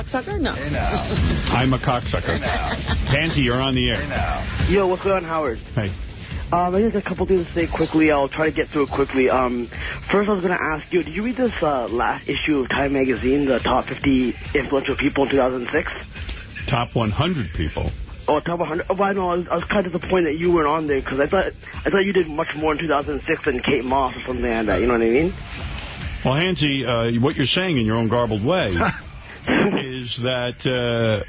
I'm a cocksucker? No. Hey now. I'm a cocksucker. Hey now. Pansy, you're on the Hey air. now. Yo, what's going on, Howard? Hey. Um, I just got a couple things to say quickly. I'll try to get through it quickly. Um, first, I was going to ask you, did you read this uh, last issue of Time Magazine, the top 50 influential people in 2006? Top 100 people. Oh, top 100. Oh, I know. I was, I was kind of disappointed that you weren't on there because I thought I thought you did much more in 2006 than Kate Moss or something like that. You know what I mean? Well, Hansy, uh, what you're saying in your own garbled way is that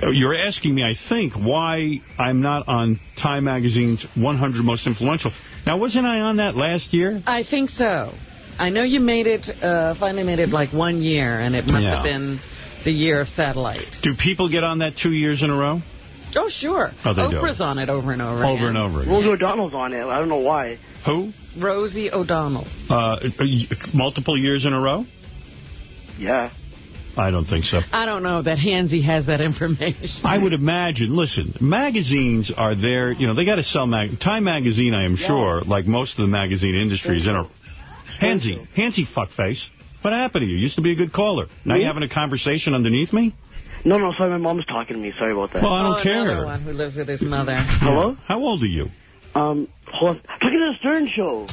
uh, you're asking me, I think, why I'm not on Time Magazine's 100 Most Influential. Now, wasn't I on that last year? I think so. I know you made it, uh, finally made it like one year, and it must Yeah. have been the year of satellite. Do people get on that two years in a row? Oh, sure. Oh, they do. Oprah's on it over and over Over again. and over again. Rosie O'Donnell's on it. I don't know why. Who? Rosie O'Donnell. Uh, multiple years in a row? Yeah. I don't think so. I don't know that Hansy has that information. I would imagine, listen, magazines are there, you know, they got to sell, mag Time Magazine, I am sure, like most of the magazine industries, in a... Hansy, Hansy fuckface, what happened to you? You used to be a good caller. Now Me? you having a conversation underneath me? No, no, sorry, my mom's talking to me. Sorry about that. Well, I don't oh, care. another one who lives with his mother. Hello? How old are you? Um, hold on. Look at the Stern Show.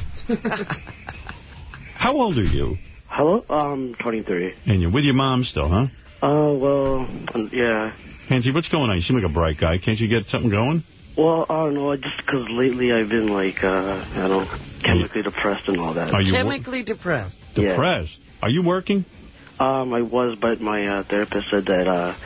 How old are you? Hello? Um, 23. And you're with your mom still, huh? Oh, well, um, yeah. Hansy, what's going on? You seem like a bright guy. Can't you get something going? Well, I don't know, just 'cause lately I've been, like, uh, I don't know, chemically depressed and all that. Are you Chemically depressed. Yeah. depressed? Are you working? Um, I was, but my uh, therapist said that, uh,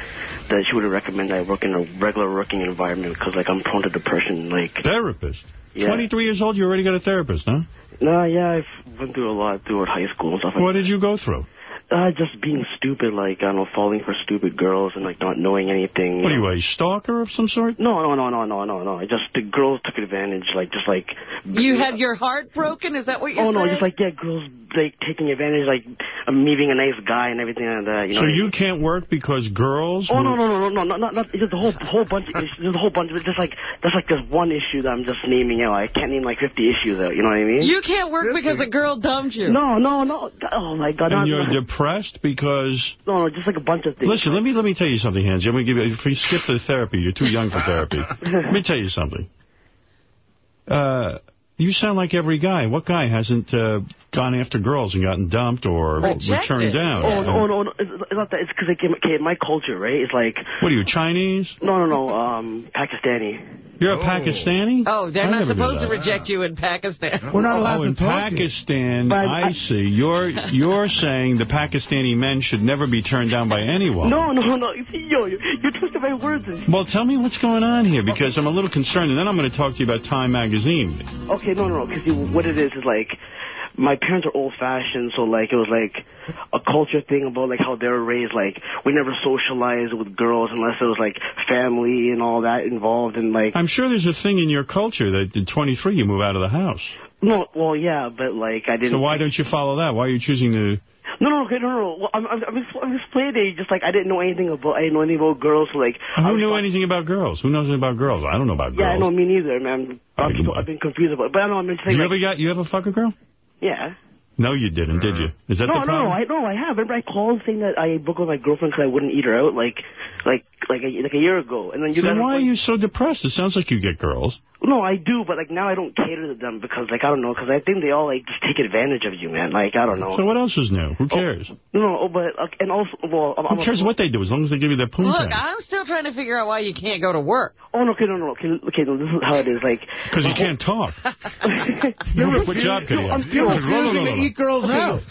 that she would recommend I work in a regular working environment 'cause like, I'm prone to depression, like... Therapist? Yeah. 23 years old, you already got a therapist, huh? No, yeah, I've went through a lot through high school and stuff like What did you go through? Uh, just being stupid, like, I don't know, falling for stupid girls and, like, not knowing anything. What are you, a stalker of some sort? No, no, no, no, no, no, no. Just the girls took advantage, like, just like... You had your heart broken? Is that what you're Oh, no, just like, yeah, girls, like, taking advantage, like, of me being a nice guy and everything like that, you know so what I you mean? can't work because girls... Oh, were- no, no, no, no, no, not, not, not, just a whole, whole bunch of issues, there's a whole bunch of just like, that's like this one issue that I'm just naming out. I can't name like 50 issues out, you know what I mean? You can't work because a girl dumped you. No, no, no, oh my god, And not, you're no, depressed because... no, just like a bunch of things. Listen, let me let me tell you something, Hans. I'm gonna give you, if you skip the therapy, you're too young for therapy. let me tell you something. Uh, you sound like every guy. What guy hasn't uh, gone after girls and gotten dumped or Rejected. turned down? Oh, no, no, no, it's it's not that, it's because, like, okay, my culture, right, is like, What are you, Chinese? no, no, no, um, Pakistani. You're a Pakistani? Oh, they're I not supposed to reject you in Pakistan. We're not allowed Oh, to in talk. to you. Pakistan, I I- see. You're you're saying the Pakistani men should never be turned down by anyone. No, no, no, yo, you're twisted my words. Well, tell me what's going on here, because I'm a little concerned, and then I'm going to talk to you about Time Magazine. Okay, no, no, no, because what it is is like, my parents are old-fashioned, so like it was like a culture thing about like how they were raised. Like we never socialized with girls unless it was like family and all that involved, and like I'm sure there's a thing in your culture that at 23 you move out of the house. no, well, yeah, but like I didn't. So why don't you follow that? Why are you choosing to... No, no, okay, no, no. no. Well, I'm, I'm, I'm, just, I'm explaining it. Just like I didn't know anything about, I didn't know anything about girls. So like, I Who was knew anything about girls? Who knows about girls? I don't know about girls. Yeah, I know me neither, man. I'm still, I've been confused about. it. But I know I'm just saying. You like, ever got, you ever fuck a girl? Yeah. No, you didn't, did you? Is that No, the no, problem? no, I no, I have. Remember, I called saying that I broke up with my girlfriend because I wouldn't eat her out, like, like, like a, like a year ago. And then you so guys. then why are you so depressed? It sounds like you get girls. No, I do, but like now I don't cater to them because like I don't know, because I think they all like just take advantage of you, man. Like I don't know. So what else is new? Who cares? no, no, oh, but uh, and also, well, I'm, I'm Who cares a, what they do as long as they give you their poon Look, I'm still trying to figure out why you can't go to work. Oh no, okay, no, no, okay, okay, no, this is how it is. Like, Because you can't talk. no, no, What job can you I'm have? yo, Refusing to eat girls out.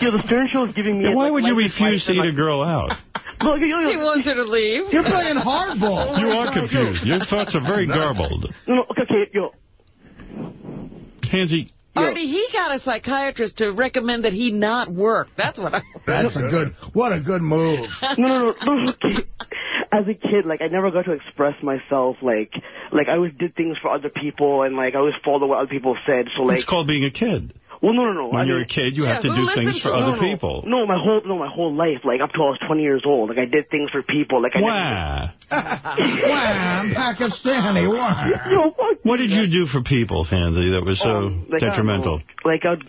yo, the Stern Show is giving me. Then why like, would you refuse to eat a girl out? Look, yo, yo, He wants her to leave. You're playing hardball. You are confused. Your thoughts are very garbled. no, no, okay, okay, yo, Hansy, Artie, he got a psychiatrist to recommend that he not work. That's what I... That's a good, what a good move. no, no, no, no. Okay. As a kid, like I never got to express myself. Like, like I always did things for other people, and like I always followed what other people said. So like, it's called being a kid. Well, no, no, no. When I you're mean, a kid, you Yeah, have to do listens things for to- other no, no, people. No, my whole no, my whole life, like up till I was 20 years old, like I did things for people. Like I Wow. Wow, I'm Pakistani. Wow. Never, yo, What did you do for people, Hansy, that was so Um, like, detrimental? know, Like I'd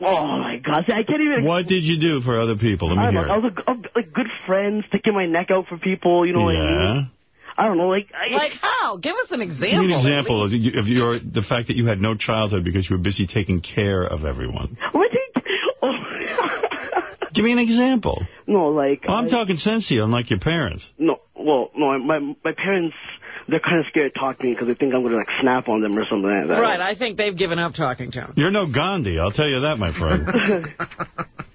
Oh, my God. See, I can't even... What did you do for other people? Let me I, don't hear know, I was a, a, like good friend, sticking my neck out for people, you know what I Yeah. mean? I don't know, like... I, Like how? Give us an example. Give me an example of, you- of your the fact that you had no childhood because you were busy taking care of everyone. What did... Oh. Give me an example. no, like... Well, I'm I- talking sense to you, unlike your parents. No, well, no, my my parents, they're kind of scared to talk to me because they think I'm going to, like, snap on them or something like that. Right, I think they've given up talking to him. You're no Gandhi, I'll tell you that, my friend.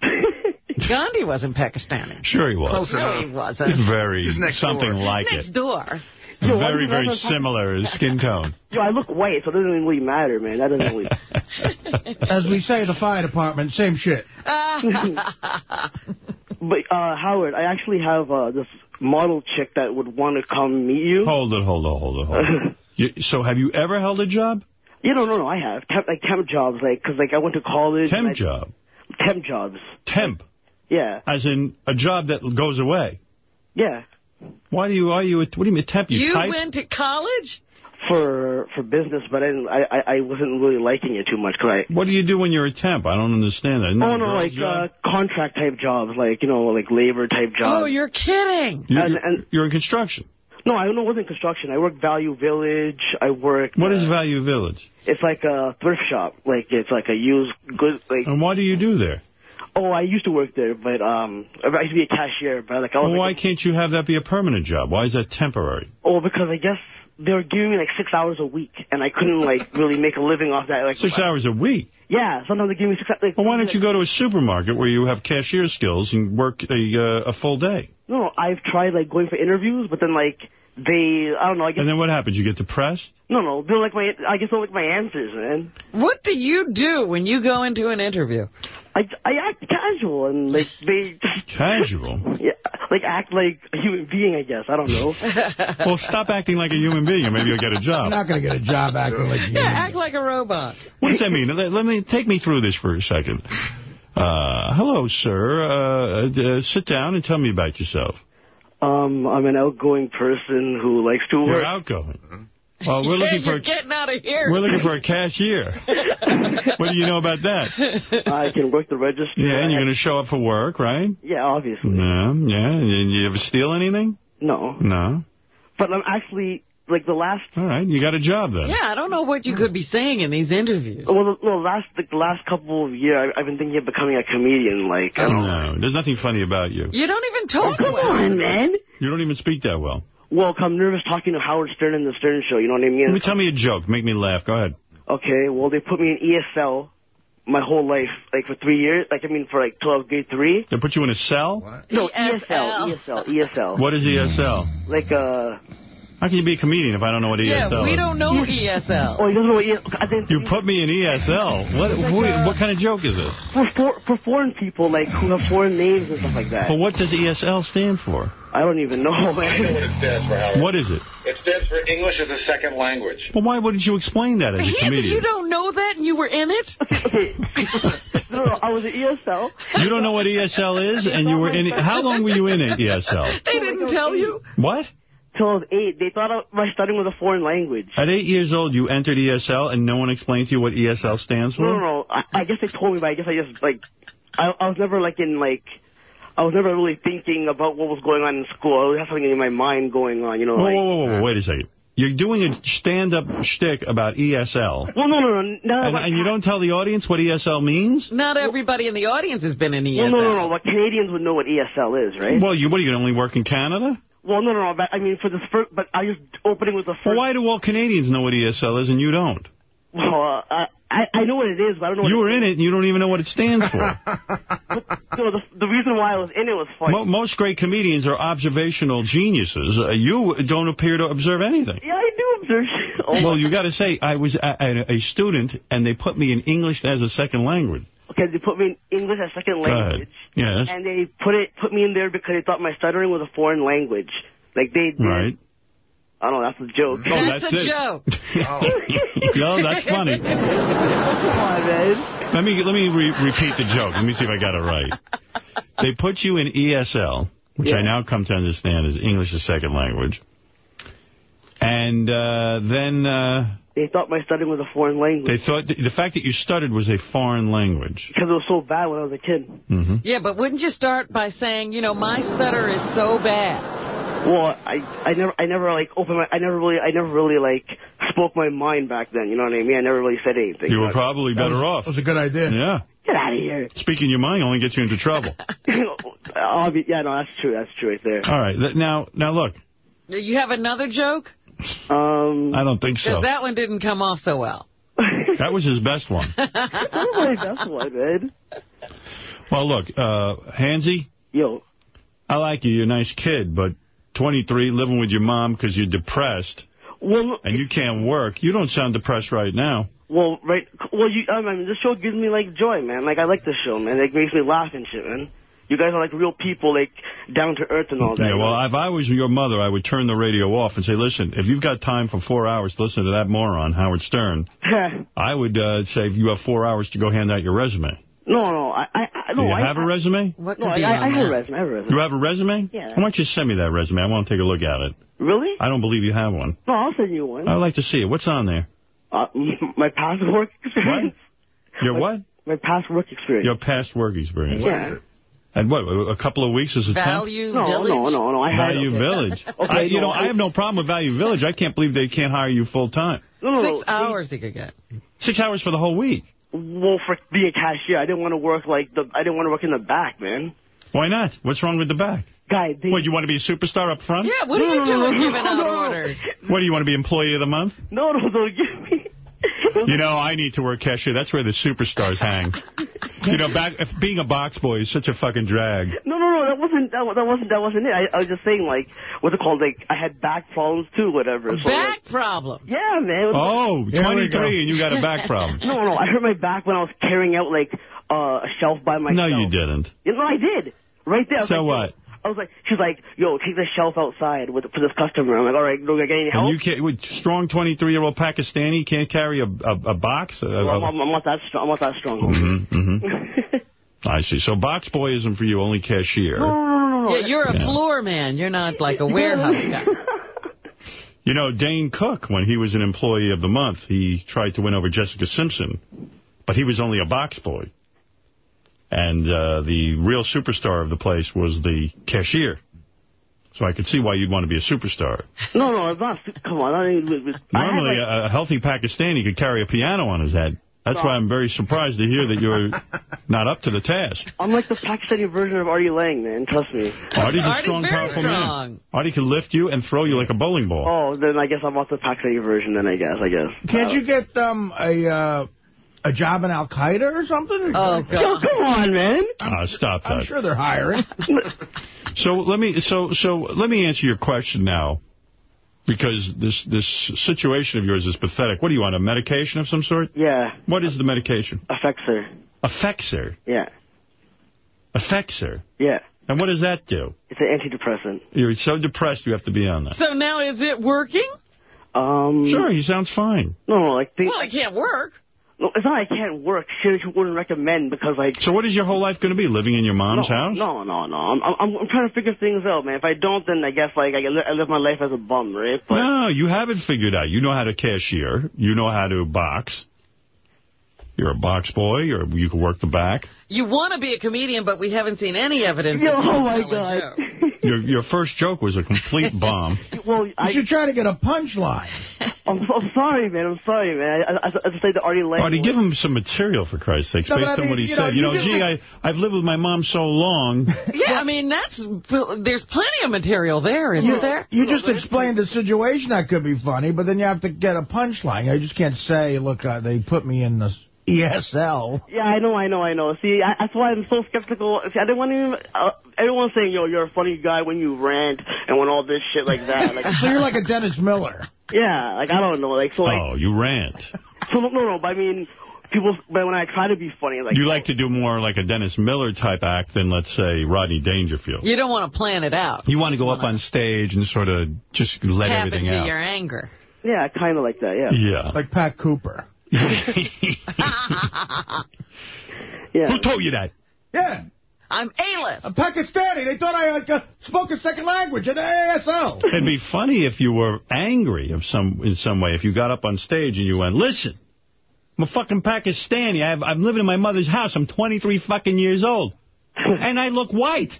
Gandhi wasn't Pakistani. Sure he was. Close No, enough. he wasn't. Very, something door. like Next it. door. Yo, Very, very similar skin tone. Yo, I look white, so it doesn't really matter, man. That doesn't really... As we say the fire department, same shit. But, uh, Howard, I actually have uh, this model chick that would want to come meet you. Hold it, hold it, hold it, hold it. You, so have you ever held a job? Yeah, no, no, no, I have. Temp, like, temp jobs, like, because, like, I went to college. Temp I- job. Temp jobs. Temp. Yeah, As in a job that goes away. yeah. Why do you, are you, what do you mean temp? You, You type? went to college? For for business, but I didn't, I, I I wasn't really liking it too much because I What do you do when you're a temp? I don't understand that. Isn't that Oh a no, like job? uh, contract type jobs, like you know, like labor type jobs. Oh, you're kidding. You're, and- and- you're in construction. No, I know wasn't construction. I work Value Village. I work. What uh, is Value Village? It's like a thrift shop. Like it's like a used good. Like And what do you do there? Oh, I used to work there, but um, I used to be a cashier. But like I was Well, why like, can't you have that be a permanent job? Why is that temporary? oh, because I guess they were giving me like six hours a week, and I couldn't like really make a living off that. Like Six hours a week. Yeah, sometimes they give me six. Like, Well, why don't you go to a supermarket where you have cashier skills and work a uh, a full day? No, I've tried like going for interviews, but then like they, I don't know. I guess And then what happens? You get depressed? no, no. They're like my. I guess they're like my answers, man. What do you do when you go into an interview? I, I act casual and like they Casual. yeah, like act like a human being. I guess I don't know. well, stop acting like a human being and maybe you'll get a You're job. not going to get a job acting like you. Yeah, act like a robot. What does that mean? Let, let me take me through this for a second. Uh, hello, sir. Uh, uh, sit down and tell me about yourself. Um, I'm an outgoing person who likes to You're work. outgoing. Well, we're yeah, looking for you're a, getting out of here. we're looking for a cashier. what do you know about that? I can work the register. Yeah, and you're going to show up for work, right? Yeah, obviously. Yeah, yeah. And you ever steal anything? No, No. but I'm actually like the last. All right, you got a job then. yeah, I don't know what you could be saying in these interviews. Well, the, no, last the last couple of years, I, I've been thinking of becoming a comedian. Like, I oh, don't know. No, there's nothing funny about you. You don't even talk Come well. on, man. You don't even speak that well. Well, I'm nervous talking to Howard Stern in the Stern Show. You know what I mean? Let me mean? tell me a joke. Make me laugh. Go ahead. Okay. Well, they put me in ESL my whole life, like for three years. Like I mean, for like 12 grade three. They put you in a cell? What? No, ESL. ESL, ESL, ESL. What is ESL? Like uh. How can you be a comedian if I don't know what ESL Yeah, we don't know ESL. Oh, you don't know what ESL? I You put me in ESL. What who, uh, what kind of joke is this? for, for for foreign people like who have foreign names and stuff like that. But what does ESL stand for? I don't even know, I know what it stands for, Howard. What is it? It stands for English as a Second Language. Well, why wouldn't you explain that as a Andy, comedian? you don't know that and you were in it? okay. no, no, I was at ESL. You don't know what ESL is, and you were in. it. How long were you in at ESL? They didn't tell you? What? Till I was eight. They thought my studying was a foreign language. At eight years old, you entered ESL, and no one explained to you what ESL stands for. No, no, no. I, I guess they told me, but I guess I just like I, I was never like in like. I was never really thinking about what was going on in school. I always had something in my mind going on, you know. Whoa, Like, whoa, whoa, whoa, wait a second. You're doing a stand-up shtick about ESL, well, no, no, no. no and, like, and you don't tell the audience what ESL means? Not everybody in the audience has been in Well, ESL. no, no, no. But Canadians would know what ESL is, right? Well, you what, you only work in Canada? Well, no, no, no. But I mean, for the first, but I was opening with the first. Well, why do all Canadians know what ESL is and you don't? Well, uh, I I know what it is, but I don't know. What You it were in it and you don't even know what it stands for. No, the, the reason why I was in it was funny. Mo most great comedians are observational geniuses. Uh, you don't appear to observe anything. yeah, I do observe. Oh, Well, you got to say, I was a, a, a student, and they put me in English as a second language. Okay, they put me in English as second language. Yes. And they put it put me in there because they thought my stuttering was a foreign language. Like they did. Right. I don't know. That's a joke. Oh, That's, that's a it. joke. no, that's funny. Come on, man. Let me let me re repeat the joke. Let me see if I got it right. They put you in ESL, which I now come to understand is English as second language. And uh, then uh, They thought my stuttering was a foreign language. They thought th the fact that you stuttered was a foreign language. Because it was so bad when I was a kid. Mm-hmm. Yeah, but wouldn't you start by saying, you know, my stutter is so bad? Well, I I never I never like opened my I never really I never really like spoke my mind back then. You know what I mean? I never really said anything. You were probably better off. That was a good idea. Yeah. Get out of here. Speaking your mind only gets you into trouble. Be, yeah, no, that's true. That's true right there. All right. th- Now, now look. You have another joke? Um, I don't think so. Because that one didn't come off so well. That was his best one. Everybody that's one, man. Well, look, uh, Hansy, Yo, I like you. You're a nice kid, but 23, living with your mom because you're depressed well, and you can't work. You don't sound depressed right now. well, right. Well, you. I mean, this show gives me like joy, man. Like I like this show, man. It makes me laugh and shit, man. You guys are like real people, like down to earth and all that. Yeah, well, know? if I was your mother, I would turn the radio off and say, listen, if you've got time for four hours to listen to that moron, Howard Stern, I would uh, say you have four hours to go hand out your resume. no, no, I, I, I Do no, you I, have a I, resume? What No, I, I, I have a resume. I have a resume. You have a resume? Yeah. Why don't you send me that resume? I want to take a look at it. Really? I don't believe you have one. No, I'll send you one. I'd like to see it. What's on there? Uh, my past work experience. Your what? My past work experience. Your past work experience. Yeah. And what, a couple of weeks as a temp? Value No, Village? no, no, no. I had Value Village. Okay, I, you no, know, I I- have no problem with Value Village. I can't believe they can't hire you full time. No, no, no. Six hours they could get. Six hours for the whole week. Well, for being a cashier, I didn't want to work like the. I didn't want to work in the back, man. Why not? What's wrong with the back? Guy, they. What, you want to be a superstar up front? Yeah, what are No, you no, no, doing no, giving out orders? What, do you want to be employee of the month? No, no, don't give me. You know, I need to work cashier. That's where the superstars hang. You know, back if being a box boy is such a fucking drag. No, no, no. That wasn't. That, that wasn't. That wasn't it. I, I was just saying, like, what's it called? Like, I had back problems too, whatever. So, Back like, problem. yeah, man. It was- Oh, Here we 23 and you got a back problem. No, no. I hurt my back when I was carrying out like uh, a shelf by myself. No, you didn't. You know, I did. Right there. So like, what? I was like, she's like, yo, take the shelf outside with for this customer. I'm like, all right, do I get any help? And you can't, with strong 23-year-old Pakistani can't carry a, a, a box? A- Well, I'm, a- I'm, I'm not that strong. I'm not that strong. Mhm, mhm. I see. So box boy isn't for you, only cashier. no, no, no, no. Yeah, you're a Yeah. floor man. You're not like a warehouse guy. You know, Dane Cook, when he was an employee of the month, he tried to win over Jessica Simpson, but he was only a box boy. And uh, the real superstar of the place was the cashier. So I could see why you'd want to be a superstar. No, no, it's not. Come on. I mean, it was- I Normally, like, a, a healthy Pakistani could carry a piano on his head. That's No. why I'm very surprised to hear that you're not up to the task. I'm like the Pakistani version of Artie Lange, man. Trust me. Artie's a Artie's strong, powerful strong. man. Artie can lift you and throw you like a bowling ball. Oh, then I guess I'm not the Pakistani version. Then I guess. I guess. Can't Uh, you get um a uh, a job in Al Qaeda or something? Oh, Yo, God. come on, man. Ah, stop that. I'm sure they're hiring. So let me so so let me answer your question now, because this this situation of yours is pathetic. What do you want? A medication of some sort? Yeah, What is the medication? affects her. Effexor. Yeah, Effexor. yeah. And what does that do? It's an antidepressant. You're so depressed you have to be on that. So now is it working? Um. Sure, he sounds fine. No, no, like they, Well, it can't work. No, it's not. I can't work. She wouldn't recommend because like. So what is your whole life going to be? Living in your mom's no, house? No, no, no. I'm, I'm, I'm trying to figure things out, man. If I don't, then I guess like I, li- I live my life as a bum, right? But No, you have it figured out. You know how to cashier. You know how to box. You're a box boy, or you can work the back. You want to be a comedian, but we haven't seen any evidence. Yo, oh my god. Your your first joke was a complete bomb. well, You I, should try to get a punchline. I'm, I'm sorry, man. I'm sorry, man. I, I, I just say the Artie Lange. Artie, give him some material, for Christ's sake, No, based I on mean, what he you said. You you know, gee, like- I, I've lived with my mom so long. Yeah, I mean, that's there's plenty of material there, isn't You, there? you just explained the situation that could be funny, but then you have to get a punchline. You just can't say, look, uh, they put me in the ESL. Yeah, I know, I know, I know. See, I, that's why I'm so skeptical. See, I didn't want to even... Uh, everyone's saying, yo, you're a funny guy when you rant and when all this shit like that. Like, So you're like a Dennis Miller. yeah, like, I don't know. Like, so, like... Oh, you rant. So, no, no, but I mean, people... But when I try to be funny, like... You like to do more like a Dennis Miller type act than, let's say, Rodney Dangerfield. You don't want to plan it out. You want to go up on stage and sort of just let Tap everything into out. your anger. Yeah, kind of like that, yeah. Yeah. Like Pat Cooper. Yeah. Who told you that? Yeah. I'm A-list. I'm Pakistani. They thought I uh, spoke a second language at the ASL. It'd be funny if you were angry of some in some way. If you got up on stage and you went, listen, I'm a fucking Pakistani. I've, I'm living in my mother's house. I'm 23 fucking years old. and I look white.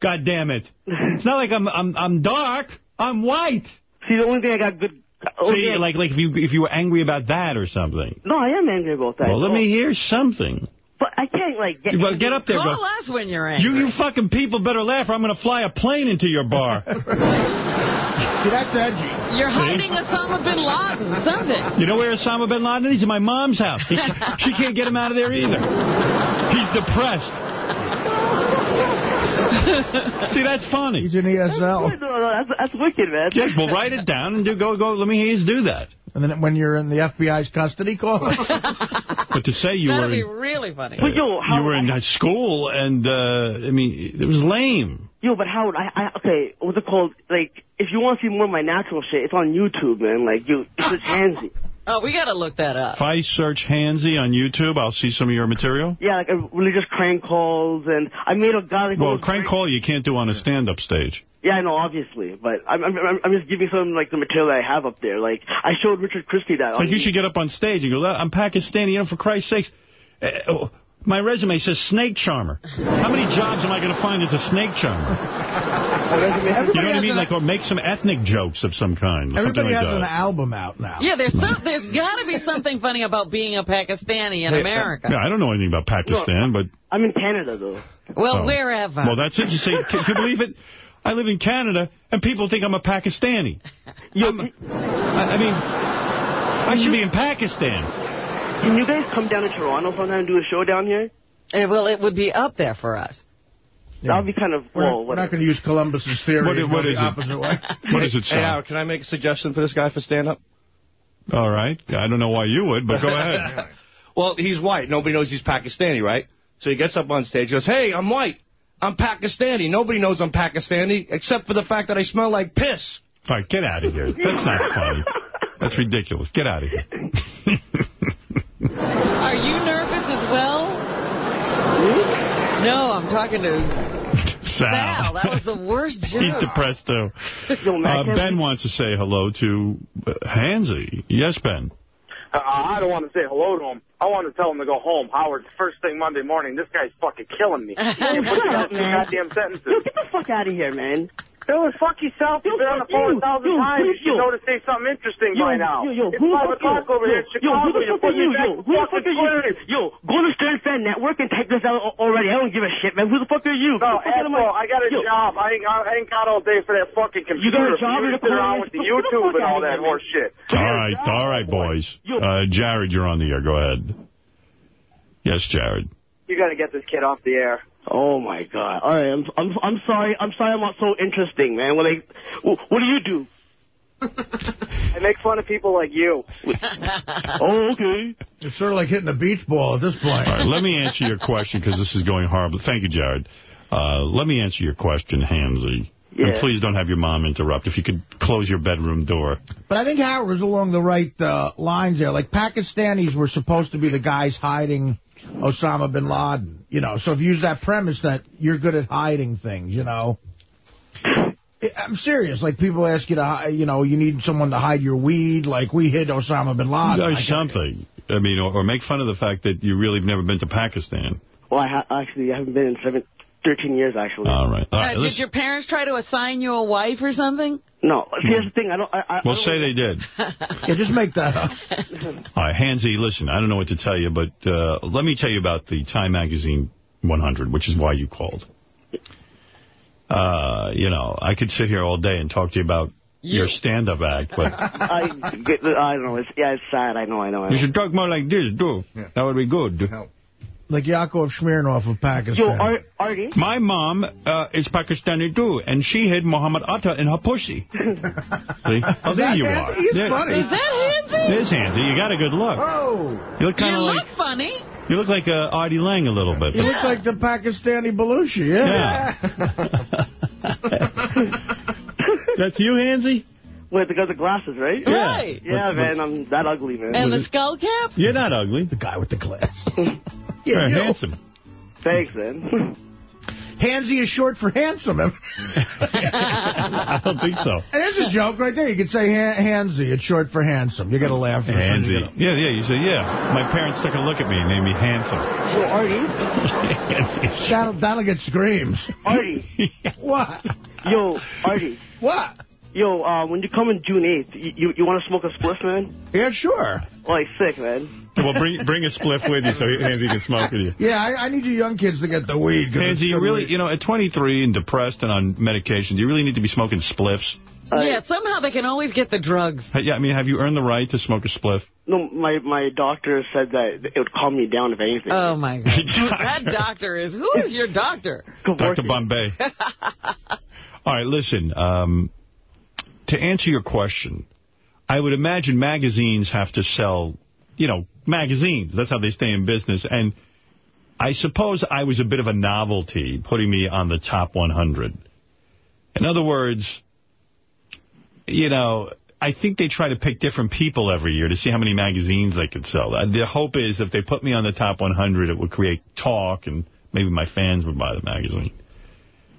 God damn it. It's not like I'm I'm I'm dark. I'm white. See, the only thing I got good... Oh, only See, like like if you if you were angry about that or something. No, I am angry about that. Well, let Oh, me hear something. But I can't, like... Get, Well, get up there. Call Go. us when you're angry. You you fucking people better laugh or I'm going to fly a plane into your bar. See, that's edgy. You're hiding Osama bin Laden. Something. You know where Osama bin Laden is? He's in my mom's house. He she can't get him out of there either. He's depressed. See, that's funny. He's in ESL. No, no, no, that's, that's wicked, man. Yeah, well, write it down and do go go. Let me hear you do that. And then when you're in the FBI's custody, call. But to say you That'd were be in, really funny. But yo, how, you were in school and uh, I mean it was lame. Yo, but Howard, I, I, okay, what's it called? Like, if you want to see more of my natural shit, it's on YouTube, man. Like, you, it's just handsy. Oh, we got to look that up. If I search Hansy on YouTube, I'll see some of your material. Yeah, like uh, religious crank calls, and I made a guy like... Well, goes- crank call you can't do on a stand-up stage. Yeah, I know, obviously, but I'm, I'm, I'm- I'm just giving some, like, the material that I have up there. Like, I showed Richard Christie that. Like you should get up on stage and go, I'm Pakistani, you know, for Christ's sakes. My resume says snake charmer. How many jobs am I going to find as a snake charmer? You know what I mean? Like, or make some ethnic jokes of some kind. Or something Everybody like has an album out now. Yeah, there's some, there's got to be something funny about being a Pakistani in America. Yeah, I don't know anything about Pakistan, but... I'm in Canada, though. Well, Oh. wherever. Well, that's it. You say, can you believe it? I live in Canada, and people think I'm a Pakistani. I'm a- I I mean, I should be in Pakistan. Can you guys come down to Toronto sometime and do a show down here? Eh, well, it would be up there for us. That would be kind of, We're, well, not- we're not going to use Columbus's theory. What- and what go is the it? opposite way. What does it Hey, say? Howard, can I make a suggestion for this guy for stand-up? All right. I don't know why you would, but go ahead. Well, he's white. Nobody knows he's Pakistani, right? So he gets up on stage goes, hey, I'm white. I'm Pakistani. Nobody knows I'm Pakistani except for the fact that I smell like piss. All right, get out of here. That's not funny. That's ridiculous. Get out of here. Are you nervous as well? No, I'm talking to Sal. Sal. That was the worst joke. He's depressed, too. Yo, Matt, Uh, ben wants to say hello to uh, Hansy. Yes, Ben. Uh, I don't want to say hello to him. I want to tell him to go home. Howard, first thing Monday morning, this guy's fucking killing me. Can't put together two goddamn Yo, sentences. get the fuck out of here, man. Yo, fuck yourself. You've been on the phone a fuck thousand you. times. Yo, You should yo. know to say something interesting Yo, by now. yo, yo, it's who the 5 fuck o'clock you? over here in Yo, yo, who Chicago. the You're fuck are you? Yo, who the fuck are you? Yo, go to Stern Fan Network and take this out already. I don't give a shit, man. Who the fuck are you? No, Get the fuck out of my- asshole, I got a Yo, job. I ain't, I ain't got all day for that fucking computer. You got a for job you in to the sit around with the YouTube and all that here, man. horse shit. All right, all right, boys. Uh, Jared, you're on the air. Go ahead. Yes, Jared. You got to get this kid off the air. Oh my god! All right, I'm I'm I'm sorry. I'm sorry. I'm not so interesting, man. What like, what do you do? I make fun of people like you. Oh, okay. It's sort of like hitting a beach ball at this point. All right, let me answer your question because this is going horribly. Thank you, Jared. Uh, let me answer your question, Hansy. And please don't have your mom interrupt. If you could close your bedroom door. But I think Howard was along the right uh, lines there. Like, Pakistanis were supposed to be the guys hiding Osama bin Laden. You know, so if you use that premise that you're good at hiding things, you know. I- I'm serious. Like, people ask you to, hi- you know, you need someone to hide your weed. Like, we hid Osama bin Laden. Or I get it. something. I mean, or, or make fun of the fact that you really have never been to Pakistan. Well, I ha- actually I haven't been in seven, 13 years actually. All right. All Uh, did your parents try to assign you a wife or something? No, see, here's the thing. I don't. I, I, We'll I don't say they did. Yeah, just make that up. All right, Hansy, listen, I don't know what to tell you, but uh, let me tell you about the Time Magazine 100, which is why you called. Uh, you know, I could sit here all day and talk to you about your stand-up act, but I, I don't know. It's, yeah, it's sad. I know. I know. I know. you should talk more like this, do. That would be good. Like Yakov Smirnoff of Pakistan. Yo, Ar- Artie. My mom uh, is Pakistani, too, and she hid Muhammad Atta in her pussy. See? Oh, there you are. He's There- funny. Is that Hansy? There's Hansy. You got a good look. Oh, You look kind You of look funny. you look like uh, Artie Lange a little bit. you look like the Pakistani Belushi, yeah. Yeah. That's you, Hansy? Wait, the guy with the glasses, right? Yeah. Right. Yeah, man. I'm that ugly, man. And the skull cap? You're not ugly. The guy with the glasses. You're yeah, you. handsome. Thanks, man. Handsy is short for handsome. I don't think so. There's a joke right there. You could say ha Handsy. It's short for handsome. You got to laugh. first, then you Handsy. Yeah, yeah, you say, yeah. My parents took a look at me and named me Handsome. Yo, Artie. Handsy. That'll, that'll get screams. Artie. What? Yo, Artie. What? Yo, uh, when you come in June 8th, you, you, you want to smoke a spliff, man? Yeah, sure. Like, sick, man. Well, bring bring a spliff with you so Handsy can smoke with you. Yeah, I, I need you young kids to get the weed. it's Handsy, you good really, weed. you know, at 23 and depressed and on medication, do you really need to be smoking spliffs? yeah, somehow they can always get the drugs. Yeah, I mean, have you earned the right to smoke a spliff? No, my, my doctor said that it would calm me down if anything. Oh, my God. that doctor is... Who is your doctor? Dr. Bombay. All right, listen. Um, to answer your question, I would imagine magazines have to sell, you know, magazines. That's how they stay in business. And I suppose I was a bit of a novelty, putting me on the top 100. In other words, you know, I think they try to pick different people every year to see how many magazines they could sell. The hope is if they put me on the top 100, it would create talk and maybe my fans would buy the magazine.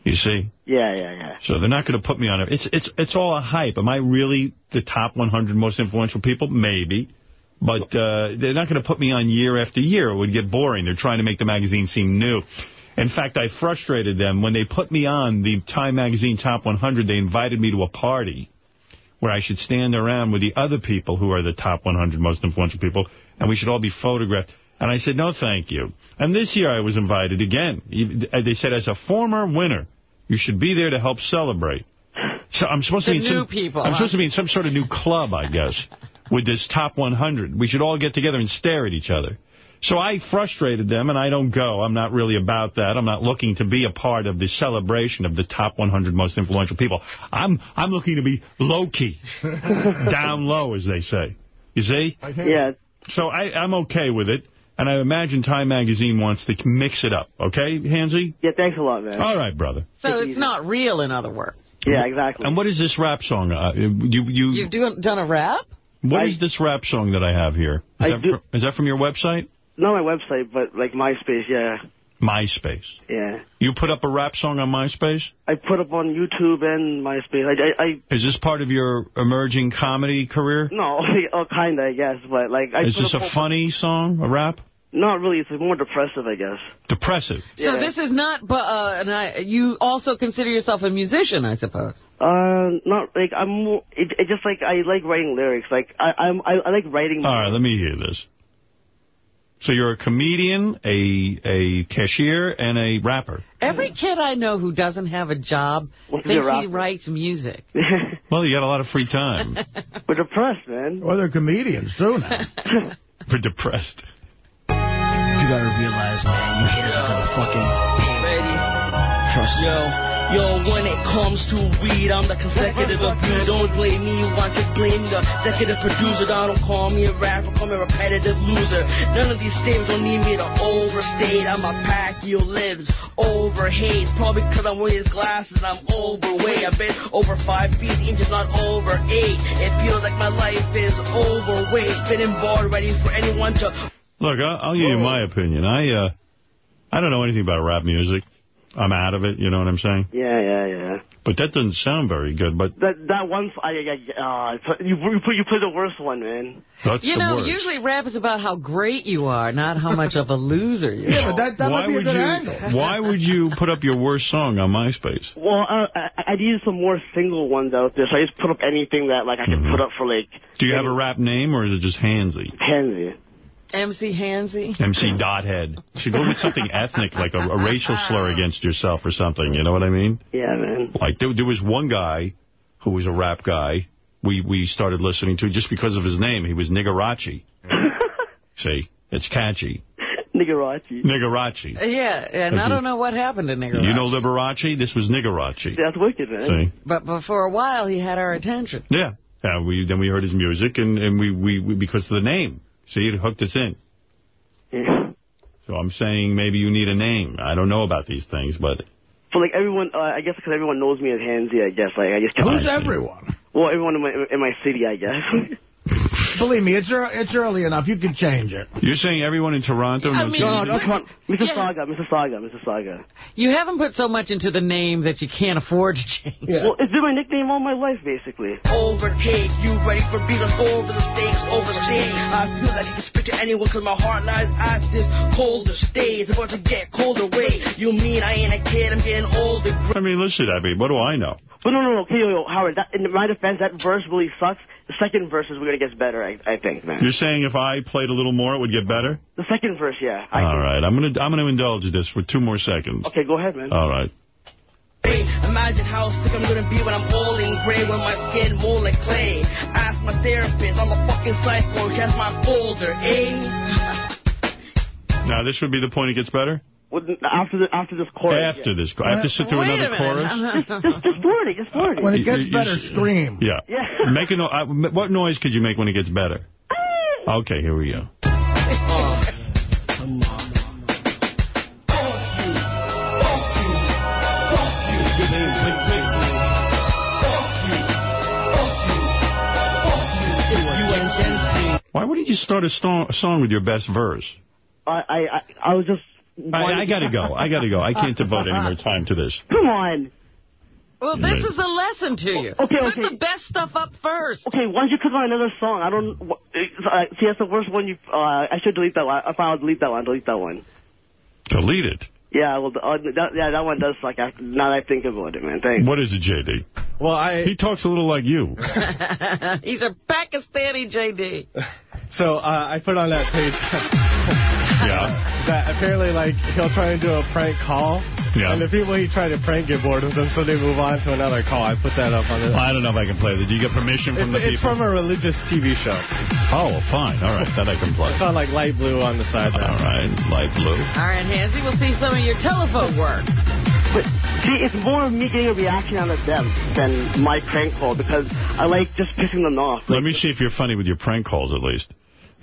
You see? Yeah, yeah, yeah. So they're not going to put me on it. It's it's it's all a hype. Am I really the top 100 most influential people? Maybe. But uh, they're not going to put me on year after year. It would get boring. They're trying to make the magazine seem new. In fact, I frustrated them. When they put me on the Time Magazine Top 100, they invited me to a party where I should stand around with the other people who are the top 100 most influential people, and we should all be photographed. And I said, no, thank you. And this year I was invited again. They said, as a former winner, you should be there to help celebrate. So I'm supposed The to be in new some, people, I'm huh? supposed to be in some sort of new club, I guess, with this top 100. We should all get together and stare at each other. So I frustrated them, and I don't go. I'm not really about that. I'm not looking to be a part of the celebration of the top 100 most influential people. I'm I'm looking to be low-key, down low, as they say. You see? Yeah. So I, I'm okay with it, and I imagine Time Magazine wants to mix it up. Okay, Hansy? Yeah, thanks a lot, man. All right, brother. So it's not real, in other words. Yeah, exactly. And what is this rap song? Uh, you you You've do, done a rap? What is this rap song that I have here? Is, I that, do- fr- is that from your website? Not my website, but like MySpace, yeah. MySpace. Yeah. You put up a rap song on MySpace? I put up on YouTube and MySpace. I, I, I Is this part of your emerging comedy career? no, oh, kind of, I guess, but like I. Is this a funny song, a rap? Not really. It's more depressive, I guess. Depressive. So Yeah. this is not, but uh, and I, you also consider yourself a musician, I suppose. Uh, not like I'm more. It, it just like I like writing lyrics. Like I, I'm, I, I like writing. All right, let me hear this. So you're a comedian, a a cashier, and a rapper. Every kid I know who doesn't have a job Wants to a thinks he writes music. Well, you got a lot of free time. We're depressed, man. Or they're comedians, too, now. We're depressed. You gotta realize, man, you haters are gonna fucking pay ready. Trust yo, yo, when it comes to weed, I'm the consecutive abuser. Don't blame me, you want to blame the executive producer. Don't call me a rapper, call me a repetitive loser. None of these statements don't need me to overstate. I'm a Pacquiao lives over hate. Probably because I'm wearing glasses and I'm overweight. I've been over five feet, inches, not over eight. It feels like my life is overweight. Spinning board, ready for anyone to Look, I'll, I'll give you my opinion. I uh, I don't know anything about rap music. I'm out of it, you know what I'm saying? Yeah, yeah, yeah. But that doesn't sound very good, but That that one, I, I, uh, you you put you put the worst one, man. that's You the know, worst. usually rap is about how great you are, not how much of a loser you Yeah, are. but that, that why might be a would good you angle. why would you put up your worst song on MySpace? Well, uh, I, I needed some more single ones out there, so I just put up anything that like I could put up for like Do you have a rap name or is it just Hansy? Pansy. MC Hansy? MC Dothead. Should go with something ethnic, like a, a racial slur against yourself or something. You know what I mean? Yeah, man. Like there, there was one guy who was a rap guy we we started listening to just because of his name. He was Nigarachi. See, it's catchy. Nigarachi. Nigarachi. Uh, yeah, and I don't know what happened to Nigger. You know Liberace? This was Nigarachi. That's wicked, man. See? But, but for a while, he had our attention. Yeah. Yeah, we then we heard his music, and, and we, we, we because of the name. See, you hooked us in. Yeah. So I'm saying maybe you need a name. I don't know about these things, but So like everyone, uh, I guess because everyone knows me as Hansy, I guess like I just kept. Who's everyone? Well, everyone in my in my city, I guess. Believe me, it's ear- it's early enough. You can change it. You're saying everyone in Toronto I knows mean- who No, you no, are? come on. Mississauga, Mississauga, Mississauga. You haven't put so much into the name that you can't afford to change. yeah. Well, it's been my nickname all my life, basically. Overtake, you ready for beat? Over the stakes, over the stage. I feel like you can speak to anyone cause my heart lies at this colder stage. About to get colder way. You mean I ain't a kid, I'm getting older. I mean, listen, I mean, what do I know? But no, no, no, okay, yo, yo, Howard, that, in my defense, that verse really sucks. The second verse is where it gets better, I, I think, man. You're saying if I played a little more, it would get better? The second verse, yeah. I All think. right, I'm gonna I'm gonna indulge this for two more seconds. Okay, go ahead, man. All right. Imagine how sick I'm gonna be when I'm old and gray when my skin mold like clay. Ask my therapist, I'm a fucking psycho, she has my folder, eh? Now this would be the point it gets better. Well, after the, after this chorus. After this, chorus. I have to sit through Wait a another chorus. minute. Yeah. Just, just word it, just word it. When it gets you- better, you- scream. Yeah. Yeah. Make a no uh, What noise could you make when it gets better? Okay, here we go. Why wouldn't you start a, sto- song with your best verse? I, I, I, I was just... I, I gotta go. I gotta go. I can't devote any more time to this. Come on. Well, this is a lesson to you. Okay, Put okay. the best stuff up first. Okay, why don't you click on another song? I don't... Uh, see, that's the worst one you... Uh, I should delete that one. If I found delete that one. Delete that one. Delete it. Yeah, well, uh, that, yeah, that one does suck. After, now that I think about it, man. Thanks. What is it, J.D.? Well, I He talks a little like you. He's a Pakistani JD. so uh, I put on that page Yeah. That apparently like he'll try and do a prank call. Yeah. And the people he tried to prank get bored with them, so they move on to another call. I put that up on the. Well, I don't know if I can play that. Do you get permission It's, from the it's people? from a religious TV show. Oh, well, fine. All right. That I can play. It's on like light blue on the side. All right. Light blue. All right, Hansy, we'll see some of your telephone work. But see, it's more of me getting a reaction out of them than my prank call because I like just pissing them off. Let me see if you're funny with your prank calls, at least.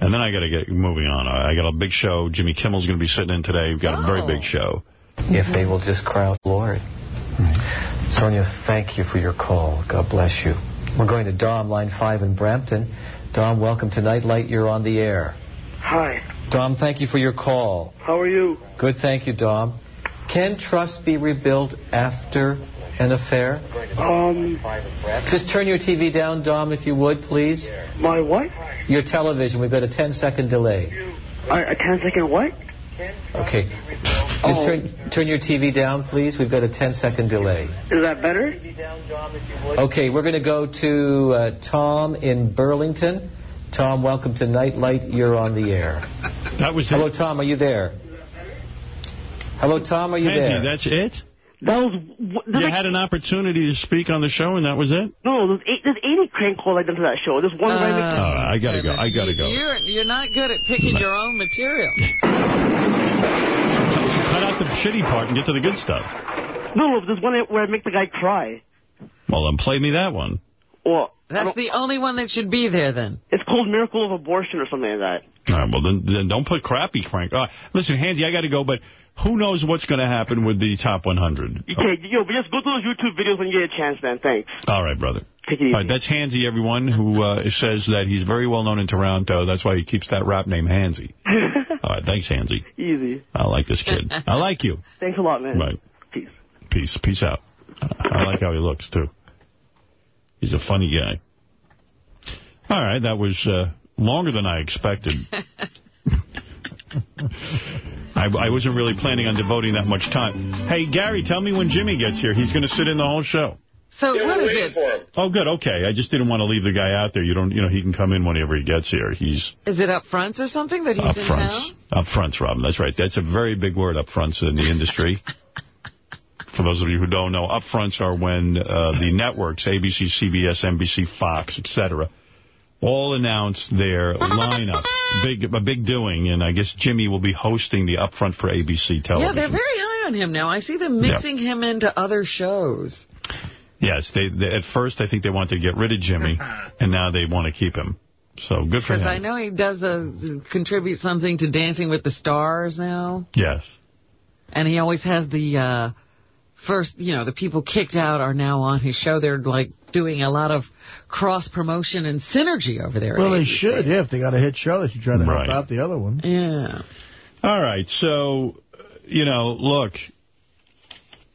And then I got to get moving on. I got a big show. Jimmy Kimmel's going to be sitting in today. We've got a very Oh. big show. if they will just cry out, Lord. Sonia, thank you for your call. God bless you. We're going to Dom, line 5 in Brampton. Dom, welcome to Nightlight. You're on the air. Hi, Dom, thank you for your call. how are you? Good, thank you, Dom. Can trust be rebuilt after an affair? Um, Just turn your TV down, Dom, if you would, please. my what? Your television, we've got a 10-second delay. A, a 10 second what? Okay. Just Oh. turn, turn your TV down, please. We've got a 10-second delay. Is that better? Okay, we're going to go to uh, Tom in Burlington. Tom, welcome to Nightlight. You're on the air. That was Hello, it. Tom. Are you there? Hello, Tom. Are you Angie, there? that's it? That was. You like- had an opportunity to speak on the show, and that was it? No, there's, eight, there's 80 crank calls I've done to that show. There's one where I All right, I got to go. I got to go. You're, you're not good at picking your own material. Cut out the shitty part and get to the good stuff. No, no, there's one where I make the guy cry. Well, then play me that one. Well, That's the only one that should be there, then. it's called Miracle of Abortion or something like that. All right, well, then, then don't put crappy Frank. Uh, listen, Hansy, I got to go, but who knows what's going to happen with the top 100? Okay, yo, but just go to those YouTube videos when you get a chance, man. Thanks. All right, brother. Take it easy. All right, that's Hansy, everyone, who uh, says that he's very well known in Toronto. That's why he keeps that rap name Hansy. All right, thanks, Hansy. Easy. I like this kid. I like you. Thanks a lot, man. Right. Peace. Peace. Peace out. I like how he looks, too. He's a funny guy. All right, that was uh, longer than I expected. I, I wasn't really planning on devoting that much time. Hey, Gary, tell me when Jimmy gets here. He's going to sit in the whole show. So what is it? Oh, good. Okay. I just didn't want to leave the guy out there. You don't, you know, he can come in whenever he gets here. He's Is it up front or something that he's up in front. town? Up front, Robin. That's right. That's a very big word, up fronts in the industry. For those of you who don't know, up fronts are when uh, the networks, ABC, CBS, NBC, Fox, etc., all announce their lineup. Big, a big doing, and I guess Jimmy will be hosting the upfront for ABC television. Yeah, they're very high on him now. I see them mixing him into other shows. Yes, they, they at first I think they wanted to get rid of Jimmy, and now they want to keep him. So good for him. Because. I know he does a, contribute something to Dancing with the Stars now. Yes. And he always has the uh, first, you know, the people kicked out are now on his show. They're like doing a lot of cross-promotion and synergy over there. Well, they should. Yeah, if they got a hit show, they should try to Right. help out the other one. Yeah. All right, so, you know, look,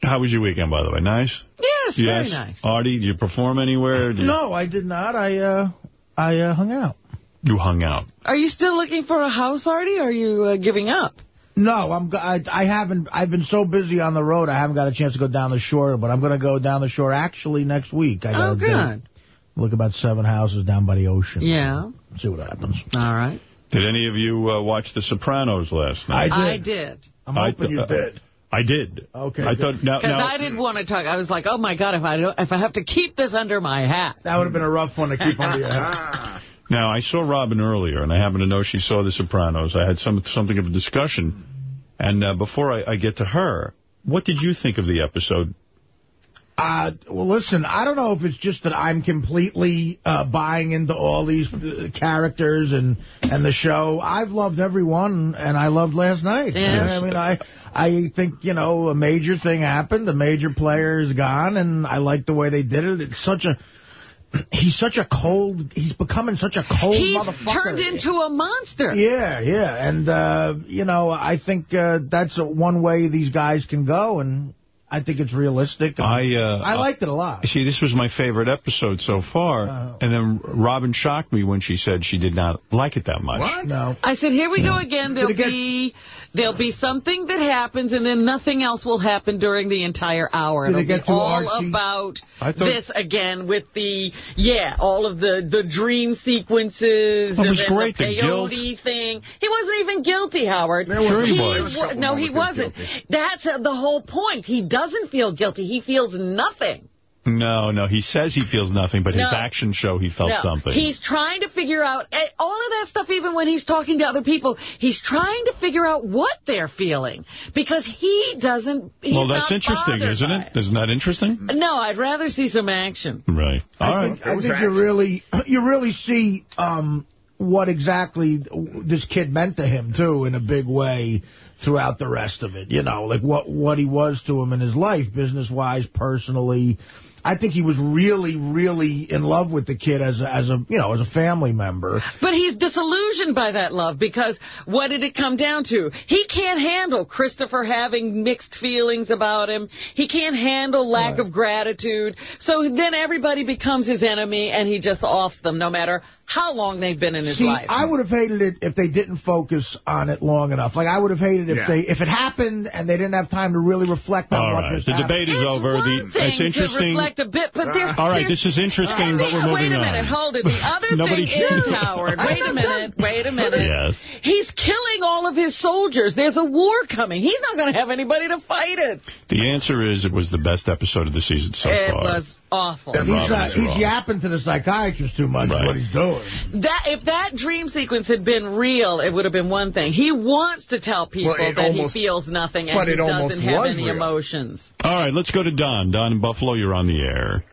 how was your weekend, by the way? Nice? Yes, very yes. nice. Artie, did you perform anywhere? Did you- No, I did not. I uh, I uh, hung out. You hung out. Are you still looking for a house, Artie, or are you uh, giving up? No, I'm. I, I haven't. I've been so busy on the road. I haven't got a chance to go down the shore. But I'm going to go down the shore actually next week. I got Oh, good. Look about seven houses down by the ocean. Yeah. See what happens. All right. Did any of you uh, watch The Sopranos last night? I I did. did. I'm I hoping you did. I did. Okay, I good. thought now, Because I didn't want to talk. I was like, oh, my God, if I don't, if I have to keep this under my hat. That would have been a rough one to keep under your head. now I saw Robin earlier, and I happen to know she saw The Sopranos. I had some something of a discussion, and uh, before I, I get to her, what did you think of the episode? Uh, well, listen, I don't know if it's just that I'm completely uh, buying into all these uh, characters and and the show. I've loved everyone, and I loved last night. Yeah. You know, I mean, I I think you know a major thing happened. The major player is gone, and I like the way they did it. It's such a he's such a cold. He's becoming such a cold He's motherfucker. turned into a monster. Yeah, yeah, and uh, you know, I think uh, that's one way these guys can go, and I think it's realistic. I uh, I liked it a lot. See, this was my favorite episode so far, Uh-huh. and then Robin shocked me when she said she did not like it that much. What? No. I said, here we go again. There'll Did it get- be there'll be something that happens, and then nothing else will happen during the entire hour. It It'll get be all artsy? about thought- this again with the, yeah, all of the, the dream sequences. It was and great, The the guilt. thing. He wasn't even guilty, Howard. Sure he was. wa- no, he wasn't. That's uh, the whole point. He doesn't feel guilty. He feels nothing. No, no, he says he feels nothing, but his No. actions show he felt No, something. He's trying to figure out eh, all of that stuff, even when he's talking to other people. He's trying to figure out what they're feeling because he doesn't. Well, that's interesting, isn't by it? Isn't that interesting? No, I'd rather see some action. Right. All I right. think, I think you really you really see um, what exactly this kid meant to him too in a big way throughout the rest of it. You know, like what what he was to him in his life, business wise, personally. I think he was really, really in love with the kid as a, as a you know as a family member. But he's disillusioned by that love because what did it come down to? He can't handle Christopher having mixed feelings about him. He can't handle lack of gratitude. So then everybody becomes his enemy and he just offs them no matter how long they've been in his See, life. I would have hated it if they didn't focus on it long enough. Like I would have hated if Yeah. they if it happened and they didn't have time to really reflect on All what right. just The happened. debate is it's over. one The, thing it's to interesting. reflect a bit, but there's, All right, this is interesting, And but we're the- moving Wait a on. minute, hold it. The other Nobody- thing is, Howard, wait a minute, wait a minute. Yes. He's killing all of his soldiers. There's a war coming. He's not going to have anybody to fight it. The answer is it was the best episode of the season so it far. was awful. He's, uh, he's yapping to the psychiatrist too much Right. is what he's doing. That If that dream sequence had been real, it would have been one thing. He wants to tell people Well, that almost- he feels nothing and but he it doesn't have any real. emotions. All right, let's go to Don. Don in Buffalo, you're on the air.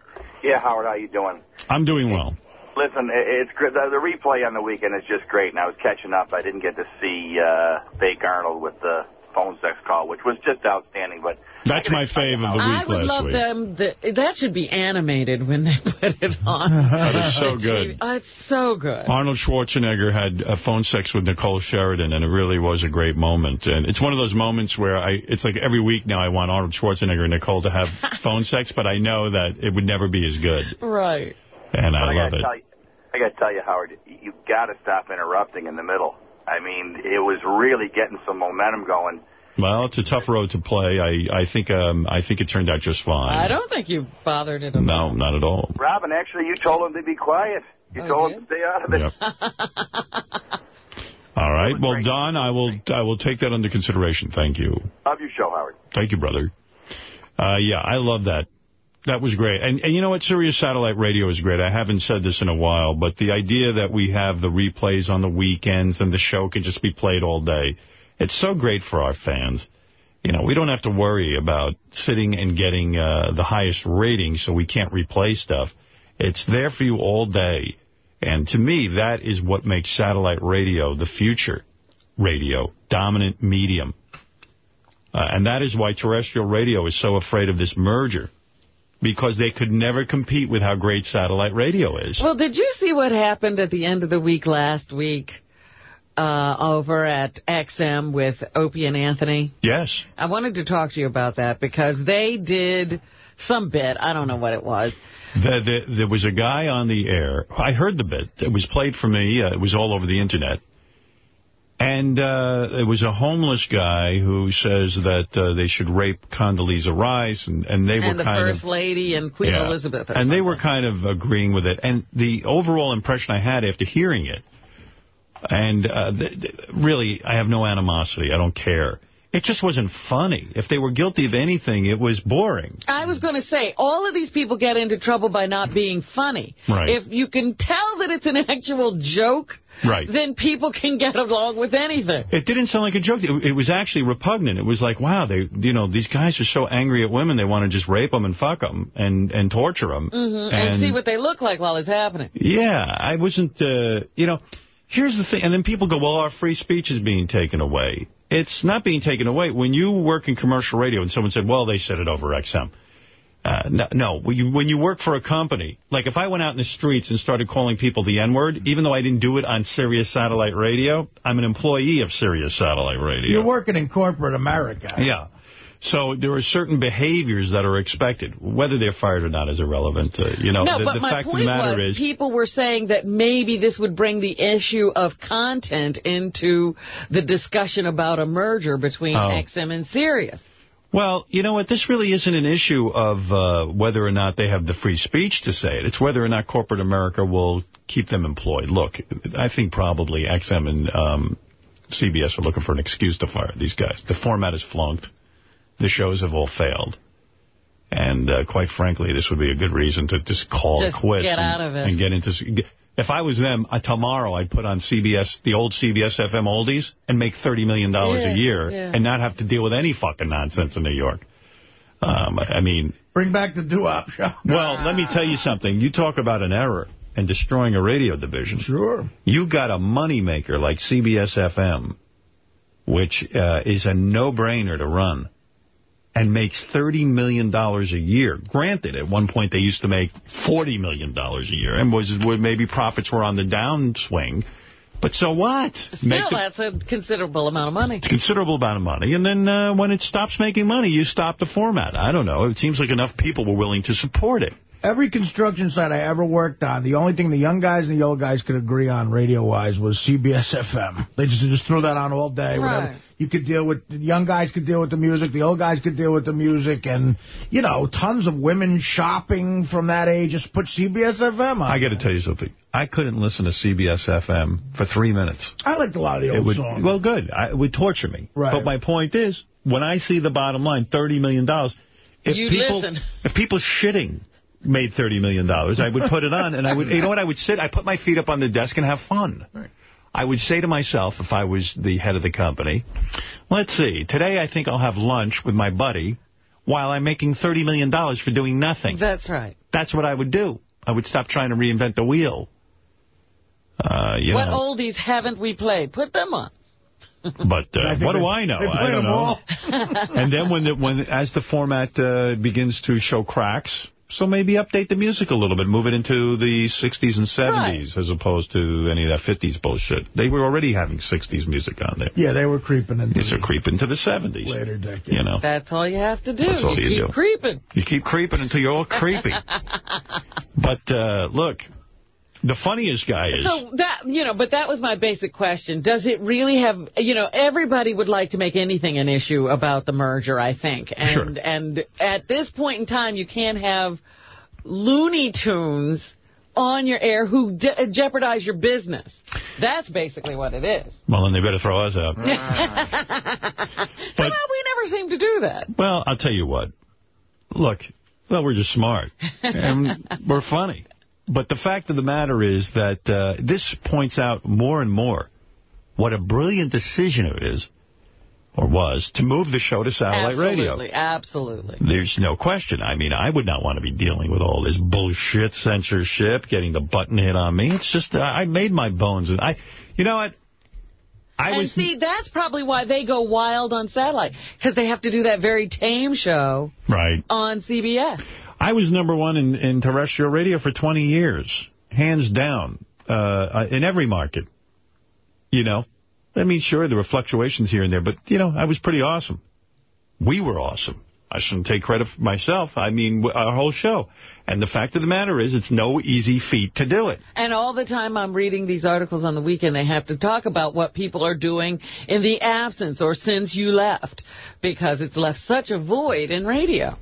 Yeah, Howard, how are you doing? I'm doing well. Listen, it's great. The, the replay on the weekend is just great, and I was catching up. I didn't get to see uh, Fake Arnold with the phone sex call, which was just outstanding. But That's my fave of the I week would love week. them. The, that should be animated when they put it on. That is so good. Oh, it's so good. Arnold Schwarzenegger had a phone sex with Nicole Sheridan, and it really was a great moment. And it's one of those moments where I, it's like every week now I want Arnold Schwarzenegger and Nicole to have phone sex, but I know that it would never be as good. Right. And But I love it. You, I got to tell you, Howard, you- you got to stop interrupting in the middle. I mean, it was really getting some momentum going. Well, it's a tough road to play. I, I think um, I think it turned out just fine. I don't think you bothered it at No, all. not at all. Robin, actually, you told him to be quiet. You Oh, told you him to stay out of it. Yep. All right. Well, great. Don, I will I will take that under consideration. Thank you. Love your show, Howard. Thank you, brother. Uh, yeah, I love that. That was great. And, and you know what? Sirius Satellite Radio is great. I haven't said this in a while, but the idea that we have the replays on the weekends and the show can just be played all day, it's so great for our fans. You know, we don't have to worry about sitting and getting uh, the highest rating so we can't replay stuff. It's there for you all day. And to me, that is what makes satellite radio the future radio, dominant medium. Uh, and that is why terrestrial radio is so afraid of this merger. Because they could never compete with how great satellite radio is. Well, did you see what happened at the end of the week last week uh, over at XM with Opie and Anthony? Yes. I wanted to talk to you about that because they did some bit. I don't know what it was. The, the, there was a guy on the air. I heard the bit. It was played for me. Uh, it was all over the Internet. And uh, it was a homeless guy who says that uh, they should rape Condoleezza Rice, and, and they and were the kind First of... Lady and Queen Yeah. Elizabeth. And they were kind of agreeing with it. And the overall impression I had after hearing it, and uh, th th really, I have no animosity. I don't care. It just wasn't funny. If they were guilty of anything, it was boring. I was going to say, all of these people get into trouble by not being funny. Right. If you can tell that it's an actual joke, Right. then people can get along with anything. It didn't sound like a joke. It, it was actually repugnant. It was like, wow, they, you know, these guys are so angry at women, they want to just rape them and fuck them and, and torture them. hmm And, see what they look like while it's happening. Yeah, I wasn't, uh, you know, here's the thing. And then people go, well, our free speech is being taken away. It's not being taken away. When you work in commercial radio and someone said, well, they said it over XM. Uh, no, no. When, you, when you work for a company, like if I went out in the streets and started calling people the N-word, even though I didn't do it on Sirius Satellite Radio, I'm an employee of Sirius Satellite Radio. You're working in corporate America. Yeah. So there are certain behaviors that are expected. Whether they're fired or not is irrelevant. Uh, you know, no, the, but the my fact of point the matter was is... people were saying that maybe this would bring the issue of content into the discussion about a merger between Oh. XM and Sirius. Well, you know what? This really isn't an issue of uh, whether or not they have the free speech to say it. It's whether or not corporate America will keep them employed. Look, I think probably XM and um, CBS are looking for an excuse to fire these guys. The format is flunked. The shows have all failed. And uh, quite frankly, this would be a good reason to just call Just it quits. get and, out of it. And get into... If I was them, uh, tomorrow I'd put on CBS, the old CBS FM oldies, and make $30 million Yeah, a year yeah. and not have to deal with any fucking nonsense in New York. Um, I mean, Bring back the doo-wop show. well, let me tell you something. You talk about an error and destroying a radio division. Sure. You got a moneymaker like CBS FM, which uh, is a no-brainer to run, and makes $30 million a year. Granted, at one point they used to make $40 million a year, and was maybe profits were on the downswing. But so what? Still, the- that's a considerable amount of money. it's a considerable amount of money. And then uh, when it stops making money, you stop the format. I don't know. It seems like enough people were willing to support it. Every construction site I ever worked on, the only thing the young guys and the old guys could agree on radio-wise was CBS FM. They just just threw that on all day. Whatever. Right. You could deal with, the young guys could deal with the music, the old guys could deal with the music, and, you know, tons of women shopping from that age just put CBS FM on. I got to tell you something. I couldn't listen to CBS FM for three minutes. I liked a lot of the It old would songs. well, good. I, it would torture me. Right. But my point is, when I see the bottom line, $30 million, dollars, if You'd people listen. if people shitting made $30 million, dollars, I would put it on, and I would, you know what, I would sit, I put my feet up on the desk and have fun. I would say to myself, if I was the head of the company, let's see, today I think I'll have lunch with my buddy while I'm making $30 million for doing nothing. That's right. That's what I would do. I would stop trying to reinvent the wheel. Uh, you What know, oldies haven't we played? Put them on. but uh, I think what do I know? they I played don't them know. all. and then when the, when as the format uh, begins to show cracks, so maybe update the music a little bit, move it into the 60s and 70s as opposed to any of that 50s bullshit. They were already having 60s music on there. Yeah, they were creeping into These are creeping to the 70s. later decade. You know, That's all you have to do. That's all you you keep do. creeping. you keep creeping until you're all creepy. but uh, look, the funniest guy is. So that, you know, but that was my basic question. Does it really have, you know, everybody would like to make anything an issue about the merger, I think. And, Sure. and at this point in time, you can't have Looney Tunes on your air who jeopardize your business. That's basically what it is. well, then they better throw us out. Somehow we never seem to do that. Well, I'll tell you what. Look, well, we're just smart. and we're funny. But the fact of the matter is that uh, this points out more and more what a brilliant decision it is, or was, to move the show to satellite radio. absolutely, absolutely. There's no question. I mean, I would not want to be dealing with all this bullshit censorship, getting the button hit on me. It's just, I made my bones. And I, you know what? I and was, see, that's probably why they go wild on satellite, because they have to do that very tame show right. on CBS. I was number one in, in terrestrial radio for 20 years, hands down, uh, in every market. You know? I mean, sure, there were fluctuations here and there, but, you know, I was pretty awesome. We were awesome. I shouldn't take credit for myself. I mean, our whole show. And the fact of the matter is, it's no easy feat to do it. And all the time I'm reading these articles on the weekend, they have to talk about what people are doing in the absence or since you left, because it's left such a void in radio.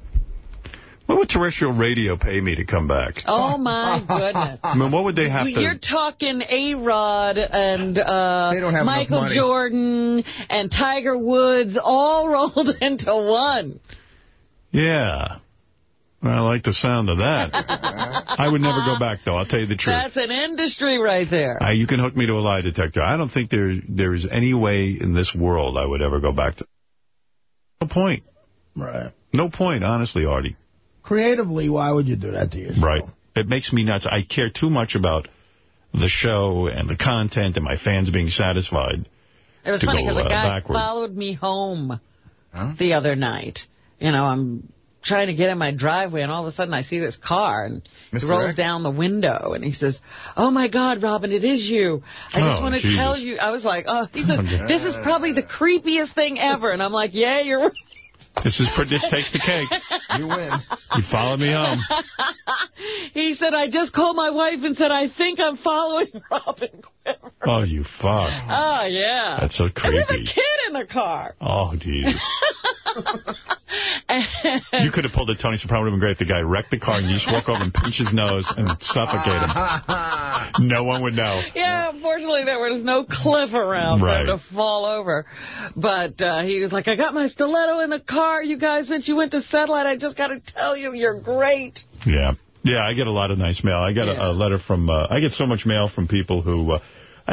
What would terrestrial radio pay me to come back? Oh, my goodness. I mean, what would they have to... You're talking A-Rod and uh, Michael Jordan and Tiger Woods all rolled into one. Yeah. I like the sound of that. I would never go back, though. I'll tell you the truth. That's an industry right there. Uh, you can hook me to a lie detector. I don't think there there's any way in this world I would ever go back to. No point. Right. No point, honestly, Artie. Creatively, why would you do that to yourself? Right. It makes me nuts. I care too much about the show and the content and my fans being satisfied. It was funny because uh, a guy backward. followed me home huh? the other night. You know, I'm trying to get in my driveway, and all of a sudden I see this car, and Mr. he rolls Rick? down the window, and he says, oh, my God, Robin, it is you. I just oh, want to Jesus. tell you. I was like, oh, he says, this is probably the creepiest thing ever. And I'm like, yeah, you're right. This is this takes the cake. You win. You followed me home. he said, I just called my wife and said, I think I'm following Robin Quivers. Oh, you fuck. Oh, yeah. That's so creepy. And with a kid in the car. Oh, Jesus. you could have pulled a Tony Soprano. would have been great if the guy wrecked the car and you just walk over and pinch his nose and suffocate him. no one would know. Yeah, unfortunately, there was no cliff around right. for him to fall over. But uh, he was like, I got my stiletto in the car, you guys, since you went to Satellite. I just got to tell you, you're great. Yeah. Yeah, I get a lot of nice mail. I got yeah. a, a, letter from, uh, I get so much mail from people who, uh,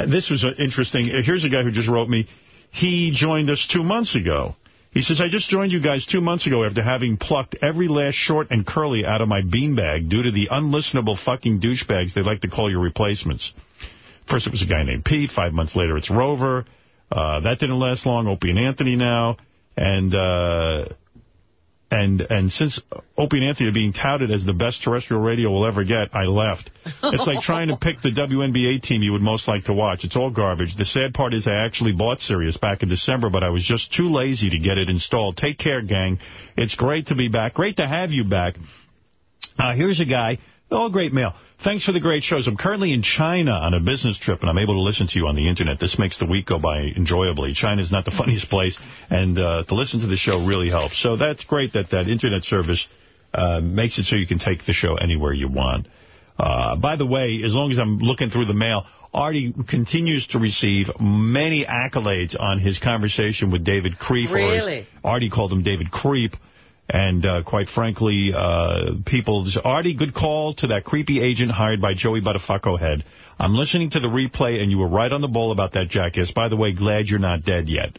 this was uh, interesting. Here's a guy who just wrote me. He joined us two months ago. He says, I just joined you guys two months ago after having plucked every last short and curly out of my beanbag due to the unlistenable fucking douchebags they like to call your replacements. First it was a guy named Pete. Five months later it's Rover. Uh, that didn't last long. Opie and Anthony now. And uh, and and since Opie and Anthony are being touted as the best terrestrial radio we'll ever get, I left. It's like trying to pick the WNBA team you would most like to watch. It's all garbage. The sad part is I actually bought Sirius back in December, but I was just too lazy to get it installed. Take care, gang. It's great to be back. Great to have you back. Uh, here's a guy. All great mail. Thanks for the great shows. I'm currently in China on a business trip, and I'm able to listen to you on the Internet. This makes the week go by enjoyably. China's not the funniest place, and uh, to listen to the show really helps. So that's great that that Internet service uh, makes it so you can take the show anywhere you want. Uh, by the way, as long as I'm looking through the mail, Artie continues to receive many accolades on his conversation with David Creep. Really? Artie called him David Creep. And uh, quite frankly, uh, people, Artie, good call to that creepy agent hired by Joey Buttafucko Head. I'm listening to the replay, and you were right on the ball about that jackass. By the way, glad you're not dead yet.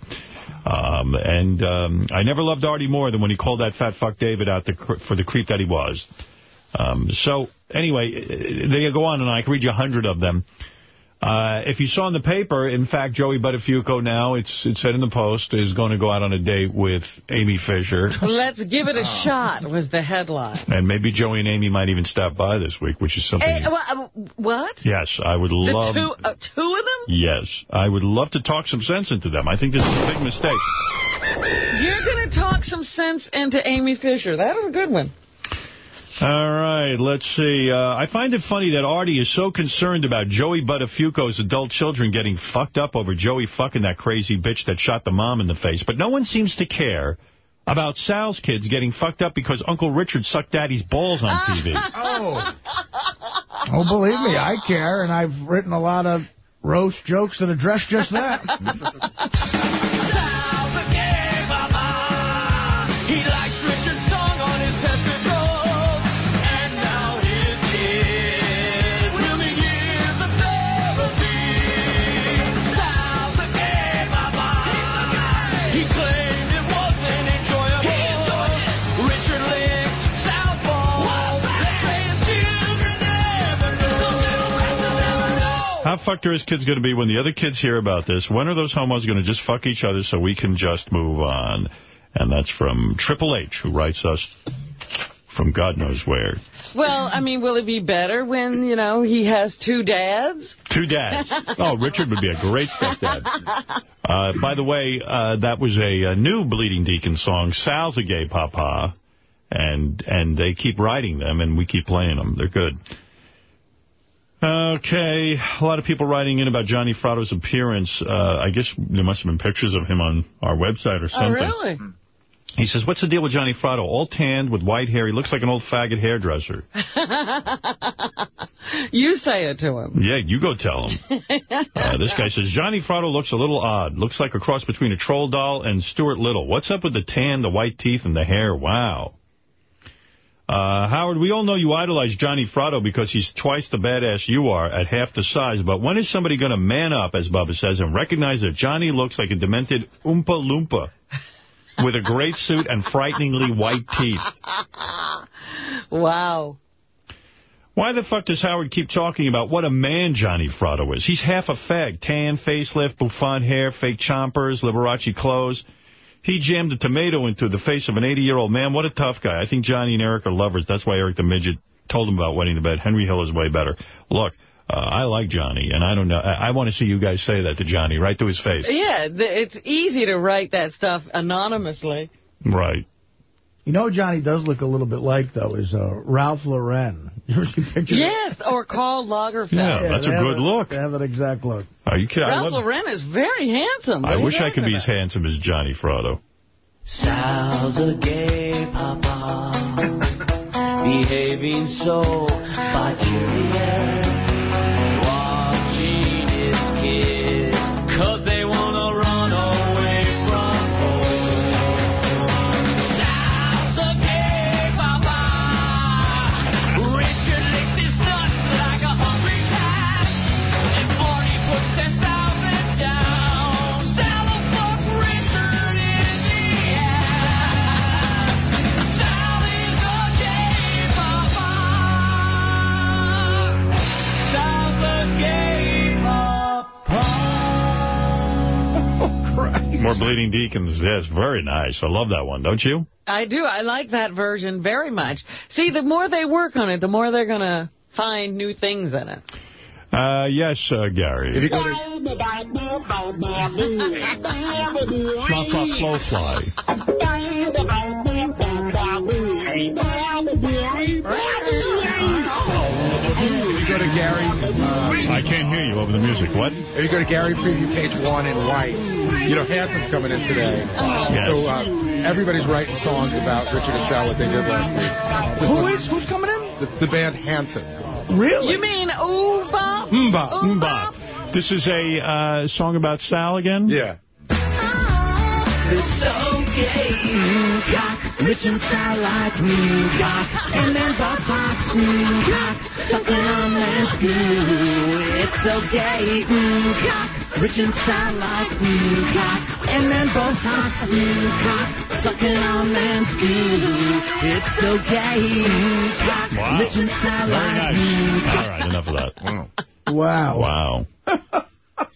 Um, and um, I never loved Artie more than when he called that fat fuck David out the, for the creep that he was. Um, so, anyway, they go on, and I can read you a hundred of them. Uh, if you saw in the paper, in fact, Joey Buttafuoco now, it's it said in the Post, is going to go out on a date with Amy Fisher. Let's give it a oh. shot was the headline. And maybe Joey and Amy might even stop by this week, which is something... Hey, uh, what? Yes, I would the love... Two, uh, two of them? Yes, I would love to talk some sense into them. I think this is a big mistake. You're going to talk some sense into Amy Fisher. That is a good one. All right, let's see. Uh, I find it funny that Artie is so concerned about Joey Buttafuoco's adult children getting fucked up over Joey fucking that crazy bitch that shot the mom in the face. But no one seems to care about Sal's kids getting fucked up because Uncle Richard sucked daddy's balls on TV. oh. oh, believe me, I care, and I've written a lot of roast jokes that address just that. fucked are his kids going to be when the other kids hear about this? When are those homos going to just fuck each other so we can just move on? And that's from Triple H, who writes us from God knows where. Well, I mean, will it be better when, you know, he has two dads? Two dads. Oh, Richard would be a great stepdad. Uh, by the way, uh, that was a, a, new Bleeding Deacon song, Sal's a Gay Papa, and and they keep writing them, and we keep playing them. They're good. Okay, a lot of people writing in about Johnny Fratto's appearance. Uh, I guess there must have been pictures of him on our website or something. Oh, really? He says, what's the deal with Johnny Fratto? All tanned with white hair. He looks like an old faggot hairdresser. you say it to him. Yeah, you go tell him. uh, this guy says, Johnny Fratto looks a little odd. Looks like a cross between a troll doll and Stuart Little. What's up with the tan, the white teeth, and the hair? Wow. Uh, Howard, we all know you idolize Johnny Fratto because he's twice the badass you are at half the size, but when is somebody going to man up, as Bubba says, and recognize that Johnny looks like a demented Oompa Loompa with a great suit and frighteningly white teeth? Wow. Why the fuck does Howard keep talking about what a man Johnny Fratto is? He's half a fag. Tan, facelift, bouffant hair, fake chompers, Liberace clothes. He jammed a tomato into the face of an 80-year-old man. What a tough guy. I think Johnny and Eric are lovers. That's why Eric the Midget told him about wetting the bed. Henry Hill is way better. Look, uh, I like Johnny, and I don't know. I, I want to see you guys say that to Johnny, right to his face. Yeah, it's easy to write that stuff anonymously. Right. You know Johnny does look a little bit like, though, is uh, Ralph Lauren. You ever see pictures? Yes, or Karl Lagerfeld. Yeah, that's a good a, look. They have an exact look. Are you kidding? Ralph Lauren is very handsome. I wish I could be as handsome as Johnny Fratto. Sal's a gay papa, behaving so peculiar, watching More Bleeding Deacons. Yes, very nice. I love that one, don't you? I do. I like that version very much. See, the more they work on it, the more they're going to find new things in it. Uh, yes, uh, Gary. If you go to... Fluff, fluff, flow, fly. If you go to Gary... I can't hear you over the music. What? If you go to Gary Preview page one in white, you know, Hanson's coming in today. Yes. So uh, everybody's writing songs about Richard and Sal, what they did last week. Who is? Who's coming in? The, the band Hanson. Really? You mean Ooh Bop? Mbop. Mbop. This is a uh, song about Sal again? Yeah. So gay. Mm, cock, rich and fat like me, cock, and then buttocks, mm, cock, sucking on man's goo. It's so gay. Mm, cock, rich and fat like me, cock, and then buttocks, mm, cock, sucking on man's goo. It's so gay. Cock, Wow. rich and fat Very like nice. me, All right, enough of that. Wow. Wow. Oh,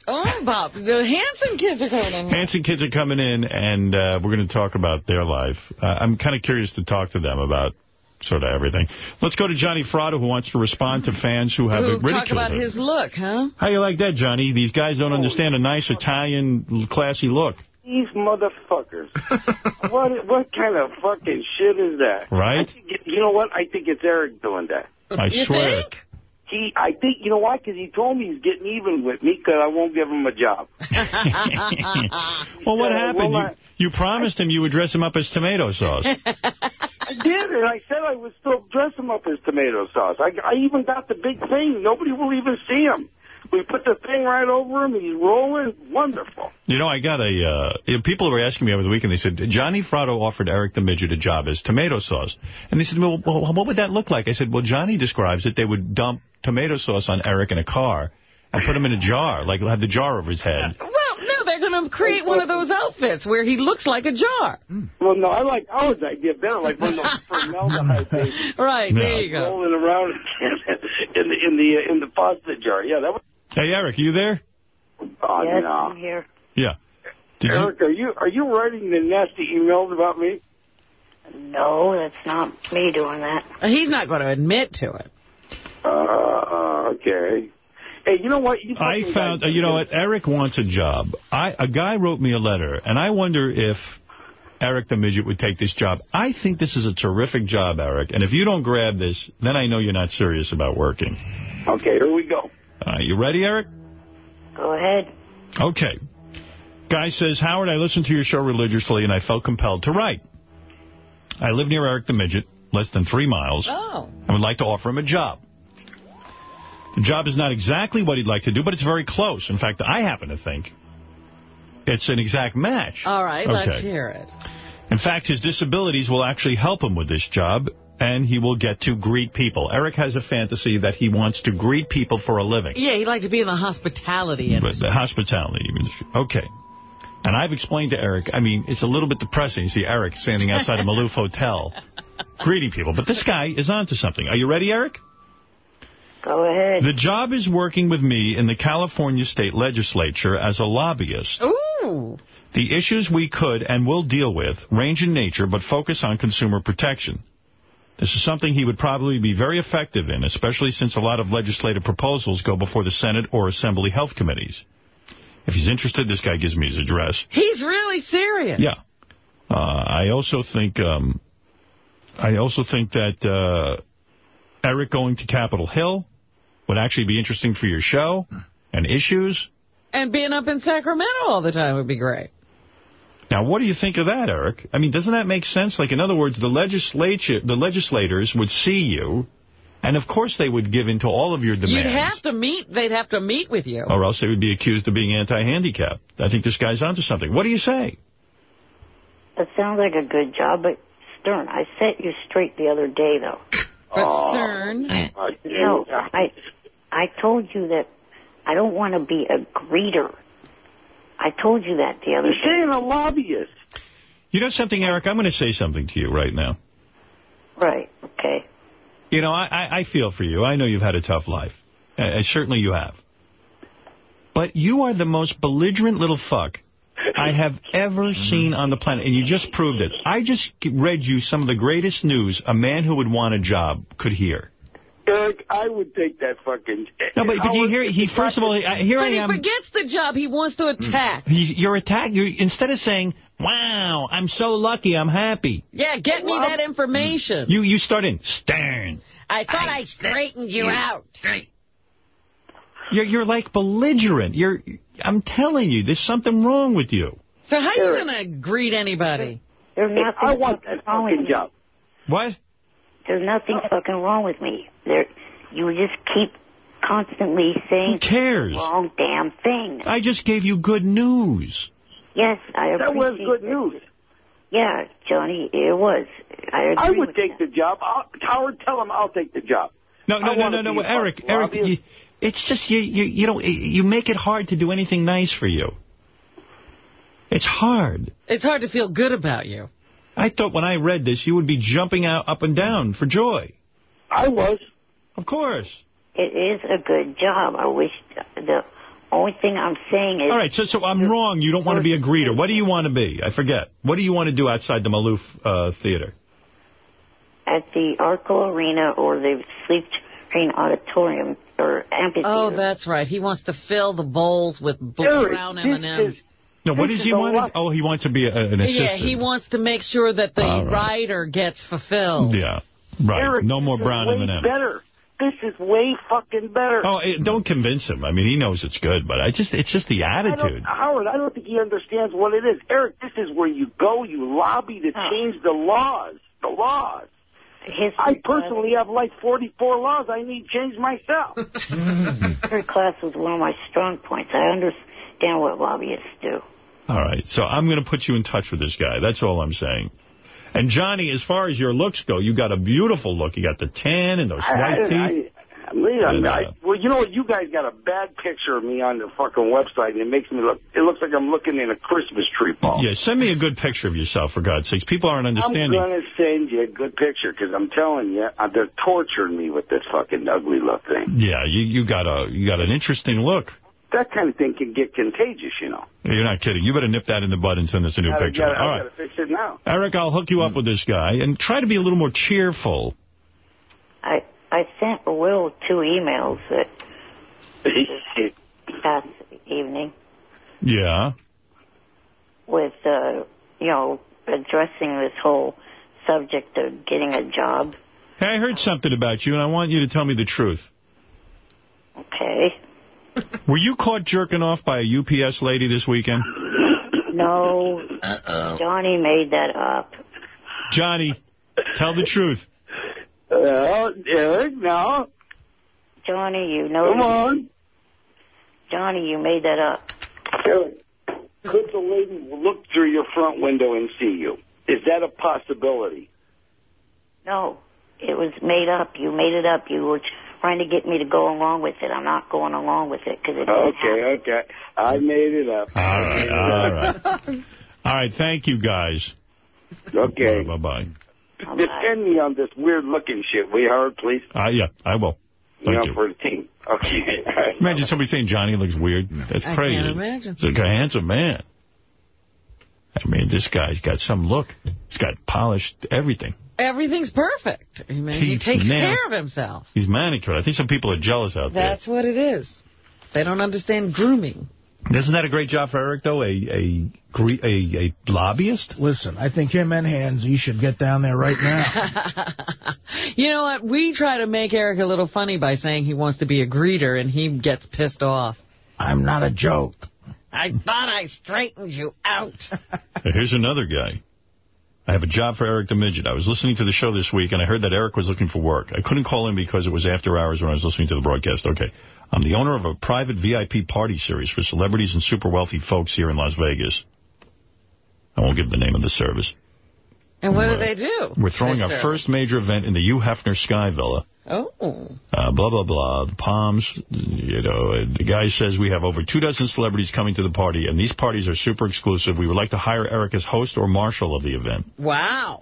Bop. The Hanson kids are coming in. Hanson kids are coming in, and uh, we're going to talk about their life. Uh, I'm kind of curious to talk to them about sort of everything. Let's go to Johnny Fratto, who wants to respond to fans who have Who ridiculed talk about him. his look, huh? How you like that, Johnny? These guys don't understand a nice Italian, classy look, These motherfuckers. what what kind of fucking shit is that? right? I think you know what? I think it's Eric doing that. I You swear. think? He, I think, you know why? Because he told me he's getting even with me because I won't give him a job. well, what Uh, happened? well, you, I- you promised him you would dress him up as tomato sauce. I did, and I said I would still dress him up as tomato sauce. I, I even got the big thing. Nobody will even see him. We put the thing right over him. And he's rolling. Wonderful. You know, I got a, uh, people were asking me over the weekend, they said, Johnny Fratto offered Eric the Midget a job as tomato sauce. And they said, well, well, what would that look like? I said, well, Johnny describes it. They would dump tomato sauce on Eric in a car and put him in a jar, like have the jar over his head. Well, no, they're going to create one of those outfits where he looks like a jar. Well, no, I like Howard's idea better, like one of those formaldehyde babies Right, No. there you go. rolling around in the in the uh, in the pasta jar. Yeah, that was. Hey, Eric, you there? Oh, Yes, no. I'm here. Yeah. Did you, Eric, are you are you writing the nasty emails about me? No, that's not me doing that. He's not going to admit to it. Uh, okay. Hey, you know what? You I found, guys- uh, you know what, Eric wants a job. I A guy wrote me a letter, and I wonder if Eric the Midget would take this job. I think this is a terrific job, Eric, and if you don't grab this, then I know you're not serious about working. Okay, here we go. Uh, you ready, Eric? Go ahead. Okay. Guy says, Howard, I listened to your show religiously, and I felt compelled to write. I live near Eric the Midget, less than three miles. Oh. I would like to offer him a job. The job is not exactly what he'd like to do, but it's very close. In fact, I happen to think it's an exact match. All right, Okay. let's hear it. In fact, his disabilities will actually help him with this job, and he will get to greet people. Eric has a fantasy that he wants to greet people for a living. Yeah, he'd like to be in the hospitality But industry. the hospitality industry. Okay. And I've explained to Eric, I mean, it's a little bit depressing. You see Eric standing outside a Maloof hotel greeting people. But this guy is onto something. Are you ready, Eric? Go ahead. The job is working with me in the California state legislature as a lobbyist. Ooh. The issues we could and will deal with range in nature, but focus on consumer protection. This is something he would probably be very effective in, especially since a lot of legislative proposals go before the Senate or Assembly health committees. If he's interested, this guy gives me his address. He's really serious. Yeah. Uh, I also think um, I also think that uh, Eric going to Capitol Hill would actually be interesting for your show and issues. And being up in Sacramento all the time would be great. Now, what do you think of that, Eric? I mean, doesn't that make sense? Like, in other words, the legislature, the legislators would see you, and of course they would give in to all of your demands. You'd have to meet, they'd have to meet with you. Or else they would be accused of being anti-handicap. I think this guy's onto something. What do you say? That sounds like a good job, but Stern, I set you straight the other day, though. But Stern, No, I, I told you that I don't want to be a greeter. I told you that the other You're day. saying a lobbyist. You know something, Eric? I'm going to say something to you right now. Right, okay. You know, I, I, I feel for you. I know you've had a tough life. Uh, certainly you have. But you are the most belligerent little fuck I have ever mm-hmm. seen on the planet, and you just proved it. I just read you some of the greatest news a man who would want a job could hear. Eric, I would take that fucking... No, but, but you hear, he first of all, I, here but I he am. forgets the job. He wants to mm. attack. He's, you're attacked. You're, instead of saying, wow, I'm so lucky, I'm happy, Yeah, get me that information. you, you start in, Stern. I thought I, straightened you out. You're, you're like belligerent. You're, I'm telling you, there's something wrong with you. So how are you going to greet anybody? There's nothing I want fucking that wrong with fucking me. job. What? There's nothing fucking wrong with me. There, you just keep constantly saying Who cares? the wrong damn thing. I just gave you good news. Yes, I appreciate That was good that. news. Yeah, Johnny, it was. I agree I would with take that. the job. I'll, Howard, tell him I'll take the job. No, no, I no, no, no, Eric, Eric, you, it's just you, you, you know, you make it hard to do anything nice for you. It's hard. It's hard to feel good about you. I thought when I read this, you would be jumping out up and down for joy. I was. Of course. It is a good job. I wish the only thing I'm saying is All right, so so I'm wrong. You don't want to be a greeter. What do you want to be? I forget. What do you want to do outside the Maloof uh, Theater? at the Arco Arena or the Sleep Train Auditorium or amphitheater. Oh, that's right. He wants to fill the bowls with bl- brown M&Ms. No, what does he a want? lot- Oh, he wants to be a, an assistant. Yeah, he wants to make sure that the All right. rider gets fulfilled. Yeah, right. Eric, no more brown M&Ms. better. This is way fucking better. Oh, eh, don't convince him. I mean, he knows it's good, but I just it's just the attitude. I don't, attitude. Howard, I don't think he understands what it is. Eric, this is where you go, you lobby to change the laws. The laws. History I class- personally have like 44 laws I need changed myself. Hmm. history class was one of my strong points. I understand what lobbyists do. All right, so I'm going to put you in touch with this guy. That's all I'm saying. And Johnny, as far as your looks go, you got a beautiful look. You got the tan and those I, white I, teeth. I, I, mean, I, And, uh, I, well, you know what? You guys got a bad picture of me on the fucking website, and it makes me look. It looks like I'm looking in a Christmas tree, ball. Yeah, send me a good picture of yourself, for God's sakes. People aren't understanding. I'm understanding. gonna send you a good picture because I'm telling you, uh, they're torturing me with this fucking ugly look thing. Yeah, you you got a you got an interesting look. that kind of thing can get contagious, you know. You're not kidding. You better nip that in the bud and send us a new Gotta- picture. gotta- All I right. got to fix it now. Eric, I'll hook you up with this guy and try to be a little more cheerful. I I sent Will two emails that this past evening Yeah. with uh, you know addressing this whole subject of getting a job. Hey, I heard something about you, and I want you to tell me the truth. Okay. Were you caught jerking off by a UPS lady this weekend? No, Uh -oh. Johnny made that up. Johnny, tell the truth. Well, Eric, now. Johnny, you know. Come on. Johnny, you made that up. Eric, could the lady look through your front window and see you? Is that a possibility? No, it was made up. You made it up. You were trying to get me to go along with it. I'm not going along with it because it didn't Okay, okay. I made it up. All right, all right. All right, thank you, guys. Okay. Bye-bye. Just send me on this weird looking shit, will you, Howard, please? Uh, yeah, I will. You Thank know, you. for the team. Okay. Imagine somebody saying Johnny looks weird. That's I crazy. can't imagine. He's like a handsome man. I mean, this guy's got some look. He's got polished everything. Everything's perfect. I mean, he takes nails. care of himself. He's manicured. I think some people are jealous out there. That's what it is. They don't understand grooming. Isn't that a great job for Eric, though? A a gre- a, a lobbyist? Listen, I think him and Hansy should get down there right now. You know what? We try to make Eric a little funny by saying he wants to be a greeter, and he gets pissed off. I'm not a joke. I thought I straightened you out. Here's another guy. I have a job for Eric the Midget. I was listening to the show this week, and I heard that Eric was looking for work. I couldn't call him because it was after hours when I was listening to the broadcast. Okay. I'm the owner of a private VIP party series for celebrities and super wealthy folks here in Las Vegas. I won't give the name of the service. And what do they do? We're throwing our first major event in the Hugh Hefner Sky Villa. Oh. Uh, blah, blah, blah. The Palms, you know, the guy says we have over two dozen celebrities coming to the party, and these parties are super exclusive. We would like to hire Eric as host or marshal of the event. Wow.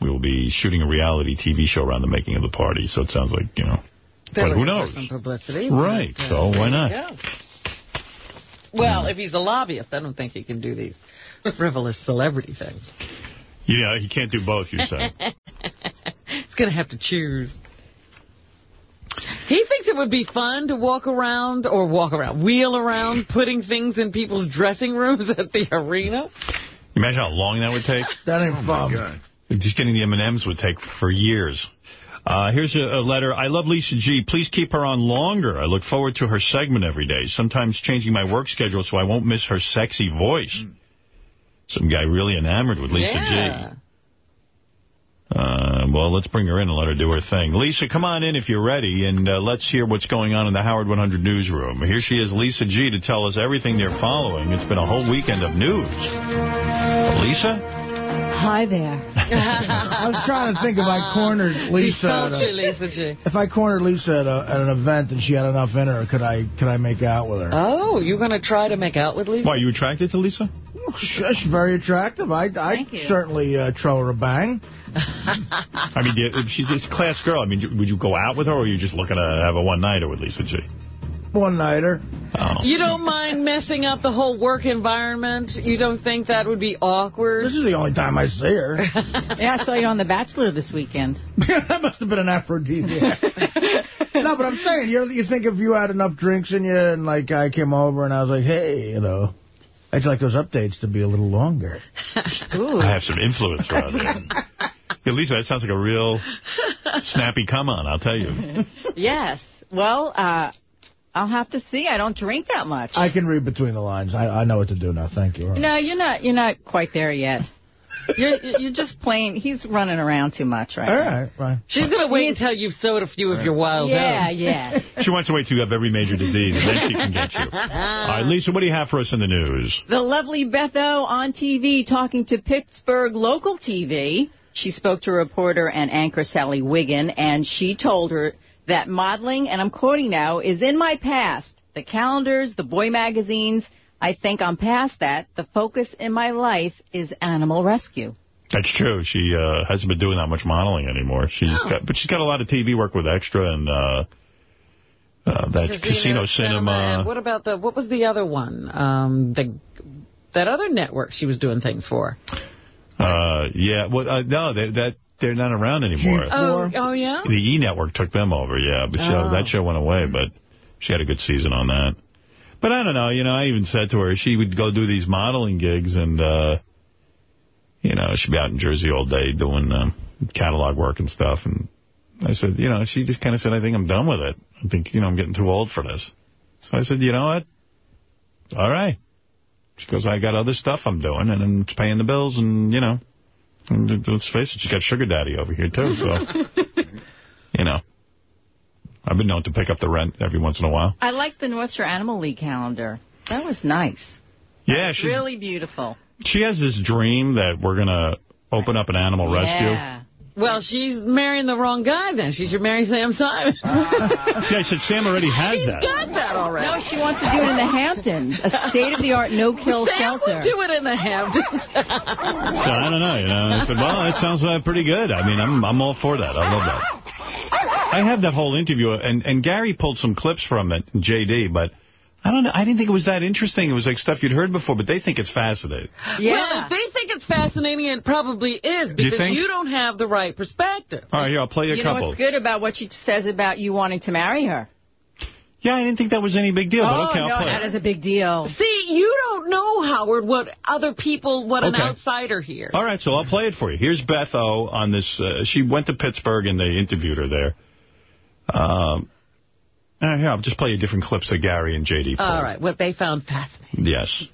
We will be shooting a reality TV show around the making of the party, so it sounds like, you know. They're but who looking for knows? Some publicity. Right, but, uh, so why not? you go. Well, if he's a lobbyist, I don't think he can do these frivolous celebrity things. Yeah, he can't do both, you say. He's going to have to choose. He thinks it would be fun to walk around, or walk around, wheel around, putting things in people's dressing rooms at the arena. Imagine how long that would take. That ain't fun. Just getting the M&Ms would take for years. Uh, here's a, a letter. I love Lisa G. Please keep her on longer. I look forward to her segment every day, sometimes changing my work schedule so I won't miss her sexy voice. Some guy really enamored with Lisa yeah. G. Uh, well, let's bring her in and let her do her thing. Lisa, come on in if you're ready, and uh, let's hear what's going on in the Howard 100 newsroom. Here she is, Lisa G., to tell us everything they're following. It's been a whole weekend of news. Lisa? Hi there. I was trying to think if I cornered Lisa. At Culture, a, Lisa G. if I cornered Lisa at, a, at an event and she had enough in her, could I could I make out with her? Oh, you're going to try to make out with Lisa? Why, are you attracted to Lisa? She's very attractive. I I certainly uh, throw her a bang. I mean, if she's this class girl. I mean, would you go out with her, or are you just looking to have a one-nighter with Lisa G? One nighter. Oh. You don't mind messing up the whole work environment? You don't think that would be awkward? This is the only time I see her. Yeah, I saw you on The Bachelor this weekend. that must have been an aphrodisiac. no, but I'm saying, you you think if you had enough drinks in you and, like, I came over and I was like, hey, you know, I'd like those updates to be a little longer. I have some influence around there. Yeah, Lisa, that sounds like a real snappy come on, I'll tell you. Yes. Well, uh, I'll have to see. I don't drink that much. I can read between the lines. I, I know what to do now. Thank you. All right. No, you're not. You're not quite there yet. You're you're just plain. He's running around too much right All now. right, right. She's going to wait until you've sowed a few of your wild Yeah, oats. yeah. She wants to wait till you have every major disease, and then she can get you. All right, Lisa, what do you have for us in the news? The lovely Beth O on TV talking to Pittsburgh local TV. She spoke to reporter and anchor Sally Wiggin, and she told her that modeling, and I'm quoting now, is in my past. The calendars, the boy magazines, I think I'm past that. The focus in my life is animal rescue. That's true. She uh, hasn't been doing that much modeling anymore. She's got, but she's got a lot of TV work with Extra and uh, Uh, that Casino, Cinema. and What about the, what was the other one? Um, the That other network she was doing things for. Uh, yeah, well, uh, no, they, that they're not around anymore. Oh, oh yeah? The E Network took them over, yeah, but show, Oh. that show went away, but she had a good season on that. But I don't know, you know, I even said to her, she would go do these modeling gigs, and, uh, you know, she'd be out in Jersey all day doing um, catalog work and stuff, and I said, you know, she just kind of said, I think I'm done with it. I think, you know, I'm getting too old for this. So I said, you know what? All right. She goes, I got other stuff I'm doing, and it's paying the bills, and, you know, let's face it, she's got sugar daddy over here, too, so, you know. I've been known to pick up the rent every once in a while. I like the North Shore Animal League calendar. That was nice. Yeah, she's, Really beautiful. she has this dream that we're going to open up an animal rescue. Yeah. Well, she's marrying the wrong guy then. She should marry Sam Simon. Yeah, I said Sam already has He's that. got that already. No, she wants to do it in the Hamptons, a state-of-the-art no-kill Sam shelter. would do it in the Hamptons. So I don't know, you know. I said, well, that sounds uh, pretty good. I mean, I'm I'm all for that. I love that. I have that whole interview, and, and Gary pulled some clips from it, JD, but I don't know. I didn't think it was that interesting. It was like stuff you'd heard before, but they think it's fascinating. Yeah. Well, if they think it's fascinating, it probably is because think? you don't have the right perspective. All right, here, I'll play you a You know couple. what's good about what she says about you wanting to marry her? Yeah, I didn't think that was any big deal, oh, but okay, I'll no, play that it. is a big deal. See, you don't know, Howard, what other people, what an outsider hears. All right, so I'll play it for you. Here's Beth O on this. Uh, she went to Pittsburgh, and they interviewed her there. Um, uh, here, I'll just play you different clips that Gary and JD pulled. All right, what they found fascinating. Yes.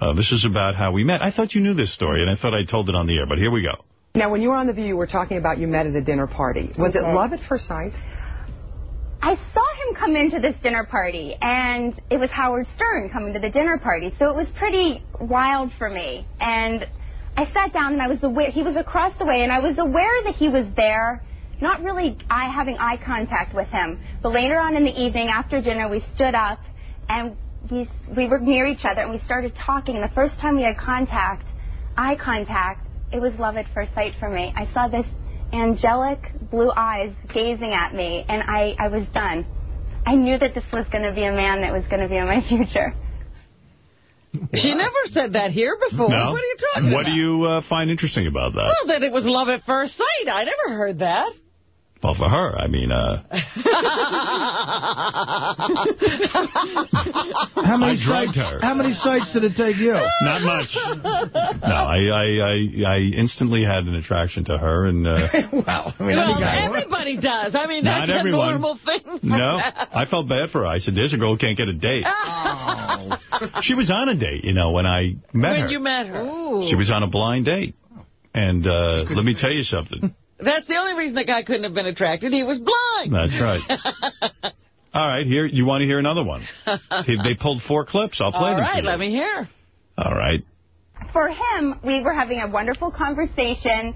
Uh, this is about how we met. I thought you knew this story, and I thought I told it on the air, but here we go. Now, when you were on The View, you were talking about you met at a dinner party. Was it love at first sight? I saw him come into this dinner party, and it was Howard Stern coming to the dinner party, so it was pretty wild for me. And I sat down, and I was aware he was across the way, and I was aware that he was there, not really eye, having eye contact with him. But later on in the evening, after dinner, we stood up, and we we were near each other, and we started talking. And the first time we had contact, eye contact, it was love at first sight for me. I saw this angelic blue eyes gazing at me, and I, I was done. I knew that this was going to be a man that was going to be in my future. She never said that here before. no? What are you talking What about? do you uh, find interesting about that? Well, that it was love at first sight. I never heard that. Well, for her, I mean, uh, How many I drugged sites, her. How many sites did it take you? not much. No, I, I, I, I instantly had an attraction to her, and uh, well, I mean, well, any guy- everybody does. I mean, Not that's a everyone. normal thing. no, I felt bad for her. I said, "There's a girl who can't get a date." She was on a date, you know, when I met when her. When you met her. She was on a blind date, and uh, let me tell you something. That's the only reason the guy couldn't have been attracted. He was blind. That's right. All right, here you want to hear another one? They- They pulled four clips. I'll play All them right, for you. let me hear. All right. For him, we were having a wonderful conversation.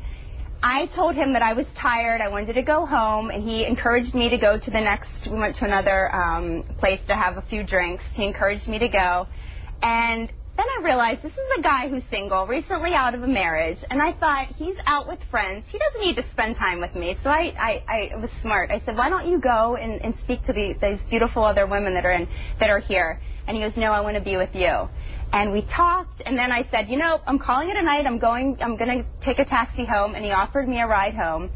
I told him that I was tired, I wanted to go home, and he encouraged me to go to the next, we went to another um, place to have a few drinks. He encouraged me to go. And then I realized this is a guy who's single, recently out of a marriage, and I thought he's out with friends. He doesn't need to spend time with me. So I, I, I was smart. I said, why don't you go and, and speak to the, these beautiful other women that are in, that are here? And he goes, no, I want to be with you. And we talked, and then I said, you know, I'm calling it a night. I'm going, I'm going to take a taxi home. And he offered me a ride home.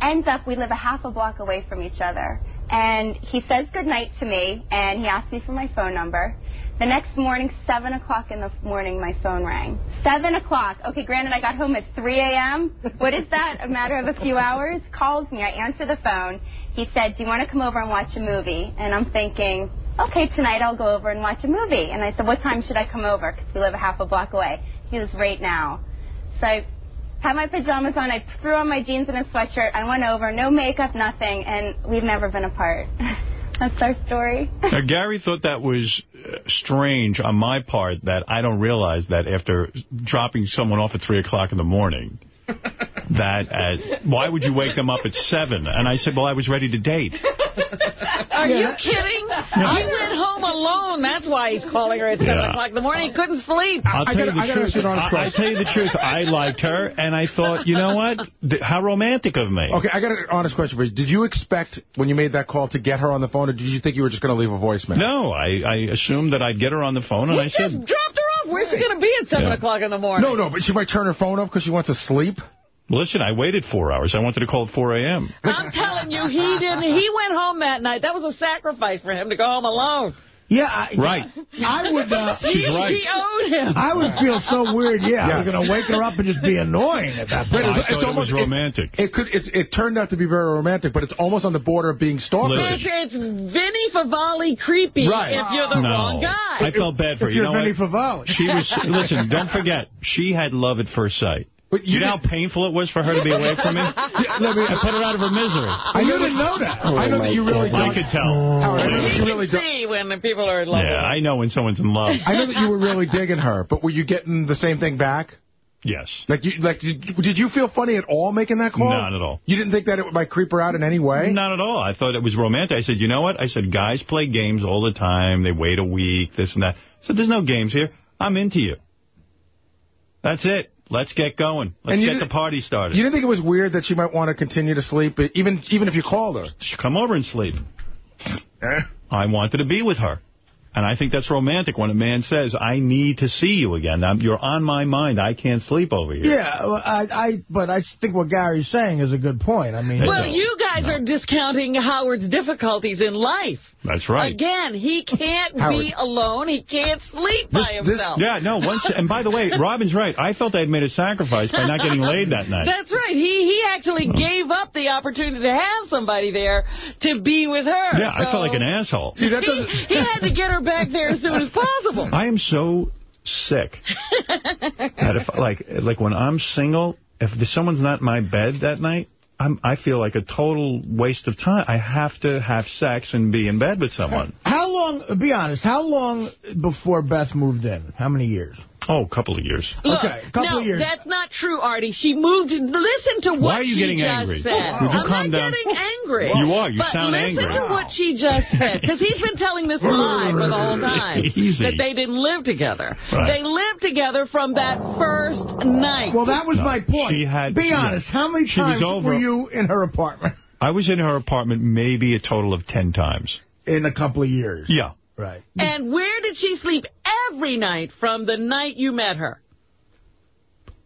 Ends up, we live a half a block away from each other. And he says goodnight to me, and he asks me for my phone number. The next morning, 7 o'clock in the morning, my phone rang. 7 o'clock. Okay, granted, I got home at 3 a.m. What is that? A matter of a few hours? Calls me. I answer the phone. He said, do you want to come over and watch a movie? And I'm thinking, okay, tonight I'll go over and watch a movie. And I said, what time should I come over? Because we live a half a block away. He was right now. So I had my pajamas on. I threw on my jeans and a sweatshirt. I went over, no makeup, nothing, and we've never been apart. That's our story. Now, Gary thought that was uh, strange on my part that I don't realize that after dropping someone off at 3 o'clock in the morning, that at, why would you wake them up at 7? And I said, well, I was ready to date. Are you kidding? He went home alone. That's why he's calling her at 7 Yeah. o'clock in the morning. He couldn't sleep. I'll tell you the truth. I, will tell you the truth. I liked her, and I thought, you know what? Th- How romantic of me. Okay, I got an honest question for you. Did you expect, when you made that call, to get her on the phone, or did you think you were just going to leave a voicemail? No, I, I assumed that I'd get her on the phone, and I He said, dropped her off. Where's she going to be at 7 Yeah. o'clock in the morning? No, no, but she might turn her phone off because she wants to sleep. listen, I waited four hours. I wanted to call at 4 a.m. I'm telling you, he didn't. He went home that night. That was a sacrifice for him to go home alone. Yeah, I, Right. I would. Uh, She's right. He owed him. I would feel so weird. Yeah, Yes. we're gonna wake her up and just be annoying at that But point. it's almost it romantic. It could. It's, it turned out to be very romantic, but it's almost on the border of being stalkerish. It's, it's Vinny Favale creepy Right. if you're the no. wrong guy. I felt bad for. If You you're know Vinny what? Favale. She was, listen, don't forget, she had love at first sight. But You know how painful it was for her to be away from me? Yeah, let me- I put her out of her misery. I know didn't know that. Oh oh, I know that you really. I don't- could tell. Howard, I know that you really. don't- see when the people are in love Yeah, I know when someone's in love. I know that you were really digging her, but were you getting the same thing back? Yes. Like, you, like, did, did you feel funny at all making that call? Not at all. You didn't think that it might creep her out in any way? Not at all. I thought it was romantic. I said, you know what? I said, guys play games all the time. They wait a week, this and that. I said, there's no games here. I'm into you. That's it. Let's get going. Let's get the party started. You didn't think it was weird that she might want to continue to sleep, even even if you called her? She come over and sleep. Eh? I wanted to be with her. And I think that's romantic when a man says, I need to see you again. I'm, you're on my mind. I can't sleep over here. Yeah, well, I, I, but I think what Gary's saying is a good point. I mean, Well, you guys are discounting Howard's difficulties in life. That's right. Again, he can't be alone. He can't sleep by himself. Yeah, no, once, and by the way, Robin's right. I felt I had made a sacrifice by not getting laid that night. That's right. He he actually hmm. gave up the opportunity to have somebody there to be with her. Yeah, I felt like an asshole. See, that doesn't... he, he had to get her back there as soon as possible. I am so sick that if, like, like when I'm single, if someone's not in my bed that night, I'm, I feel like a total waste of time. I have to have sex and be in bed with someone. how long? Be honest. How long before Beth moved in? How many years? Oh, a couple of years. Look, Okay, couple no, of years. that's not true, Artie. She moved. Listen to what Why are you getting angry? said. Would you I'm calm not down? getting angry. You are. You but sound listen angry. to what she just said, because he's been telling this lie for the whole time Easy. that they didn't live together. Right. They lived together from that first night. Well, that was No, my point. she had- Be yeah. honest. How many She times were you in her apartment I was in her apartment maybe a total of 10 times. in a couple of years? Yeah. Right. And where did she sleep every night from the night you met her?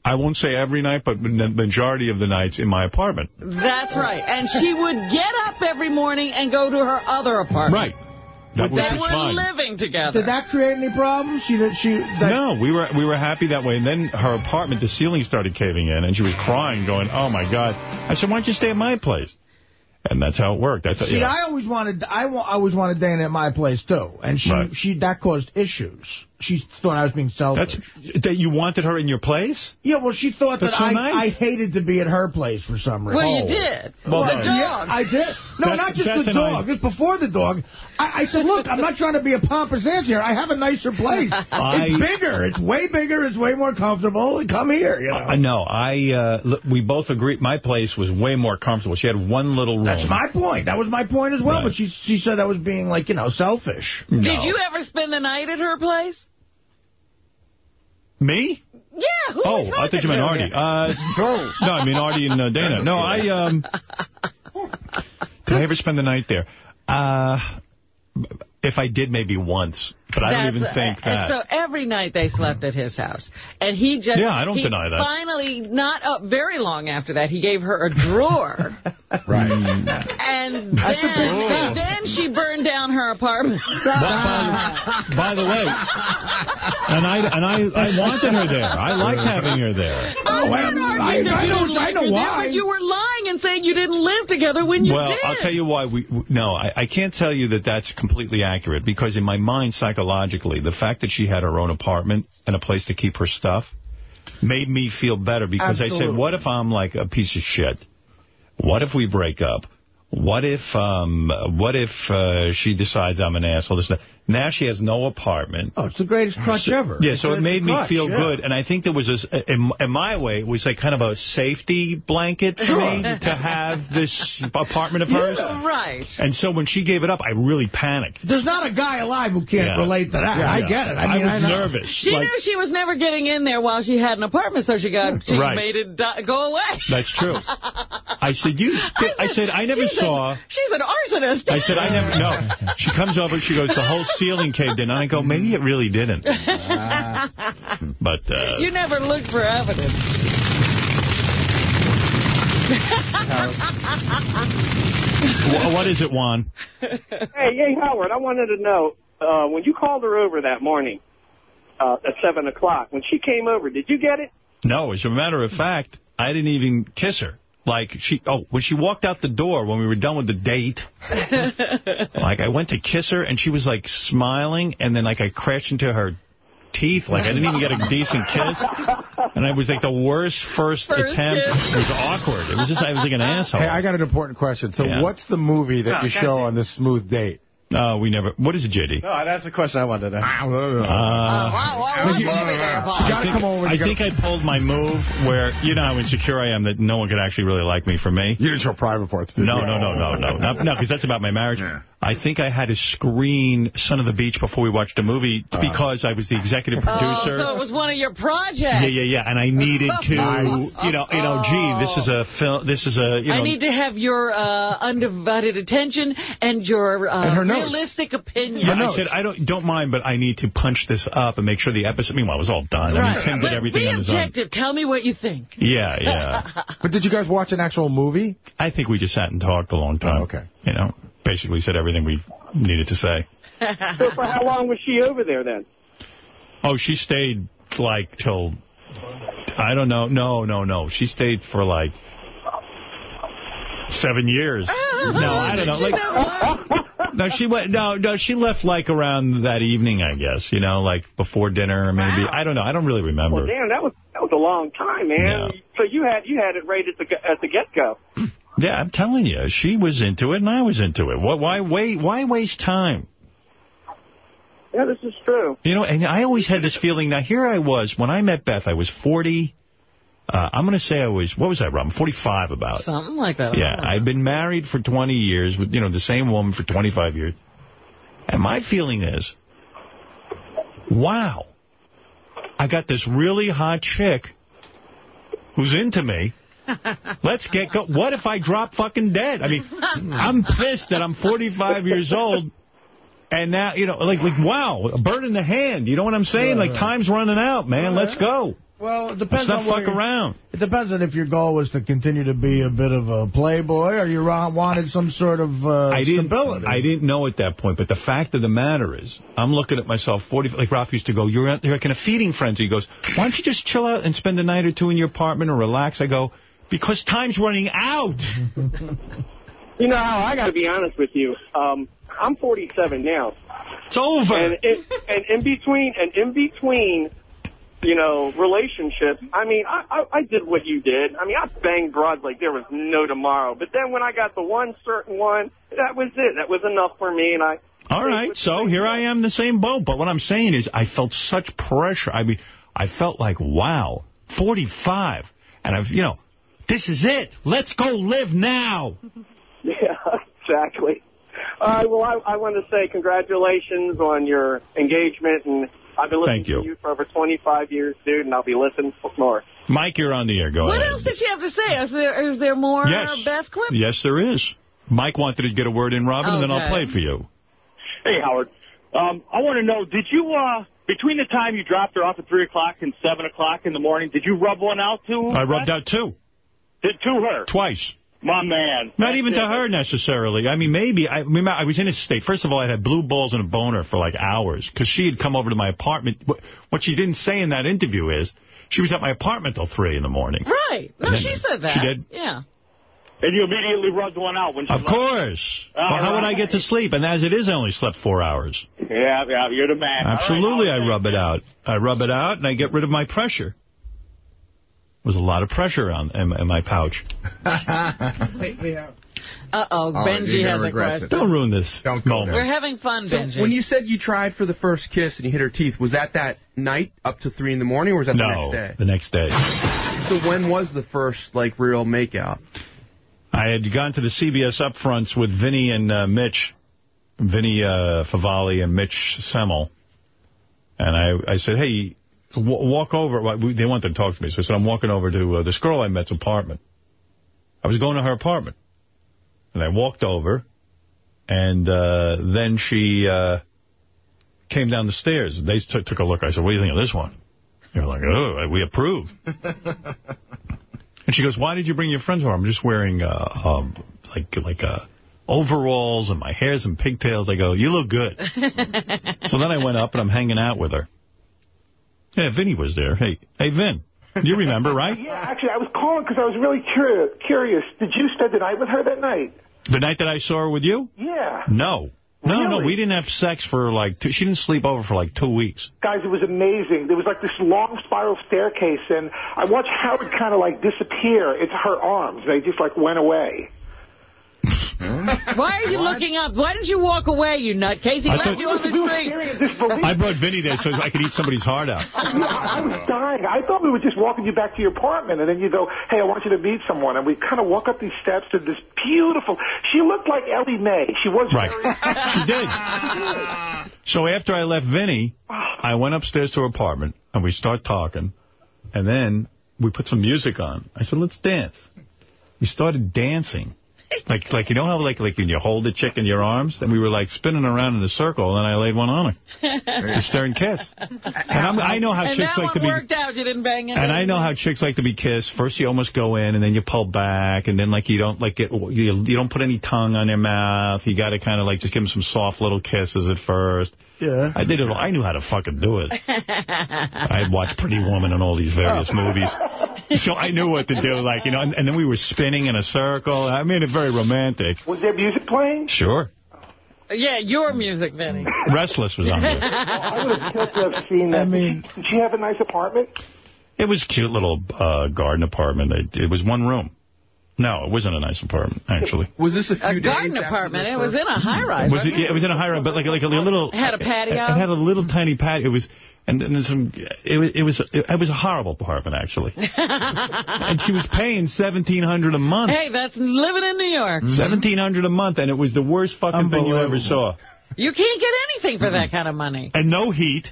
I won't say every night, but the majority of the nights in my apartment. That's right. And she would get up every morning and go to her other apartment. Right. That was They just were fine. living together. Did that create any problems? She did. She. That, No, we were we were happy that way. And then her apartment, the ceiling started caving in, and she was crying, going, "Oh my God!" I said, "Why don't you stay at my place?" And that's how it worked. I thought, See. I always wanted. I wa- always wanted Dana at my place too, and she Right. she that caused issues. She thought I was being selfish. That's that you wanted her in your place. yeah, well, she thought That's that so I nice. I hated to be at her place for some reason. Well, you Oh. did. Well, the dog. Yeah, I did. No, Beth- not just Beth the and I- dog. It's before the dog. I, I said, look, I'm not trying to be a pompous ass here. I have a nicer place. I- it's bigger. It's way bigger. It's way more comfortable. Come here, you know. I know. I uh, we both agreed. My place was way more comfortable. She had one little room. That's my point. That was my point as well. Right. But she she said that was being like you know selfish. No. Did you ever spend the night at her place? Me? Yeah. Who Oh, are you I thought you meant to Artie. here? Uh, no, I mean Artie and uh, Dana. No, I um. Did I ever spend the night there? Uh, if I did, maybe once, but I don't That's- even think and that. So every night they slept at his house. And he just... Yeah, I don't deny that. Finally, not up very long after that, he gave her a drawer. Right. and That's a big then, step. then she burned down her apartment. by, by the way, and I and I, I wanted her there. I liked having her there. I'm well, I- oh, arguing that I you know- didn't I like know her there, why. but you were lying and saying you didn't live together when you well, did. I'll tell you why. We, we no, I, I can't tell you that that's completely accurate because in my mind, psychologically, the fact that she had her own apartment and a place to keep her stuff made me feel better because I said, what if I'm like a piece of shit? What if we break up? what if um, what if uh, she decides I'm an asshole? This, that? Now she has no apartment. Oh, it's the greatest crutch So- ever. Yeah, It's so it made me crutch, feel yeah. good, and I think there was a, in, in my way, it was like kind of a safety blanket for Sure. me to have this apartment of hers. Right. And so when she gave it up, I really panicked. There's not a guy alive who can't Yeah. relate to that. Yeah, I yeah. get it. I, mean, was know. nervous. She like- knew she was never getting in there while she had an apartment, so she got she Right. made it go away. That's true. I said, you. I said, I never she's saw. A, she's an arsonist. I said, I never, no. She comes over, she goes, the whole ceiling caved in. And I go, maybe it really didn't. But, uh, you never looked for evidence. what is it, Juan? Hey, hey, Howard, I wanted to know, uh, when you called her over that morning uh, at 7 o'clock, when she came over, did you get it? No, as a matter of fact, I didn't even kiss her. Like, she, oh, when she walked out the door, when we were done with the date, like, I went to kiss her, and she was, like, smiling, and then, like, I crashed into her teeth. Like, I didn't even get a decent kiss. And it was, like, the worst first, First attempt. kiss. It was awkward. It was just, I was like an asshole. Hey, I got an important question. So Yeah. what's the movie that Oh, you show damn. on this smooth date? No, we never. What is it, JD? No, that's the question I wanted to ask. Uh, You gotta I come over. I think I pulled my move where, you know how insecure I am that no one could actually really like me for me. You didn't show private parts, did No, you? no, no, no, no. Not- No, because that's about my marriage. I think I had to screen Son of the Beach before we watched the movie because I was the executive producer. Oh, producer. so it was one of your projects. Yeah, yeah, yeah, and I needed to, Nice. you know, you know, gee, this is a film, this is a, you know, I need to have your uh, undivided attention and your uh, And her notes. Realistic opinion. Yeah, I said, I don't don't mind, but I need to punch this up and make sure the episode, meanwhile, it was all done. I mean, Tim did But everything be on his own. objective. Tell me what you think. Yeah, yeah. But did you guys watch an actual movie? I think we just sat and talked a long time. Oh, okay. You know, basically said everything we needed to say. so for how long was she over there then? Oh, she stayed like till I don't know. No, no, no. She stayed for like seven years. Oh, no, I don't know. Like, no, she went. No, no, she left like around that evening, I guess. You know, like before dinner, maybe. I don't know. I don't really remember. Well, damn, that was that was a long time, man. So you had you had it right at the at the get go. Yeah, I'm telling you, she was into it and I was into it. What? Why wait? Why waste time? Yeah, this is true. You know, and I always had this feeling. Now, here I was. When I met Beth, I was 40. Uh, I'm going to say I was, what was I, Rob? 45 about. Something like that. Yeah, I've been married for 20 years with, you know, the same woman for 25 years. And my feeling is, wow, I got this really hot chick who's into me. Let's get go. What if I drop fucking dead? I mean, I'm pissed that I'm 45 years old. And now, you know, like, like, wow, a bird in the hand. You know what I'm saying? Like, time's running out, man. Let's go. Well, it depends Let's on not what fuck your- around. It depends on if your goal was to continue to be a bit of a playboy or you wanted some sort of uh, I didn't, stability. I didn't know at that point, but the fact of the matter is, I'm looking at myself, 40, like Ralph used to go, you're, you're like in a feeding frenzy. He goes, why don't you just chill out and spend a night or two in your apartment or relax? I go, because time's running out. You know I got to be honest with you. Um, I'm 47 now. It's over. And in, and in between and in between, you know, relationships. I mean, I, I I did what you did. I mean, I banged broads like there was no tomorrow. But then when I got the one certain one, that was it. That was enough for me. And I All right, so here I am in the same boat. But what I'm saying is I felt such pressure. I mean, I felt like, wow, 45. And I've, you know, this is it. Let's go live now. Yeah, exactly. All right. Well, I, I want to say congratulations on your engagement, and I've been listening Thank you. to you for over 25 years, dude, and I'll be listening for more. Mike, you're on the air. Go What ahead. else did she have to say? Is there is there more Yes. Beth clips? Yes, there is. Mike wanted to get a word in, Robin, and then I'll play it for you. Hey, Howard. Um, I want to know, did you, uh, between the time you dropped her off at 3 o'clock and 7 o'clock in the morning, did you rub one out to I rubbed out two. Did to her? Twice. My man. Not That's even to her necessarily. I mean, maybe. I remember I was in a state. First of all, I had blue balls and a boner for like hours because she had come over to my apartment. What- What she didn't say in that interview is she was at my apartment till 3 in the morning. Right. No, she said that. She did? Yeah. And you immediately rubbed one out when she Of left. course. All well, how would I get to sleep? And as it is, I only slept four hours. Yeah, yeah, you're the man. All right, Absolutely, I rub it out. I rub it out, and I get rid of my pressure. There was a lot of pressure on in, in my pouch. Wait, wait, uh, Uh-oh, Oh, Benji you're has a question. it. Don't ruin this Don't moment. We're having fun, So Benji. when you said you tried for the first kiss and you hit her teeth, was that that night up to 3 in the morning, or was that the next day? the next day. So when was the first, like, real makeout? I had gone to the CBS upfronts with Vinny and uh, Mitch, Vinny uh, Favale and Mitch Semel. And I, I said, hey, w walk over. They wanted to talk to me. So I said, I'm walking over to uh, this girl I met's apartment. I was going to her apartment. And I walked over. And uh, then she uh, came down the stairs. They took a look. I said, what do you think of this one? They were like, oh, we approve. And she goes, why did you bring your friends over? I'm just wearing, uh, um, like, like, uh, overalls and my hair's in pigtails. I go, you look good. so then I went up and I'm hanging out with her. Yeah, Vinny was there. Hey, hey, Vin, you remember, right? Yeah, actually, I was calling because I was really curious. Curious. Did you spend the night with her that night? The night that I saw her with you? Yeah. No. No, no, we didn't have sex for like, two, she didn't sleep over for like two weeks. Guys, it was amazing. There was like this long spiral staircase, and I watched Howard kind of like disappear into her arms. They just like went away. Why are you looking up? Why didn't you walk away, you nutcase? He I left thought- you on the street. I brought Vinny there so I could eat somebody's heart out. I was dying. I thought we were just walking you back to your apartment, and then you go, "Hey, I want you to meet someone." And we kind of walk up these steps to this beautiful. She looked like Ellie Mae. She was Right. very. She did. So after I left Vinny, I went upstairs to her apartment, and we start talking, and then we put some music on. I said, let's dance. We started dancing. Like, like you know how like like when you hold a chick in your arms, and we were like spinning around in a circle, and then I laid one on her, to stern kiss. And I'm, I know how and chicks like to be. worked out. You didn't bang it. And I know how chicks like to be kissed. First, you almost go in, and then you pull back, and then like you don't like get you, you don't put any tongue on their mouth. You got to kind of like just give them some soft little kisses at first. Yeah. I did it. I knew how to fucking do it. I had watched Pretty Woman and all these various movies, so I knew what to do. Like you know, and, and then we were spinning in a circle. I made it very romantic. Was there music playing? Sure. Yeah, your music, Vinny. Restless was on there. I would have killed to have seen that. I mean, did she have a nice apartment? It was a cute little uh, garden apartment. It, it was one room. No, it wasn't a nice apartment, actually. Was this a A garden apartment. It was in a high rise. Was it, yeah, it was in a high rise, but like like a little. It had a patio? It, it had a little tiny patio. It was, and then some. It was it was it, was a horrible apartment actually. and she was paying seventeen hundred a month. Hey, that's living in New York. Mm-hmm. Seventeen hundred a month, and it was the worst fucking thing you ever saw. You can't get anything for that kind of money. And no heat.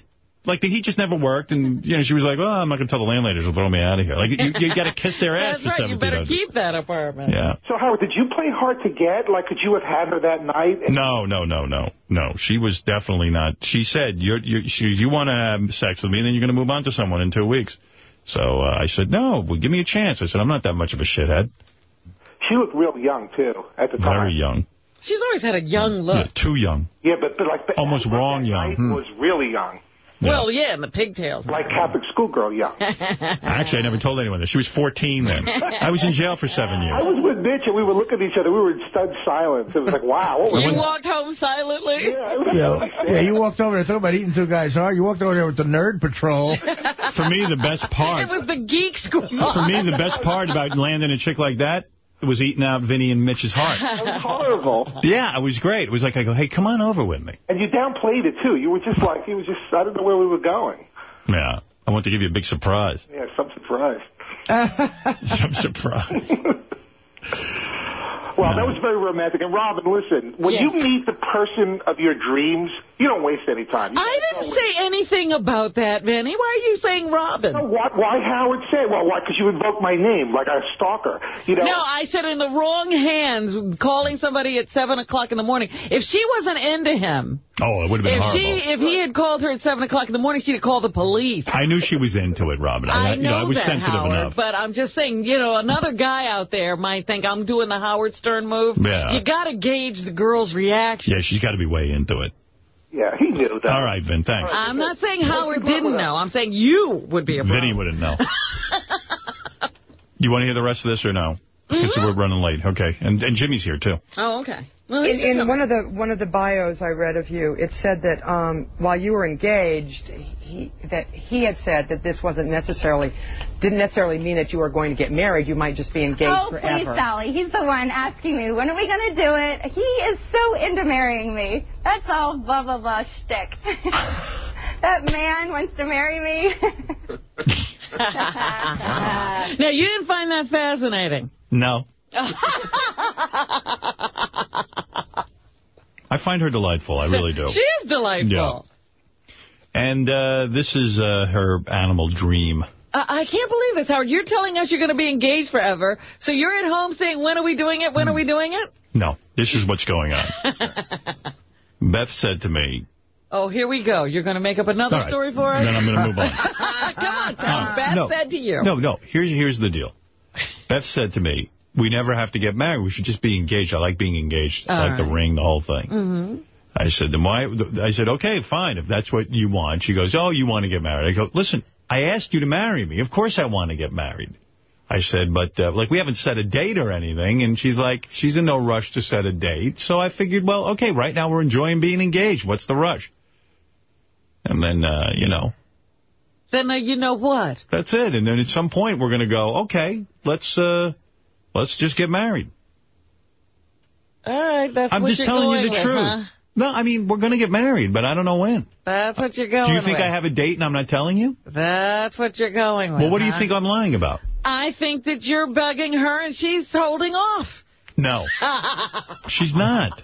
Like, the heat just never worked, and, you know, she was like, well, I'm not going to tell the landladies, they'll throw me out of here. Like, you, you got to kiss their ass That's for right. You better 1700 keep that apartment. Yeah. So Howard, did you play hard to get? Like, could you have had her that night? No, no, no, no, no. She was definitely not. She said, you're, you're, she, you want to have sex with me, and then you're going to move on to someone in two weeks. So uh, I said, no, well, give me a chance. I said, I'm not that much of a shithead. She looked real young too at the time. Very young. She's always had a young look. Yeah, too young. Yeah, but, but like the Almost wrong young. Hmm. was really young, Well, yeah, and the pigtails. like Catholic schoolgirl yeah. Actually, I never told anyone this. She was 14 then. I was in jail for seven years. I was with Mitch and we were looking at each other. We were in stud silence. It was like, wow. What was You that? walked home silently? Yeah, yeah, you walked over there, talking about eating two guys hard. You walked over there with the nerd patrol. For me, the best part, It was the geek squad. for me, the best part about landing a chick like that was eating out Vinny and Mitch's heart. Was horrible. Yeah, it was great. It was like I go, hey, come on over with me. And you downplayed it too. You were just like, you was just, I don't know where we were going. Yeah, I want to give you a big surprise. Yeah, some surprise. Some surprise. Well, that was very romantic. And Robin, listen, when you meet the person of your dreams, you don't waste any time. You I didn't say anything about that, Vinny. Why are you saying Robin? know, why, why Howard say? Well, why? Because you invoked my name like a stalker. You know. No, I said in the wrong hands, calling somebody at 7 o'clock in the morning. If she wasn't into him, Oh, it would have been if horrible. she, if he had called her at 7 o'clock in the morning, she'd have called the police. I knew she was into it, Robin. I, I you know, know, I was that, sensitive Howard, enough. but I'm just saying, you know, another guy out there might think I'm doing the Howard Stern move. Yeah. You got to gauge the girl's reaction. Yeah, she's got to be way into it. Yeah, he knew that. All right, Vin, thanks. I'm not saying Howard didn't know. I'm saying you would be a problem. Vinny wouldn't know. you want to hear the rest of this or no? Because mm-hmm. we're running late. Okay. And, and Jimmy's here, too. Oh, okay. Well, In, in one of the one of the bios I read of you, it said that um, while you were engaged, he that he had said that this wasn't necessarily didn't necessarily mean that you were going to get married. You might just be engaged Oh, forever. please, Sally. He's the one asking me, when are we going to do it? He is so into marrying me. That's all blah, blah, blah shtick. that man wants to marry me. now, you didn't find that fascinating. No. I find her delightful. I really do. She is delightful. Yeah. And uh, this is uh, her animal dream. I I can't believe this, Howard. You're telling us you're going to be engaged forever, so you're at home saying, when are we doing it? When are we doing it? No, this is what's going on. Beth said to me, Oh, here we go. You're going to make up another right. story for us? Then I'm going to move on. Come on, Tom. Uh, Beth no. said to you. No, no. Here's here's the deal. Beth said to me, we never have to get married. We should just be engaged. I like being engaged. I All like the ring, the whole thing. Mm-hmm. I said, then why? I said, okay, fine, if that's what you want. She goes, oh, you want to get married. I go, listen, I asked you to marry me. Of course I want to get married. I said, but, uh, like, we haven't set a date or anything. And she's like, she's in no rush to set a date. So I figured, well, okay, right now we're enjoying being engaged. What's the rush? And then, uh, you know, Then uh, you know what? that's it. And then at some point we're going to go, okay, let's, uh, let's just get married. All right, that's I'm just telling you the with, truth. huh? No, I mean, we're going to get married, but I don't know when. That's what you're going Do you think with. I have a date and I'm not telling you? That's what you're going with. Well, what do you think I'm lying about? I think that you're bugging her and she's holding off. No, she's not.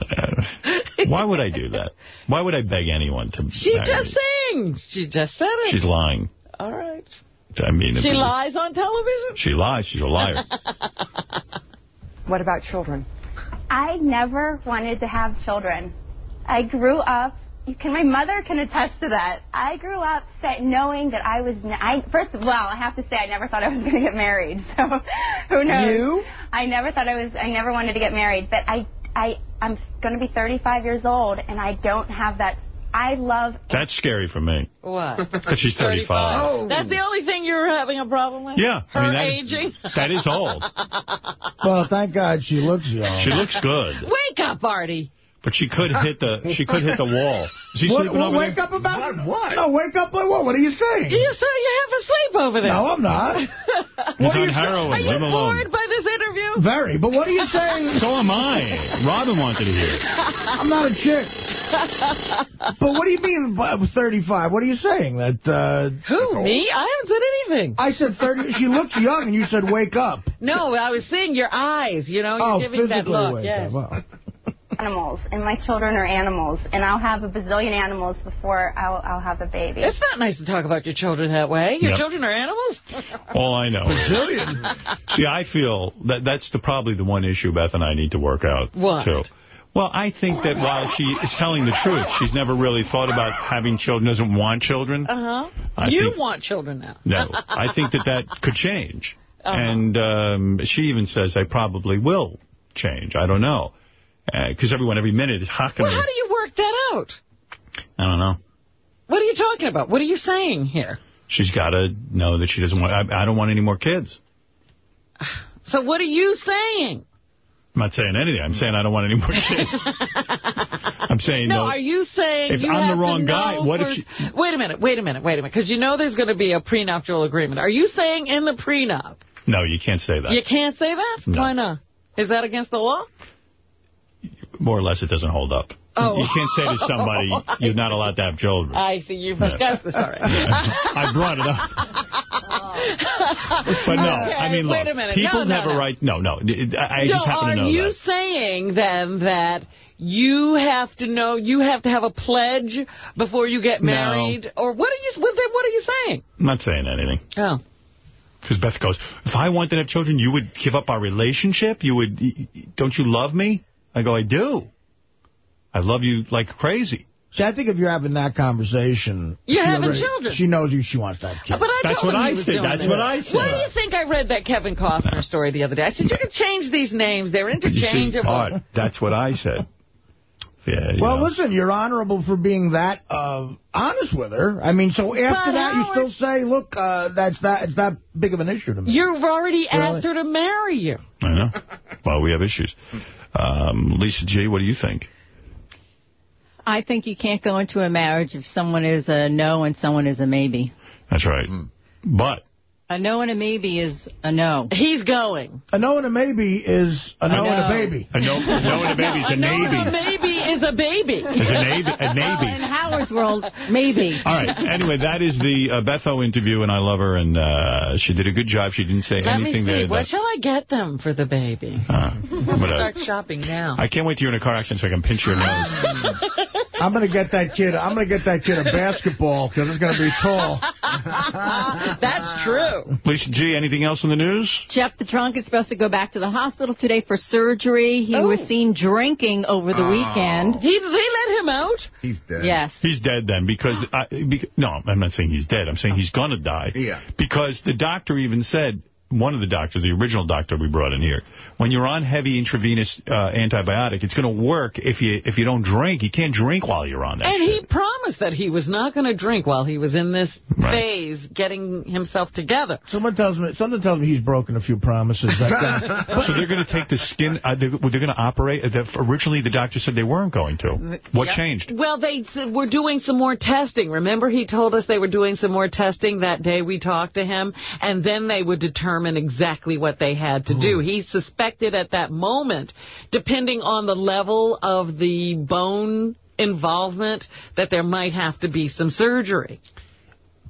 Why would I do that? Why would I beg anyone to She marry just saying. She just said it. She's lying. All right. I mean, She it- lies on television? She lies. She's a liar. What about children? I never wanted to have children. I grew up. Can. My mother can attest to that. I grew up say, knowing that I was. n I first of all, I have to say I never thought I was going to get married. So who knows? You? I never thought I was. I never wanted to get married. But I. I. I'm going to be 35 years old, and I don't have that. I love. That's scary for me. What? Because she's 35. Oh. That's the only thing you're having a problem with? Yeah, Her I mean, that- aging? That is old. Well, thank God she looks young. She looks good, Wake up, Artie. But she could hit the she could hit the wall. Is he What, sleeping what, over wake there? up about what? No, wake up like what? What are you saying? You say you have a sleep over there. No, I'm not. He's What are on you heroin. Are you Leave him alone. bored by this interview? Very, but what are you saying? So am I. Robin wanted to hear. I'm not a chick. But what do you mean by 35? What are you saying? That uh, Who, me? I haven't said anything. I said 30. She looked young, and you said wake up. No, I was seeing your eyes. You know, you're oh, giving that physically look. wake Yes. up. Animals, and my children are animals, and I'll have a bazillion animals before I'll, I'll have a baby. It's not nice to talk about your children that way. Your Yep. children are animals? All I know. Bazillion. See, I feel that that's the probably the one issue Beth and I need to work out. What? Too. Well, I think that while she is telling the truth, she's never really thought about having children, doesn't want children. Uh-huh. You think- want children now. No, I think that that could change. Uh-huh. And um, she even says I probably will change. I don't know. Uh, because everyone every minute is hocking Well, how do you work that out? I don't know. What are you talking about? What are you saying here? She's got to know that she doesn't want... I, I don't want any more kids. So what are you saying? I'm not saying anything. I'm saying I don't want any more kids. I'm saying No, no. are you saying If you I'm the wrong guy, what if she- Wait a minute, wait a minute, wait a minute, because you know there's going to be a prenuptial agreement. Are you saying in the prenup No, you can't say that. you can't say that? No. Why not? Is that against the law? More or less, it doesn't hold up. Oh. You can't say to somebody, you're not allowed to have children. I see. You've discussed this already. I brought it up. But no, Okay, I mean, look, wait a minute. people No, no, have no. a right. No, no, I just happen are to know Are you that. saying then that you have to know, you have to have a pledge before you get No. married? Or what are you, what, what are you saying? I'm not saying anything. Oh. Because Beth goes, if I wanted to have children, you would give up our relationship? You would, don't you love me? I go, I do. I love you like crazy. See, I think if you're having that conversation... You're she having already- children. She knows you. She wants to have kids. But I That's told what I he was think. doing That's it. what I said. Why do you think I read that Kevin Costner story the other day? I said, you can change these names. They're You see, interchangeable. Art, that's what I said. Yeah. Well, know. listen, you're honorable for being that uh, honest with her. I mean, so after But that, you still say, look, uh, that's that. It's that big of an issue to me. You've already Really? asked her to marry you. I know. Well, we have issues. Um, Lisa G., what do you think? I think you can't go into a marriage if someone is a no and someone is a maybe. That's right. But A no and a maybe is a no. He's going. A no and a maybe is a no, A and a baby. a no, a no and a baby's a a no and a navy. maybe is a baby. Is a navy. A Well, in. Howard's world, maybe. All right. Anyway, that is the uh, Beth O interview, and I love her, and uh, she did a good job. She didn't say Let me anything see. there. What shall I get them for the baby? uh, whatever. Start shopping now. I can't wait till you're in a car accident so I can pinch your nose. I'm gonna get that kid. I'm gonna get that kid a basketball because it's gonna be tall. That's true. Lisa G., anything else in the news? Jeff the drunk is supposed to go back to the hospital today for surgery. He oh. was seen drinking over the oh. weekend. He, they let him out? He's dead. Yes. He's dead then because, I, bec no, I'm not saying he's dead. I'm saying he's going to die. Yeah. Because the doctor even said, one of the doctors, the original doctor we brought in here, when you're on heavy intravenous uh, antibiotic, it's going to work if you if you don't drink. You can't drink while you're on that And shit. he promised that he was not going to drink while he was in this Right. phase getting himself together. Someone tells me. Something tells me he's broken a few promises. That guy. so they're going to take the skin, uh, they're, they're going to operate. Uh, originally, the doctor said they weren't going to. What Yep. changed? Well, they said we're doing some more testing. Remember, he told us they were doing some more testing that day we talked to him, and then they would determine exactly what they had to do. He suspected at that moment, depending on the level of the bone involvement, that there might have to be some surgery.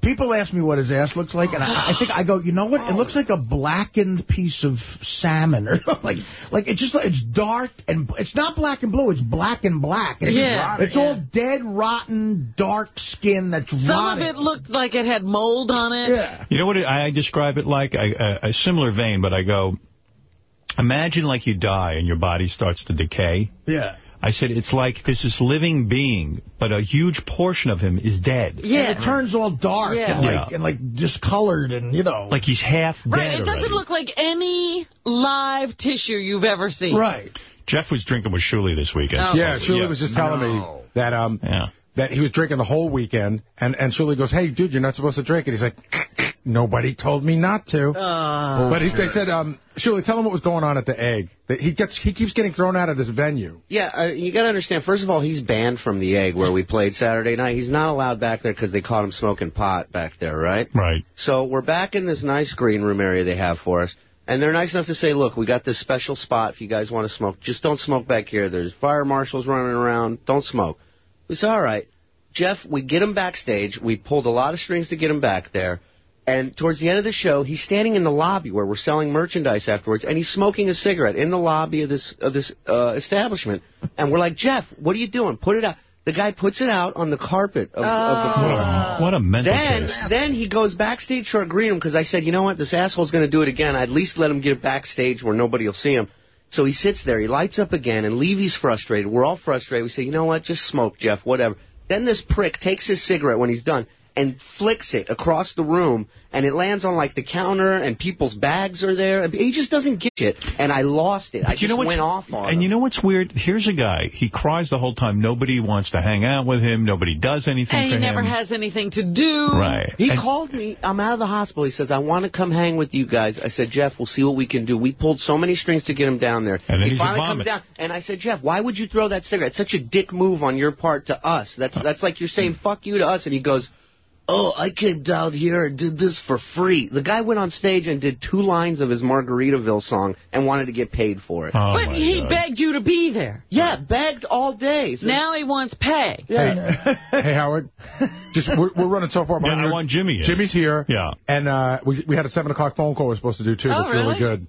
People ask me what his ass looks like, and I, I think I go, you know what? It looks like a blackened piece of salmon, or like, like it's just it's dark and it's not black and blue. It's black and black. It's, Yeah. it's all dead, rotten, dark skin that's Some rotting. of it looked like it had mold on it. Yeah. You know what I I describe it like? I, a, a similar vein, but I go, imagine like you die and your body starts to decay. Yeah. I said, it's like there's this living being, but a huge portion of him is dead. Yeah. And it turns all dark Yeah. and like Yeah. and like discolored and you know. Like he's half dead Right, it doesn't already. look like any live tissue you've ever seen. right. Jeff was drinking with Shuli this weekend. Oh. Yeah, Shuli Yeah. was just telling me that um Yeah. that he was drinking the whole weekend, and and Shuli goes, "Hey, dude, you're not supposed to drink." And he's like, "Nobody told me not to." Uh, but he, they said, um, Shuli, tell him what was going on at the egg. That he gets he keeps getting thrown out of this venue. Yeah, uh, you got to understand. First of all, he's banned from the egg where we played Saturday night. He's not allowed back there because they caught him smoking pot back there, right? Right. So we're back in this nice green room area they have for us. And they're nice enough to say, look, we got this special spot if you guys want to smoke. Just don't smoke back here. There's fire marshals running around. Don't smoke. We said, all right. Jeff, we get him backstage. We pulled a lot of strings to get him back there. And towards the end of the show, he's standing in the lobby where we're selling merchandise afterwards, and he's smoking a cigarette in the lobby of this of this uh, establishment. And we're like, Jeff, what are you doing? Put it out. The guy puts it out on the carpet of, of the What a, what a mental then, case. then he goes backstage to our green room because I said, you know what, this asshole's going to do it again. I'd at least let him get it backstage where nobody will see him. So he sits there, he lights up again, and Levy's frustrated. We're all frustrated. We say, you know what, just smoke, Jeff, whatever. Then this prick takes his cigarette when he's done and flicks it across the room, and it lands on like the counter, and people's bags are there. He just doesn't get it, and I lost it. I you just know what's- went off on And him. you know what's weird? Here's a guy. He cries the whole time. Nobody wants to hang out with him. Nobody does anything And for he never him. has anything to do. Right. He And- called me. I'm out of the hospital. He says, I want to come hang with you guys. I said, Jeff, we'll see what we can do. We pulled so many strings to get him down there. And then he he's finally comes down. And I said, Jeff, why would you throw that cigarette? It's such a dick move on your part to us. That's that's like you're saying fuck you to us. And he goes, Oh, I came down here and did this for free. The guy went on stage and did two lines of his Margaritaville song and wanted to get paid for it. Oh, but he begged you to be there. Yeah, begged all day. So- Now he wants pay. Hey, hey, Howard. Just we're, we're running so far Yeah, behind. I want Jimmy in. Jimmy's here. Yeah. And uh, we we had a seven o'clock phone call we're supposed to do too. Oh, That's really, really? good.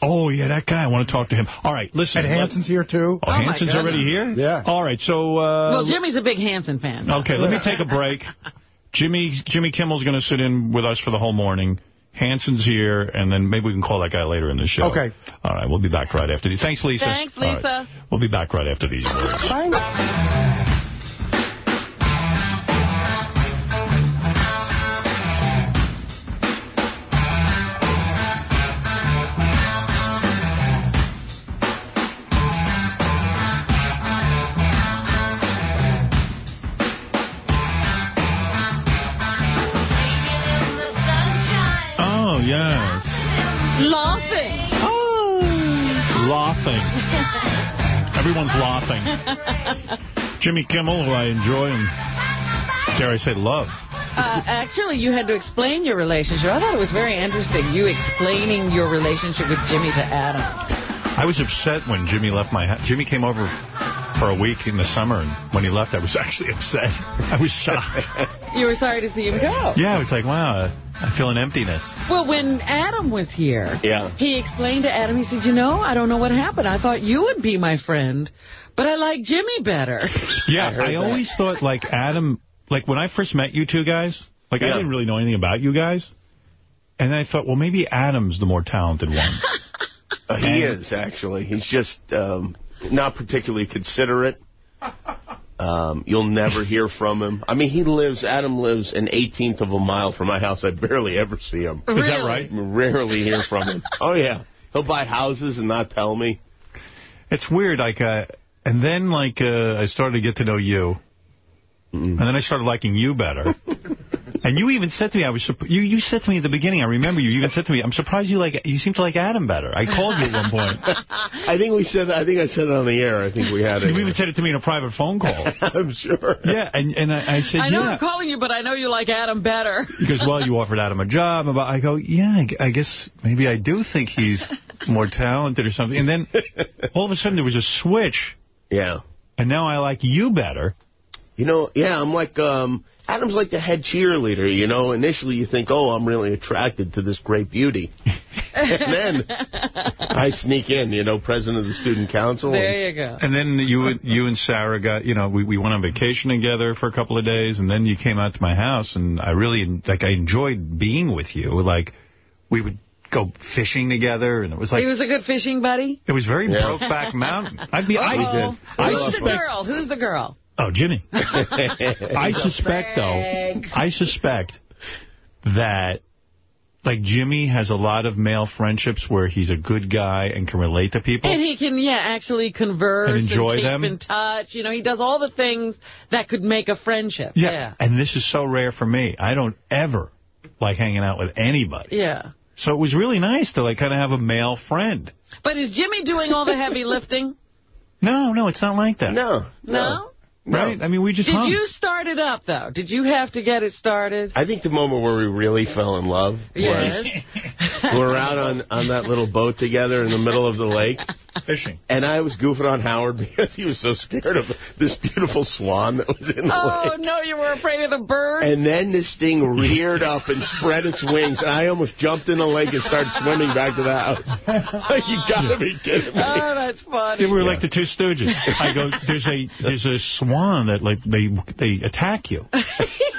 Oh, yeah, that guy. I want to talk to him. All right, listen. And Hanson's here too. Oh, Oh, Hanson's already here? Yeah. All right, so... Uh, Well, Jimmy's a big Hanson fan. Okay, let me take a break. Jimmy Jimmy Kimmel's going to sit in with us for the whole morning. Hanson's here, and then maybe we can call that guy later in the show. Okay. All right, we'll be back right after these. Thanks, Lisa. Thanks, All right, Lisa. We'll be back right after these words. Laughing. Jimmy Kimmel, who I enjoy, and dare I say love. Uh, actually, you had to explain your relationship. I thought it was very interesting, you explaining your relationship with Jimmy to Adam. I was upset when Jimmy left my house. Jimmy came over for a week in the summer, and when he left, I was actually upset. I was shocked. You were sorry to see him go. Yeah, I was like, wow, I feel an emptiness. Well, when Adam was here, Yeah. he explained to Adam, he said, you know, I don't know what happened. I thought you would be my friend, but I like Jimmy better. Yeah, I, always thought, like, Adam, like, when I first met you two guys, like, I didn't really know anything about you guys. And then I thought, well, maybe Adam's the more talented one. Uh, he is, actually. He's just um, not particularly considerate. Um, you'll never hear from him. I mean, he lives, Adam lives an 18th of a mile from my house. I barely ever see him. Is that right? Rarely hear from him. Oh, yeah. He'll buy houses and not tell me. It's weird, like, uh, and then, like, uh, I started to get to know you. And then I started liking you better. And you even said to me, I was you you said to me at the beginning, I remember you, you even said to me, I'm surprised you like you seem to like Adam better. I called you at one point. I think we said, I think I said it on the air. I think we had it. You even said it to me in a private phone call. I'm sure. Yeah, and, and I, I said, I know yeah. I'm calling you, but I know you like Adam better. Because goes, well, you offered Adam a job. And I go, yeah, I I guess maybe I do think he's more talented or something. And then all of a sudden there was a switch. Yeah. And now I like you better. You know, yeah, I'm like, um, Adam's like the head cheerleader, you know. Initially you think, oh, I'm really attracted to this great beauty. and then I sneak in, you know, president of the student council. There you go. And then you and you and Sarah got, you know, we, we went on vacation together for a couple of days, and then you came out to my house, and I really, like, I enjoyed being with you. Like, we would go fishing together, and it was like, he was a good fishing buddy? it was very Yeah. Brokeback Mountain. I'd be, Uh-oh. I, I Who's the girl? Who's the girl? Oh, Jimmy. I suspect, though, I suspect that, like, Jimmy has a lot of male friendships where he's a good guy and can relate to people. And he can, yeah, actually converse And enjoy keep them? in touch. You know, he does all the things that could make a friendship. Yeah. And this is so rare for me. I don't ever like hanging out with anybody. Yeah. So it was really nice to like kind of have a male friend. But is Jimmy doing all the heavy lifting? No, no, it's not like that. No. No? Right? I mean, we just Did hung. you start it up, though? Did you have to get it started? I think the moment where we really fell in love Yes. was we were out on, on that little boat together in the middle of the lake. Fishing. And I was goofing on Howard because he was so scared of this beautiful swan that was in the Oh, lake. no, you were afraid of the bird? And then this thing reared up and spread its wings, and I almost jumped in the lake and started swimming back to the house. like, you gotta be kidding me. Oh, that's funny. Yeah, we were like the two stooges. I go, there's a there's a swan that like they they attack you.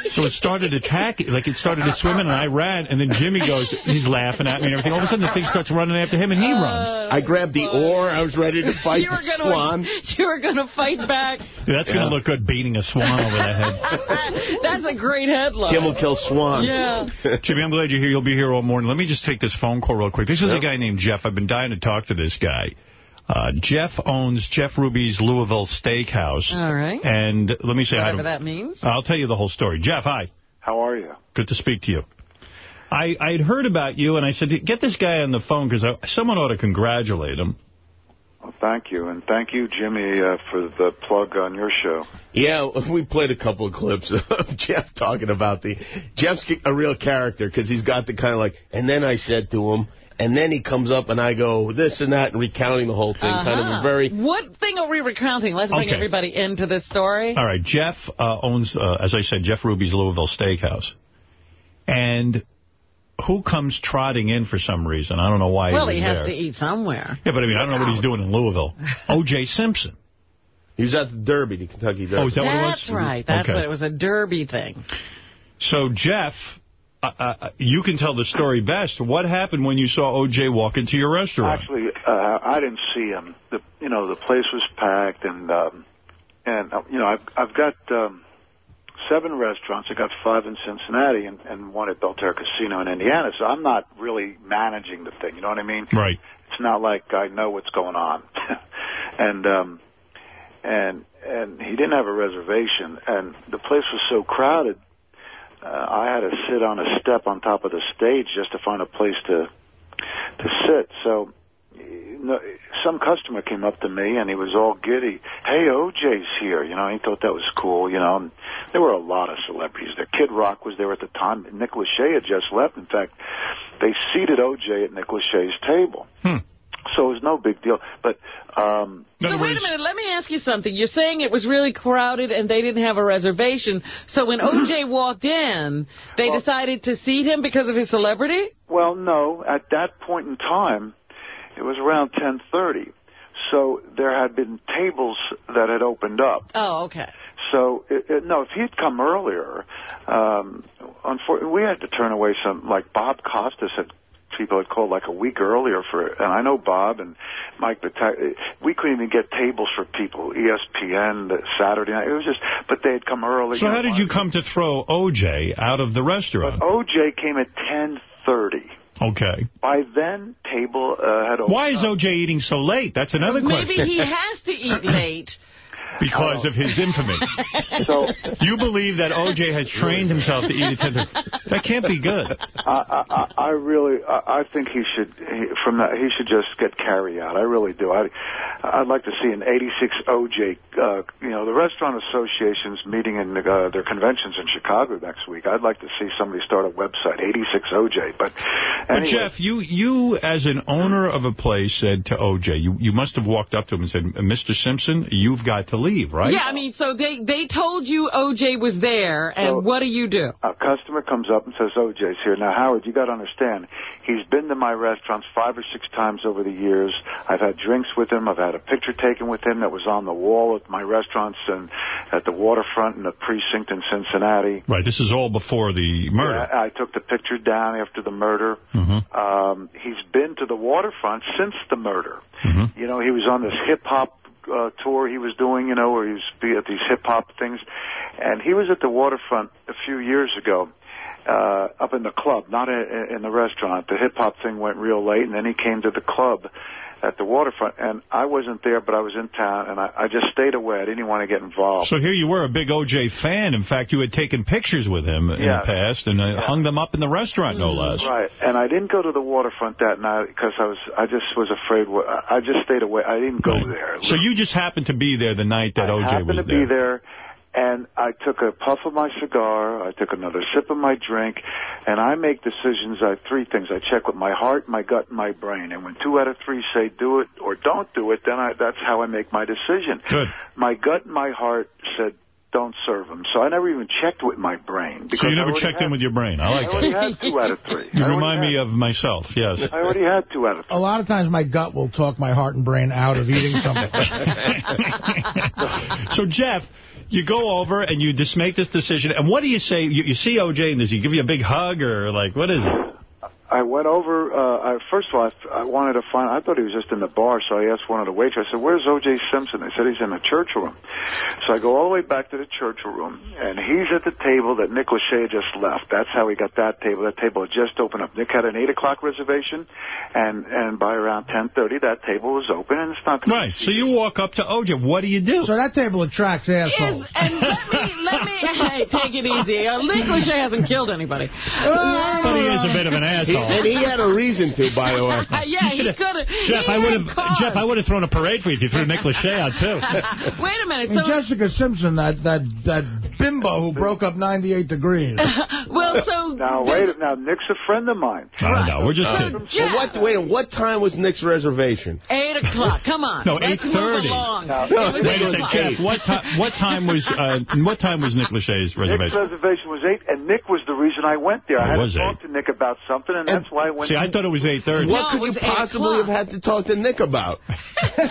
So it started attacking, like it started to swim in, and I ran, and then Jimmy goes, he's laughing at me and everything. All of a sudden, the thing starts running after him, and he oh, runs. I grabbed the oar. I was ready to fight you were gonna, swan. You were going to fight back. That's Yeah. going to look good, beating a swan over the head. That's a great headline. Kimmel kill swan. Yeah. Jimmy, I'm glad you're here. You'll be here all morning. Let me just take this phone call real quick. This is a guy named Jeff. I've been dying to talk to this guy. Uh, Jeff owns Jeff Ruby's Louisville Steakhouse. All right. And let me say hi Whatever to that means. I'll tell you the whole story. Jeff, hi. How are you? Good to speak to you. I I had heard about you, and I said, get this guy on the phone because someone ought to congratulate him. Well, thank you, and thank you, Jimmy, uh, for the plug on your show. Yeah, we played a couple of clips of Jeff talking about the... Jeff's a real character because he's got the kind of like, and then I said to him, and then he comes up and I go this and that and recounting the whole thing. Kind of Uh-huh. a very... What thing are we recounting? Let's bring Okay. everybody into this story. All right, Jeff uh, owns, uh, as I said, Jeff Ruby's Louisville Steakhouse. And who comes trotting in for some reason? I don't know why well, he he has there. to eat somewhere. Yeah, but I mean, I don't know what he's doing in Louisville. O.J. Simpson. He was at the Derby, the Kentucky Derby. Oh, is that what it was? That's right. That's Okay. what it was, a derby thing. So, Jeff, uh, uh, you can tell the story best. What happened when you saw O.J. walk into your restaurant? Actually, uh, I didn't see him. The, you know, the place was packed, and um, and uh, you know, I've I've got um, seven restaurants. I got five in Cincinnati and, and one at Belterra Casino in Indiana. So I'm not really managing the thing. You know what I mean? Right. It's not like I know what's going on. and um, and and he didn't have a reservation, and the place was so crowded. Uh, I had to sit on a step on top of the stage just to find a place to to sit. So you know, some customer came up to me and he was all giddy. Hey, OJ's here. You know, he thought that was cool. You know, and there were a lot of celebrities there. Kid Rock was there at the time. Nick Lachey had just left. In fact, they seated OJ at Nick Lachey's table. So it was no big deal. But um, So wait a minute, let me ask you something. You're saying it was really crowded and they didn't have a reservation. So when O.J. walked in, they decided to seat him because of his celebrity? Well, no. At that point in time, it was around 10:30. So there had been tables that had opened up. Oh, okay. So it, it, no, if he'd come earlier, um, unfortunately, we had to turn away some. Like Bob Costas had people had called like a week earlier for, and I know Bob and Mike Bata- We couldn't even get tables for people. ESPN the Saturday night. It was just, but they had come early. So how did you come to throw O.J. out of the restaurant? OJ came at 10:30. Okay. By then, table uh, had opened. Why is O.J. eating so late? That's another Maybe question. he has to eat late. Because of his infamy. So you believe that O.J. has trained himself to eat at 10 That can't be good. I, I, I really, I, I think he should, he, from that, he should just get carry out. I really do. I, I'd like to see an 86 OJ. Uh, you know, the restaurant associations meeting in uh, their conventions in Chicago next week. I'd like to see somebody start a website, 86 OJ. But But Jeff, you you as an owner of a place said to O.J., you, you must have walked up to him and said, Mr. Simpson, you've got to leave, right? Yeah, I mean, so they, they told you O.J. was there, and So- what do you do? a customer comes up and says, OJ's here. Now, Howard, you got to understand, he's been to my restaurants five or six times over the years. I've had drinks with him. I've had a picture taken with him that was on the wall at my restaurants and at the waterfront in the precinct in Cincinnati. Right, this is all before the murder. Yeah, I took the picture down after the murder. Mm-hmm. Um, he's been to the waterfront since the murder. Mm-hmm. You know, he was on this hip hop uh, tour he was doing, you know, where he was be at these hip hop things. And he was at the waterfront a few years ago. Uh, up in the club, not in, in the restaurant. The hip hop thing went real late, and then he came to the club at the waterfront. And I wasn't there, but I was in town, and I, I just stayed away. I didn't want to get involved. So here you were, a big O.J. fan. In fact, you had taken pictures with him in Yeah. the past and uh, hung them up in the restaurant, no less. Right, and I didn't go to the waterfront that night because I was, I just was afraid. I just stayed away. I didn't go there. So you just happened to be there the night that O.J. happened was to be there, and I took a puff of my cigar, I took another sip of my drink, and I make decisions. I three things. I check with my heart, my gut, and my brain. And when two out of three say do it or don't do it, then I, that's how I make my decision. Good. My gut and my heart said don't serve them. So I never even checked with my brain. So you never checked had- in with your brain. I like I already that. had two out of three. You I already remind me of myself, yes. I already had two out of three. A lot of times my gut will talk my heart and brain out of eating something. So, Jeff, you go over and you just make this decision. And what do you say? You, you see O.J. and does he give you a big hug or like, what is it? I went over. Uh, I, first of all, I, I wanted to find. I thought he was just in the bar, so I asked one of the waiters. I said, "Where's O.J. Simpson?" They said he's in the Churchill room. So I go all the way back to the Churchill room, and he's at the table that Nick Lachey just left. That's how he got that table. That table had just opened up. Nick had an eight o'clock reservation, and and by around ten thirty, that table was open, and it's not. Right. So you walk up to O.J. What do you do? So that table attracts assholes. And let me, let me, hey, take it easy. Uh, Nick Lachey hasn't killed anybody. But he is a bit of an asshole. and he had a reason to, by the way. yeah, he could have. Jeff, I would have Jeff, I would have thrown a parade for you if you threw Nick Lachey out too. Wait a minute. And So, Jessica Simpson, that that that bimbo who broke up 98 Degrees. well, so Now wait. a- Now Nick's a friend of mine. I know, we're just Uh, kidding. Well, what, wait, what time was Nick's reservation? eight o'clock. Come on. No, 8:30. along. No, It was Wait a eight second, o'clock. Jeff. What time? What time was? Uh, what time was Nick Lachey's reservation? Nick's reservation? reservation was eight, and Nick was the reason I went there. I It had was to talk to Nick about something, and that's why I went. See, I thought it was 8:30. What could you possibly have had to talk to Nick about?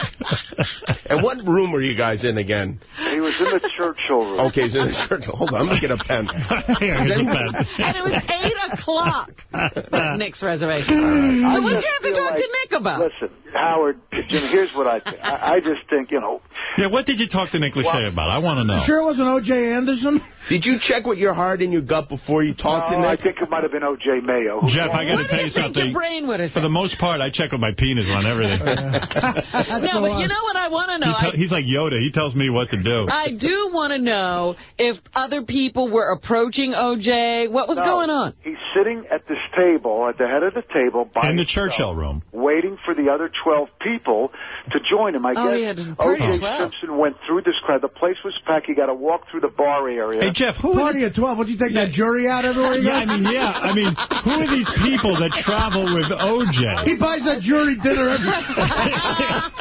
and what room were you guys in again? He was in the Churchill room. Okay, he's in the church. Hold on, let me get a pen. Here, here's a pen. And it was eight o'clock. That Nick's reservation. I So what did you have to talk like- to Nick about? Listen, Howard, Jim, here's what I think. I, I just think, you know, Yeah, what did you talk to Nick Lachey about? I want to know. Sure it wasn't O.J. Anderson? Did you check with your heart and your gut before you talked No, to I think it might have been O.J. Mayo. Jeff, I got to tell you think your something. brain would have For the most part, I check with my penis on everything. No, but you know what I want to know? He tell- he's like Yoda. He tells me what to do. I, I do want to know if other people were approaching OJ. What was No, going on? He's sitting at this table, at the head of the table, by In the himself, Churchill room. waiting for the other 12 people to join him. I Oh, guess a O.J. Simpson went through this crowd. The place was packed. You got to walk through the bar area. Hey, Jeff, who Party at 12. What'd you take that jury out everywhere you go? Yeah, I mean, yeah. I mean, who are these people that travel with OJ? He buys that jury dinner every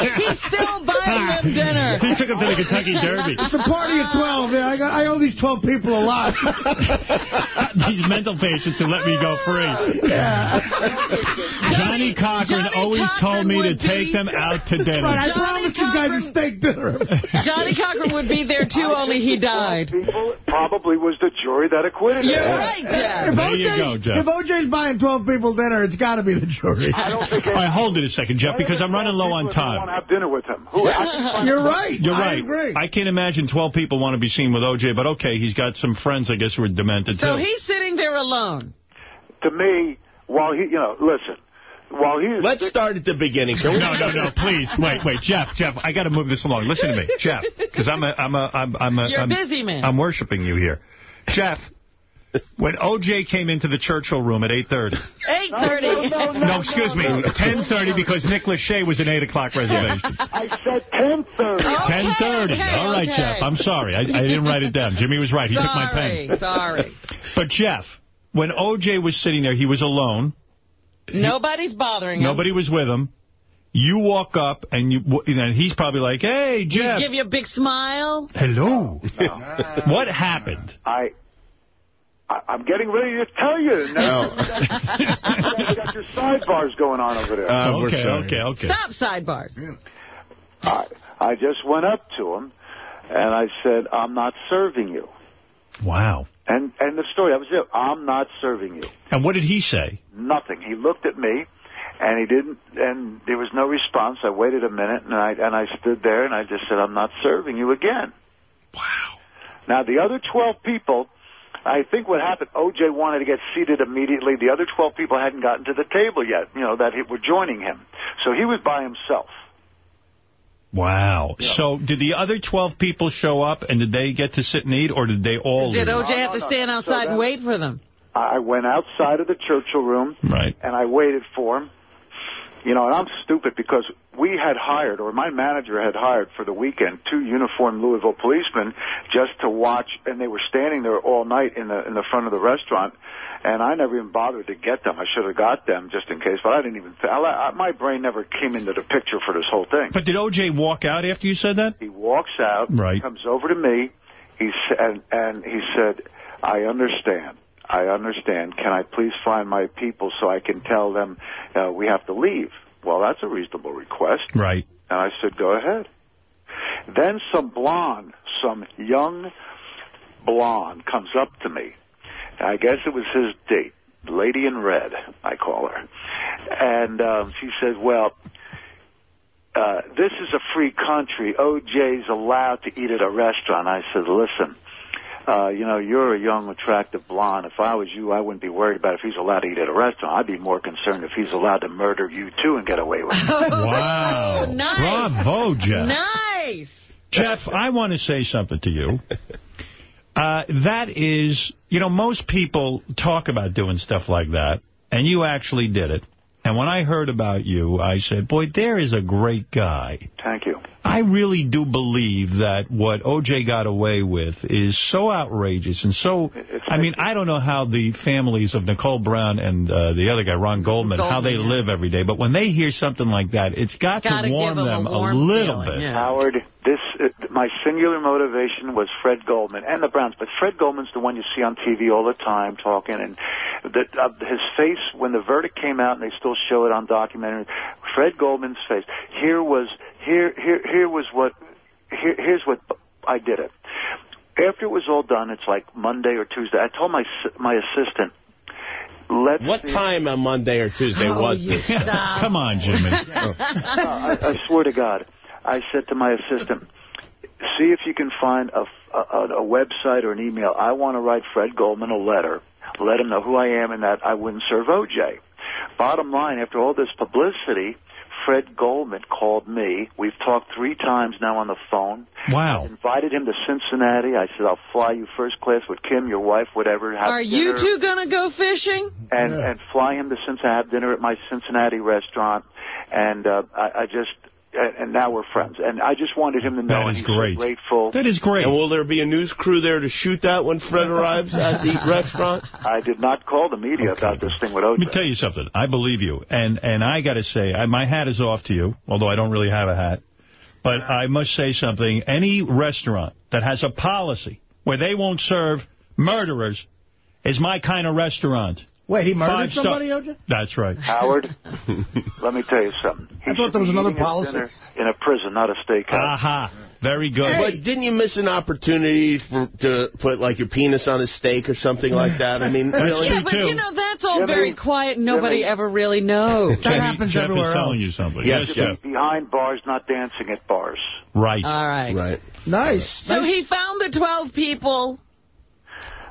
He's still buying them dinner. He took him to the Kentucky Derby. It's a party at 12. Yeah, I, got, I owe these 12 people a lot. These mental patients who let me go free. Johnnie Cochran Johnny always told me to would take them out to dinner. Right, I Johnny promised these guys a steak dinner. Johnnie Cochran would be there too, only he died. People probably was the jury that acquitted You're right, Jeff. If There you OJ's, go, Jeff. If OJ's buying 12 people dinner, it's got to be the jury. I don't think All right, hold it a second, Jeff, because I'm running low on time. want to time. have dinner with him. Who, I can find- You're right. You're I right. agree. I can't imagine 12 people want to be seen with OJ, but okay, he's got some friends, I guess, who are demented, So too. he's sitting there alone. to me, while he, you know, listen, while he is Let's start at the beginning. Can we- No, no, no, please. Wait, wait, Jeff, Jeff, I got to move this along. Listen to me, Jeff, because I'm a, I'm a, I'm, I'm a, You're a I'm- busy man. I'm worshiping you here. Jeff, when OJ came into the Churchill room at 8.30, 8.30. no, excuse me, 10.30 because Nick Lachey was an 8 o'clock reservation. I said 10:30. 10.30. okay, All right, okay. Jeff, I'm sorry. I, I didn't write it down. Jimmy was right. He took my pen. Sorry, sorry. But, Jeff, when OJ was sitting there, he was alone. Nobody's bothering him. Nobody was with him. You walk up, and you, and he's probably like, hey, He Jeff. give you a big smile. Hello. what happened? I, I, I'm getting ready to tell you. Now. you got your sidebars going on over there. Uh, okay, okay, okay. Stop sidebars. I, I just went up to him, and I said, I'm not serving you. Wow. And and the story, that was it. I'm not serving you. And what did he say? Nothing. He looked at me, and he didn't, and there was no response. I waited a minute, and I and I stood there, and I just said, I'm not serving you again. Wow. Now, the other 12 people, I think what happened, O.J. wanted to get seated immediately. The other 12 people hadn't gotten to the table yet, you know, that were joining him. So he was by himself. Wow. So did the other 12 people show up, and did they get to sit and eat, or did they all Did leave? OJ have to no, stand outside So and wait for them? I went outside of the Churchill room, Right. and I waited for him. You know, and I'm stupid because we had hired, or my manager had hired for the weekend, two uniformed Louisville policemen just to watch, and they were standing there all night in the in the front of the restaurant, and I never even bothered to get them. I should have got them just in case, but I didn't even. I, I, my brain never came into the picture for this whole thing. But did OJ walk out after you said that? He walks out, Right. comes over to me, he and and he said, "I understand. I understand. Can I please find my people so I can tell them uh, we have to leave?" Well, that's a reasonable request. Right. And I said, "Go ahead." Then some blonde, some young blonde comes up to me. I guess it was his date, Lady in Red, I call her. And um, she says, well, uh, this is a free country. OJ's allowed to eat at a restaurant. I said, listen, uh, you know, you're a young, attractive blonde. If I was you, I wouldn't be worried about if he's allowed to eat at a restaurant. I'd be more concerned if he's allowed to murder you, too, and get away with it. Wow. nice. Bravo, Jeff. Nice. Jeff, I want to say something to you. Uh, that is, you know, most people talk about doing stuff like that, and you actually did it. And when I heard about you, I said, boy, there is a great guy. Thank you. I really do believe that what O.J. got away with is so outrageous and so... I mean, I don't know how the families of Nicole Brown and uh, the other guy, Ron Goldman, how they live every day. But when they hear something like that, it's got Gotta to warm them a them a, warm little feeling, bit. Howard, this uh, my singular motivation was Fred Goldman and the Browns, but Fred Goldman's the one you see on TV all the time talking, and the, uh, his face when the verdict came out, and they still show it on documentary. Fred Goldman's face. Here was here here here was what here, here's what I did it. After it was all done, it's like Monday or Tuesday. I told my s- my assistant, let's What see- time on Monday or Tuesday Oh, was you this? Come on, Jimmy. No, uh, I, I swear to God, I said to my assistant, see if you can find a, a, a, a website or an email. I want to write Fred Goldman a letter, let him know who I am and that I wouldn't serve OJ. Bottom line, after all this publicity, Fred Goldman called me. We've talked three times now on the phone. Wow. Invited him to Cincinnati. I said, I'll fly you first class with Kim, your wife, whatever. Have Are you two going to go fishing? and and fly him to Cincinnati, have dinner at my Cincinnati restaurant, and uh, I, I just and, and now we're friends. And I just wanted him to know. That is and he's so great. grateful. That is great. And will there be a news crew there to shoot that when Fred arrives at the restaurant? I did not call the media about this thing with OJ. Let me tell you something. I believe you. And and I got to say, I, my hat is off to you, although I don't really have a hat. But I must say something. Any restaurant that has a policy where they won't serve murderers is my kind of restaurant. Wait, he murdered Five star- somebody, OJ? That's right. Howard, let me tell you something. He I thought there was another eating policy. In a prison, not a steakhouse. Aha. Very good. But didn't you miss an opportunity for to put like your penis on a steak or something like that? I mean, really? yeah, but you know, that's all Jimmy, very quiet. Nobody Jimmy. ever really knows. that Jimmy, Jeff is telling you something. You Yes, Jeff. behind bars, not dancing at bars. Right. All right. Right. Nice. So he found the 12 people.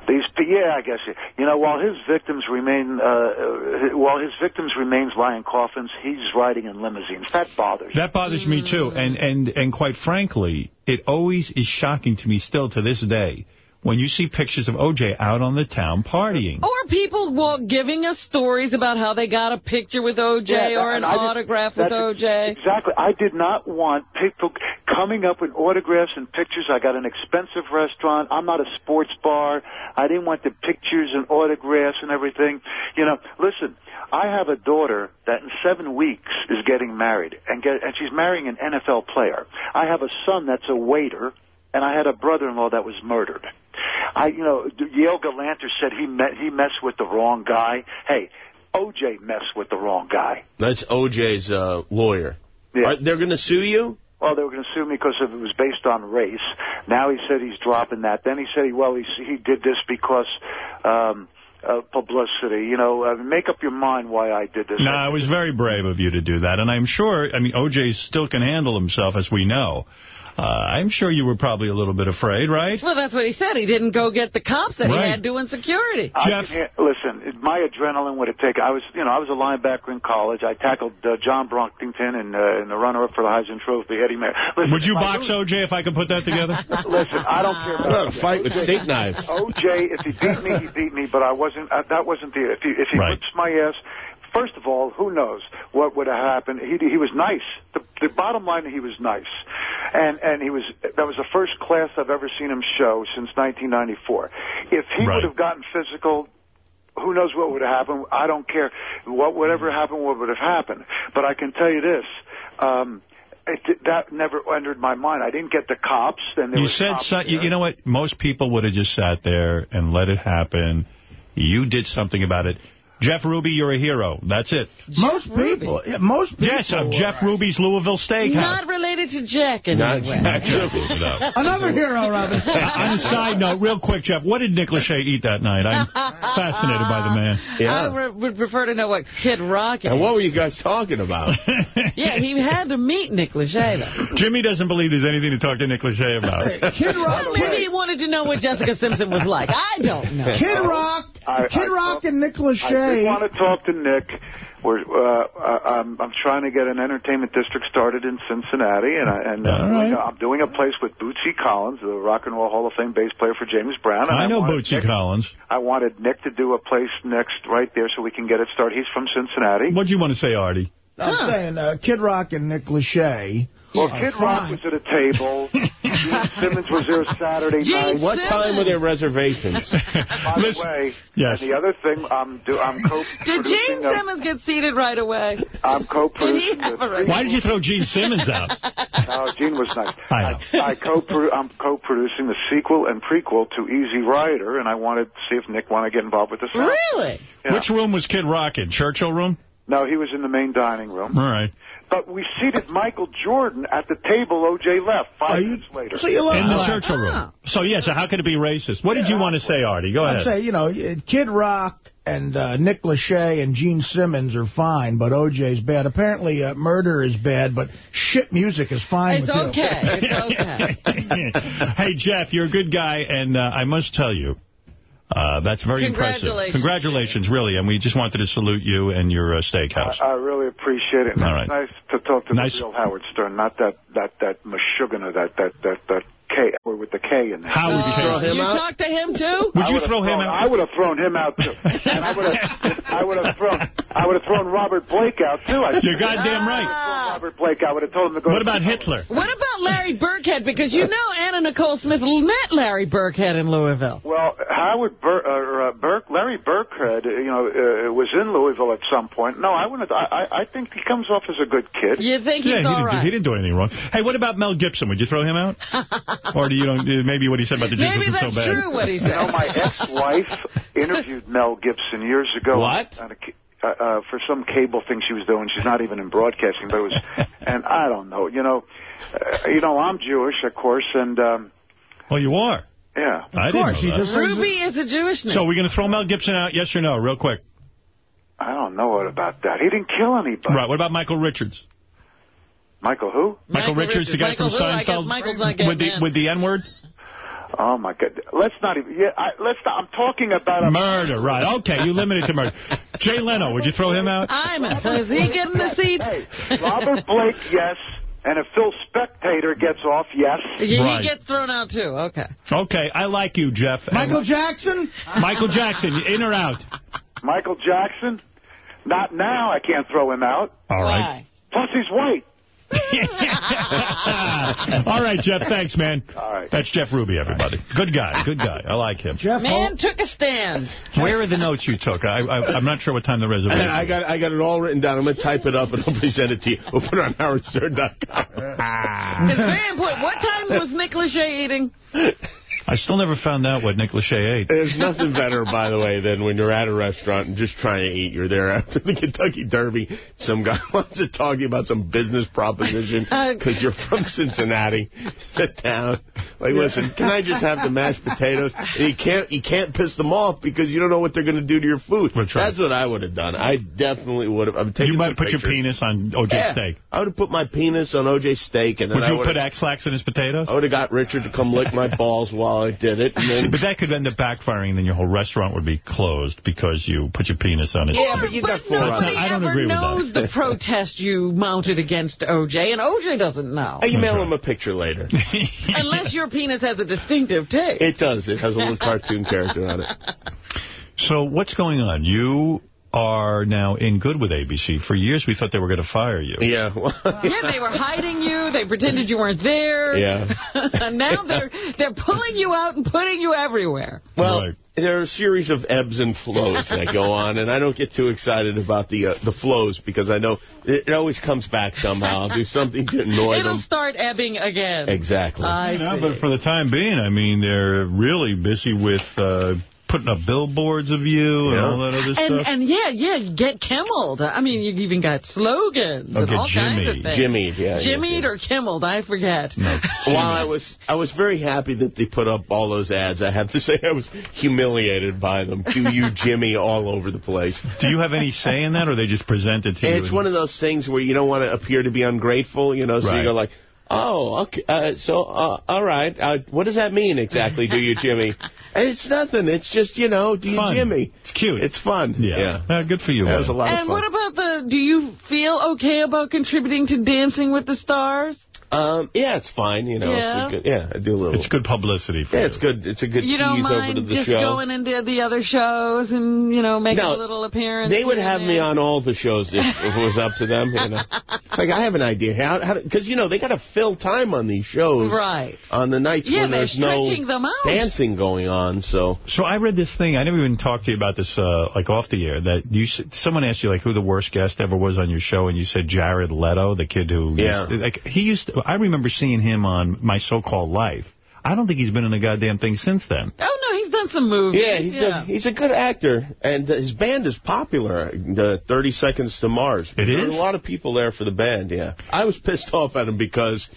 These, yeah, I guess you know. While his victims remain, uh, uh, while his victims remains lie in coffins, he's riding in limousines. That bothers. That bothers me, too. And, and, and quite frankly, it always is shocking to me still to this day when you see pictures of O.J. out on the town partying. Or people walk giving us stories about how they got a picture with O.J. Yeah, or an and I did- autograph with O.J. Exactly. I did not want people coming up with autographs and pictures. I got an expensive restaurant. I'm not a sports bar. I didn't want the pictures and autographs and everything. You know, listen, I have a daughter that in seven weeks is getting married, and get, and she's marrying an NFL player. I have a son that's a waiter, and I had a brother-in-law that was murdered. I, you know, Yale Galanter said he met he messed with the wrong guy. Hey, OJ messed with the wrong guy. That's OJ's uh, lawyer. Yeah. Are, they're going to sue you? Well, they were going to sue me because it was based on race. Now he said he's dropping that. Then he said, he, well, he he did this because um, of publicity. You know, uh, make up your mind why I did this. No, it was very brave of you to do that. And I'm sure, I mean, O.J. still can handle himself, as we know. Uh, I'm sure you were probably a little bit afraid, right? Well, that's what he said. He didn't go get the cops that Right. he had doing security. I can hear- listen, my adrenaline would have taken. I was, you know, I was a linebacker in college. I tackled uh, John Brockington and, uh, and the runner-up for the Heisman Trophy, Eddie Mayer. Listen, Would you if I box O.J. if I could put that together? Listen, I don't care about What a fight with steak knives. OJ, if he beat me, he beat me, but I wasn't. Uh, that wasn't the. If he if he Right. whips my ass, first of all, who knows what would have happened? He he was nice. The, the bottom line, he was nice, and and he was. That was the first class I've ever seen him show since 1994. If he Right. would have gotten physical. Who knows what would have happened? I don't care. What whatever happened, what would have happened? But I can tell you this. Um, it, that never entered my mind. I didn't get the cops. Then there You said, so, you know what? Most people would have just sat there and let it happen. You did something about it. Jeff Ruby, you're a hero. That's it. Most people, yeah, most people. Yes, I'm Jeff Ruby's Louisville Steakhouse. Not related to Jack in Not- any way. not Jeff Ruby, no. Another hero, Robin. On a side note, real quick, Jeff, what did Nick Lachey eat that night? I'm fascinated by the man. Yeah. I re- would prefer to know what Kid Rock And what were you guys talking about? Yeah, he had to meet Nick Lachey, though. Jimmy doesn't believe there's anything to talk to Nick Lachey about. Kid Rock. Well, maybe he wanted to know what Jessica Simpson was like. I don't know. Kid Rock, I- Kid I Rock, and Nick I did Lachey. want to talk to Nick. We're, uh, uh, I'm, I'm trying to get an entertainment district started in Cincinnati, and, I, and uh, All right. I'm doing a place with Bootsy Collins, the Rock and Roll Hall of Fame bass player for James Brown. And I know wanted Bootsy Nick, Collins. I wanted Nick to do a place next right there so we can get it started. He's from Cincinnati. What do you want to say, Artie? I'm saying uh, Kid Rock and Nick Lachey. Well, are Kid Rock was at a table. Gene Simmons was there Saturday Gene night. What time were their reservations? By the Listen- way, Yes. and the other thing, I'm do, I'm co Did Gene Simmons get seated right away? I'm Did he co-producing. have Why did you throw Gene Simmons out? No, Gene was nice. I, I, I co I'm co-producing the sequel and prequel to Easy Rider, and I wanted to see if Nick wanted to get involved with the sound. Really? Yeah. Which room was Kid Rock in? Churchill room? No, he was in the main dining room. All right. But we seated Michael Jordan at the table O.J. left five minutes later. In the Churchill room. So, yeah, so how could it be racist? What did you want to say, Artie? Go ahead. I'd ahead. say, you know, Kid Rock and uh, Nick Lachey and Gene Simmons are fine, but OJ's bad. Apparently, uh, murder is bad, but shit music is fine It's with you. okay. It's okay. hey, Jeff, you're a good guy, and uh, I must tell you, uh, that's very impressive. Congratulations. Congratulations, really, and we just wanted to salute you and your uh, steakhouse. I really appreciate it. And All it's nice to talk to Nice. the real Howard Stern, not that that that Meshuggah, that that that that K or with the K in there. How would you throw him you out? talked to him, too? Would you would've throw him out? I would have thrown him out too, and I would have, I would have thrown, I would have thrown Robert Blake out too. I You're goddamn right. Robert Blake, I would have told him to go. What about Hitler? What about Larry Birkhead? Because you know Anna Nicole Smith met Larry Birkhead in Louisville. Well, Howard Bur uh, uh, Burke, Larry Birkhead, you know, uh, was in Louisville at some point. No, I wouldn't. I, I I think he comes off as a good kid. You think yeah, he's he all didn't, right? he didn't do anything wrong. Hey, what about Mel Gibson? Would you throw him out? or do you don't? Maybe what he said about the Jews Maybe wasn't so bad. Maybe that's true what he You said. know, my ex-wife interviewed Mel Gibson years ago. What? On a, uh, uh, for some cable thing she was doing. She's not even in broadcasting, but it was, and I don't know. You know, uh, you know, I'm Jewish, of course, and um, Well, you are. yeah. I didn't know that. Ruby is a Jewish name. So we're going to throw Mel Gibson out, yes or no, real quick? I don't know what about that. He didn't kill anybody. Right, what about Michael Richards? Michael who? Michael, Richards, the guy Michael from who? I guess Seinfeld? Michael's not with the, with the N-word? Oh my God! Let's not even. Yeah, I, let's. Not, I'm talking about a Murder, right. Okay, you limit it to murder. Jay Leno, would you throw him out? I'm a, so is he getting the seat? Hey, Robert Blake, yes. And if Phil Spector gets off, yes. Yeah, He gets thrown out, too. Okay. Okay, I like you, Jeff. Michael Jackson? Michael Jackson, in or out? Michael Jackson? Not now. I can't throw him out. All right. Plus, he's white. All right, Jeff, thanks, man. All right. That's Jeff Ruby, everybody. Good guy, good guy. I like him. Jeff, Man took a stand. Where are the notes you took? I, I, I'm not sure what time the reservation I got I got it all written down. I'm going to type it up and I'll present it to you. We'll put it on howardstern.com. It's very important. What time was Nick Lachey eating? I still never found out what Nick Lachey ate. There's nothing better, by the way, than when you're at a restaurant and just trying to eat. You're there after the Kentucky Derby. Some guy wants to talk to you about some business proposition uh, because you're from Cincinnati. Sit down. Like, listen, can I just have the mashed potatoes? And you can't you can't piss them off because you don't know what they're going to do to your food. That's what I would have done. I definitely would have. I'm taking You might some put your penis on OJ Yeah. steak. I would have put my penis on OJ steak, and then Would I you would put Ex-Lax in his potatoes? I would have got Richard to come lick my balls while I did it. And then, but that could end up backfiring, and then your whole restaurant would be closed because you put your penis on his Yeah, but you got four That's Nobody I don't agree with that. knows that. the protest you mounted against O.J., and O.J. doesn't know. I email him a picture later. Unless your penis has a distinctive taste. It does. It has a little cartoon character on it. So what's going on? You are now in good with ABC. For years, we thought they were going to fire you. Yeah. Yeah, they were hiding you. They pretended you weren't there. Yeah. and now they're they're pulling you out and putting you everywhere. Well, there are a series of ebbs and flows that go on, and I don't get too excited about the uh, the flows because I know it, it always comes back somehow. I'll do something to annoy It'll them. start ebbing again. Exactly. I Yeah, see. but for the time being, I mean, they're really busy with uh, putting up billboards of you and all that other And stuff. and yeah, yeah, you get Kimmeled. I mean, you've even got slogans Oh, and get all kinds of Jimmied. things. Jimmied, yeah, yeah, Jimmied or Kimmeled, I forget. While I was I was very happy that they put up all those ads, I have to say I was humiliated by them. Do you Jimmy all over the place. Do you have any say in that, or they just present it to you? It's one of those things where you don't want to appear to be ungrateful, you know, so Right. you go like, oh, okay, uh, so, uh, all right, uh, what does that mean exactly, do you, Jimmy? It's nothing, it's just, you know, do you, Fun. Jimmy? It's cute. It's fun. Yeah. Yeah. Uh, good for you. That was a Ed. lot of And fun. what about the, do you feel okay about contributing to Dancing with the Stars? Um, yeah, it's fine, you know, Yeah. it's a good, yeah, I do a little. It's good publicity for yeah, you. it's good, it's a good you don't tease over mind to the just show. going into the other shows and, you know, making No, a little appearance? They would have and me on all the shows if, if it was up to them. You know, it's like I have an idea how how because you know they got to fill time on these shows, Right. On the nights Yeah, when there's no them out. dancing going on. So So I read this thing. I never even talked to you about this, uh, like off the air. That you, someone asked you like who the worst guest ever was on your show, and you said Jared Leto, the kid who, Yeah. used, like he used. To, I remember seeing him on My So-Called Life. I don't think he's been in a goddamn thing since then. Oh, no, he's done some movies. Yeah, he's a he's a good actor, and uh, his band is popular. The 30 Seconds to Mars. It There's is? a lot of people there for the band. Yeah, I was pissed off at him because,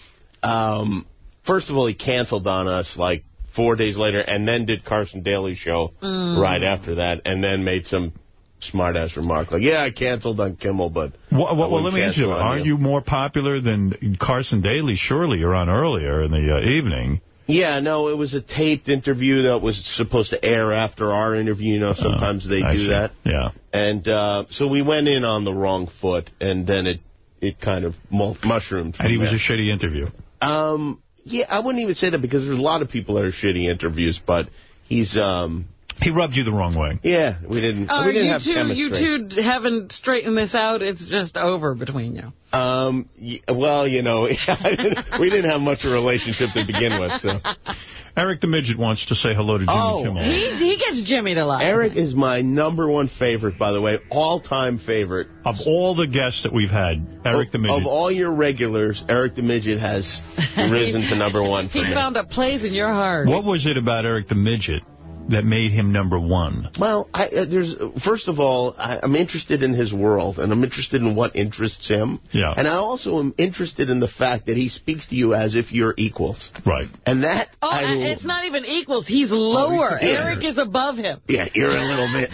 um, first of all, he canceled on us like four days later, and then did Carson Daly's show Mm. right after that, and then made some smart ass remark like, "Yeah, I canceled on Kimmel, but." Well, well, well, let me ask you, aren't you more popular than Carson Daly? Surely you're on earlier in the uh, evening. Yeah, no, it was a taped interview that was supposed to air after our interview. You know, sometimes they Oh, I do see. that. Yeah. And uh, so we went in on the wrong foot, and then it it kind of mu- mushroomed. And he from was there. a shitty interview. Um, yeah, I wouldn't even say that because there's a lot of people that are shitty interviews, but he's um. He rubbed you the wrong way. Yeah, we didn't. Are we didn't you have two, chemistry. you two haven't straightened this out? It's just over between you. Um. y- Well, you know, we didn't have much of a relationship to begin with, so. Eric the Midget wants to say hello to Jimmy Oh. Kimmel. He, he gets Jimmy to like. Eric is my number one favorite, by the way, all-time favorite. Of all the guests that we've had, Eric the Midget. Of all your regulars, Eric the Midget has risen to number one for He's me. found a place in your heart. What was it about Eric the Midget that made him number one? Well, I, uh, there's first of all, I, I'm interested in his world, and I'm interested in what interests him. Yeah. And I also am interested in the fact that he speaks to you as if you're equals. Right. And that, Oh, I, it's not even equals. He's lower. superior. Eric is above him. yeah, you're a little bit,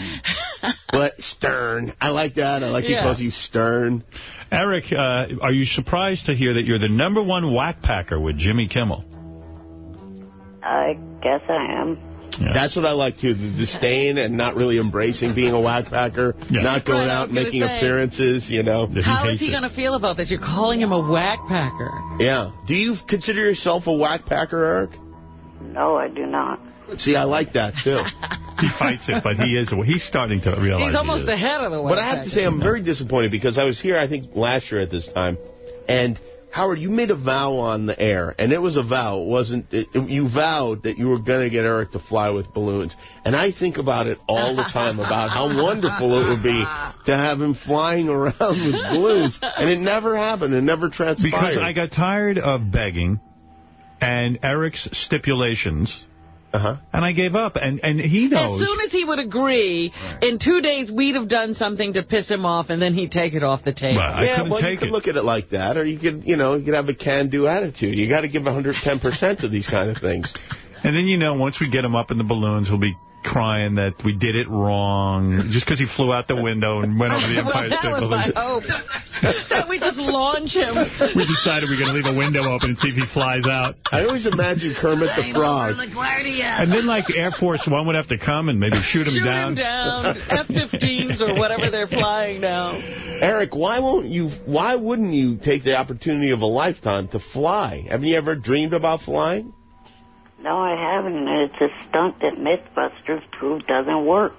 but stern. I like that. I like he Yeah. calls you stern. Eric, uh, are you surprised to hear that you're the number one whack packer with Jimmy Kimmel? I guess I am. That's what I like too, the disdain and not really embracing being a whack packer, not going Right, out and making say. appearances, you know. How is he going to feel about this? You're calling him a whackpacker. Yeah. Do you consider yourself a whackpacker, Eric? No, I do not. See, I like that too. He fights it, but he is. He's starting to realize. He's he almost is. ahead of the whack But I have to say, I'm very disappointed because I was here, I think, last year at this time, and Howard, you made a vow on the air, and it was a vow. It wasn't it, you vowed that you were going to get Eric to fly with balloons, and I think about it all the time about how wonderful it would be to have him flying around with balloons, and it never happened. It never transpired. Because I got tired of begging and Eric's stipulations. Uh-huh. And I gave up. And, and he knows. As soon as he would agree, in two days we'd have done something to piss him off, and then he'd take it off the table. yeah, well, you could look at it like that, or you could, you know, you could have a can-do attitude. You got to give 110% to these kind of things. And then, you know, once we get him up in the balloons, he'll be crying that we did it wrong just because he flew out the window and went over the well, Empire that State was my Building. hope. that we just launch him. We decided we are going to leave a window open and see if he flies out. I always imagine Kermit the Frog. And then, like, Air Force One would have to come and maybe shoot him Shoot down. him down. F-15s or whatever they're flying now. Eric, why won't you? Why wouldn't you take the opportunity of a lifetime to fly? Haven't you ever dreamed about flying? No, I haven't. It's a stunt that Mythbusters proved doesn't work.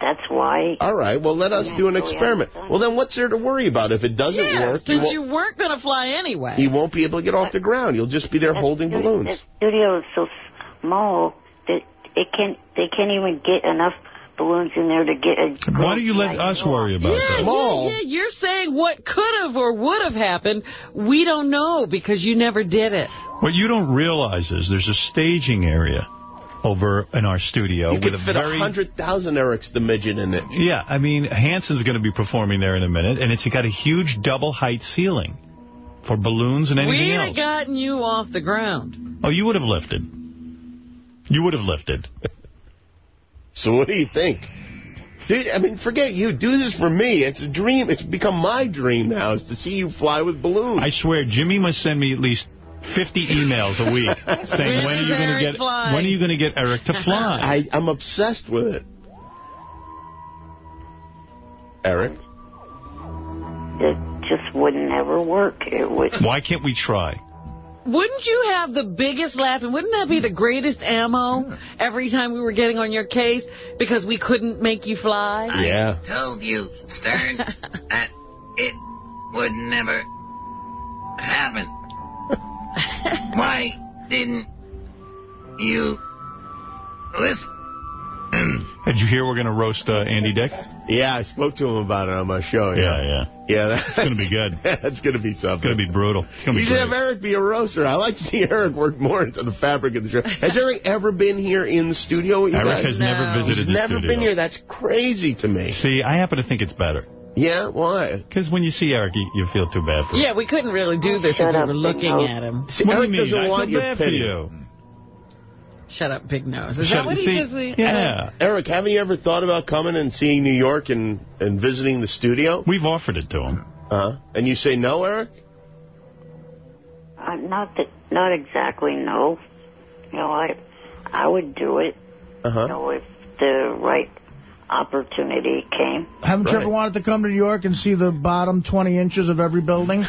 That's why. All right, well, let us do an experiment. Well, then what's there to worry about? If it doesn't Yeah, work, you since won't, you weren't going to fly anyway. you won't be able to get off the ground. You'll just be there holding balloons. The studio is so small that it can they can't even get enough balloons in there to get a. Why don't you let us worry about yeah, that? yeah, yeah, you're saying what could have or would have happened. We don't know because you never did it. What you don't realize is there's a staging area over in our studio You with could a fit a very... hundred thousand Erics the midget in it. Yeah, I mean, Hanson's going to be performing there in a minute, and it's got a huge double-height ceiling for balloons and anything We'd else. have gotten you off the ground. Oh, you would have lifted. You would have lifted. So what do you think? Dude, I mean, forget you. Do this for me. It's a dream. It's become my dream now is to see you fly with balloons. I swear, Jimmy must send me at least 50 emails a week saying, when are you going to get flying? when are you going to get Eric to fly? I, I'm obsessed with it. Eric? It just would never work. It would. Why can't we try? Wouldn't you have the biggest laugh, and wouldn't that be the greatest ammo every time we were getting on your case because we couldn't make you fly? Yeah. told you, Stern, that it would never happen. Why didn't you listen Did you hear we're going to roast uh, Andy Dick? Yeah, I spoke to him about it on my show. Yeah, Yeah, yeah. Yeah, that's It's going to be good. That's going to be something. It's going to be brutal. It's going to You be should great. have Eric be a roaster. I like to see Eric work more into the fabric of the show. Has Eric ever been here in the studio Eric guys? has never visited He's the never studio. been here. That's crazy to me. See, I happen to think it's better. Yeah, why? Because when you see Eric, you, you feel too bad for him. Yeah, we couldn't really do this if we were looking at him. See, What do Eric you mean? doesn't I want feel your bad for pity. you. Shut up, big nose. Is Shut- that what he just said? Yeah. Eric, haven't you ever thought about coming and seeing New York and, and visiting the studio? We've offered it to him. Uh-huh. And you say no, Eric? Uh, not that, not exactly. No. You know, I, I would do it. Uh-huh. You know, if the right opportunity came. Haven't you ever wanted to come to New York and see the bottom 20 inches of every building? wow,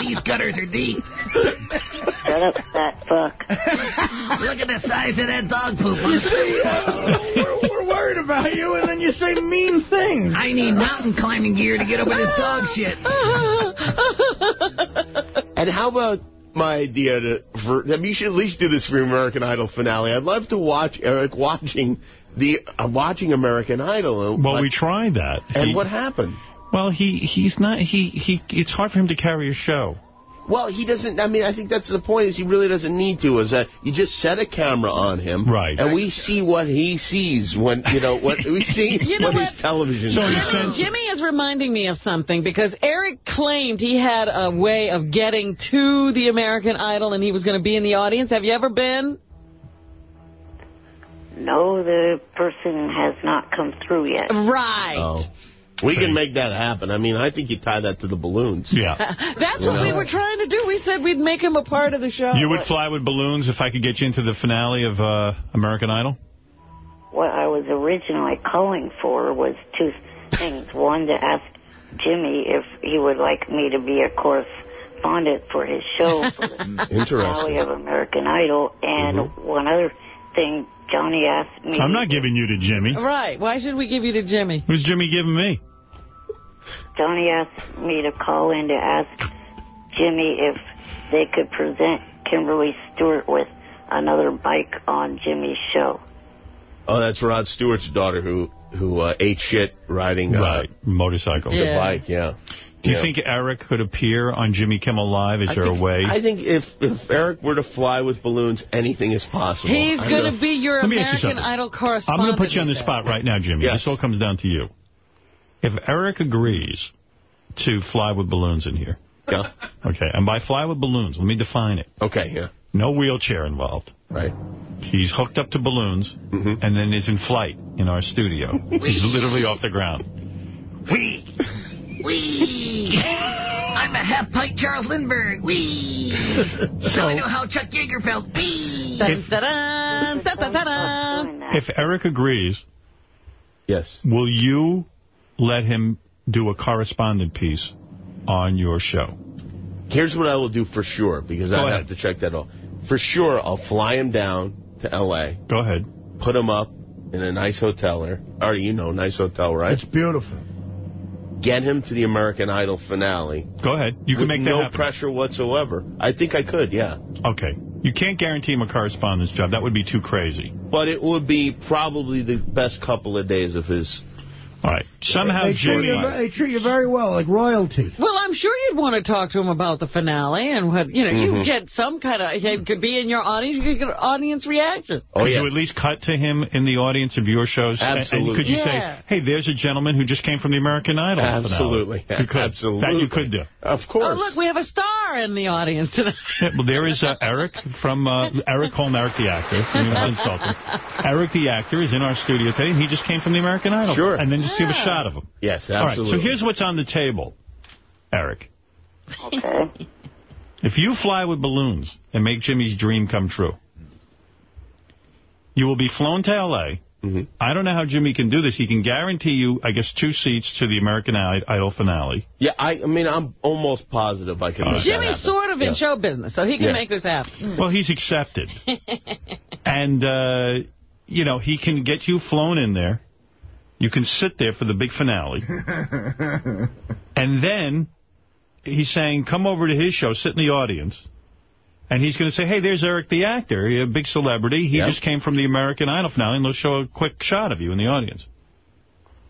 these gutters are deep. Shut up, that fuck. Look at the size of that dog poop. You see, uh, we're, we're worried about you, and then you say mean things. I need mountain climbing gear to get over this dog shit. And how about my idea to for that you should at least do this for American Idol finale? I'd love to watch Eric watching the uh, watching American Idol. Well, we tried that. And He- what happened? Well, he he's not he he. It's hard for him to carry a show. Well, he doesn't. I mean, I think that's the point. Is he really doesn't need to? Is that you just set a camera on him, right? And we see what he sees when you know what we see You know what, what? his television. Jimmy, sees. Jimmy is reminding me of something because Eric claimed he had a way of getting to the American Idol and he was going to be in the audience. Have you ever been? No, the person has not come through yet. Right. Oh. We can make that happen. I mean, I think you tie that to the balloons. Yeah. That's You what we were trying to do. We said we'd make him a part of the show. You would fly with balloons if I could get you into the finale of uh, American Idol? What I was originally calling for was two things. One, to ask Jimmy if he would like me to be a correspondent for his show for the finale Interesting. of American Idol. And one other thing, Johnny asked me... I'm not giving you to Jimmy. Right. Why should we give you to Jimmy? Who's Jimmy giving me? Johnny asked me to call in to ask Jimmy if they could present Kimberly Stewart with another bike on Jimmy's show. Oh, that's Rod Stewart's daughter who who uh, ate shit riding uh, Right, motorcycle. the Yeah. bike. Yeah. Do you Yeah. think Eric could appear on Jimmy Kimmel Live? Is I there think, a way? I think if if Eric were to fly with balloons, anything is possible. He's going to be your Let me ask you American something. I'm going to put you on the spot right now, Jimmy. This all comes down to you. If Eric agrees to fly with balloons in here. Yeah. Okay, and by fly with balloons, let me define it. Okay, yeah. No wheelchair involved. Right. He's hooked up to balloons Mm-hmm. and then is in flight in our studio. He's literally off the ground. Wee. Wee. I'm a half-pint Charles Lindbergh. Wee. so I know how Chuck Yeager felt. Wee. Dun, dun, dun, dun. If Eric agrees, yes, will you let him do a correspondent piece on your show? Here's what I will do for sure, because I have to check that off. For sure, I'll fly him down to L.A. Go ahead. Put him up in a nice hotel there. Already, you know, nice hotel, right? It's beautiful. Get him to the American Idol finale. Go ahead. You can make that no happen. pressure whatsoever. I think I could, yeah. Okay. You can't guarantee him a correspondence job. That would be too crazy. But it would be probably the best couple of days of his... All right. Somehow they treat, you, they treat you very well, like royalty. Well, I'm sure you'd want to talk to him about the finale and what, you know, Mhm. you get some kind of, he could be in your audience, you could get an audience reaction. Oh, could you at least cut to him in the audience of your shows? And- And Absolutely. could you Yeah. say, hey, there's a gentleman who just came from the American Idol. Absolutely. You could. Absolutely. That you could do. Of Oh, course. look, we have a star in the audience tonight. Yeah, well, there is uh, Eric from uh, Eric Holm, Eric the actor. I'm gonna insult him. Eric the actor is in our studio today, and he just came from the American Idol. Sure. And then just give a shot of him. Yes, All right. absolutely. So here's what's on the table, Eric. Okay. If you fly with balloons and make Jimmy's dream come true, you will be flown to L.A. Mm-hmm. I don't know how Jimmy can do this. He can guarantee you, I guess, two seats to the American Idol finale. Yeah, I, I mean, I'm almost positive I can make Jimmy's happen. sort of in Yeah. show business, so he can Yeah. make this happen. Well, he's accepted. and, uh, you know, he can get you flown in there. You can sit there for the big finale. and then he's saying, come over to his show, sit in the audience. And he's going to say, hey, there's Eric the actor, a big celebrity. He Yep. just came from the American Idol finale, and they'll show a quick shot of you in the audience.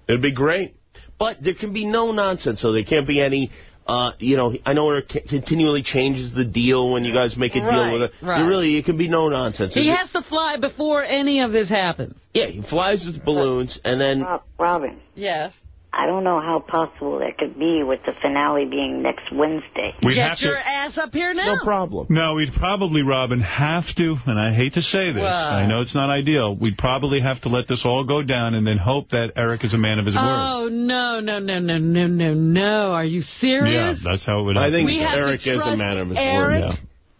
It'd be great. But there can be no nonsense, so there can't be any, uh, you know, I know it continually changes the deal when you guys make a deal Right, with it. right. You really, it can be no nonsense. He It- has to fly before any of this happens. yeah, he flies with balloons, and then... Rob- Robin, Yes. I don't know how possible that could be with the finale being next Wednesday. We'd Get have to- your ass up here now. No problem. No, we'd probably, Robin, have to, and I hate to say this, What? I know it's not ideal, we'd probably have to let this all go down and then hope that Eric is a man of his word. Oh, no, no, no, no, no, no, no. Are you serious? Yeah, that's how it would happen. I think We Eric is a man of his Eric? word. Yeah.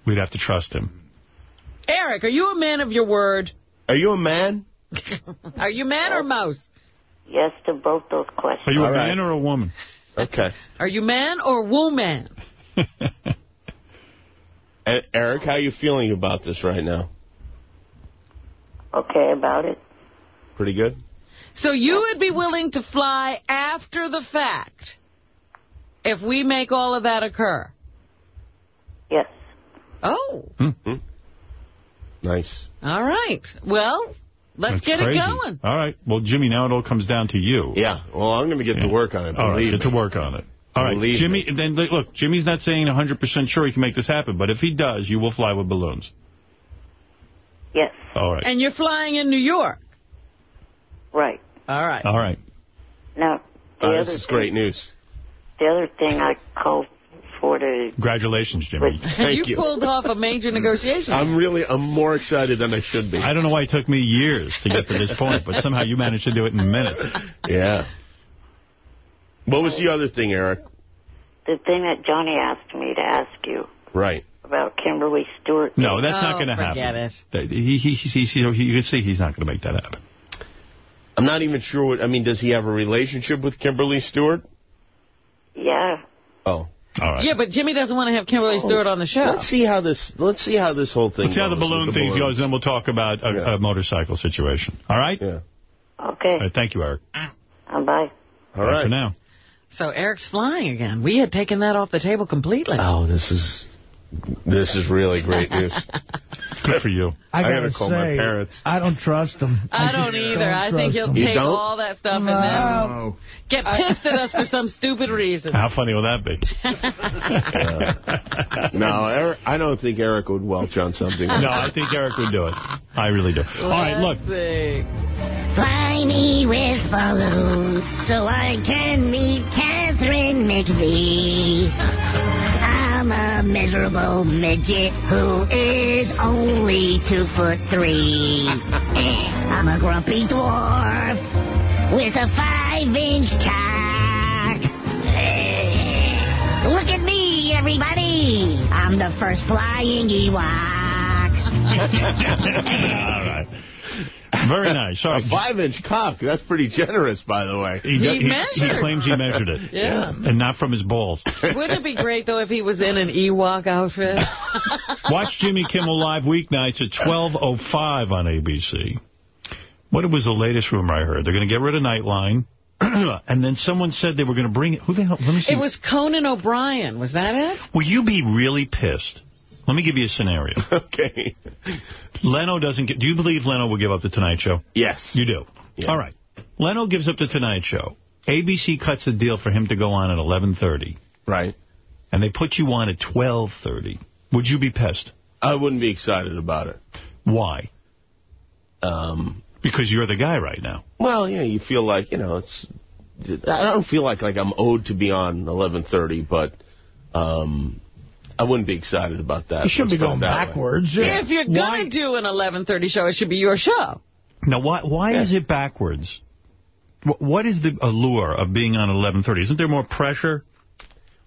We'd have to trust him. Eric, are you a man of your word? Are you a man? Are you man or mouse? Yes to both those questions. Are you a All right. man or a woman? Okay. Are you man or woman? Eric, how are you feeling about this right now? Okay about it? Pretty good? So you would be willing to fly after the fact if we make all of that occur? Yes. Oh, Hmm? Nice. all right. Well, let's That's get crazy. it going. All right. Well, Jimmy, now it all comes down to you. Yeah, well, I'm going to get to work on it, All right, believe get me. to work on it. All right, Believe Jimmy, then look, Jimmy's not saying 100% sure he can make this happen, but if he does, you will fly with balloons. Yes. All right. And you're flying in New York. Right. All right. All right. Now, the Oh, other this is thing, great news. The other thing I called for to Congratulations, Jimmy. Thank you. You pulled off a major negotiation. I'm really, I'm more excited than I should be. I don't know why it took me years to get to this point, but somehow you managed to do it in minutes. Yeah. What was the other thing, Eric? the thing that Johnny asked me to ask you Right. about Kimberly Stewart. No, that's not Oh, going to happen. forget it. That- He, he, he, he, you, you can see he's not going to make that happen. I'm not even sure what, I mean, does he have a relationship with Kimberly Stewart? Yeah. Oh. All right. Yeah, but Jimmy doesn't want to have Kimberly Stewart on the show. Let's see how this, let's see how this whole thing Let's see how the goes with balloon thing balloons. goes, then we'll talk about a, Yeah. a motorcycle situation. All right? Yeah. Okay. All right, thank you, Eric. Uh, bye. All Bye All right. for now. So Eric's flying again. We had taken that off the table completely. Oh, this is, this is really great news. Good for you. I I gotta gotta call say, my parents. I don't trust them. I, just don't either. I think he'll him. You take don't? all that stuff and then get pissed at us for some stupid reason. How funny will that be? No, Eric, I don't think Eric would welch on something. no, I think Eric would do it. I really do. All right, look. See. Fly me with balloons so I can meet Katharine McPhee. I'm a miserable midget who is only two foot three. Eh, I'm a grumpy dwarf with a five-inch cock. Eh, look at me, everybody. I'm the first flying Ewok. All right. Very nice. All A five-inch cock. That's pretty generous, by the way. He, He he, he claims he measured it. Yeah. And not from his balls. Wouldn't it be great, though, if he was in an Ewok outfit? Watch Jimmy Kimmel Live weeknights at 12.05 on ABC. What was the latest rumor I heard? They're going to get rid of Nightline. and then someone said they were going to bring... It. Who the hell? Let me see. it was Conan O'Brien. Was that it? Will you be really pissed? Let me give you a scenario. Okay. Leno doesn't get... Do you believe Leno will give up the Tonight Show? Yes. You do? Yeah. All right. Leno gives up the Tonight Show. ABC cuts a deal for him to go on at 11.30. Right. And they put you on at 12.30. Would you be pissed? I wouldn't be excited about it. Why? Um, Because you're the guy right now. well, yeah, you feel like, you know, it's... I don't feel like like I'm owed to be on 11:30, but um, I wouldn't be excited about that. You shouldn't be Let's put going backwards. Yeah. If you're going to do an 11.30 show, it should be your show. Now, why why is it backwards? Wh- What is the allure of being on 11.30? Isn't there more pressure?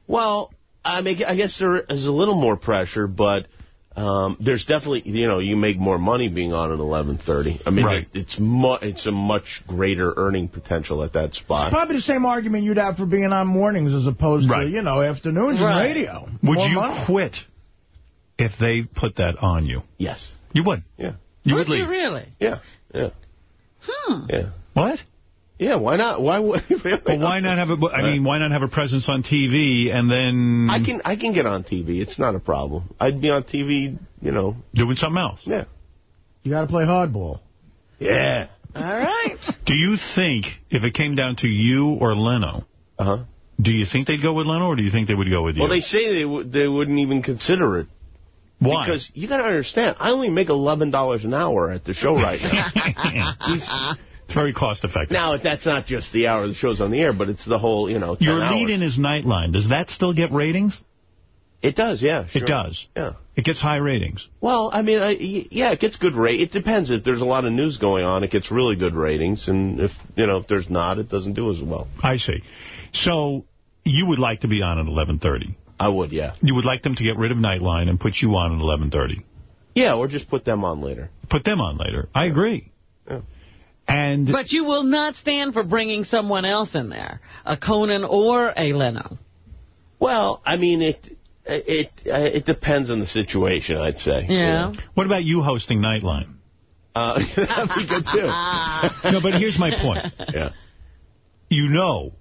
Well, I mean, I guess there is a little more pressure, but um, there's definitely, you know, you make more money being on at 11:30. I mean, Right. it, it's mu it's a much greater earning potential at that spot. Probably the same argument you'd have for being on mornings as opposed Right. to, you know, afternoons Right. and radio. Would More you money. quit if they put that on you? Yes. You would? Yeah. You Would would you really? Yeah. Yeah. Hmm. Yeah. What? Yeah, why not? Why would really? But why not have a? I mean, why not have a presence on TV and then I can I can get on TV. It's not a problem. I'd be on TV, you know. doing something else? Yeah. You got to play hardball. Yeah. All right. Do you think if it came down to you or Leno, uh-huh. do you think they'd go with Leno or do you think they would go with you? Well, they say they w they wouldn't even consider it. Why? Because you got to understand, I only make eleven dollars an hour at the show right now. it's very cost effective. now, that's not just the hour the show's on the air, but it's the whole, you know, 10 Your hours. lead-in is Nightline. Does that still get ratings? It does, yeah. It does. Yeah. It gets high ratings. Well, I mean, I, yeah, it gets good rate. It depends. If there's a lot of news going on, it gets really good ratings. And if, you know, if there's not, it doesn't do as well. I see. So you would like to be on at 11:30. I would, yeah. You would like them to get rid of Nightline and put you on at 11:30. Yeah, or just put them on later. Put them on later. I agree. Yeah. And But you will not stand for bringing someone else in there, a Conan or a Leno. Well, I mean, it it uh, it depends on the situation, I'd say. Yeah. What about you hosting Nightline? Uh, that'd be good, too. no, but here's my point. Yeah. You know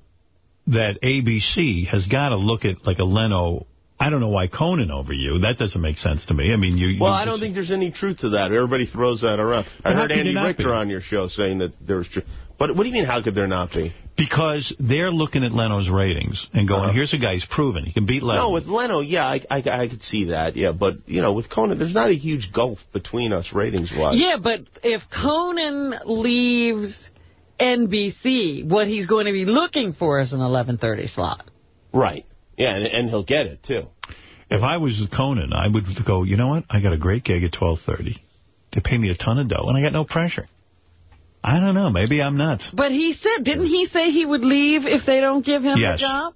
that ABC has got to look at like a Leno. I don't know why Conan over you. That doesn't make sense to me. I mean, you. Well, you I don't think there's any truth to that. Everybody throws that around. I But heard Andy Richter be? on your show saying that there's. truth. But what do you mean, how could there not be? Because they're looking at Leno's ratings and going, uh-huh. here's a guy who's proven. He can beat Leno. No, with Leno, yeah, I, I, I could see that, yeah. But, you know, with Conan, there's not a huge gulf between us ratings-wise. Yeah, but if Conan leaves NBC, what he's going to be looking for is an 11:30 slot. Right. Yeah, and, and he'll get it, too. If I was Conan, I would go, you know what? I got a great gig at 1230. They pay me a ton of dough, and I got no pressure. I don't know. Maybe I'm nuts. But he said, didn't he say he would leave if they don't give him Yes. the job?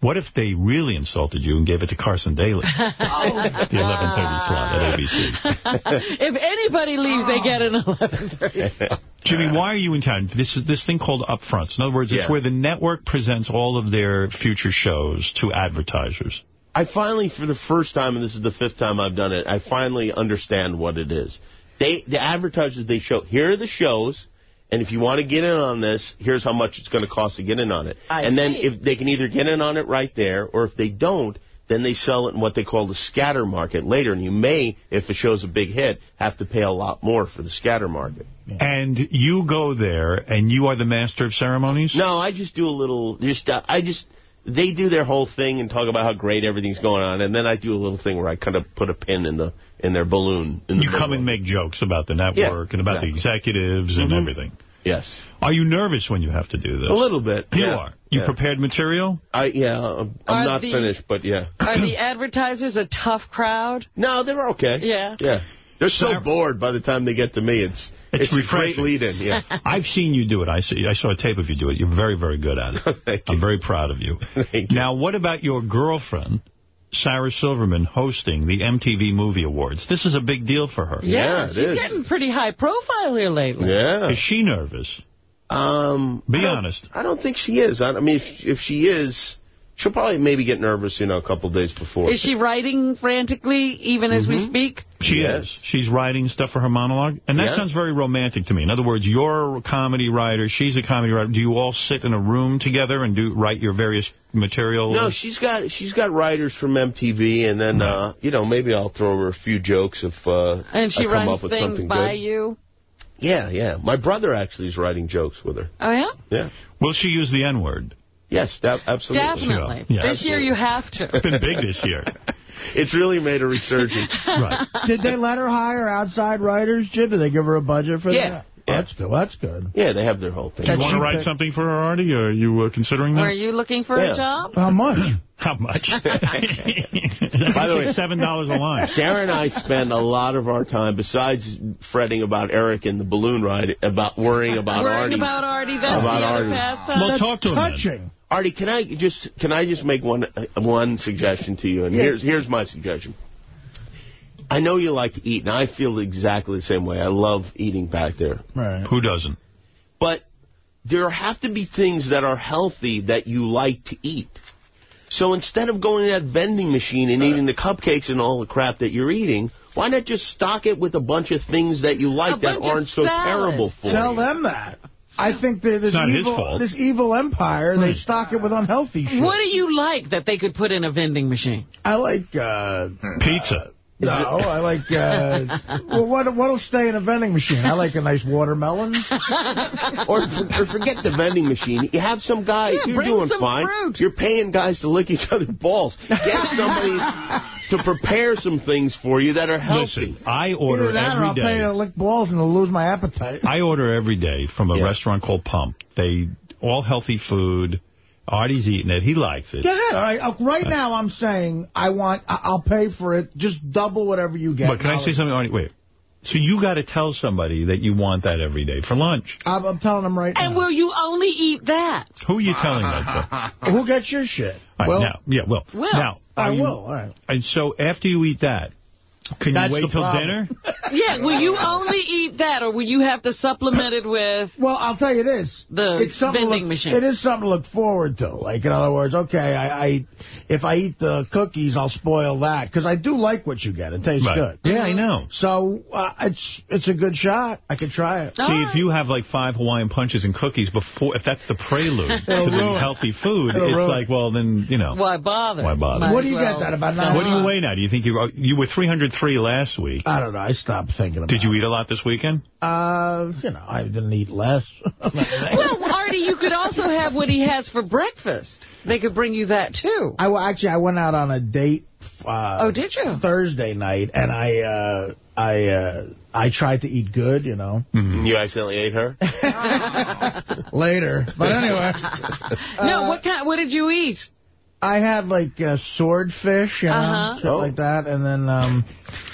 What if they really insulted you and gave it to Carson Daly? Oh, the 1130 slot at ABC. if anybody leaves, they get an 11:30 slot. Jimmy, why are you in town? This is this thing called upfronts. In other words, it's Yeah. where the network presents all of their future shows to advertisers. I finally, for the first time, and this is the fifth time I've done it, I finally understand what it is. They, the advertisers, they show, here are the shows, and if you want to get in on this, here's how much it's going to cost to get in on it. I and then if they can either get in on it right there, or if they don't, then they sell it in what they call the scatter market later. And you may, if the show's a big hit, have to pay a lot more for the scatter market. And you go there, and you are the master of ceremonies? No, I just do a little, just, uh, I just, they do their whole thing and talk about how great everything's going on, and then I do a little thing where I kind of put a pin in the, in their balloon. In the You come and make jokes about the network and about the executives and Mhm. everything. Yes. Are you nervous when you have to do this? A little bit. You yeah. are. You Yeah. prepared material? I yeah, I'm Are not the- finished, but yeah. Are the advertisers a tough crowd? No, they're okay. Yeah. Yeah. They're so bored by the time they get to me. It's It's it's, a great refreshing. lead-in. Yeah. I've seen you do it. I see. I saw a tape of you do it. You're very, very good at it. I'm very proud of you. Thank Now, what about your girlfriend, Sarah Silverman, hosting the MTV Movie Awards? This is a big deal for her. Yeah, she's getting pretty high profile here lately. Yeah. Is she nervous? Um, Be I honest. I don't think she is. I, I mean, if, if she is, she'll probably maybe get nervous, you know, a couple days before. Is she writing frantically even as we Mhm. speak? She Yes. is. She's writing stuff for her monologue. And that Yeah. sounds very romantic to me. In other words, you're a comedy writer, she's a comedy writer. Do you all sit in a room together and do write your various material? No, she's got she's got writers from MTV, and then uh, you know maybe I'll throw her a few jokes if uh, And she I come runs up with things something by good. you? Yeah, yeah. My brother actually is writing jokes with her. Oh, yeah? Yeah. Will she use the N-word? Yes, absolutely. Definitely. Yeah, this year you have to. It's been big this year. It's really made a resurgence. right. Did they let her hire outside writers, Jim? Did they give her a budget for Yeah. that? That's good. That's good. Yeah, they have their whole thing. Do you want to write something for her, Artie? Or are you uh, considering that? Are you looking for Yeah. a job? How much? How much? By the way, $7 a line. Sarah and I spend a lot of our time, besides fretting about Eric and the balloon ride, about worrying about Worrying Artie. about Artie, that's About the other Artie. pastime. Well, talk to him then. Touching. Artie, can I just can I just make one uh, one suggestion to you? And Yeah. here's here's my suggestion. I know you like to eat, and I feel exactly the same way. I love eating back there. Right. Who doesn't? But there have to be things that are healthy that you like to eat. So instead of going to that vending machine and eating the cupcakes and all the crap that you're eating, why not just stock it with a bunch of things that you like A that aren't so salad. terrible for Tell you? Tell them that. I think that this It's not his evil, this evil empire, they stock it with unhealthy shit. What do you like that they could put in a vending machine? I like uh, Pizza. No, I like. Uh, well, what what'll stay in a vending machine? I like a nice watermelon. or, for, or forget the vending machine. You have some guy, Yeah, you're doing fine. fruit. You're paying guys to lick each other's balls. Get somebody to prepare some things for you that are healthy. Listen, I order Either that or every I'll day. pay to lick balls and I'll lose my appetite. I order every day from a restaurant called Pump. They all healthy food. Artie's eating it. He likes it. Go ahead. All right. Uh, right now, I'm saying I want. I- I'll pay for it. Just double whatever you get. But can I say something, Artie? Wait. So you got to tell somebody that you want that every day for lunch. I'm, I'm telling them right now. And will you only eat that? Who are you telling that to? Who gets your shit? All right, well, now, yeah, well, Will. now, I are you- will. All right. And so after you eat that, can That's you wait till problem. dinner? Yeah, will you only eat that, or will you have to supplement it with Well, I'll tell you this. the it's something to vending look, machine? It is something to look forward to. Like, in other words, okay, I, I if I eat the cookies, I'll spoil that. Because I do like what you get. It tastes Right. good. Yeah, I know. So, uh, it's it's a good shot. I could try it. See, if you have like five Hawaiian punches and cookies before, if that's the prelude to the healthy food, It'll it's ruin like, well, then, you know. Why bother? Why bother? Might What do you well get that about nine? What do you weigh now? Do you think you you were 303 last week? I don't know. I stopped thinking about it. Did you eat a lot this weekend? Uh, you know, I didn't eat less. Well, Artie, you could also have what he has for breakfast. They could bring you that, too. I well, actually I went out on a date. Uh, Oh, did you? Thursday night, and I uh, I uh, I tried to eat good, you know. You accidentally ate her? Later, but anyway, no, what kind? What did you eat? I had like uh, swordfish, you know, Uh-huh. shit like that, and then um,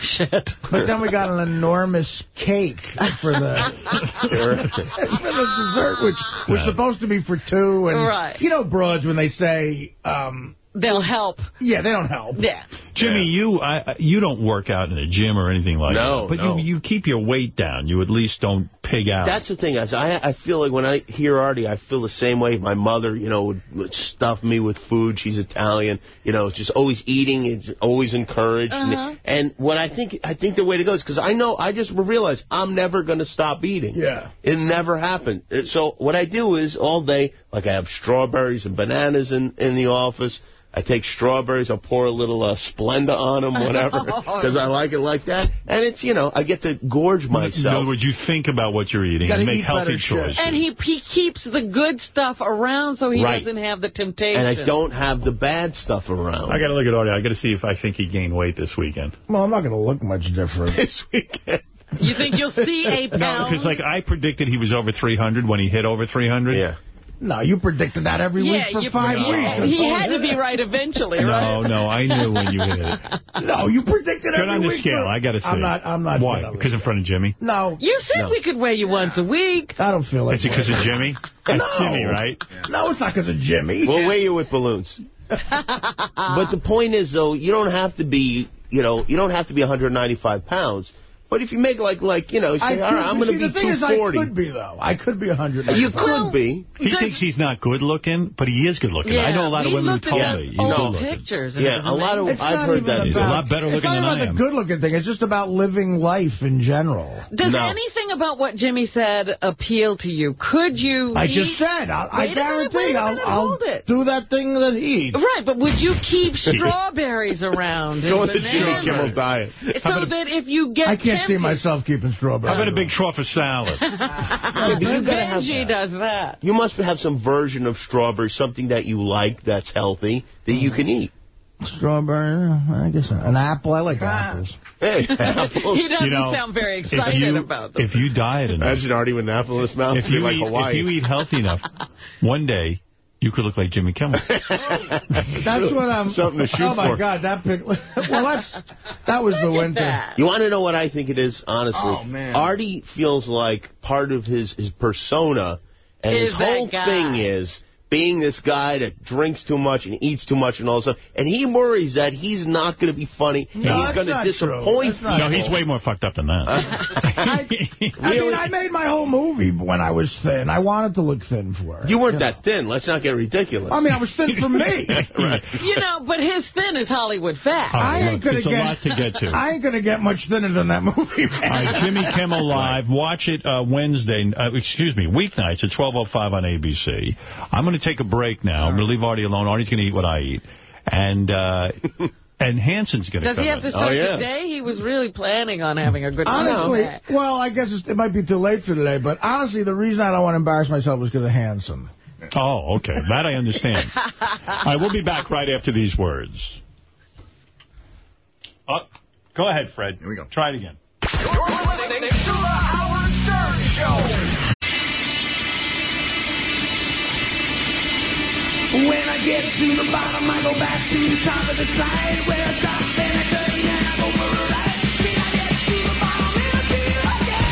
shit. But then we got an enormous cake for the for the dessert, which was supposed to be for two, and Right. you know, broads when they say um, They'll help. Yeah, they don't help. Yeah. Jimmy, you I, I- you don't work out in a gym or anything like No, that. But no. you you keep your weight down. You at least don't pig out. That's the thing. Is I I feel like when I hear Artie, I feel the same way. My mother, you know, would, would stuff me with food. She's Italian, you know, just always eating. It's always encouraged. Uh-huh. And, and what I think, I think the way to go is because I know I just realized I'm never going to stop eating. Yeah. It never happened. Uh, So what I do is all day, like I have strawberries and bananas in in the office. I take strawberries, I'll pour a little uh, Splenda on them, whatever, because I like it like that. And it's, you know, I get to gorge myself. In other words, you think about what you're eating Gotta and make healthy choices. And he, he keeps the good stuff around so he Right. doesn't have the temptation. And I don't have the bad stuff around. I got to look at Artie. I got to see if I think he gained weight this weekend. Well, I'm not going to look much different. this weekend. You think you'll see a No, pound? because like I predicted he was over 300 when he hit over 300. Yeah. No, you predicted that every yeah, week for you five predicted- weeks. He had to be right eventually, right? No, no, I knew when you hit it. No, you predicted Good every on the scale. for- I got to see. I'm not. I'm not. Why? Because in front of Jimmy? No. You said No. we could weigh you once a week. I don't feel like. Is it because of Jimmy? No. Jimmy, right? No, it's not because of Jimmy. We'll weigh you with balloons. but the point is, though, you don't have to be, you know, you don't have to be 195 pounds. But if you make like, like, you know, say, I all right, could- I'm going to see, be the thing is, I could be though. I could be 100. You could be. He thinks he's not good looking, but he is good looking. I know a lot of women who told me he's old pictures. and Yeah, a lot of It's I've heard even that. He's a lot better looking than I am. it's not about the good-looking thing. It's just about living life in general. Does No. anything about what Jimmy said appeal to you? Could you? I eat- just said. I'll, I Wait a minute, guarantee wait a I'll, I'll hold it. do that thing that he eats. Right, but would you keep strawberries around? Go on the Jimmy? Kimmel diet. So that if you get I can't see tempted- myself keeping strawberries. How about a big trough of salad? Yeah, but you gotta have Benjy does that. You must have some version of strawberry, something that you like that's healthy that you can eat. Strawberry, I guess an apple. I like apples. Hey, apples. He doesn't You know, sound very excited you, about them. If you diet enough, Imagine Artie with an apple in his mouth. if It'd you, like eat, Hawaii. if you eat healthy enough, one day you could look like Jimmy Kimmel. That's what I'm. Something to shoot Oh my for. God, that pic. well, that's that was the Look at winter. that. You want to know what I think it is, honestly? Oh, man. Artie feels like part of his, his persona, and Is his whole guy. thing is being this guy that drinks too much and eats too much and all this stuff. And he worries that he's not going to be funny and No, he's going to disappoint That's not No, he's way more fucked up than that. I mean, I made my whole movie when I was thin. I wanted to look thin for her. You weren't know. that thin. Let's not get ridiculous. I mean, I was thin for me. right. You know, but his thin is Hollywood fat. All I ain't gonna it's a get. lot to get to. I ain't gonna get much thinner than that movie, man. All right, Jimmy Kimmel Live. Watch it uh, Wednesday, uh, excuse me, weeknights at 12.05 on ABC. I'm going to take a break now. I'm going to leave Artie alone. Artie's going to eat what I eat. And uh, and Hanson's going to Does he have in. to start today? He was really planning on having a good Honestly, time. well, I guess it's, it might be too late for today, but honestly, the reason I don't want to embarrass myself is because of Hanson. Oh, okay. That I understand. All right, we'll be back right after these words. Oh, go ahead, Fred. Here we go. Try it again. When I get to the bottom, I go back to the top of the slide where I stop and I turn and I go for a ride. Till I get to the bottom and I feel like yeah,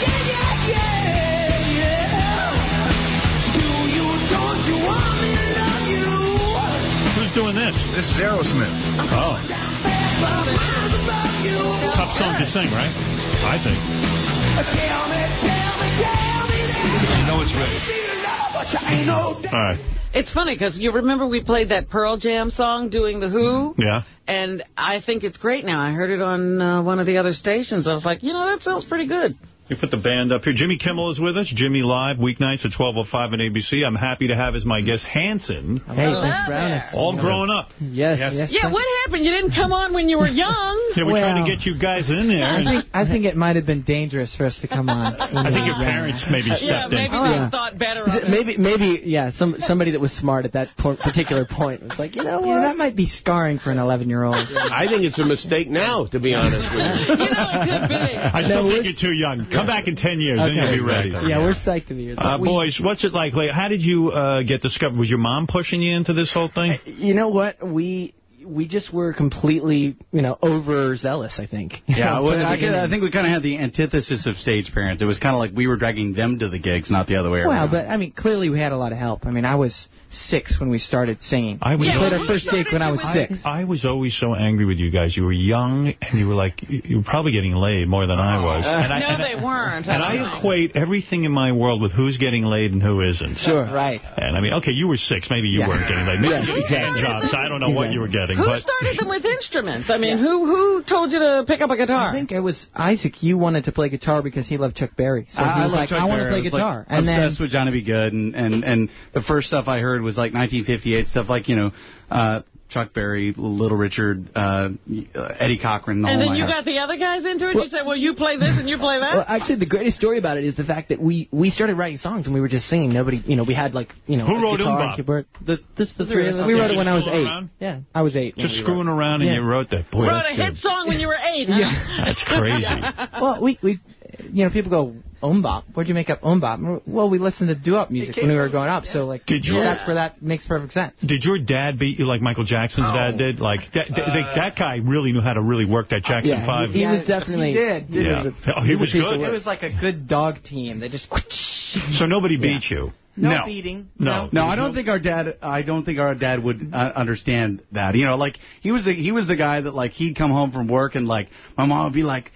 yeah, yeah, yeah, yeah. Do you, don't you want me to love you? Who's doing this? This is Aerosmith. Oh. Tough song to sing, right? I think. Tell me, tell me, tell me You know it's ready. You love, but you ain't no All right. It's funny because you remember we played that Pearl Jam song doing The Who? Yeah. And I think it's great now. I heard it on uh, one of the other stations. I was like, you know, that sounds pretty good. You put the band up here. Jimmy Kimmel is with us. Jimmy Live, weeknights at 12.05 on ABC. I'm happy to have as my guest Hanson. Hey, thanks for having us. All grown up. Yes, yes. Yeah, what happened? You didn't come on when you were young. Yeah, we're trying to get you guys in there. I think I think it might have been dangerous for us to come on. I think your were young. parents maybe Yeah, maybe in. they Yeah. thought better of it- it. Maybe, maybe, yeah. Some somebody that was smart at that particular point was like, you know what, that might be scarring for an 11 year old. I think it's a mistake now, to be honest with you. You know, it could be. I still think you're too young. Come back in 10 years, then you'll be ready. Yeah, we're psyched to be here. Uh, boys, what's it like? like? How did you uh, get discovered? Was your mom pushing you into this whole thing? You know what? We we just were completely, you know, overzealous. I think. Yeah, well, I, beginning. I think we kind of had the antithesis of stage parents. It was kind of like we were dragging them to the gigs, not the other way Well, around. Well, but I mean, clearly we had a lot of help. I mean, I was six when we started singing. I was we played our first gig when I was six. I was always so angry with you guys. You were young, and you were like, you you were probably getting laid more than I was. Uh, and I, no, and I- they weren't. And I equate everything in my world with who's getting laid and who isn't. Sure, right. And I mean, okay, you were six. Maybe you Yeah. weren't getting laid. Maybe Yeah. you had jobs. I don't know what you were getting. Who but started them with instruments? I mean, who who told you to pick up a guitar? I think it was Isaac. You wanted to play guitar because he loved Chuck Berry. So I, he was love like, Chuck I want to play guitar. Like, and then obsessed with Johnny B. Goode, and, and and the first stuff I heard was like 1958 stuff, like you know, uh, Chuck Berry, Little Richard, uh, Eddie Cochran, the and whole then you nine got the other guys into it. you said, "Well, you play this and you play that." Well, actually, the greatest story about it is the fact that we we started writing songs and we were just singing. Nobody, you know, we had like you know Who wrote guitar keyboard. The just the three of us. We wrote it when I was eight. around? Yeah, I was eight. Just we wrote screwing it. around, and Yeah. you wrote that. Boy, Wrote a good. hit song when you were eight. Huh? Yeah. That's crazy. well, we we you know people go MMMBop. Where'd you make up MMMBop? Well, we listened to doo-wop music when we were growing up, so like Did you- that's where that makes perfect sense. Did your dad beat you like Michael Jackson's dad did? Like that, that, Uh, that guy really knew how to really work that Jackson yeah, Five. he, he was definitely he did. Yeah. Was a, Oh, he was was good? It was like a good dog team. They just So nobody beat you. no, beating. No, No, I don't think our dad. I don't think our dad would uh, understand that. You know, like he was the he was the guy that like he'd come home from work and like my mom would be like,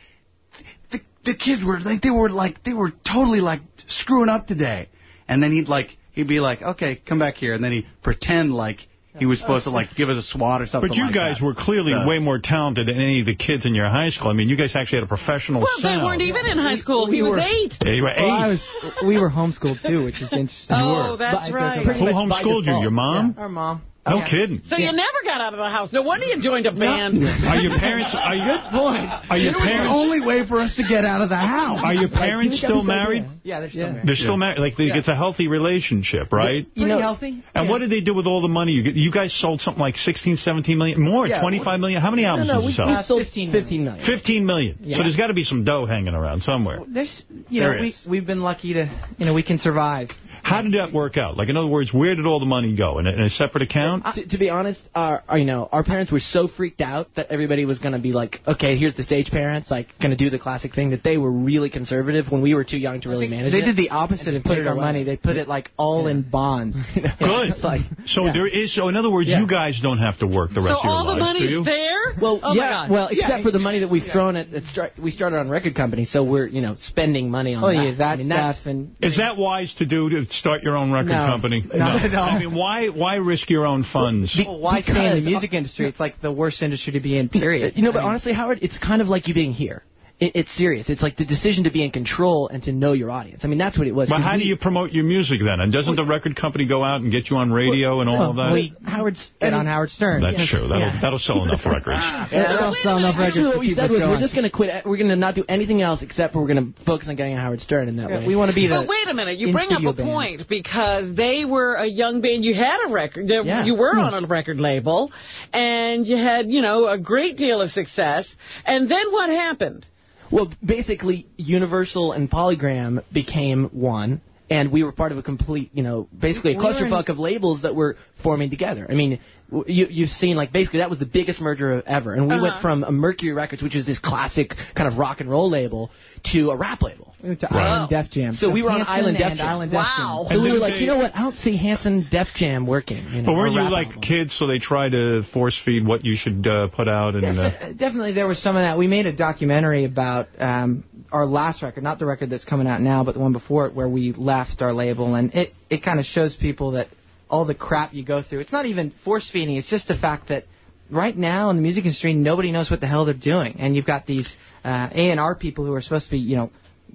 the, the kids were like they were like they were totally like screwing up today, and then he'd like he'd be like, okay, come back here, and then he'd pretend like he was supposed to like give us a swat or something. But you like guys that. were clearly So- way more talented than any of the kids in your high school. I mean, you guys actually had a professional Well, sound. they weren't even in high school. We he was eight. Yeah, you were Well, I eight. was, we were homeschooled too, which is interesting. Oh, We that's But- right. Who homeschooled you? Your mom? Yeah, our mom. No Yeah. kidding. So you never got out of the house. No wonder you joined a band. Are your parents? Are you? Good point. Are your It was the parents? only way for us to get out of the house. Are your Like, parents you still got married? idea. Yeah, they're still married. They're still married. Like they, it's a healthy relationship, right? You know, healthy. And what did they do with all the money? You, get- you guys sold something like 16, 17 million, more, Yeah, 25 million. How many albums no, no, did you sell? we sold 15 million. 15 million. 15 million. Yeah. So there's got to be some dough hanging around somewhere. There's, you There know, we, we've been lucky to, you know, we can survive. How did that work out? Like, in other words, where did all the money go? In a, in a separate account? To, to be honest, our, our, you know, our parents were so freaked out that everybody was going to be like, okay, here's the stage parents, like, going to do the classic thing, that they were really conservative when we were too young to really manage They it. They did the opposite and put it our money. They put it like all in bonds. Good. It's like, so there is. So in other words, you guys don't have to work the rest So of your lives, So all the lives, do money's there? Well, Oh, my yeah, God. well, except Yeah. for the money that we've thrown at, at start, we started on record company, so we're, you know, spending money on Oh, that. yeah, that I mean, that's, stuff and Is that wise to do to start your own record No. company? No, no. I mean, why why risk your own funds? Well, why stay in the music industry? It's like the worst industry to be in, period. You know, but honestly, Howard, it's kind of like you being here. It, it's serious. It's like the decision to be in control and to know your audience. I mean, that's what it was. But 'Cause how we- do you promote your music then? And doesn't the record company go out and get you on radio and all of that? We, Howard's get on Howard Stern. That's true. That'll that'll sell enough records. Yeah, that'll sell enough records Actually, what we said was going. we're just going to quit. We're going to not do anything else except for we're going to focus on getting on Howard Stern in that Yeah, way. we want to be the But wait a minute, you bring up a band. point because they were a young band. You had a record, Yeah. you were Hmm. on a record label, and you had, you know, a great deal of success. And then what happened? Well, basically, Universal and Polygram became one, and we were part of a complete, you know, basically a clusterfuck of labels that were forming together. I mean, you, you've seen, like, basically that was the biggest merger ever, and we went Uh-huh. from a Mercury Records, which is this classic kind of rock and roll label, to a rap label. To Right. Island Def Jam. So we were on Island Def Jam. Island Def Wow. Jam. So we were like, you know what? I don't see Hanson Def Jam working. You know, But or weren't you like album. kids, so they try to force feed what you should uh, put out? And uh, Uh, Definitely, there was some of that. We made a documentary about um, our last record, not the record that's coming out now, but the one before it, where we left our label, and it it kind of shows people that all the crap you go through. It's not even force feeding. It's just the fact that right now in the music industry, nobody knows what the hell they're doing, and you've got these uh, A and R people who are supposed to be, you know,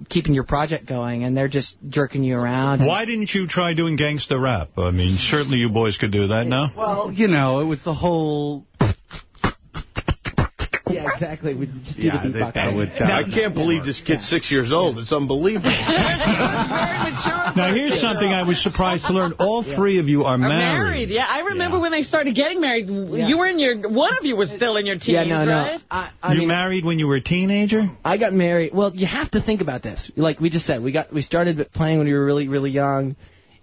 keeping your project going, and they're just jerking you around. why didn't you try doing gangster rap? I mean, certainly you boys could do that. No. Well, you know, it was the whole. Yeah, exactly. We just do Yeah, the that, beatbox. that would. Now, I can't believe this kid's six years old. It's unbelievable. Now here's something I was surprised to learn. All three of you are Are married. married. Yeah, I remember when they started getting married. You were in your, one of you was still in your teens, Yeah, no, no. right? I, I you mean, married when you were a teenager? I got married. Well, you have to think about this. Like we just said, we got we started playing when we were really really young.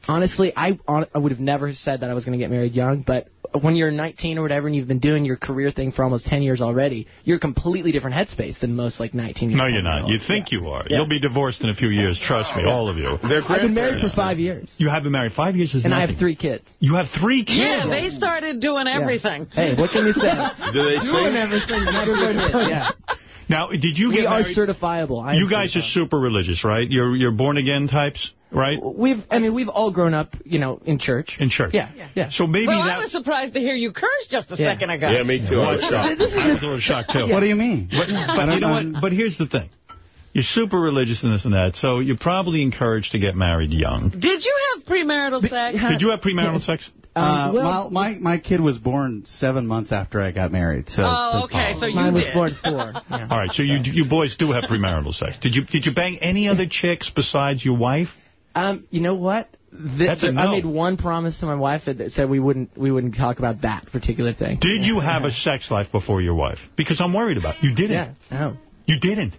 Honestly, I hon- I would have never said that I was going to get married young, but when you're 19 or whatever and you've been doing your career thing for almost 10 years already, you're a completely different headspace than most like 19 year No, you're not. You think you are. You'll be divorced in a few years. Trust me, all of you. I've been married for five years, You have been married five years. Is and I have three kids. You have three kids. Yeah, they started doing everything. Hey, what can you say? Do they Doing sing? everything. Not your kids. Yeah. Now, did you get we get are certifiable. I you guys are super religious, right? You're you're born again types, right? We've, I mean, we've all grown up, you know, in church. In church. Yeah, yeah. yeah. So maybe well, that. I was surprised to hear you curse just a Yeah. second ago. Yeah, me too. I was shocked. I was a little shocked too. What do you mean? But, but you know what? But here's the thing. You're super religious and this and that, so you're probably encouraged to get married young. Did you have premarital sex? Did you have premarital sex? Uh, Um, well, my, my my kid was born seven months after I got married. So Oh, okay, so you mine was born four. Yeah. All right, so you you boys do have premarital sex. Did you did you bang any other chicks besides your wife? Um, you know what? Th- That's a I no. made one promise to my wife that that said we wouldn't we wouldn't talk about that particular thing. Did you have a sex life before your wife? Because I'm worried about you. didn't. Yeah. No. You didn't.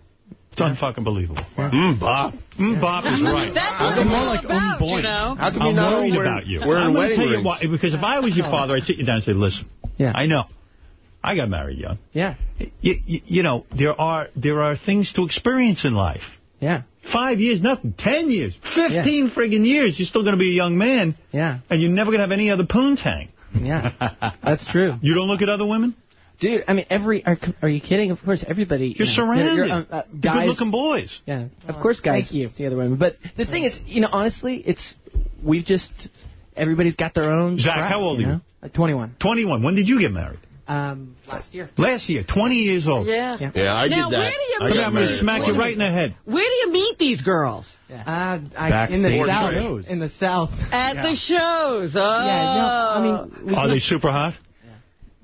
It's unfucking believable. Mm, Bob. Mm, Bob is right. That's what it's all about, you know. How come I'm not worried wearing, about you. wearing I'm going to wedding tell you why. Because if I was your father, I'd sit you down and say, listen, Yeah. I know. I got married young. Yeah. You, you, you know, there are there are things to experience in life. Yeah. Five years, nothing. Ten years. Fifteen friggin' years. You're still going to be a young man. Yeah. And you're never going to have any other poontang. Yeah. That's true. You don't look at other women? Dude, I mean, every are, are you kidding? Of course, everybody. You're you know, surrounded. you're, um, uh, You're guys, good-looking boys. Yeah, of course, guys thank you. see other women. But the thing is, you know, honestly, it's we've just everybody's got their own. Zac, crap, how old you are you? know? Uh, Twenty-one. 21. When did you get married? Um, last year. Last year. 20 years old. Yeah. Yeah. Yeah, I Now, did that. where do you I Come meet- here, got I'm going to smack you right in the head. Where do you meet these girls? Uh, I, in the south. shows. In the south. At Yeah. the shows. Oh. Yeah, no, I mean, Are they super hot?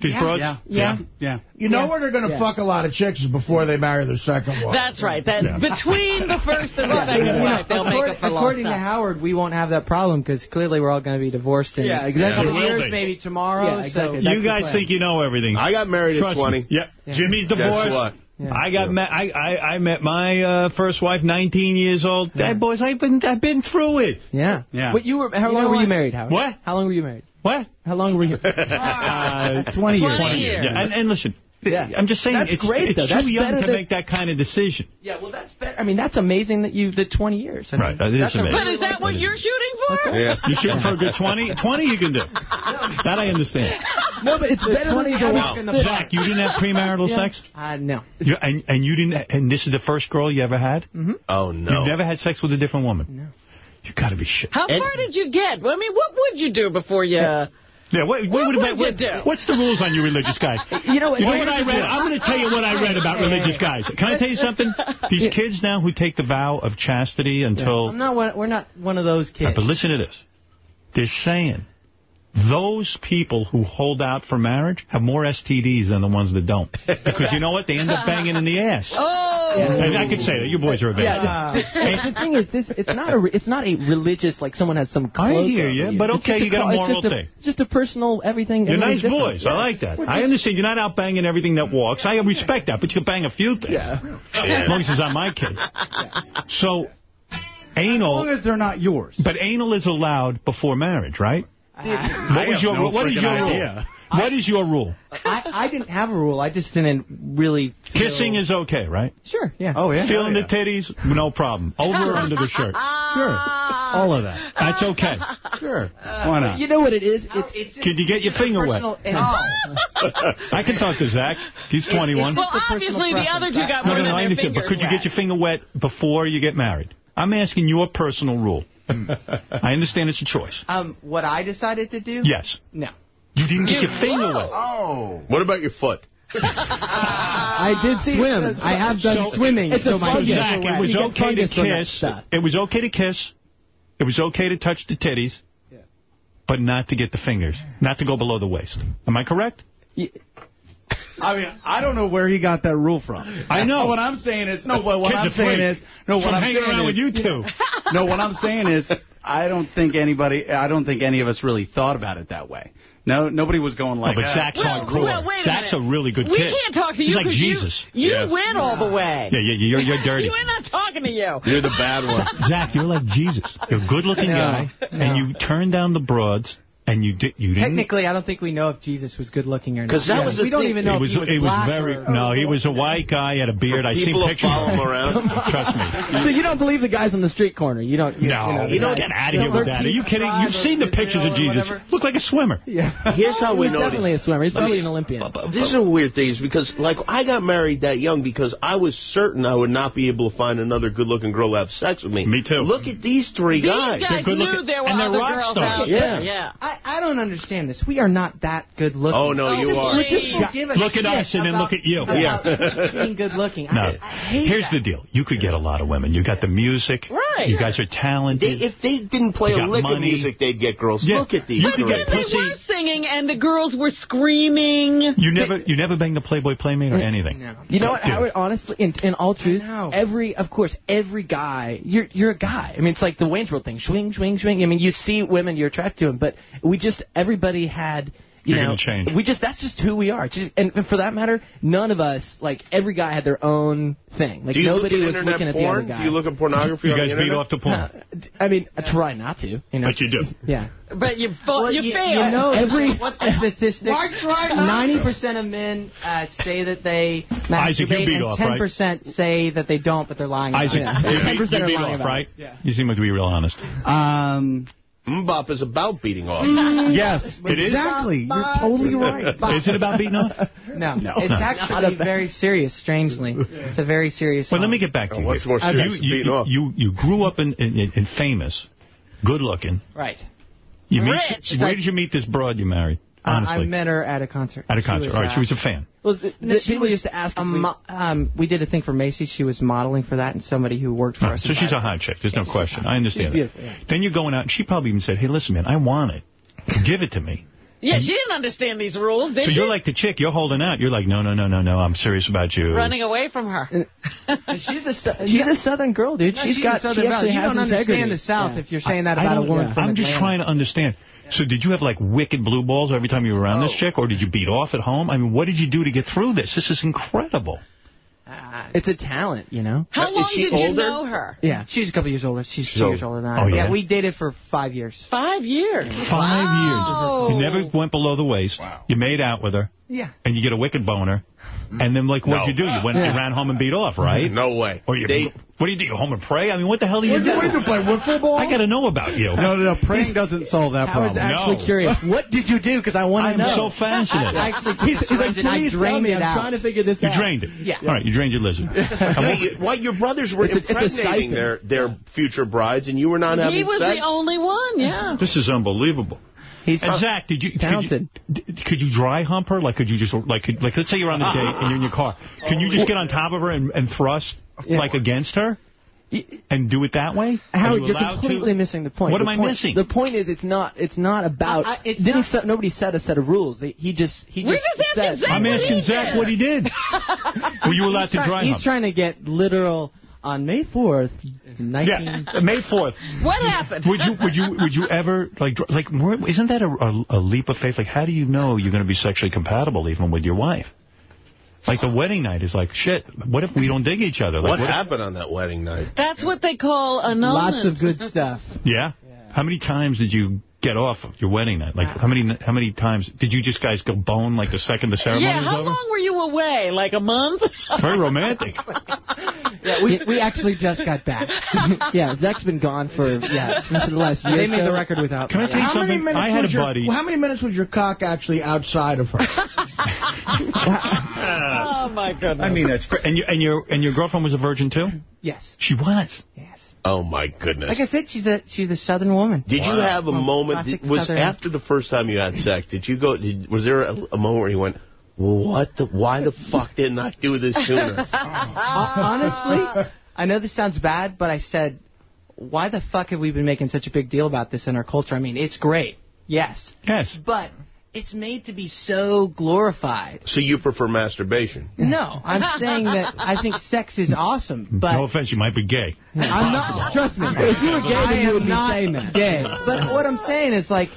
These yeah. broads? Yeah. Yeah. yeah. You know yeah. where they're going to fuck a lot of chicks before they marry their second wife. That's right. That Between the first and the second wife, they'll according, make up for lost According to Howard, we won't have that problem because clearly we're all going to be divorced in yeah, exactly. a couple years, maybe tomorrow. Yeah, exactly. So you guys think you know everything. I got married Trust at 20. Yep. Jimmy's divorced. Yeah, I got met. I, I I met my uh, first wife, 19 years old. Yeah. That boys, I've been I've been through it. Yeah, yeah. But you were how you long were what? you married, Howard? What? How long were you married? What? How long were you? uh, 20 years. 20 years. Yeah. And, and listen, yeah. I'm just saying that's it's, great, it's though. too that's young to than... make that kind of decision. Yeah, well, that's better. I mean, that's amazing that you did 20 years. I mean, right, that is amazing. Really but is that what you're shooting for? Yeah. You're shooting for a good 20? 20 you can do. that I understand. No, but it's better 20 than wow. in the Zac, you didn't have premarital yeah. sex? Uh, no. You, and, and you didn't, and this is the first girl you ever had? Mm -hmm. Oh, no. You've never had sex with a different woman? No. You got to be shit. How Ed far did you get? I mean, what would you do before you... Yeah. Yeah, what, what, what would, you what, do? What's the rules on you religious guys? you know, you know what I read? Do. I'm going to tell you what I read about religious guys. Can I tell you something? These yeah. kids now who take the vow of chastity until... Yeah. I'm not we're not one of those kids. Right, but listen to this. They're saying those people who hold out for marriage have more STDs than the ones that don't. Because you know what? They end up banging in the ass. Oh! And I could say that. You boys are a bastard. Yeah. the thing is, this it's not a it's not a religious, like someone has some I hear you, but okay, you a, got a moral just a, thing. Just a personal everything. You're nice different. boys. Yeah. I like that. Just, I understand you're not out banging everything that walks. I respect that, but you can bang a few things. Yeah. yeah. As long as it's not my kids. Yeah. So... Anal, as long as they're not yours. But anal is allowed before marriage, right? Uh, what was your no What is your idea. rule? What is your rule? I, I didn't have a rule. I just didn't really. Feel... Kissing is okay, right? Sure. Yeah. Oh yeah. Feeling oh, yeah. the titties, no problem. Over or under the shirt. Sure. All of that. That's okay. Sure. Uh, Why not? You know what it is? It's, it's just, Could you get your finger wet? Oh. I can talk to Zac. He's 21. Well, obviously the other two got no, more no, than no, I understand, But could wet. you get your finger wet before you get married? I'm asking your personal rule. Mm. I understand it's a choice. Um, What I decided to do? Yes. No. You didn't get your finger wet. Oh. What about your foot? I did swim. I have done So- swimming. It's so a fungus. Zac, it was You okay to kiss. It was okay to kiss. It was okay to touch the titties. But not to get the fingers. Not to go below the waist. Am I correct? I mean, I don't know where he got that rule from. I know. what I'm saying is, no, but what Kids I'm saying is, no, what I'm hanging saying around is, with you two. no, what I'm saying is, I don't think anybody, I don't think any of us really thought about it that way. No, nobody was going like. No, but Zac's well, hardcore. Well, wait a Zac's a really good kid. We can't talk to you. He's like Jesus. You, you yeah. went all the way. Yeah, yeah, you're you're dirty. We're not talking to you. You're the bad one. Zac, you're like Jesus. You're a good-looking guy, and you turn down the broads. And you did. You didn't. Technically, I don't think we know if Jesus was good looking or not. Because that yeah. was we don't even know it was, if he was, he was very. Or, no, or he was a white guy, had a beard. I seen pictures. People follow him around. Trust me. So you don't believe the guys on the street corner? You don't. You, no, you, know, you don't get out of here with that. Are you kidding? You've seen the pictures of Jesus. Look like a swimmer. Yeah. Here's how we know. Definitely a swimmer. He's probably an Olympian. This is a weird thing. Is because like I got married that young because I was certain I would not be able to find another good looking girl to have sex with me. Me too. Look at these three guys. These guys knew there were other girls out there. Yeah. I, I don't understand this. We are not that good looking. Oh, no, oh, you are. Just yeah. give a look at us and then look at you. Yeah. being good looking. No. I, I Here's that. the deal. You could get a lot of women. You got the music. Right. You guys are talented. They, if they didn't play a lick money. of music, they'd get girls. Yeah. Look at these You girls. then they were singing and the girls were screaming. You never you never banged a Playboy Playmate or eh, anything. No. You know what, Howard? Honestly, in, in all truth, every, of course, every guy, you're, you're a guy. I mean, it's like the Wayne's World thing. Swing, swing, swing. I mean, you see women you're attracted to them, but we just everybody had you You're know, change. we just that's just who we are. Just, and for that matter, none of us like every guy had their own thing. Like nobody look was looking porn? at the other guy. Do you look at pornography? You guys beat off to porn. Uh, I mean, I try not to. You know, but you do. Yeah. But you well, you, you fail. You know, every statistic. Ninety percent of men uh, say that they masturbate, Isaac, and ten percent right? say that they don't, but they're lying. Isaac, about it. ten percent are lying off, about right? It. Yeah. You seem like to be real honest. Um. MMMBop is about beating off. Mm. yes, exactly. You're totally right. Is it about beating off? No. no. It's actually very serious, strangely. It's a very serious But well, let me get back to you. What's more serious you, you, off? You, you grew up in, in, in famous, good-looking. Right. You Rich. Meet, where did you meet this broad you married? Honestly. Uh, I met her at a concert. At a concert. All right. Uh, she was a fan. Well, the, the, people used to ask um, um, we, did a thing for Macy's. She was modeling for that and somebody who worked for oh, us. So she's a hot chick. There's yeah, no question. I understand beautiful, yeah. Then you're going out. She probably even said, hey, listen, man, I want it. Give it to me. Yeah, she didn't understand these rules, did So you're like the chick. You're holding out. You're like, no, no, no, no, no. I'm serious about you. Running away from her. she's a she's a Southern girl, dude. No, she's, she's got, a Southern she You don't understand the South yeah. if you're saying that about a woman yeah. I'm just trying to understand. So did you have, like, wicked blue balls every time you were around oh. this chick? Or did you beat off at home? I mean, what did you do to get through this? This is incredible. Uh, it's a talent, you know. How long did older? you know her? Yeah, she was a couple years older. She's so, two years older than I. Oh, yeah. yeah. we dated for five years. Five years. Five wow. years. You never went below the waist. Wow. You made out with her. Yeah. And you get a wicked boner. Mm. And then, like, what'd No. you do? You went, Yeah. you ran home and beat off, right? No way. Or you, They- what do you do? You home and pray? I mean, what the hell do you What do do? you- what do you play, wiffle ball? I got to know about you. No, no, no. Praying doesn't solve that Howard's problem. actually No. curious. What did you do? Because I want to know. I'm so fascinated. I actually took He's, a he's like, I please tell drained me. it I'm out. trying to figure this You out. You drained it. Yeah. All right, you drained your lizard. I mean, why your brothers were It's a- a impregnating their their future brides, and you were not having sex? He was the only one, yeah. This is unbelievable. He's And Zac, did you could you, could you dry hump her? Like, could you just like could, like let's say you're on a date and you're in your car. Can you just get on top of her and, and thrust like against her and do it that way? Are Howard, you you're completely to? missing the point. What The am I point- missing? The point is, it's not. It's not about. I- I- it's didn't not- set, nobody set a set of rules. They, he just. He We just, just asked said. Zac I'm asking Zac what he did. Were you allowed He's to try- dry He's hump? trying to get literal on May 4th, 19... Yeah, May 4th. What happened? Would you would you would you ever like like isn't that a, a, a leap of faith? Like how do you know you're going to be sexually compatible even with your wife? Like the wedding night is like shit. What if we don't dig each other? Like, what if- happened on that wedding night? That's what they call annulment. Lots of good stuff. Yeah? How many times did you get off of your wedding night? Like how many how many times did you just guys go bone like the second the ceremony Yeah, was how long were you away? Like a month? Very romantic. Yeah, we, we actually just got back. yeah, Zac's been gone for yeah for the last year. They made so. the record without Can I me. tell you How something? minutes I had a your, buddy. How many minutes was your cock actually outside of her? oh my goodness. I mean that's cra- and you and your and your girlfriend was a virgin too? Yes. She was. Yes. Oh my goodness! Like I said, she's a she's a southern woman. Did you have a Well, moment? classic Did, was Southern- after the first time you had sex? Did you go? Did, was there a, a moment where you went, "What the? Why the fuck didn't I do this sooner?" Honestly, I know this sounds bad, but I said, why the fuck have we been making such a big deal about this in our culture? I mean, it's great. Yes. Yes. But it's made to be so glorified. so you prefer masturbation? No, I'm saying that I think sex is awesome, but no offense, you might be gay. I'm not. Trust me. If you were gay, then you would be not saying that. gay. But what I'm saying is like.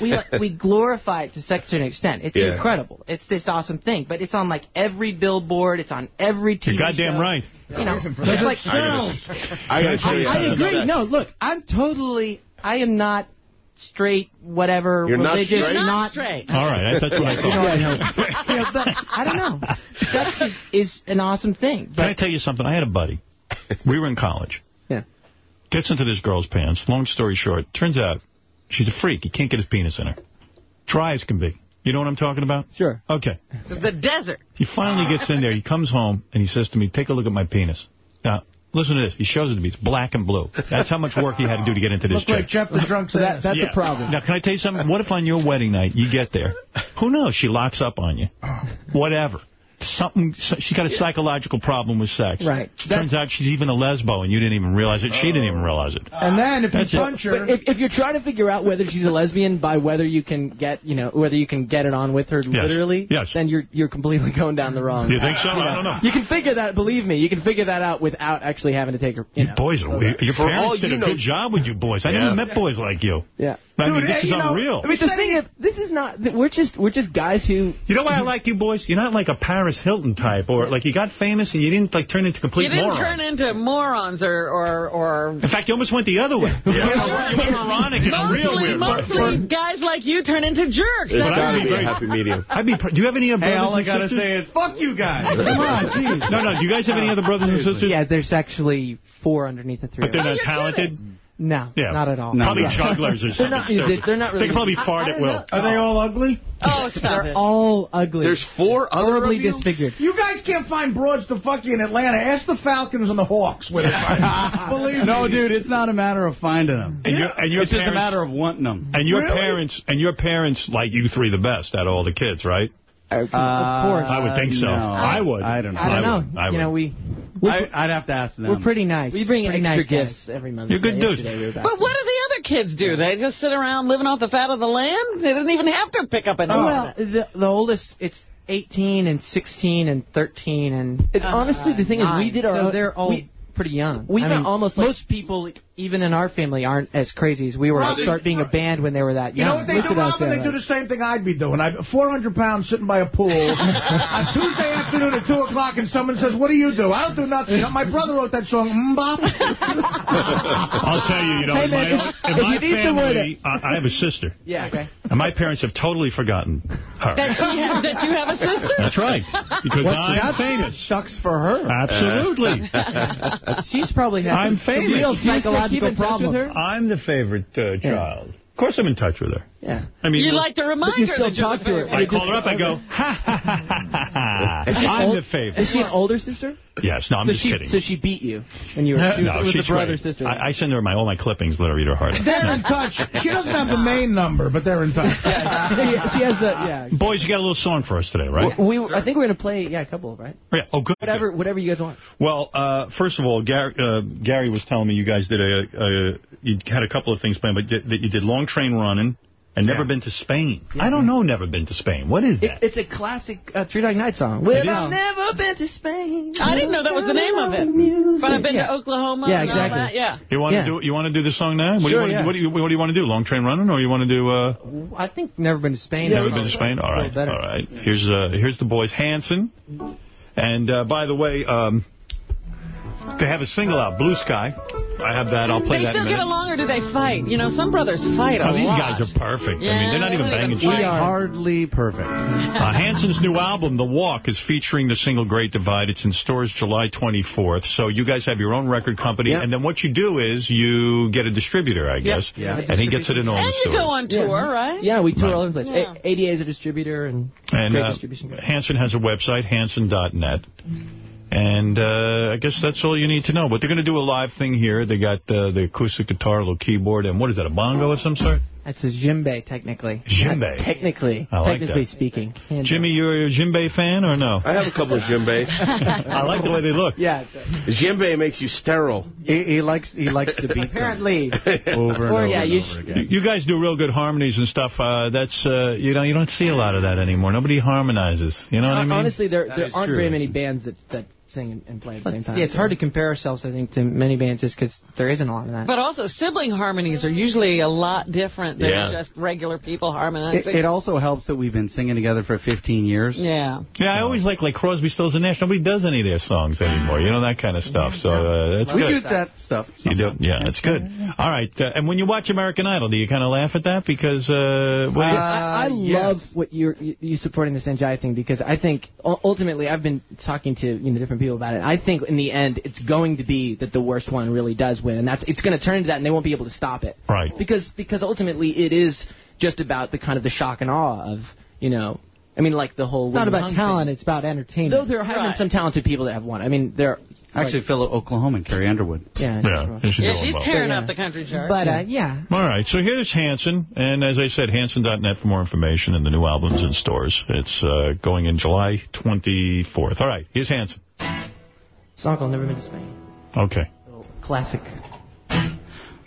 We we glorify it to such an extent. It's Yeah. incredible. It's this awesome thing, but it's on like every billboard. It's on every TV You're goddamn show. right. You know, Reason it's for that. like I gotta, I gotta show you how I agree. No, look, I'm totally. I am not straight. Whatever. You're not religious. straight? Not straight. All right, that's what I You know, I know. thought. you know, but I don't know. Sex is, is an awesome thing. Can I tell you something? I had a buddy. We were in college. Yeah. Gets into this girl's pants. Long story short, turns out she's a freak. He can't get his penis in her. Dry as can be. You know what I'm talking about? Sure. Okay. The desert. He finally gets in there. He comes home, and he says to me, take a look at my penis. Now, listen to this. He shows it to me. It's black and blue. That's how much work he had to do to get into this Look like. Jeff the Drunk's that, that's Yeah. a problem. Now, can I tell you something? What if on your wedding night you get there? Who knows? She locks up on you. Oh. Whatever. Something. so- She got a psychological problem with sex. Right. Turns out she's even a lesbo, and you didn't even realize it. She didn't even realize it. And then if you That's it. punch her, But if, if you're trying to figure out whether she's a lesbian by whether you can get, you know, whether you can get it on with her literally, Yes. then you're you're completely going down the wrong. You think so? You I don't know. You can figure that. Believe me, you can figure that out without actually having to take her. You know. Boys, are weird. your For all parents did you a know- good job with you boys. I Yeah. never met boys like you. Yeah. I mean, Dude, this is you know- unreal. I mean, the thing is, this is not. We're just we're just guys who. You know why I like you boys? You're not like a Paris Hilton type, or like you got famous and you didn't like turn into complete morons. You didn't morons. turn into morons or or, or In fact, you almost went the other way. You went moronic in a real mostly, weird way. mostly guys like you turn into jerks. There's That's got to what be a it is. happy medium. I'd be. pr- Do you have any other Hey, brothers all I and gotta sisters? say is, fuck you guys. Come on, jeez. No, no. Do you guys have any other brothers and sisters? yeah, there's actually four underneath the three. But they're not talented. Oh, No, Yeah. not at all. Probably No. jugglers or They're something. not. stupid. They're not really, They really. can probably I- fart I at will. know. are they all ugly? Oh, stop They're it. all ugly. There's four other horribly you? disfigured. You guys can't find broads to fuck you in Atlanta. Ask the Falcons and the Hawks with it. Believe No, me. dude, it's not a matter of finding them. And your and your It's just a matter of wanting them. and your Really? parents and your parents like you three the best out of all the kids, right? Of uh, course. I would think so. no. I would. I don't know. I don't know. would. I you know, would. we I, I'd have to ask them. we're pretty nice. We bring pretty extra nice guys. gifts every month. You're good dudes. We But what do the other kids do? They just sit around living off the fat of the land? They didn't even have to pick up an oh. Well, the, the oldest, it's 18 and 16 and 13 and. It- honestly, the thing is, we did our so own- they're all we- pretty young. We I got mean, almost like- most people, even in our family, aren't as crazy as we were Robin- start being a band when they were that You know what they Look do, Robin? They yeah. do the same thing I'd be doing. I'm 400 pounds sitting by a pool on Tuesday afternoon at 2 o'clock, and someone says, what do you do? I don't do nothing. You know, my brother wrote that song, MMMBop. I'll tell you, you know, Hey, in man, my, if- in my you need the family, I, I have a sister. Yeah, okay. And my parents have totally forgotten her. That, she ha- that you have a sister? That's right. Because What's I'm that? famous. Sucks for her. Absolutely. She's probably had I'm famous. real Do you still keep psychological problems. I'm the favorite uh, child. Of course I'm in touch with her. Yeah. I mean, you like to remind But you her still that you're talk to her. I call her up, I go, ha ha ha ha ha. I'm old- the favorite. Is she an older sister? Yes, no, I'm so just she, kidding. So she beat you when you were she was, no, it she's a brother sister. I, I send her my all my clippings, let her read her heart. out. They're in touch. She doesn't have the main number, but they're in touch. she, she has the yeah. Boys, you got a little song for us today, right? We, I think we're gonna play yeah a couple right. Yeah. Oh, good. Whatever whatever you guys want. Well, uh, first of all, Gary, uh, Gary was telling me you guys did a, a you had a couple of things planned, but that you did long train running and never been to Spain. I don't know, never been to Spain. What is that? It, it's a classic uh, Three Dog Night song. Well, I've never been to Spain. I didn't know that was the name of it. But I've been Yeah. to Oklahoma Yeah, and all exactly. that. Yeah. you want to do you want to do the song now? What do you Sure, want to yeah. do? What do you what do you want to do? Long train running, or you want to do? Uh, I think never been to Spain. never been to Spain. All right, all right. Here's uh here's the boys Hanson, and uh, by the way, um, they have a single out, Blue Sky. I have that. I'll play They that in still get along or do they fight? You know, some brothers fight a Oh, these lot. guys are perfect. I mean, Yeah, they're not they even banging even shit. fight. Hardly perfect. Uh, Hanson's new album, The Walk, is featuring the single Great Divide. It's in stores July 24th. So you guys have your own record company. Yeah. And then what you do is you get a distributor, I Yeah. guess. Yeah. And he gets it in all And the you go on tour, Yeah. right? Yeah, we tour Right. all over the place. Yeah. ADA is a distributor and, And great uh, distribution. Hanson has a website, hanson.net. And uh, I guess that's all you need to know. But they're going to do a live thing here. They got uh, the acoustic guitar, a little keyboard, and what is that, a bongo of some sort? That's a djembe, technically. Djembe. Technically, I like technically that. speaking. Jimmy, you're a Djembe fan or no? I have a couple of djembes. I like the way they look. Yeah. Djembe makes you sterile. He, he likes he likes to beat Apparently. over and Or, over yeah, and you over again. You guys do real good harmonies and stuff. Uh, that's uh, you know you don't see a lot of that anymore. Nobody harmonizes. You know what I mean? Honestly, there That there is aren't true. very many bands that that sing and, and play at the same time. Yeah, it's hard to compare ourselves, I think, to many bands just because there isn't a lot of that. But also, sibling harmonies are usually a lot different than Yeah. just regular people It, harmonizing. it also helps that we've been singing together for 15 years. yeah. Yeah, I always like like Crosby, Stills and Nash. Nobody does any of their songs anymore. You know that kind of stuff. So uh, that's we good. do that stuff. You do, yeah, that's good. All right, uh, and when you watch American Idol, do you kind of laugh at that because uh, well, I, I, I love what you're you, you supporting this NGI thing because I think ultimately I've been talking to you know different people about it. I think in the end it's going to be that the worst one really does win, and that's it's going to turn into that, and they won't be able to stop it. Right. Because because ultimately it is just about the kind of the shock and awe of you know. I mean, like the whole. It's not about Hung talent, thing. it's about entertainment. Though there have been some talented people that have won. I mean, there. Actually, Phil Oklahoman, Carrie Underwood. Yeah. yeah, she's Yeah, doing she's well. tearing up the country chart. But, uh, yeah. All right, so here's Hanson, and as I said, Hanson.net for more information, and the new album's in stores. It's uh, going in July 24th. All right, here's Hanson. Song called "Never Been to Spain." Okay. Classic.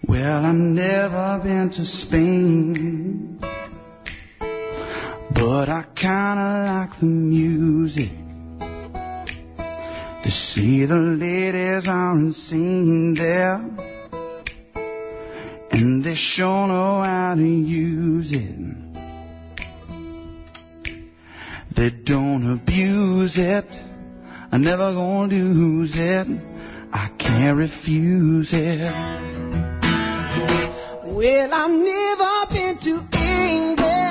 Well, I've never been to Spain, but I kinda like the music. They see the ladies aren't seen there, and they sure know how to use it. They don't abuse it. I'm never gonna lose it. I can't refuse it. Well, I've never been to England,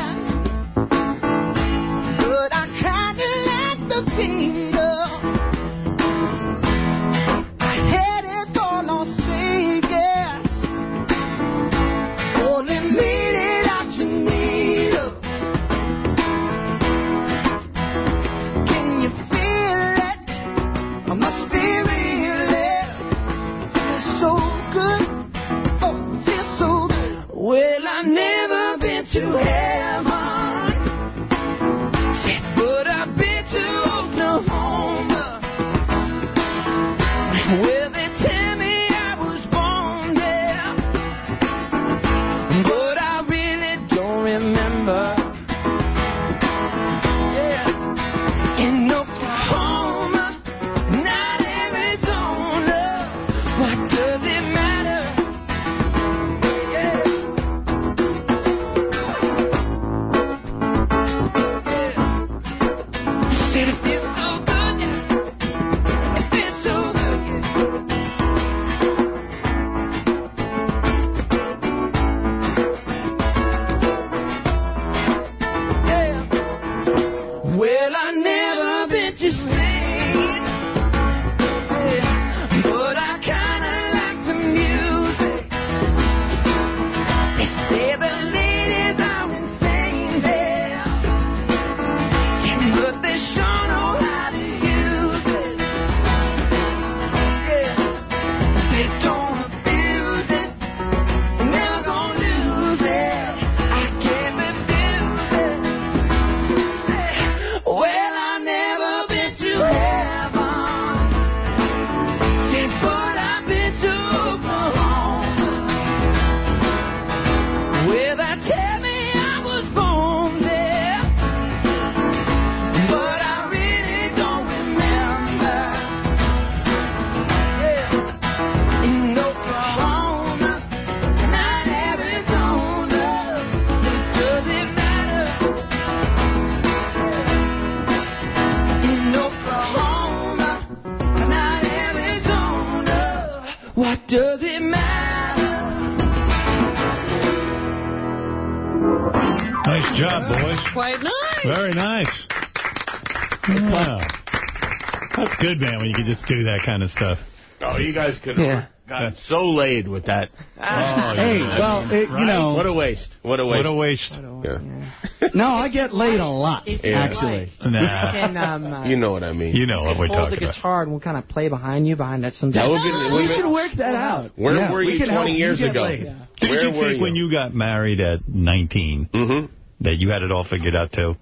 do that kind of stuff. Oh, you guys could have Yeah. gotten so laid with that. Oh, Hey, yeah. well, it- you know- What a waste. What a waste. What a waste. Yeah. No, I get laid a lot, Yeah. actually. Nah. Can, um, uh, You know what I mean. You know what we're hold the talking guitar and we'll kind of play behind you behind that someday. That would be- we we- should work that out. Where Yeah, were you can 20 help you years ago? laid. Didn't Where you think you? when you got married at 19 Mm-hmm. that you had it all figured out, too?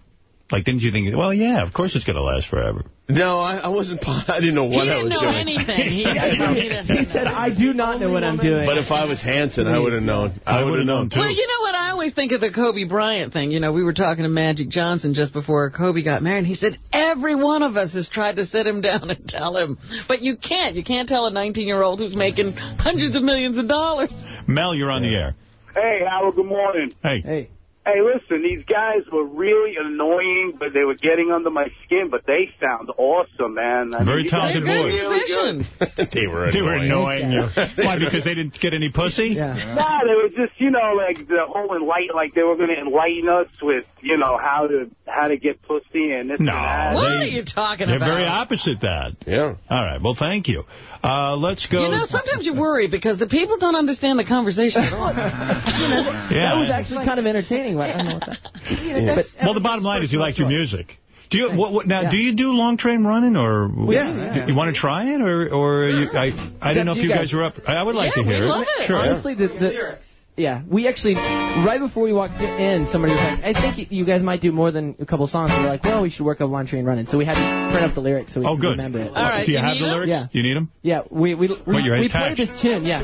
Like, didn't you think, well, yeah, of course it's going to last forever? No, I, I wasn't. I didn't know what I was doing. he I didn't know anything. He, he said, I do not know what I'm doing. But if I was Hanson, I would have known. I, I would have known known, too. Well, you know what? I always think of the Kobe Bryant thing. You know, we were talking to Magic Johnson just before Kobe got married. He said every one of us has tried to sit him down and tell him, but you can't. You can't tell a 19-year-old who's making hundreds of millions of dollars. Mel, you're on the air. Hey, Howard, good morning. Hey. Hey. Hey, listen, these guys were really annoying, but they were getting under my skin, but they sound awesome, man. I Very mean, talented boys. really good. they were They were annoying. annoying you. Why, because they didn't get any pussy? Yeah. No, they were just, you know, like the whole enlighten, like they were going to enlighten us with, you know, how to how to get pussy and this No. and that. What they- are you talking about? They're very opposite that. Yeah. All right. Well, thank you. Uh, let's go. You know, sometimes you worry because the people don't understand the conversation at all. yeah. That was actually kind of entertaining. but I don't know what that. But, well, the bottom line is you like your music. Do you what, what, now? Do you do long train running, or Yeah. do you want to try it, or or you, I I don't know if you you guys guys- were up. I I would like Yeah, to hear we it. love it. Sure. Honestly, the, the yeah, we actually right before we walked in, somebody was like, "I think you- you guys might do more than a couple songs." We were like, "Well, we should work on One Train Running," so we had to print up the lyrics so we Oh, could good. remember it. All right, Do you, you have the them? lyrics? Yeah. You need them? Yeah, we we we, What, we played this tune. Yeah,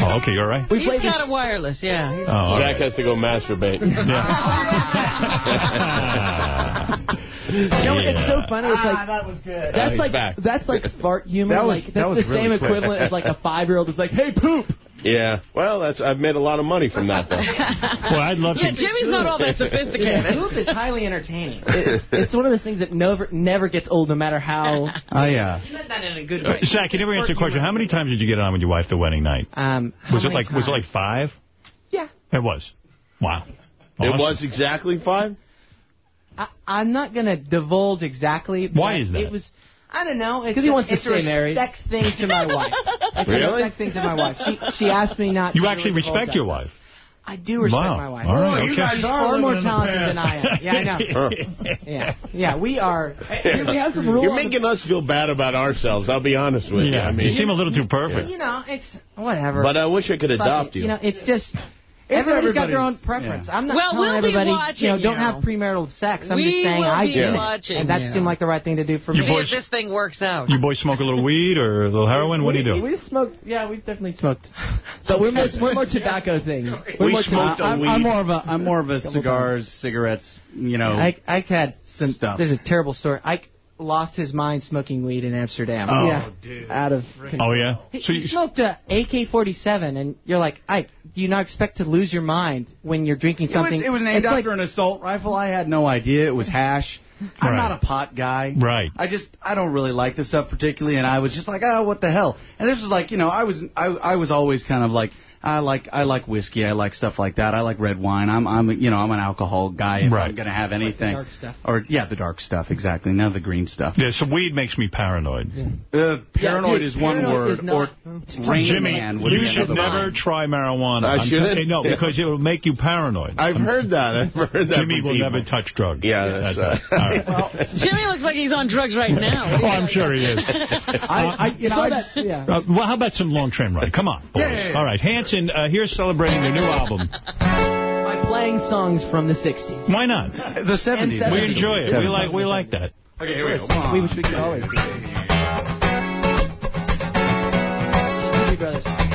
Oh, okay. You're right. we He's played got this. a wireless, yeah. He's- Oh, Zac right. has to go masturbate. You know, it's so funny. It's like Ah, that was good. that's he's like back. that's like fart humor. That was- like that that's was the same quick. equivalent as like a five year old is like, "Hey, poop." Yeah. Well, that's I've made a lot of money from that, though. Well, I'd love Yeah, to. Jimmy's not all that sophisticated. Hoop is highly entertaining. It's, it's one of those things that never never gets old, no matter how. Oh, yeah. You meant that in a good Uh, way. Zac, you never answered a question. How many times did you get on with your wife the wedding night? Um, Was it many like was it like five? Yeah. It was. Wow. It was exactly five? I, I'm not going to divulge exactly. Why is that? It was. I don't know. It's 'Cause he a- wants to it's a respect thing to my wife. It's Really? a respect thing to my wife. She she asked me not. You to actually respect your wife. I do respect Wow. my wife. All right, She's okay. You guys far are more living in the talented than I am. Yeah, I know. Yeah, yeah, we are. we have some rules. You're making us feel bad about ourselves. I'll be honest with you. Yeah, I mean, you seem a little too perfect. You know, it's whatever. but I wish I could adopt it. you. You know, it's just. Everybody's got their own preference. yeah. I'm not Well, telling we'll be everybody, watching you know, don't you. have premarital sex. I'm We just saying I be did it, watching and that you. seemed like the right thing to do for You me. See boys- if this thing works out. You boys smoke a little weed or a little heroin? What do you do? We smoked. Yeah, we definitely smoked. But we're more, we're more tobacco thing. We're We more smoked tobacco. a I'm, weed. I'm more of a I'm more of a cigars, cigarettes, you know. I I had some Stuff. There's a terrible story. Ike lost his mind smoking weed in Amsterdam. oh, yeah. dude. Out of. Oh, yeah? He, So he smoked a AK-47, and you're like, Ike, do you not expect to lose your mind when you're drinking It was, something? it was named It's after like, an assault rifle. I had no idea it was hash. I'm Right. not a pot guy. Right. I just I don't really like this stuff particularly, and I was just like, oh, what the hell? And this was like, you know, I was I I was always kind of like. I like I like whiskey. I like stuff like that. I like red wine. I'm I'm you know I'm an alcohol guy. If Right. I'm gonna have anything. dark stuff. Or yeah, the dark stuff exactly. Now the green stuff. Yeah, so weed makes me paranoid. Uh, paranoid Yeah, is one paranoid word. is not- or Rain Jimmy, Man would you be should never word. try marijuana. I shouldn't? t- no, because it will make you paranoid. I've heard that. I've heard that Jimmy from will people. never touch drugs. Yeah, that's All right. Jimmy looks like he's on drugs right now. Oh, I'm sure he is. I, I, you know, I, Uh, well, how about some long train ride? Come on, boys. Yeah, yeah, yeah. All right, Hanson, uh, here's celebrating their new album. By playing songs from the 60s. Why not? The 70s. And We enjoy it. We like we like that. Okay, here we go. We, we should always do it. Brothers.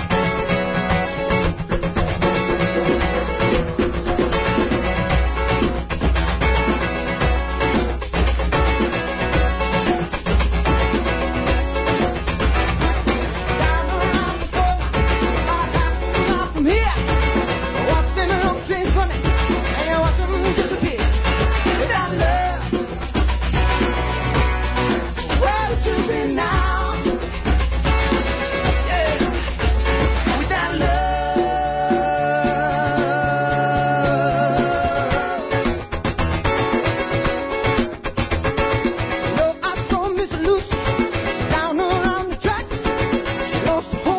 She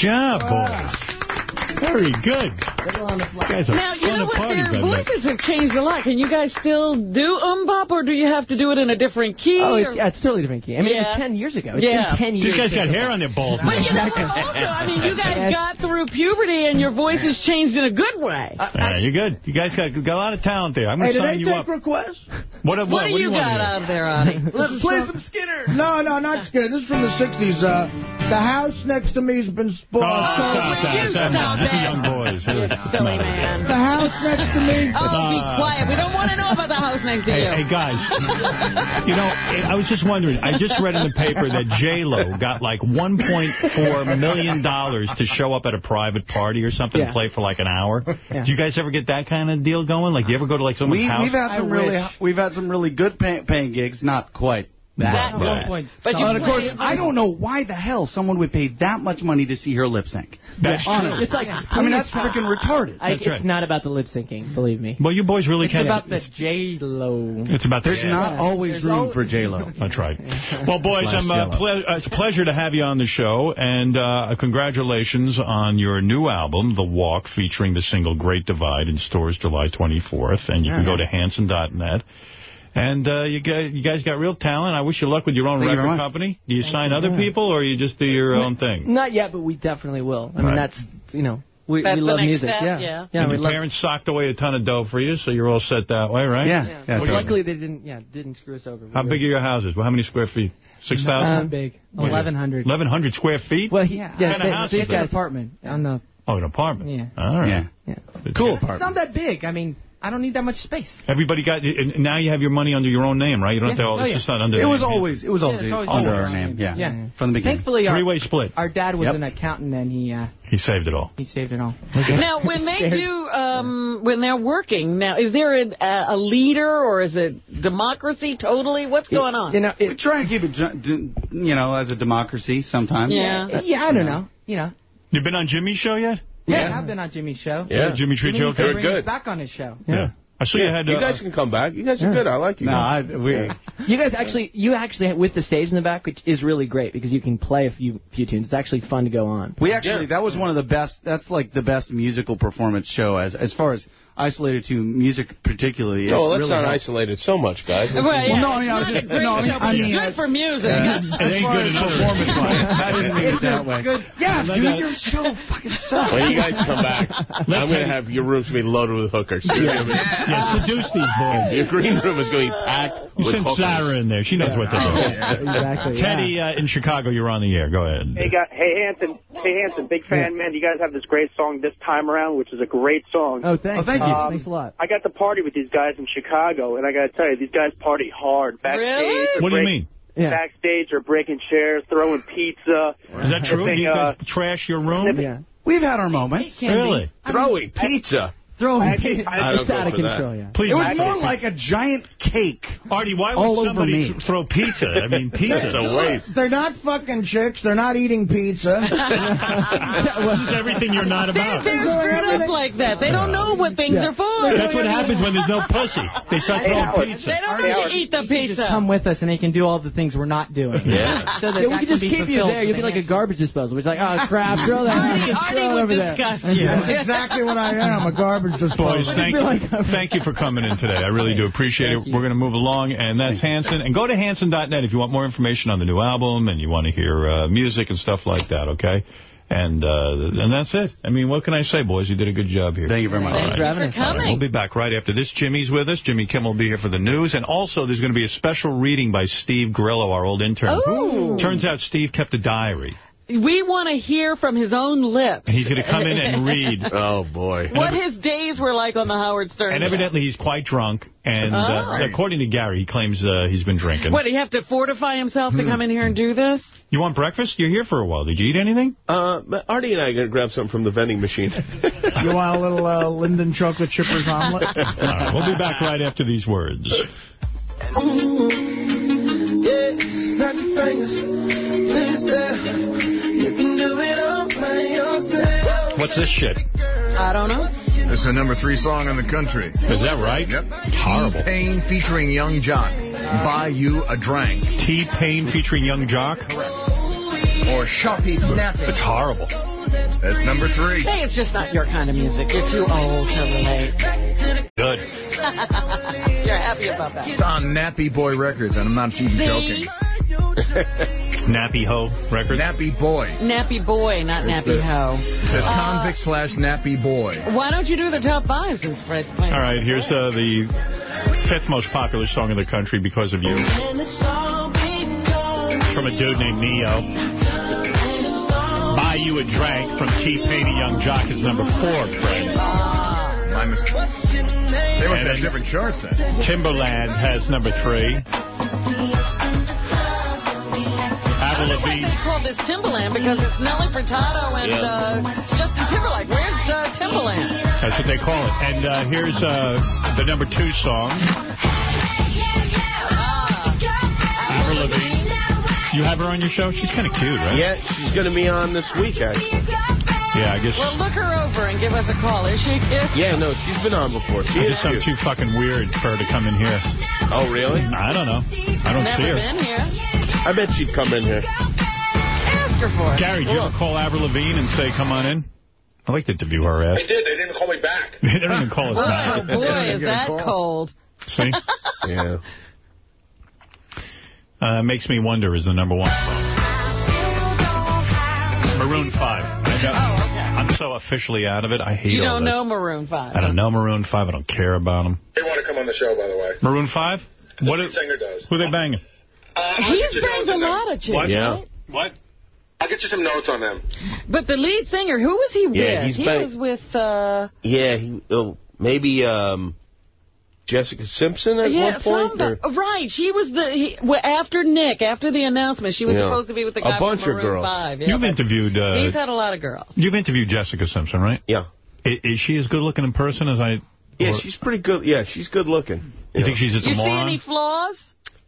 job, boys. Very good. Guys are Now, you know what? Their voices have changed a lot. Can you guys still do um bop, or do you have to do it in a different key? Oh, it's, yeah, it's totally different key. I mean, it Yeah. was 10 years ago. It's Yeah. been 10 years. These guys got hair on their balls But now. you know, what? also, I mean, you guys Yes. got through puberty and your voices changed in a good way. Yeah, you're good. You guys got, got a lot of talent there. I'm going Hey, to do sign they you take up. requests? What, what, What, do do you want got to out of there, Artie? Let's play some Skynyrd. No, no, not Skynyrd. This is from the 60s. Uh, the house next to me has been spoiled. Oh, stop that. you Stop stop that. These young boys. Silly man. The house next to me. Oh, be Uh, quiet. We don't want to know about the house next to Hey, you. hey, guys, you know, I was just wondering, I just read in the paper that J-Lo got like $1.4 million to show up at a private party or something Yeah. and play for like an hour. Yeah. Do you guys ever get that kind of deal going? Like, do you ever go to like someone's We, house? we've had some really we've had some really good pay, paying gigs, not quite that. That bad. good. But, But you of course, I don't know why the hell someone would pay that much money to see her lip sync. That's true. Honestly. It's like, I mean, that's freaking retarded. I, it's not about the lip syncing, believe me. Well, you boys really It's can. about it's about the J Lo. It's about the There's not always There's room al- for J Lo. That's right. Well, boys, I'm, uh, ple- uh, it's a pleasure to have you on the show, and uh, congratulations on your new album, The Walk, featuring the single Great Divide in stores July 24th, and you can Yeah. go to Hanson.net. And uh, you guys, you guys got real talent. I wish you luck with your own Thank record much. company. Do you Thank sign you. other Yeah. people, or you just do your own thing? Not yet, but we definitely will. I mean, Right. that's, you know, we, we love music. step, yeah. yeah. Yeah, and we your parents socked away a ton of dough for you, so you're all set that way, right? Yeah. Yeah. Yeah, Well, totally. luckily they didn't, yeah, didn't screw us over. How big are your houses? Well, how many square feet? Six Not thousand. big. What is it? 1,100. 1,100 square feet. Well, yeah. What kind of house Big is that? apartment on the. Oh, an apartment. Yeah. All right. Yeah. Cool apartment. It's not that big. I mean, I don't need that much space. Everybody got, now you have your money under your own name, right? You don't have to, oh, it's yeah. just not under It was name. always it was Yeah, always it's always under under our our name. name. Yeah. Yeah. From the beginning. Thankfully, our, Three-way split. our dad was Yep. an accountant, and he uh, He saved it all. he saved it all. Now, when they do, um, when they're working, now, is there a, a leader or is it democracy totally? What's going on? You know, we try to keep it, ju- ju- you know, as a democracy sometimes. Yeah. Yeah, I don't know. You know. You been on Jimmy's show yet? Yeah, I've been on Jimmy's show. Yeah. Jimmy Treat He needs Joe, to okay? bring They're us good. back on his show. Yeah. I saw you had. You uh, guys can come back. You guys are Yeah. good. I like you. No, guys. I, we, You guys actually, you actually with the stage in the back, which is really great because you can play a few few tunes. It's actually fun to go on. We actually that was one of the best. That's like the best musical performance show as as far as isolated to music particularly. No, it let's really not helps. isolate it so much, guys. Well, Well, yeah, no, I mean, I was just- not a great no, I mean- I mean, good as- for music. Yeah. It ain't good as in other performance wise, I didn't mean it that way. Good. Yeah, dude, that- your show fucking sucks. When you guys come back, I'm going to have your rooms be loaded with hookers. Yeah, seduce these boys. Your green room is going to be packed You with send hookers. Sarah in there. She knows what to do. Exactly. Teddy uh, in Chicago, you're on the air. Go ahead. Hey, guy, hey, Hanson. Hey, Hanson. Big fan, man. You guys have this great song this time around, which is a great song. Oh, thanks. Oh, thank you. Um, Thanks a lot. I got to party with these guys in Chicago, and I got to tell you, these guys party hard. Backstage, Really? they're What do you mean? Yeah. Backstage, they're breaking chairs, throwing pizza. Is that true? Do you guys uh, trash your room? Yeah. We've had our moments. Can be. Really? Throwing pizza. Throw I- him. I- I It's don't out of for that. control, yeah. Please. It was Actually- more like a giant cake. Artie, why would all over somebody me. throw pizza? I mean, pizza. It's a waste. They're not fucking chicks. They're not eating pizza. This is everything you're not They're, about. they're screwed up like that. They don't know what things Yeah. are for. That's what happens when there's no pussy. They start throwing pizza. They don't Hey, know to eat the pizza. just come with us, and they can do all the things we're not doing. Yeah. So that Yeah, we can just keep you there. You'll be like a garbage disposal. It's like, oh, crap, throw that. Artie, throw Artie it would over disgust you. That's exactly what I am, a garbage disposal. Boys, thank you, thank you for coming in today. I really do appreciate it. We're going to move along, and that's Hanson. And go to Hanson.net if you want more information on the new album and you want to hear uh, music and stuff like that, okay? And uh, and that's it. I mean, what can I say, boys? You did a good job here. Thank you very much. Thanks right. for having us. All right, We'll be back right after this. Jimmy's with us. Jimmy Kimmel will be here for the news. And also, there's going to be a special reading by Steve Grillo, our old intern. Ooh. Turns out Steve kept a diary. We want to hear from his own lips. He's going to come in and read. Oh, boy. what his days were like on the Howard Stern And show. evidently, he's quite drunk. And Oh. uh, according to Gary, he claims uh, he's been drinking. What, do you have to fortify himself to come in here and do this? You want breakfast? You're here for a while. Did you eat anything? Uh, Artie and I are going to grab something from the vending machine. You want a little uh, Linden chocolate chippers omelet? All right, we'll be back right after these words. What's this shit? I don't know. It's the number three song in the country. Is that right? Yep. It's horrible. T-Pain featuring Yung Joc. Buy you a drink. T-Pain featuring Yung Joc? Or Shotty Snappy. It's horrible. That's number three. Hey, it's just not your kind of music. You're too old to relate. Good. You're happy about that. It's on Nappy Boy Records, and I'm not even See? joking. Nappy Ho Records? Nappy Boy. Nappy boy, not It's nappy the- hoe. It says Uh, Konvict slash Nappy Boy. Why don't you do the top five since Fred's playing? All right, here's uh, the fifth most popular song in the country, Because of You. From a dude named Ne-Yo. Buy You a Drank from T-Pain and Yung Joc is number four, Fred. My mistake. They must And have different charts then. Timbaland has number three. Avril That's why they call this Timbaland because it's Nelly Furtado and Yeah. uh, Justin Timberlake. Where's uh, Timbaland? That's what they call it. And uh, here's uh, the number two song. Avril Lavigne. You have her on your show? She's kind of cute, right? yeah, she's going to be on this week, actually. Yeah, I guess. Well, look her over and give us a call. Is she? Yeah, no, she's been on before. She I is just sound cute. too fucking weird for her to come in here. Oh, really? I don't know. I don't Never see her. Never been here. I bet she'd come in here. Ask her for it. Gary, did you ever call Avril Lavigne and say, come on in? I'd like to interview her ass. They did. They didn't call me back. they don't even call us Oh, back. boy, is that cold. See? Yeah. Uh, Makes Me Wonder is the number one song. Maroon 5. I know, I'm so officially out of it. I hate Oh, You don't know Maroon 5. I don't know Maroon 5. I don't care about them. They want to come on the show, by the way. Maroon 5? What The is, singer does. who they banging? Uh, He's banged a them. lot of chicks, What? right? What? I'll get you some notes on them. But the lead singer, who was he Yeah, with? he's he was with, uh, Yeah, he, oh, maybe um, Jessica Simpson at yeah, one point. somebody. or- Right, she was the, he, well, after Nick, after the announcement, she was Yeah. supposed to be with the A guy bunch from of girls. 5. Yeah, You've interviewed... Uh, He's had a lot of girls. You've interviewed Jessica Simpson, right? Yeah. I- Is, she as good looking in person as I... Yeah, or- she's pretty good. Yeah, she's good looking. You think she's just You a see any flaws?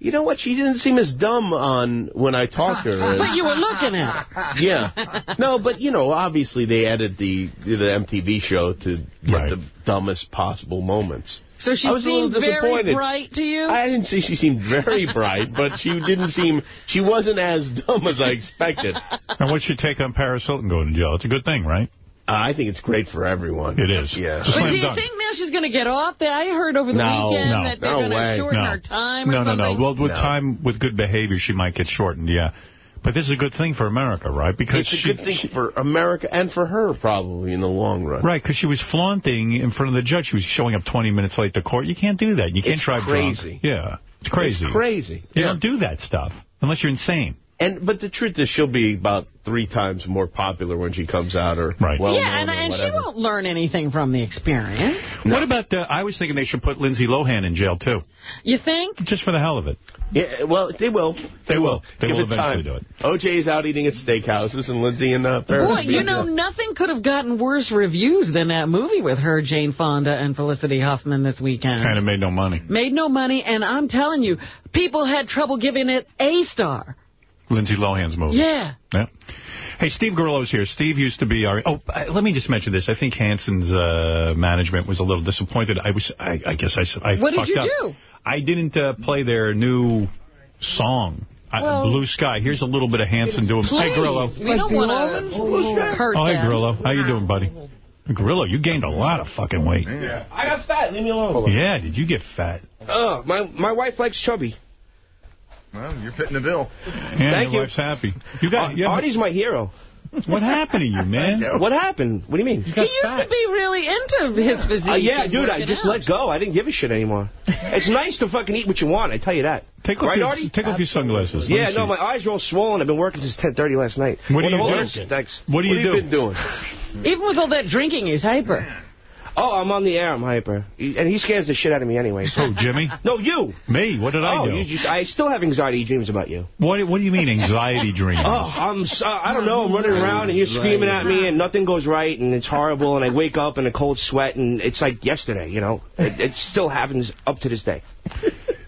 You know what? She didn't seem as dumb on when I talked to her. But you were looking at her. yeah. No, but, you know, obviously they added the the MTV show to get the dumbest possible moments. So she was a little seemed very bright to you? I didn't say she seemed very bright, but she didn't seem, she wasn't as dumb as I expected. And what's your take on Paris Hilton going to jail? It's a good thing, right? Uh, I think it's great for everyone. It is. Yeah. But do you think now she's going to get off there? I heard over the No, weekend no, that they're no going to shorten No. her time or No, no, something. no. Well, with No. time, with good behavior, she might get shortened, yeah. But this is a good thing for America, right? Because It's a she, good thing for America and for her, probably, in the long run. Right, because she was flaunting in front of the judge. She was showing up 20 minutes late to court. You can't do that. You can't It's drive crazy. drunk. Yeah, it's crazy. It's crazy. You don't do that stuff unless you're insane. And But the truth is, she'll be about three times more popular when she comes out, or right. well yeah, and, or and she won't learn anything from the experience. What about, uh, I was thinking they should put Lindsay Lohan in jail, too. You think? Just for the hell of it. Yeah, well, they will. They, will. They Give will it eventually time. do it. OJ's out eating at steakhouses, and Lindsay and uh, Paris. Boy, you know, jail. nothing could have gotten worse reviews than that movie with her, Jane Fonda, and Felicity Huffman this weekend. Kind of made no money. Made no money, and I'm telling you, people had trouble giving it a star. Lindsay Lohan's movie. Yeah. Yeah. Hey, Steve Grillo's here. Steve used to be our... Oh, uh, let me just mention this. I think Hanson's uh, management was a little disappointed. I was... I, I guess I, s- I What did you up. do? I didn't uh, play their new song, uh, Well- Blue Sky. Here's a little bit of Hanson doing... Hey, Please, Grillo. we don't want to hurt Oh, hey, them. Grillo. How you doing, buddy? Grillo, you gained a lot of fucking weight. Yeah. I got fat. Leave me alone. Yeah, did you get fat? Oh, my my wife likes chubby. Well, you're fitting the bill. Yeah, Thank your you. wife's happy. You got... you have- Artie's my hero. What happened to you, man? What happened? What do you mean? He used to be really into his physique. Uh, yeah, dude, I just out. let go. I didn't give a shit anymore. it's nice to fucking eat what you want, I tell you that. Take off, right, your, take off your sunglasses. Let Yeah, no, my eyes are all swollen. I've been working since 10.30 last night. What do you Well, do? Thanks. What do you have do? been doing? Even with all that drinking, he's hyper. Oh, I'm on the air. I'm hyper. And he scares the shit out of me anyway. so- Oh, Jimmy? No, you. Me? What did I oh, do? You just, I still have anxiety dreams about you. What What do you mean anxiety dreams? Oh, I'm. s- Uh, I don't know. I'm running around and you're screaming at me and nothing goes right and it's horrible and I wake up in a cold sweat and it's like yesterday. You know, it, it still happens up to this day.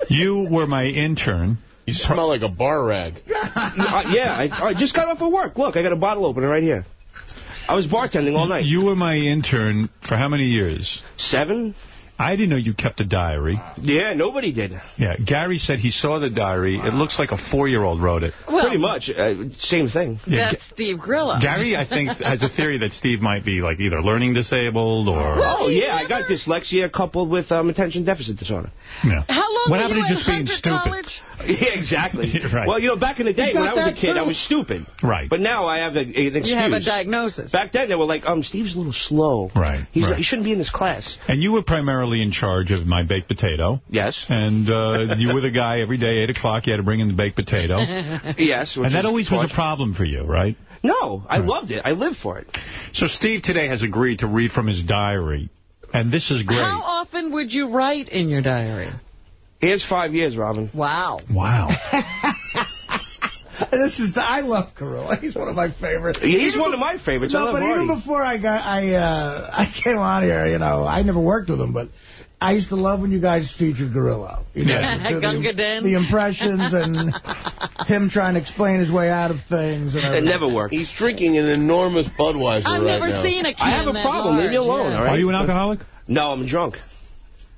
You were my intern. You smell like a bar rag. Uh, yeah, I, I just got off of work. Look, I got a bottle opener right here. I was bartending all night. You were my intern for how many years? Seven. I didn't know you kept a diary. Yeah, nobody did. Yeah, Gary said he saw the diary. It looks like a four-year-old wrote it. Well, Pretty much, uh, same thing. Yeah, That's Steve Grillo. Gary, I think, has a theory that Steve might be like either learning disabled or... Oh yeah, I got dyslexia coupled with um, attention deficit disorder. Yeah. How long What happened to just being stupid? Yeah, exactly. Right. Well, you know, back in the day when I was a kid, too? I was stupid. Right. But now I have a, an excuse. You have a diagnosis. Back then, they were like, um, Steve's a little slow. Right, He's right. he shouldn't be in this class. And you were primarily in charge of my baked potato. Yes. And uh, you were the guy every day, 8 o'clock, you had to bring in the baked potato. yes. And that always was a problem for you, right? No, I loved it. I lived for it. So Steve today has agreed to read from his diary. And this is great. How often would you write in your diary? Here's five years, Robin. Wow. Wow. This is the, I love Gorilla. He's one of my favorites. He's Even one of my favorites. No, I love but even before I got I uh, I came on here, you know, I never worked with him, but I used to love when you guys featured Gorilla. You know, Yeah. the- Gunga The impressions and him trying to explain his way out of things. And It never worked. He's drinking an enormous Budweiser I've right never now. seen a can I have a that problem. Leave me alone, yeah. all right? Are you an alcoholic? No, I'm drunk.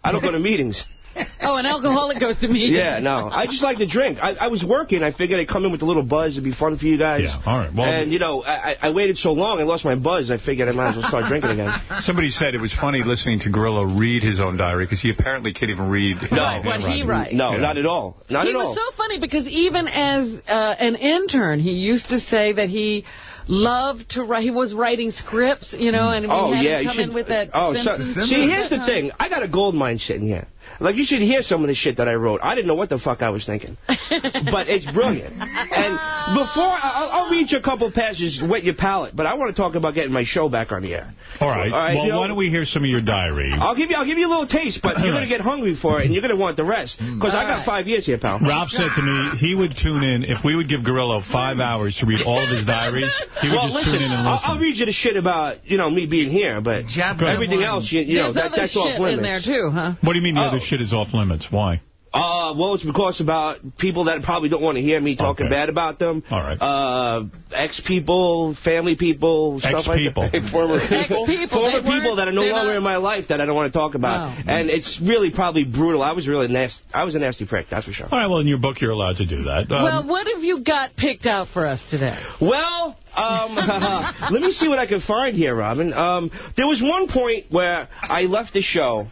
I don't go to meetings. Oh, an alcoholic goes to meetings. Yeah, no. I just like to drink. I, I was working. I figured I'd come in with a little buzz. It'd be fun for you guys. Yeah, all right. Well, and, you know, I, I waited so long, I lost my buzz. I figured I might as well start drinking again. Somebody said it was funny listening to Gorilla read his own diary because he apparently can't even read No, own what he writes. No, Yeah. not at all. Not he at all. He was so funny because even as uh, an intern, he used to say that he loved to write. He was writing scripts, you know, and he oh, had yeah. him you come should, in with that oh, so, see, here's the thing. I got a gold mine sitting here. Like, you should hear some of the shit that I wrote. I didn't know what the fuck I was thinking. but it's brilliant. And before, I'll, I'll read you a couple passages to wet your palate, but I want to talk about getting my show back on the air. All right. All right, well, you know- why don't we hear some of your diary? I'll give you I'll give you a little taste, but you're going to get hungry for it, and you're going to want the rest. Because I got ah. five years here, pal. Ralph said to me he would tune in if we would give Gorillo five mm. hours to read all of his diaries. He would well, just listen, tune in and I'll, listen. I'll read you the shit about, you know, me being here, but everything else, you, you know, There's that, other that's shit off limits. in there, too, huh? What do you mean the Oh. other shit is off limits? Why? Uh, well, it's because about people that probably don't want to hear me talking Okay. bad about them. All right. Uh, ex-people, family people, stuff Ex-people. like that. Former Ex-people, Former they weren't- people that are no longer not- in my life that I don't want to talk about. Oh. And it's really probably brutal. I was really nasty. I was a nasty prick, that's for sure. All right, well, in your book, you're allowed to do that. Um, well, what have you got picked out for us today? Well, um, let me see what I can find here, Robin. Um, there was one point where I left the show,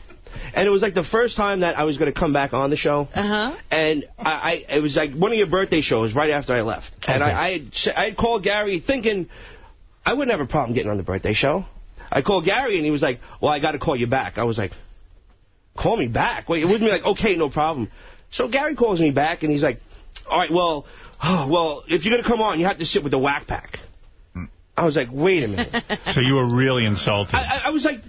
and it was like the first time that I was going to come back on the show. Uh-huh. And I, I, it was like one of your birthday shows right after I left. And I, I, had, I had called Gary thinking I wouldn't have a problem getting on the birthday show. I called Gary, and he was like, well, I got to call you back. I was like, call me back? Wait, it wouldn't be like, okay, no problem. So Gary calls me back, and he's like, all right, well, oh, well, if you're going to come on, you have to sit with the whack pack. I was like, wait a minute. so you were really insulted. I, I- I was like,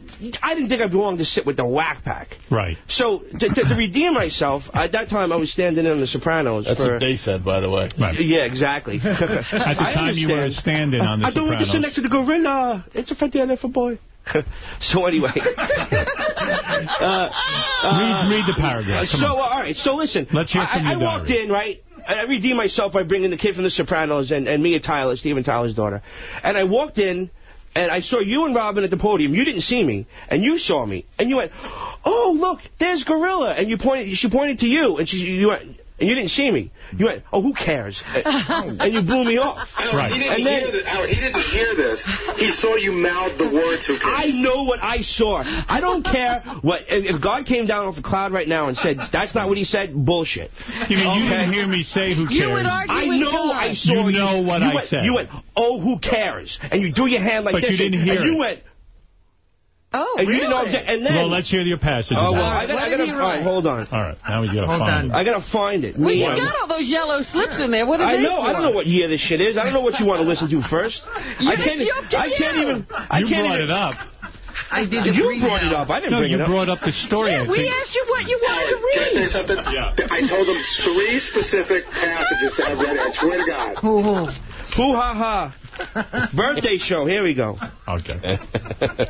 I didn't think I'd belong to sit with the whack pack. right. So to, to, to redeem myself, at that time I was standing in on The Sopranos. That's for, what they said, by the way. Yeah, exactly. At the I time you were standing on The I don't want to sit next to the gorilla. It's a frontier for boy. so anyway. uh, Read, read the paragraph. Come so, on. uh, all right, so listen. Let's hear I, from I, I walked in, right? I redeemed myself by bringing the kid from The Sopranos and, and Mia Tyler, Steven Tyler's daughter. And I walked in, and I saw you and Robin at the podium. You didn't see me, and you saw me. And you went, oh, look, there's Gorilla. And you pointed, she pointed to you, and she, you went, and you didn't see me. You went, oh, who cares? And, and you blew me off. Howard, he, didn't And then, hear this. Howard, he didn't hear this. He saw you mouth the words who cares. I know what I saw. I don't care what if if God came down off the cloud right now and said that's not what he said. Bullshit. You mean you didn't hear me say who cares? You would argue I with know God. I saw You know what you I went, said. You went, oh, who cares? And you do your hand like But this. you didn't hear and you went, Oh, and really? you know what I'm saying. And then, well, let's hear your passage. oh, well, All I right, gotta, what I gotta, he all right, write? hold on. All right, now we got to find on. I gotta find it. Well, you Yeah. got all those yellow slips in there. What are I they know. for? I don't know what year this shit is. I don't know what you want to listen to first. I can't. up to I can't you. even. I You can't brought even, it up. I did You brought it up. I didn't No, bring it up. you brought up the story. I We asked you what you wanted to read. Can I tell you read. something? Yeah. I told him three specific passages to have ready. I swear to God. Hoo ha ha. Birthday show. Here we go. Okay.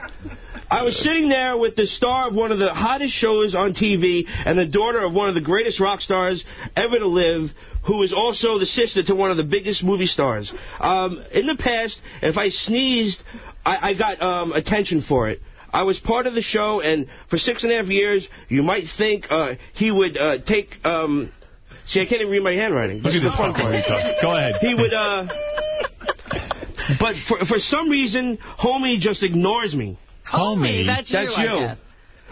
I was sitting there with the star of one of the hottest shows on TV and the daughter of one of the greatest rock stars ever to live, who is also the sister to one of the biggest movie stars. Um, in the past, if I sneezed, I, I got um, attention for it. I was part of the show, and for six and a half years, you might think uh, he would uh, take... Um, see, I can't even read my handwriting. Look at this fun retard. Go ahead. He would... Uh, but for, for some reason, homie just ignores me. Homie, that's you, That's I you. guess.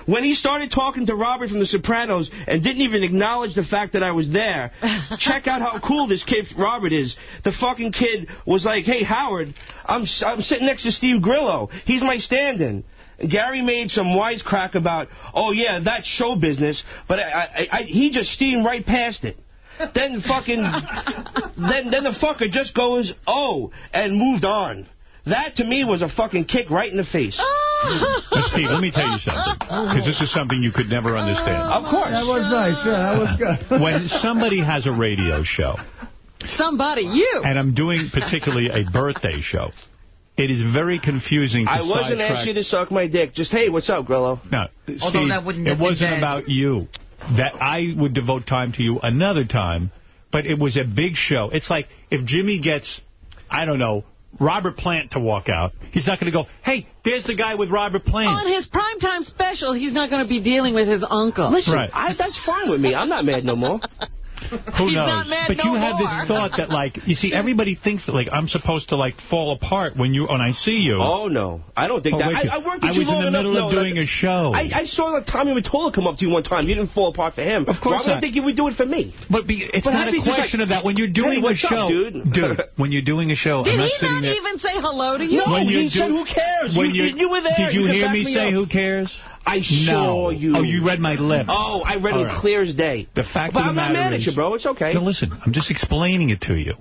When he started talking to Robert from The Sopranos and didn't even acknowledge the fact that I was there, check out how cool this kid Robert is. The fucking kid was like, hey, Howard, I'm, I'm sitting next to Steve Grillo. He's my stand-in. Gary made some wisecrack about, oh, yeah, that's show business, but I, I, I, he just steamed right past it. Then fucking, then, then the fucker just goes, oh, and moved on. That, to me, was a fucking kick right in the face. Now, Steve, let me tell you something, because this is something you could never understand. Of course. That was nice. Yeah, that was good. When somebody has a radio show, Somebody, you. and I'm doing particularly a birthday show, it is very confusing to I wasn't asking you to suck my dick. Just, hey, what's up, Grillo? No, Although Steve, that wouldn't it wasn't bad. about you. That I would devote time to you another time, but it was a big show. It's like if Jimmy gets, I don't know, Robert Plant to walk out. He's not going to go, hey, there's the guy with Robert Plant. On his primetime special, he's not going to be dealing with his uncle. Listen, Right. I, that's fine with me. I'm not mad no more. Who He's knows? not mad but no you have more. this thought that, like, you see, everybody thinks that, like, I'm supposed to, like, fall apart when you when I see you. Oh, no. I don't think Oh, that. I, I worked with I you was in long the enough middle to of know doing that- a show. I, I saw like Tommy Mottola come up to you one time. You didn't fall apart for him. Of course Why would I not. think you would do it for me? But be, it's But not a question like, of that. When you're doing hey, a what's up, show, dude? when you're doing a show, Did I'm not he sitting not there. even say hello to you? No, when he said, who cares? When You- you're- were there. Did you, You can hear me me say who cares? I no. saw oh, you. Oh, you read my lips. Oh, I read All it right. clear as day. The fact But of the I'm not matter mad at you, bro. It's okay. No, listen, I'm just explaining it to you.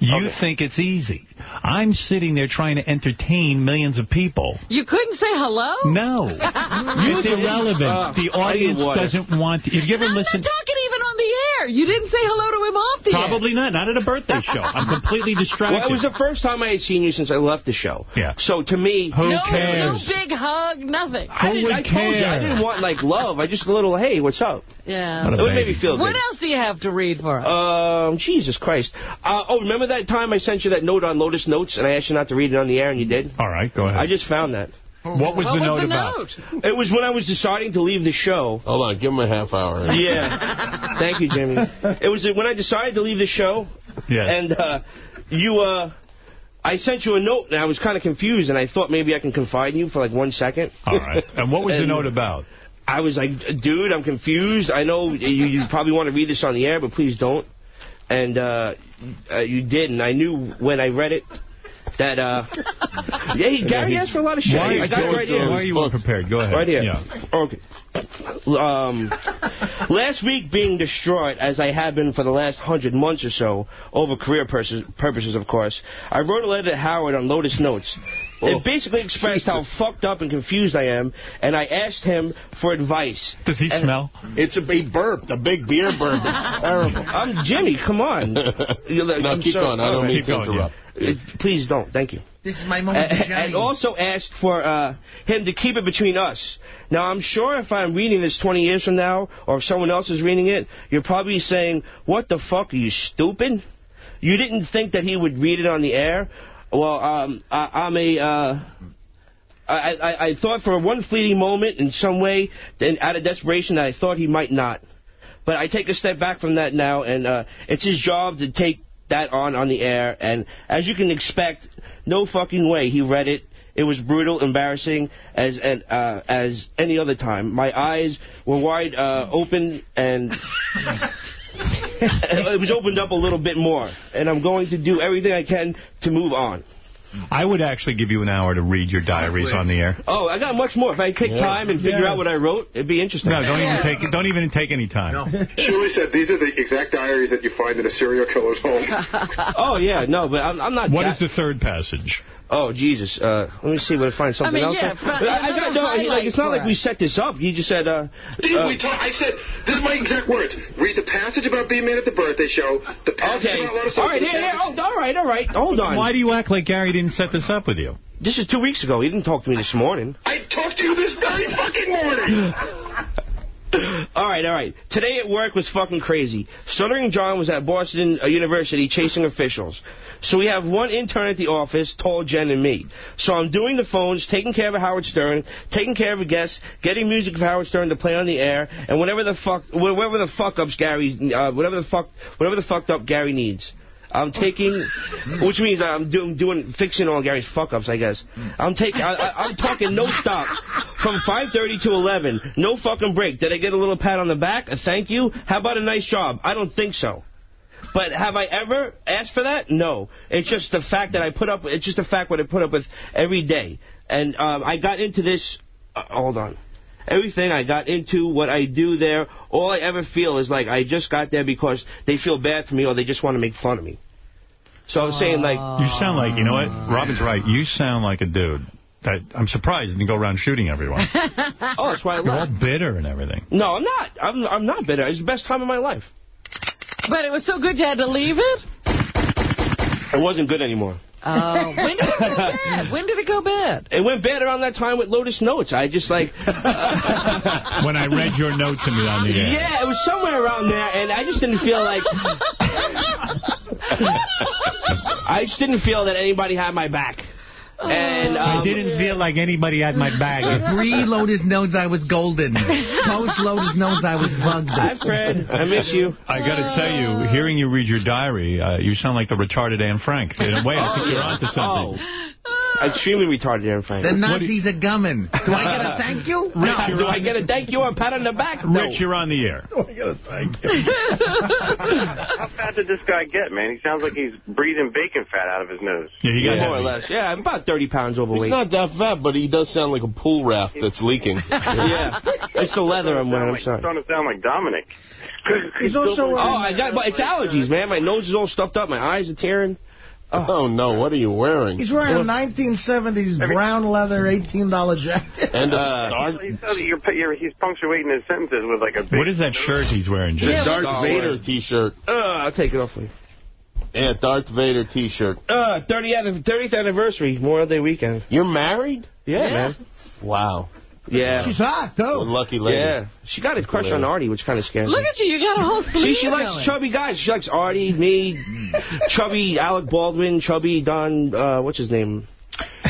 You think it's easy. I'm sitting there trying to entertain millions of people. You couldn't say hello? No. it's irrelevant. Uh, the audience doesn't want... Have you ever I'm listened... not talking even on the air. You didn't say hello to him off the air. Probably not. Not at a birthday show. I'm completely distracted. Well, it was the first time I had seen you since I left the show. Yeah. So to me, Who no, cares? no big hug, nothing. I, didn't, I told you I didn't want like love. I just a little hey, what's up? Yeah. It would make me feel What good. else do you have to read for us? Um, Jesus Christ. Uh, oh, remember that time I sent you that note on Lotus Notes and I asked you not to read it on the air and you did? All right, go ahead. I just found that. What was What the was note the about? note? It was when I was deciding to leave the show. Hold on, give him a half hour. Yeah. Thank you, Jimmy. It was when I decided to leave the show. Yes. And uh, you, uh, I sent you a note, and I was kind of confused, and I thought maybe I can confide in you for like one second. All right. And what was the note about? I was like, dude, I'm confused. I know you, you probably want to read this on the air, but please don't. And uh, uh, you didn't. I knew when I read it that, uh, yeah, he, Gary asked for a lot of shit. Why, I got it right here. why are you unprepared? Go ahead. Right here. Yeah. Okay. Um, last week being destroyed, as I have been for the last hundred months or so, over career purposes, purposes, of course, I wrote a letter to Howard on Lotus Notes. Oh. It basically expressed how fucked up and confused I am, and I asked him for advice. Does he And- smell? It's a big burp, a big beer burp. It's terrible. I'm Jimmy, come on. Like- No, I'm keep sorry. going. I don't All mean right. to interrupt. Uh, Please don't. Thank you. This is my moment to And, shine. and also asked for uh, him to keep it between us. Now, I'm sure if I'm reading this 20 years from now, or if someone else is reading it, you're probably saying, what the fuck, are you stupid? You didn't think that he would read it on the air? Well, um, I, I'm a... Uh, I, I, I thought for one fleeting moment, in some way, then out of desperation, that I thought he might not. But I take a step back from that now, and uh, it's his job to take that on on the air. And as you can expect, no fucking way he read it. It was brutal, embarrassing as and, uh, as any other time. My eyes were wide uh, open, and it was opened up a little bit more. And I'm going to do everything I can to move on. I would actually give you an hour to read your diaries on the air. Oh, I got much more. If I take time and figure Yeah. out what I wrote, it'd be interesting. No, don't even take don't even take any time. No. Shirley said these are the exact diaries that you find in a serial killer's home. oh yeah, no, but I'm, I'm not. What is the third passage? Oh Jesus! Uh, let me see. What I find something I mean, else. yeah, I, I got another no. Like, it's not for like we set this up. You just said. Uh, uh, we talk, I said, this is my exact words. Read the passage about being made at the birthday show, the passage okay. about Lotus All right. Ocean, Here, the here. passage- Oh, all right. All right. Hold on. Why do you act like Gary didn't set this up with you? This is two weeks ago. He didn't talk to me this morning. I talked to you this very fucking morning. All right, all right. Today at work was fucking crazy. Stuttering John was at Boston uh, University chasing officials. So we have one intern at the office, Tall Jen and me. So I'm doing the phones, taking care of Howard Stern, taking care of a guest, getting music for Howard Stern to play on the air, and whatever the fuck, whatever the fuck ups Gary, uh, whatever the fuck, whatever the fucked up Gary needs. I'm taking, which means I'm doing, doing fixing all Gary's fuck ups, I guess. I'm taking, I'm talking no stop from 5:30 to 11, no fucking break. Did I get a little pat on the back, a thank you? How about a nice job? I don't think so. But have I ever asked for that? No. It's just the fact that I put up. It's just the fact what I put up with every day. And um, I got into this. Uh, hold on. Everything I got into, what I do there, all I ever feel is like I just got there because they feel bad for me or they just want to make fun of me. So I was saying like... You sound like, you know what? Robin's right. You sound like a dude that I'm surprised you didn't go around shooting everyone. oh, that's why I You're all bitter and everything. No, I'm not. I'm, I'm not bitter. It's the best time of my life. But it was so good you had to leave it? It wasn't good anymore. Oh, when did it go bad? When did it go bad? It went bad around that time with Lotus Notes. I just like... Uh, when I read your note to me on the air. Yeah, it was somewhere around there, and I just didn't feel like... I just didn't feel that anybody had my back. And um, I didn't feel like anybody had my bag. If Bree Lotus Notes I was golden. Post Lotus Notes I was bugged. Hi, Fred. I miss you. I got to tell you, hearing you read your diary, uh, you sound like the retarded Anne Frank. In a way, I think you're onto something. Oh. Extremely retarded, Anne Frank. The Nazis are gumming. Do I get a thank you? No. Do I get a thank you or a pat on the back? No. Rich, you're on the air. Do I get a thank you? How fat did this guy get, man? He sounds like he's breathing bacon fat out of his nose. Yeah, he got More or less. Yeah, I'm about 30 pounds overweight. He's not that fat, but he does sound like a pool raft that's leaking. yeah. It's the leather I'm wearing. I'm sorry. starting to sound like Dominic. He's also... Oh, um, I got, but it's allergies, man. My nose is all stuffed up. My eyes are tearing. Oh, no. What are you wearing? He's wearing a 1970s brown leather $18 jacket. And a Uh, Darth, he says that you're, you're, he's punctuating his sentences with like a big... What is that shirt he's wearing, Jim? the Darth Vader T-shirt. Uh, I'll take it off for you. Yeah, Darth Vader T-shirt. Uh, 30 anniv- 30th anniversary, Memorial Day weekend. You're married? Yeah, Yeah. man. Wow. Yeah. She's hot, too. Lucky lady. Yeah. She got a crush on Artie, which kind of scares Look me. Look at you. You got a whole sleeve See, she likes going. chubby guys. She likes Artie, me, chubby Alec Baldwin, chubby Don, uh, what's his name?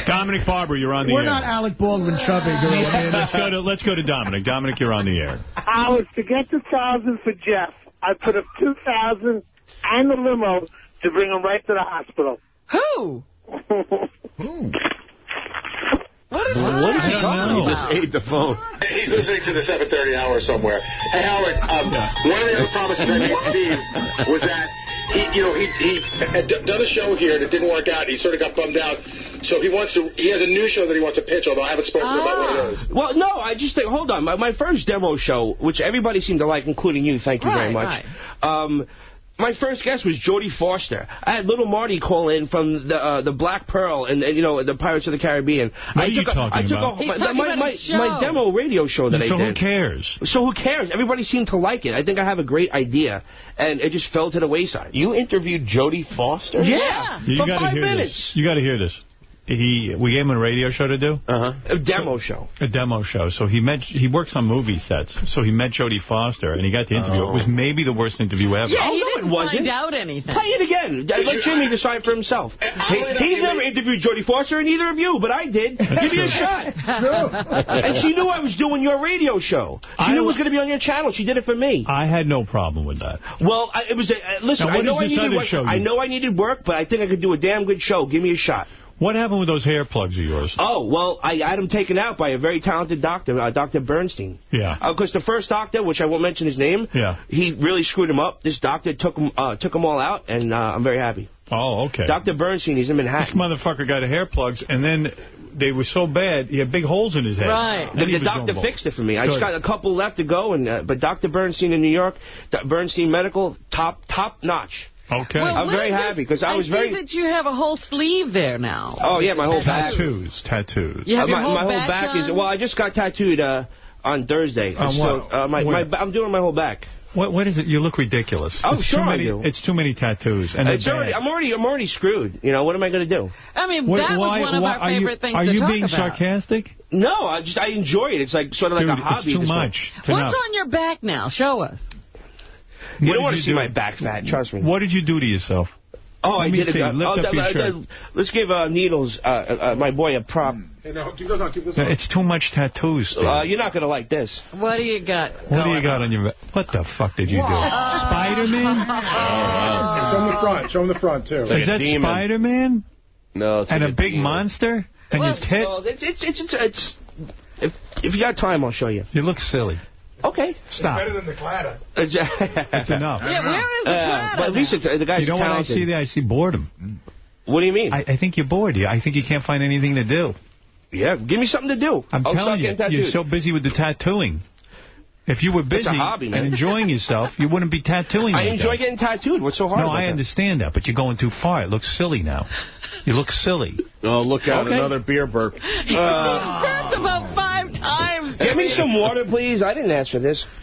Dominic Barbara, you're on the air. We're not Alec Baldwin chubby, girl. let's go to let's go to Dominic. Dominic, you're on the air. I was to get the thousand for Jeff. I put up two thousand and the limo to bring him right to the hospital. Who? Who? What is, what is he talking He just ate the phone. He's listening to the 7:30 hour somewhere. Hey Howard, um, one of the other promises I made Steve was that he, you know, he he had done a show here that didn't work out. He sort of got bummed out, so he wants to. He has a new show that he wants to pitch. Although I haven't spoken to him about what it is. Well, no, I just think, hold on. My, my first demo show, which everybody seemed to like, including you, thank you very much. Right, much. Um, my first guest was Jodie Foster. I had Little Marty call in from the uh, the Black Pearl and, and you know the Pirates of the Caribbean. What I are you took a, talking I took about? A, He's my, talking my, about my, his show. my demo radio show that so I did. So who cares? So who cares? Everybody seemed to like it. I think I have a great idea, and it just fell to the wayside. You interviewed Jodie Foster? Yeah, You for five hear minutes. this. You got to hear this. He we gave him a radio show to do. Uh huh. A demo show. A demo show. So he met. He works on movie sets. So he met Jodie Foster, and he got the interview. Oh. It was maybe the worst interview ever. Yeah, Oh, he no, didn't it wasn't. find out anything. Play it again. Let Jimmy decide for himself. He, he's never interviewed Jodie Foster, and neither of you, but I did. Give me a shot. and she knew I was doing your radio show. She I knew it was going to be on your channel. She did it for me. I had no problem with that. Well, I, it was. A, uh, listen, Now, I know I needed work. I know I needed work, but I think I could do a damn good show. Give me a shot. What happened with those hair plugs of yours? Oh, well, I had them taken out by a very talented doctor, uh, Dr. Bernstein. Yeah. Because the first doctor, which I won't mention his name, Yeah. he really screwed him up. This doctor took him, uh, took them all out, and uh, I'm very happy. Oh, okay. Dr. Bernstein, he's in Manhattan. This motherfucker got hair plugs, and then they were so bad, he had big holes in his head. Right. Then The, the doctor fixed it for me. I just got a couple left to go, and uh, but Dr. Bernstein in New York, Bernstein Medical, top top notch. Okay. Well, I'm very this? happy because I was see very. that you have a whole sleeve there now. Oh yeah, my whole back. Tattoos. Tattoos. You have Uh, your my, whole my whole back back is well. I just got tattooed uh, on Thursday. On It's what? uh, my, Where? my, I'm doing my whole back. What, what is it? You look ridiculous. Oh, it's sure too I many, do. It's too many tattoos. And It's already. I'm already I'm already screwed. You know what am I going to do? I mean, What- that why- was one of why- our are you- favorite things Are you being sarcastic? No, I just I enjoy it. It's like sort of like a hobby. it's too much. It's What's enough. on your back now? Show us. You What don't did want to you see do? my back fat. Trust me. What did you do to yourself? Oh, Let I me did see. it. Lift oh, up your shirt. let's give uh, Needles, uh, uh, my boy, a prop. Hey, no, keep those on. Keep those on. It's too much tattoos. Uh, you're not going to like this. What do you got? what do going you got on? on your... What the fuck did you do? Spider-Man? Show him the front. Show him the front too. Is that demon. Spider-Man? No, it's And like a big demon. monster? And Well, your tit? well, it's, it's, it's, it's, it's, if, if you got time, I'll show you. You look silly. Okay. Stop. Better than the Clatter. It's, That's enough. Yeah, where is the Uh, but at least it's, uh, the guy's You know what I talented. see there? I see boredom. What do you mean? I, I think you're bored. I think you can't find anything to do. yeah, give me something to do. I'm I'll telling you, getting tattooed. you're so busy with the tattooing. If you were busy hobby, man. and enjoying yourself, you wouldn't be tattooing I like enjoy that. getting tattooed. What's so hard No, about I that? understand that, but you're going too far. It looks silly now. You look silly. Oh, look out, Okay. another beer burp. He burped about five times. Give me some water, please. I didn't ask for this.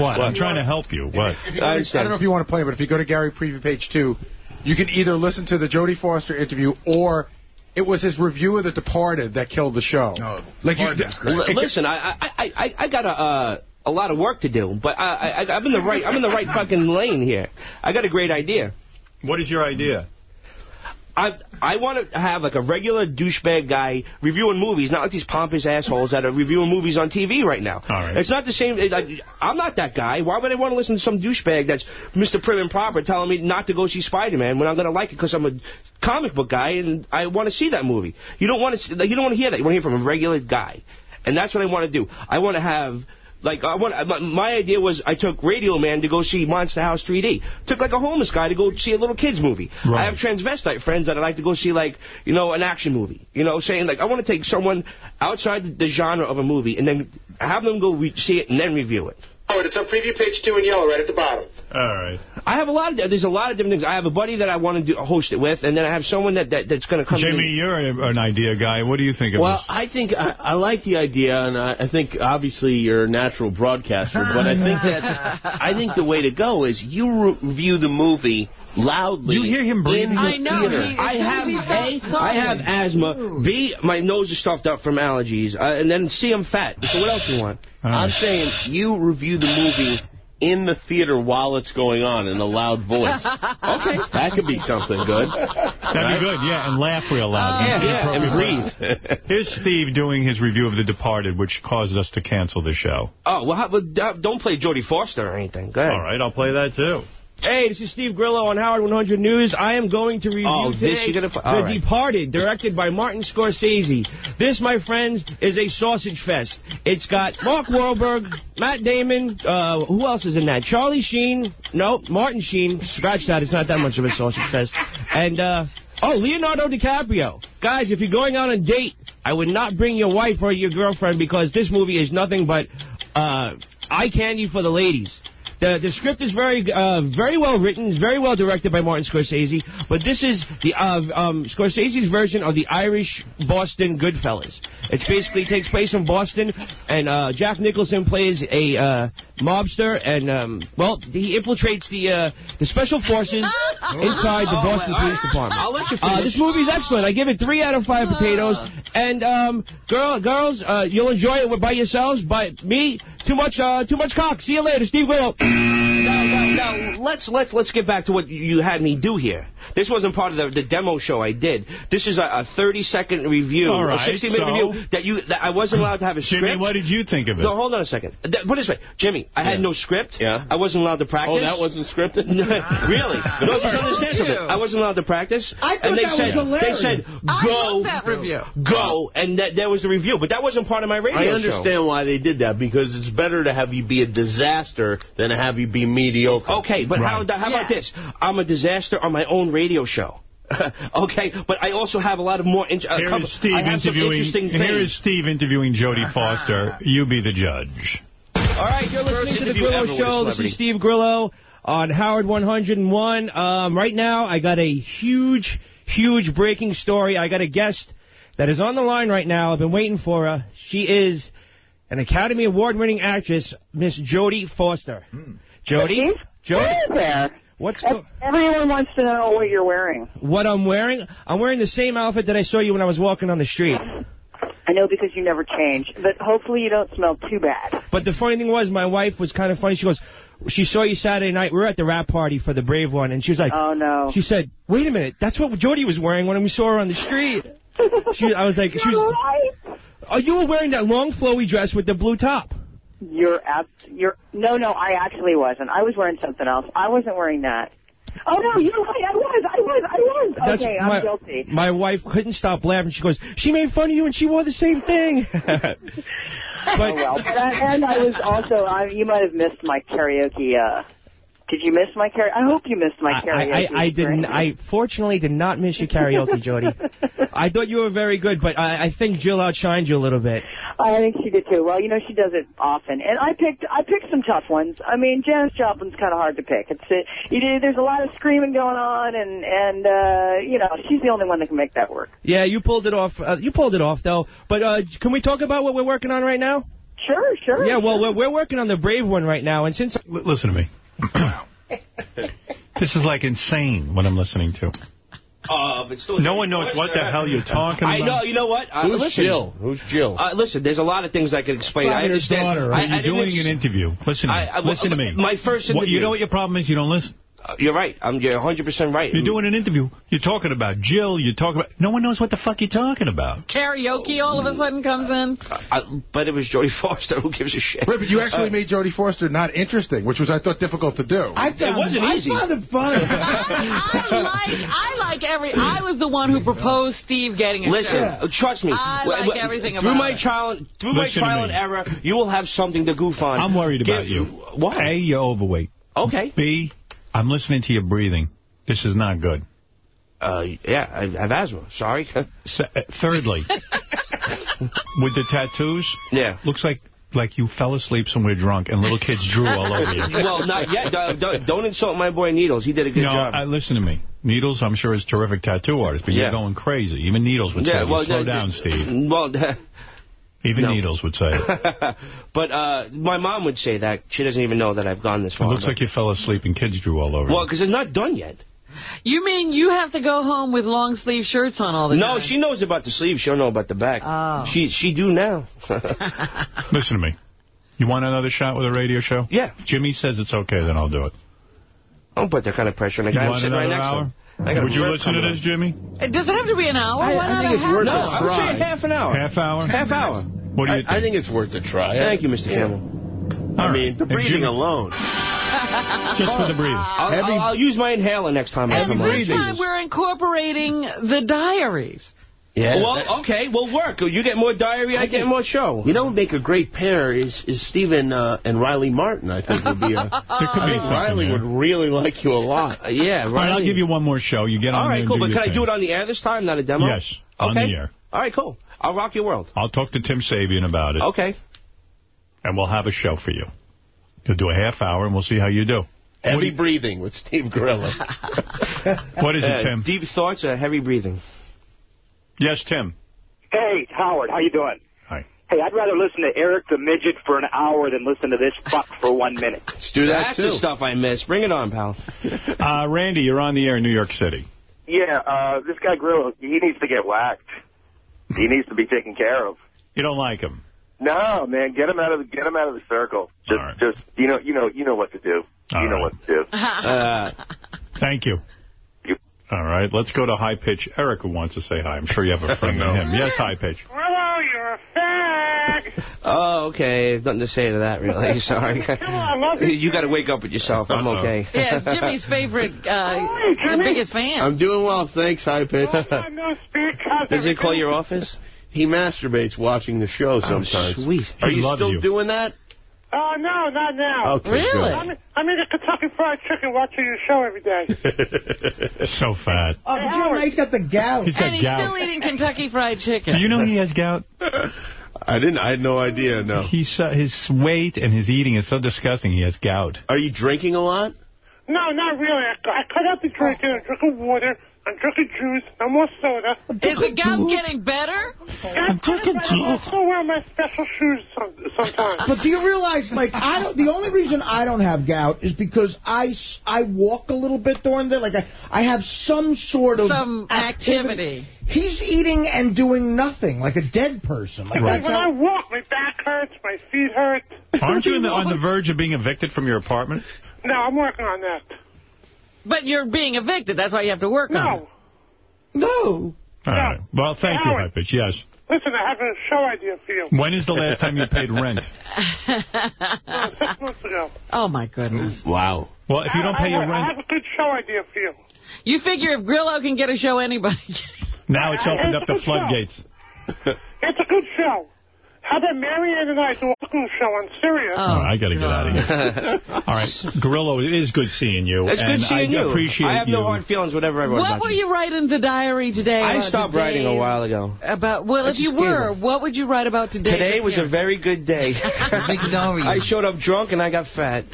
What? I'm trying to help you. What? You go to- I don't know if you want to play, but if you go to Gary Preview page two, you can either listen to the Jodie Foster interview or it was his review of The Departed that killed the show. Oh, like you, Listen, I, I, I, I got a, uh, a lot of work to do, but I, I, I'm in the right I'm in the right fucking lane here. I got a great idea. What is your idea? I I want to have like a regular douchebag guy reviewing movies, not like these pompous assholes that are reviewing movies on TV right now. All right. It's not the same. Like, I'm not that guy. Why would I want to listen to some douchebag that's Mr. Prim and Proper telling me not to go see Spider-Man when I'm going to like it because I'm a comic book guy and I want to see that movie? You don't want to. You don't want to hear that. You want to hear from a regular guy, and that's what I want to do. I want to have. Like, I want, my, my idea was I took Radio Man to go see Monster House 3D. Took, like, a homeless guy to go see a little kid's movie. I have transvestite friends that I like to go see, like, you know, an action movie. You know, saying, like, I want to take someone outside the, the genre of a movie and then have them go re see it and then review it. Howard, it's on preview page two in yellow, right at the bottom. All right. I have a lot of, there's a lot of different things. I have a buddy that I want to do, host it with, and then I have someone that, that that's going to come Jimmy, in. you're an idea guy. What do you think of Well, this? I think I, I like the idea, and I, I think obviously you're a natural broadcaster, but I think that I think the way to go is you review the movie loudly. You hear him breathing? in the I know, theater. he- I have A, I have asthma. B, my nose is stuffed up from allergies. Uh, and then C, I'm fat. So what else do you want? I'm saying you review the movie in the theater while it's going on in a loud voice. okay. That could be something good. That'd be good, yeah, and laugh real loud. Yeah, yeah, and breathe. Here's Steve doing his review of The Departed, which caused us to cancel the show. Oh, well, how, but, uh, don't play Jodie Foster or anything. Go ahead. All right, I'll play that, too. Hey, this is Steve Grillo on Howard 100 News. I am going to review Oh, this today gonna The right. Departed, directed by Martin Scorsese. This, my friends, is a sausage fest. It's got Mark Wahlberg, Matt Damon, uh, who else is in that? Charlie Sheen, no, Martin Sheen. Scratch that, it's not that much of a sausage fest. And, uh, oh, Leonardo DiCaprio. Guys, if you're going on a date, I would not bring your wife or your girlfriend because this movie is nothing but uh, eye candy for the ladies. The, the script is very uh, very well written, very well directed by Martin Scorsese, but this is the uh, um, Scorsese's version of the Irish Boston Goodfellas. It basically takes place in Boston, and uh, Jack Nicholson plays a uh, mobster, and um, well, he infiltrates the uh, the special forces inside the Boston Police Department. I'll let you Uh, this movie is excellent. I give it three out of five potatoes. And um, girl, girls, uh, you'll enjoy it by yourselves. But me, too much, uh, too much cock. See you later, Steve Grillo. Thank you. Now, now, now, let's let's let's get back to what you had me do here. This wasn't part of the, the demo show I did. This is a, a 30 second review, All a 60 minute so? review that you that I wasn't allowed to have a script. Jimmy, script. what did you think of it? No, hold on a second. Th- Put it this way, Jimmy. I had no script. Yeah. I wasn't allowed to practice. Oh, that wasn't scripted? really? No, just understand something. I wasn't allowed to practice. I thought and they that said, was hilarious. They said, I go. love that review. Go. And that, that was the review. But that wasn't part of my radio I show. understand why they did that, because it's better to have you be a disaster than to have you be mediocre. Okay, but how, how about this? I'm a disaster on my own radio show. okay, but I also have a lot of more... In- uh, Here couple- is Steve I have some interviewing. interesting Here things. is Steve interviewing Jodie Foster. You be the judge. All right, you're listening to the Grillo ever with a Show. This is Steve Grillo on Howard 101. Um, right now, I got a huge, huge breaking story. I got a guest that is on the line right now. I've been waiting for her. She is an Academy Award-winning actress, Miss Jodie Foster. Jodie? Jodie? Hey there. What's go- Everyone wants to know what you're wearing. what I'm wearing? I'm wearing the same outfit that I saw you when I was walking on the street. I know because you never change, but hopefully you don't smell too bad. But the funny thing was, my wife was kind of funny. She goes, she saw you Saturday night. We were at the wrap party for the Brave one, and she was like, Oh no. She said, "Wait a minute, that's what Jodie was wearing when we saw her on the street." She, I was like, she was. Oh, you wearing that long flowy dress with the blue top. You're ab- you're no no. I actually wasn't. I was wearing something else. I wasn't wearing that. Oh no, you're right. I was. I was. I was. That's okay, I'm guilty. My wife couldn't stop laughing. She goes, "She made fun of you, and she wore the same thing." oh well. But I, and I was also. I, you might have missed my karaoke. Uh, did you miss my karaoke? I hope you missed my karaoke. I, I didn't. I fortunately did not miss your karaoke, Jodie. I thought you were very good, but I, I think Jill outshined you a little bit. I think she did too. Well, you know, she does it often, and I picked I picked some tough ones. I mean, Janis Joplin's kind of hard to pick. It's it, you know, there's a lot of screaming going on, and and uh, you know, she's the only one that can make that work. Yeah, you pulled it off. Uh, you pulled it off, though. But uh, can we talk about what we're working on right now? Sure, sure. Yeah, well, we're, we're working on the Brave one right now, and since... listen to me. this is like insane what I'm listening to. Uh, but still No one knows what the hell you're talking I about. know. You know what? Uh, Who's listen. Jill? Who's Jill? Uh, listen, there's a lot of things I can explain. I understand. daughter, I, right? I You're didn't doing an interview. Listen to me. I- I- listen to me. my first What, you know what your problem is? You don't listen. Uh, you're right. I'm you're 100% right. You're doing an interview. You're talking about Jill. You're talking about... No one knows what the fuck you're talking about. Karaoke all of a sudden comes in. I, but it was Jodie Foster. Who gives a shit? Right, but you actually made Jodie Foster not interesting, which was, I thought, difficult to do. I found it wasn't it, easy. I found it funny. I like I like every. I was the one who proposed Steve getting a Listen, show. uh, trust me. I w- like w- everything through about my it. trial, through my Listen to trial and error, you will have something to goof on. I'm worried about Give- you. Why? A, you're overweight. Okay. B, I'm listening to your breathing. This is not good. Uh, yeah, I have asthma. Sorry. Se uh, thirdly, with the tattoos, yeah. looks like like you fell asleep somewhere drunk and little kids drew all over you. well, not yet. Don't- Don't, insult my boy Needles. He did a good no, job. uh, listen to me. Needles, I'm sure, is a terrific tattoo artist, but Yeah. you're going crazy. Even Needles would say, yeah, it. well, slow the- down, Steve. Well, Even no. Needles would say it. but uh, my mom would say that. She doesn't even know that I've gone this It far. looks like you fell asleep and kids drew all over Well, because it's not done yet. You mean you have to go home with long sleeve shirts on all the No, time? No, she knows about the sleeves. She'll know about the back. Oh. She she do now. Listen to me. You want another shot with a radio show? Yeah. Jimmy says it's okay, then I'll do it. Don't put that kind of pressure on a guy. I'm want sitting right another next hour? to him. I got a Would you listen to this, up. Jimmy? Uh, Does it have to be an hour? I- I think it's half worth No, a hour? I would say half an hour. Half hour? Half hour. What do you I, I think it's worth a try. Thank you, Mr. Campbell. I mean, the breathing Jimmy- alone. Just for the breathing. I'll, Heavy- I'll, I'll use my inhaler next time I And come this time we're incorporating the diaries. Yeah. that- Well, okay, we'll work. You get more diary, I, get more show. You know what make a great pair is is Stephen uh, and Riley Martin. I think would be a. There could I be think something Riley there. would really like you a lot. Uh, yeah, All right, I'll give you one more show. You get on All there and cool. do But your can I do it on the air this time, not a demo? Yes, on Okay. the air. All right, cool. I'll rock your world. I'll talk to Tim Sabean about it, Okay. and we'll have a show for you. You'll do a half hour, and we'll see how you do. Heavy breathing with Steve Gorilla. What is it, Uh, Tim? Deep thoughts or heavy breathing? Yes, Tim. Hey, Howard, how you doing? Hi. Hey, I'd rather listen to Eric the Midget for an hour than listen to this fuck for one minute. Let's do that That's too. the stuff I miss. Bring it on, pal. Uh, Randy, you're on the air in New York City. Yeah, uh, this guy Grillo, he needs to get whacked. He needs to be taken care of. You don't like him. No, man, get him out of the get him out of the circle. Just, All right. just you know, you know, you know what to do. All you know right. what to do. Uh, Thank you. You- All right, let's go to High Pitch. Erica wants to say hi. I'm sure you have a friend in him. Yes, High Pitch. Hello, you're a fag. oh, okay. There's nothing to say to that, really. Sorry. I love it. you got to wake up with yourself. I'm Uh-oh. okay. Yeah, Jimmy's favorite, uh, Hey, the Jimmy. biggest fan. I'm doing well, thanks, High Pitch. Oh, no, speak. How's Does he call your office? he masturbates watching the show sometimes. Oh, sweet. Are He you still you. doing that? Oh, no, not now. Okay, Really? I'm, I'm eating Kentucky Fried Chicken watching your show every day. So fat. Oh, but you know, he's got the gout. He's got and he's gout. still eating Kentucky Fried Chicken. Do you know he has gout? I didn't. I had no idea. No. He's uh, his weight and his eating is so disgusting. He has gout. Are you drinking a lot? No, not really. I, I cut out the drinking. I'm drinking water. I'm drinking juice. No more soda. Is the gout getting better? I'm drinking juice. I still wear my special shoes some, sometimes. But do you realize, like, I don't. The only reason I don't have gout is because I, I walk a little bit during the like I, I have some sort of Some activity. He's eating and doing nothing, like a dead person. Like Right. that's when I walk, my back hurts, my feet hurt. Aren't you in the, on the verge of being evicted from your apartment? No, I'm working on that. But you're being evicted. That's why you have to work on it. No. No. All right. Well, thank you, Howard. High Pitch. Yes. Listen, I have a show idea for you. When is the last time you paid rent? Uh, six months ago. oh, my goodness. Wow. Well, if you don't pay I, your rent... I have a good show idea for you. You figure if Grillo can get a show, anybody now it's opened up the floodgates. It's a good show. How about Marianne and I do a cooking show on Sirius? Oh, All right, I got to get out of here. All right, Gorillo, it is good seeing you. It's and good seeing I you. appreciate I have you. no hard feelings, whatever I What were you. you write in the diary today? I stopped writing a while ago. About well, I if you were, up. what would you write about today? Today was a very good day. I showed up drunk and I got fat.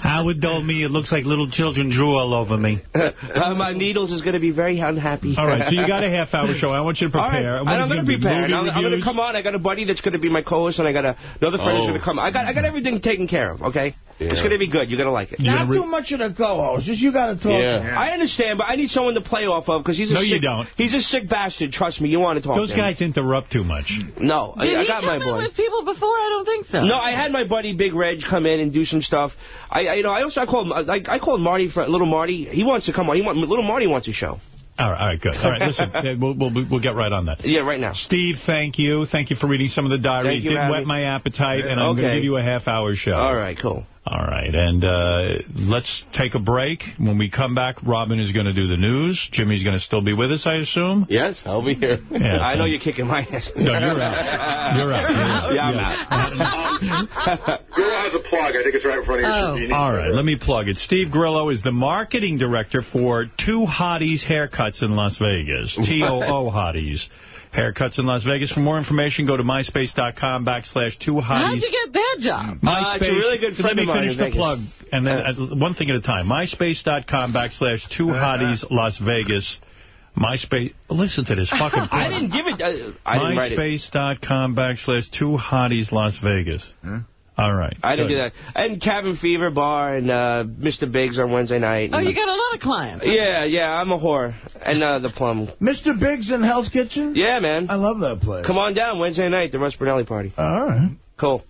Howard told me it looks like little children drew all over me. Uh, my needles is going to be very unhappy. All right, so you got a half-hour show. I want you to prepare. And What is I'm going to gonna prepare. I'm, I'm going to come on. I got a buddy that's going to be my co-host, and I got a, another friend Oh. that's going to come. I got I got everything taken care of. Okay. It's going to be good. You're going to like it. Not too much of the co-host. Just you got to talk. to him. I understand, but I need someone to play off of because he's a No, sick, you don't. He's a sick bastard. Trust me. You want to talk Those to him. guys interrupt too much. No, I, Did I he got come my in boy. with people before? I don't think so. No, I had my buddy Big Reg come in and do some stuff. I, I you know, I also I called I, I called Marty for little Marty. He wants to come on. He want little Marty wants a show. All right, all right, good. All right, listen, uh, we'll, we'll, we'll get right on that. Yeah, right now. Steve, thank you. Thank you for reading some of the diary. Thank you, it did Abby. whet my appetite, and I'm going to give you a half-hour show. All right, cool. All right, and uh, let's take a break. When we come back, Robin is going to do the news. Jimmy's going to still be with us, I assume? Yes, I'll be here. Yes, I know you're kicking my ass. No, you're out. You're out. Yeah, I'm out. Grillo has a plug. I think it's right in front of you. All right, let me plug it. Steve Grillo is the marketing director for Two Hotties Haircuts in Las Vegas. T-O-O Hotties Haircuts in Las Vegas. For more information, go to myspace.com backslash Two hotties. How'd you get that job? Uh, it's a really good Let friend me of mine finish in the Vegas. plug, and then uh, one thing at a time. MySpace.com backslash Two Hotties Las Vegas. MySpace. Listen to this fucking plug. I didn't give it. Uh, I didn't write. MySpace.com backslash Two Hotties Las Vegas. All right. I didn't good. do that. And Cabin Fever Bar and uh, Mr. Biggs on Wednesday night. Oh, you got a lot of clients. Yeah, yeah, I'm a whore. And uh, the plum. Mr. Biggs in Hell's Kitchen? Yeah, man. I love that place. Come on down Wednesday night, the Russ Brunelli party. All right. Cool.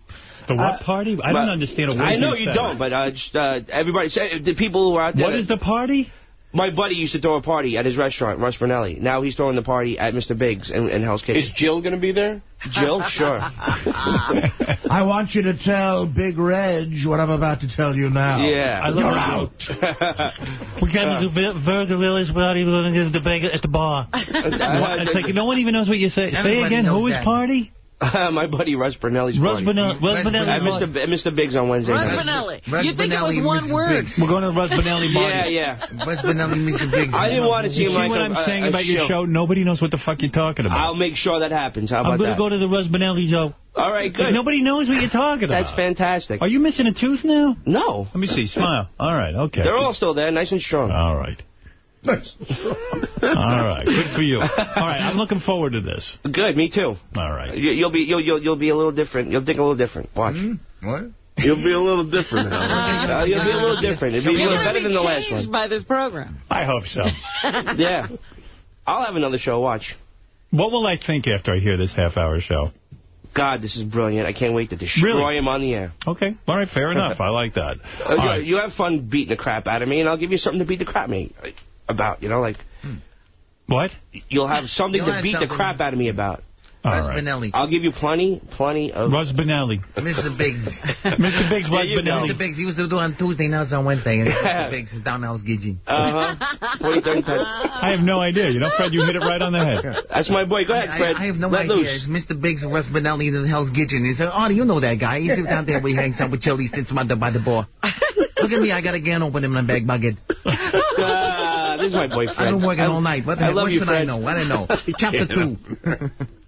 The what party? I don't understand a word I know you you said. don't, but uh, just uh, everybody say the people who are out there. What is the party? My buddy used to throw a party at his restaurant, Russ Brunelli. Now he's throwing the party at Mr. Biggs and, in Hell's Kitchen. Is Jill going to be there? Jill? Sure. I want you to tell Big Reg what I'm about to tell you now. Yeah. I You're out. We got to uh. do Virgil Willis without even going to the bank at the bar. it's like no one even knows what you say. Say again, who is that. party? My buddy Russ Brunelli's Russ party. Brunelli- Russ Brunelli At party. Mr. B- Mr. Biggs on Wednesday Russ night. Benelli. Russ You think it was one Mr. word? Biggs. We're going to the Russ Benelli party. Yeah, yeah. Russ Benelli, Mr. Biggs. I didn't want to see You see like what a- I'm a- saying a about your show? Nobody knows what the fuck you're talking about. I'll make sure that happens. How about I'm going that? to go to the Russ Benelli show. All right, good. Nobody knows what you're talking about. That's fantastic. Are you missing a tooth now? No. Let me see. Smile. All right. Okay. They're all still there, nice and strong. All right. All right. Good for you. All right. I'm looking forward to this. Good, me too. All right. You, you'll be you'll, you'll you'll be a little different. You'll think a little different. Watch. What? You'll be a little different, Uh, you'll be a little different. It'll be a You're little gonna better be than the last one. by this program. I hope so. Yeah. I'll have another show. Watch. What will I think after I hear this half-hour show? God, this is brilliant. I can't wait to destroy Really? him on the air. Okay. All right. Fair enough. I like that. Uh, you, right. you have fun beating the crap out of me, and I'll give you something to beat the crap me about. You know, like What? you'll have something You'll to have beat the crap out of me about. All Russ. Benelli. I'll give you plenty, plenty of. Russ Benelli. Mr. Biggs. Mr. Biggs, There Russ you. Benelli. Mr. Biggs, he was to do on Tuesday, now it's on Wednesday. And Mr. Biggs is down Hell's Kitchen. Uh huh. 20, 30. I have no idea. You know, Fred, you hit it right on the head. That's my boy. Go ahead, Fred. I have no Let idea. loose. Mr. Biggs and Russ Benelli in the Hell's Kitchen. He said, oh, you know that guy. He sits out there where he hangs out with Chili, sits by the, by the bar. Look at me, I got a can open in my bag bucket. This is my boy, Fred. I've been working I- all night. What the I heck? love what you, should Fred. I know? I don't know. Chapter two.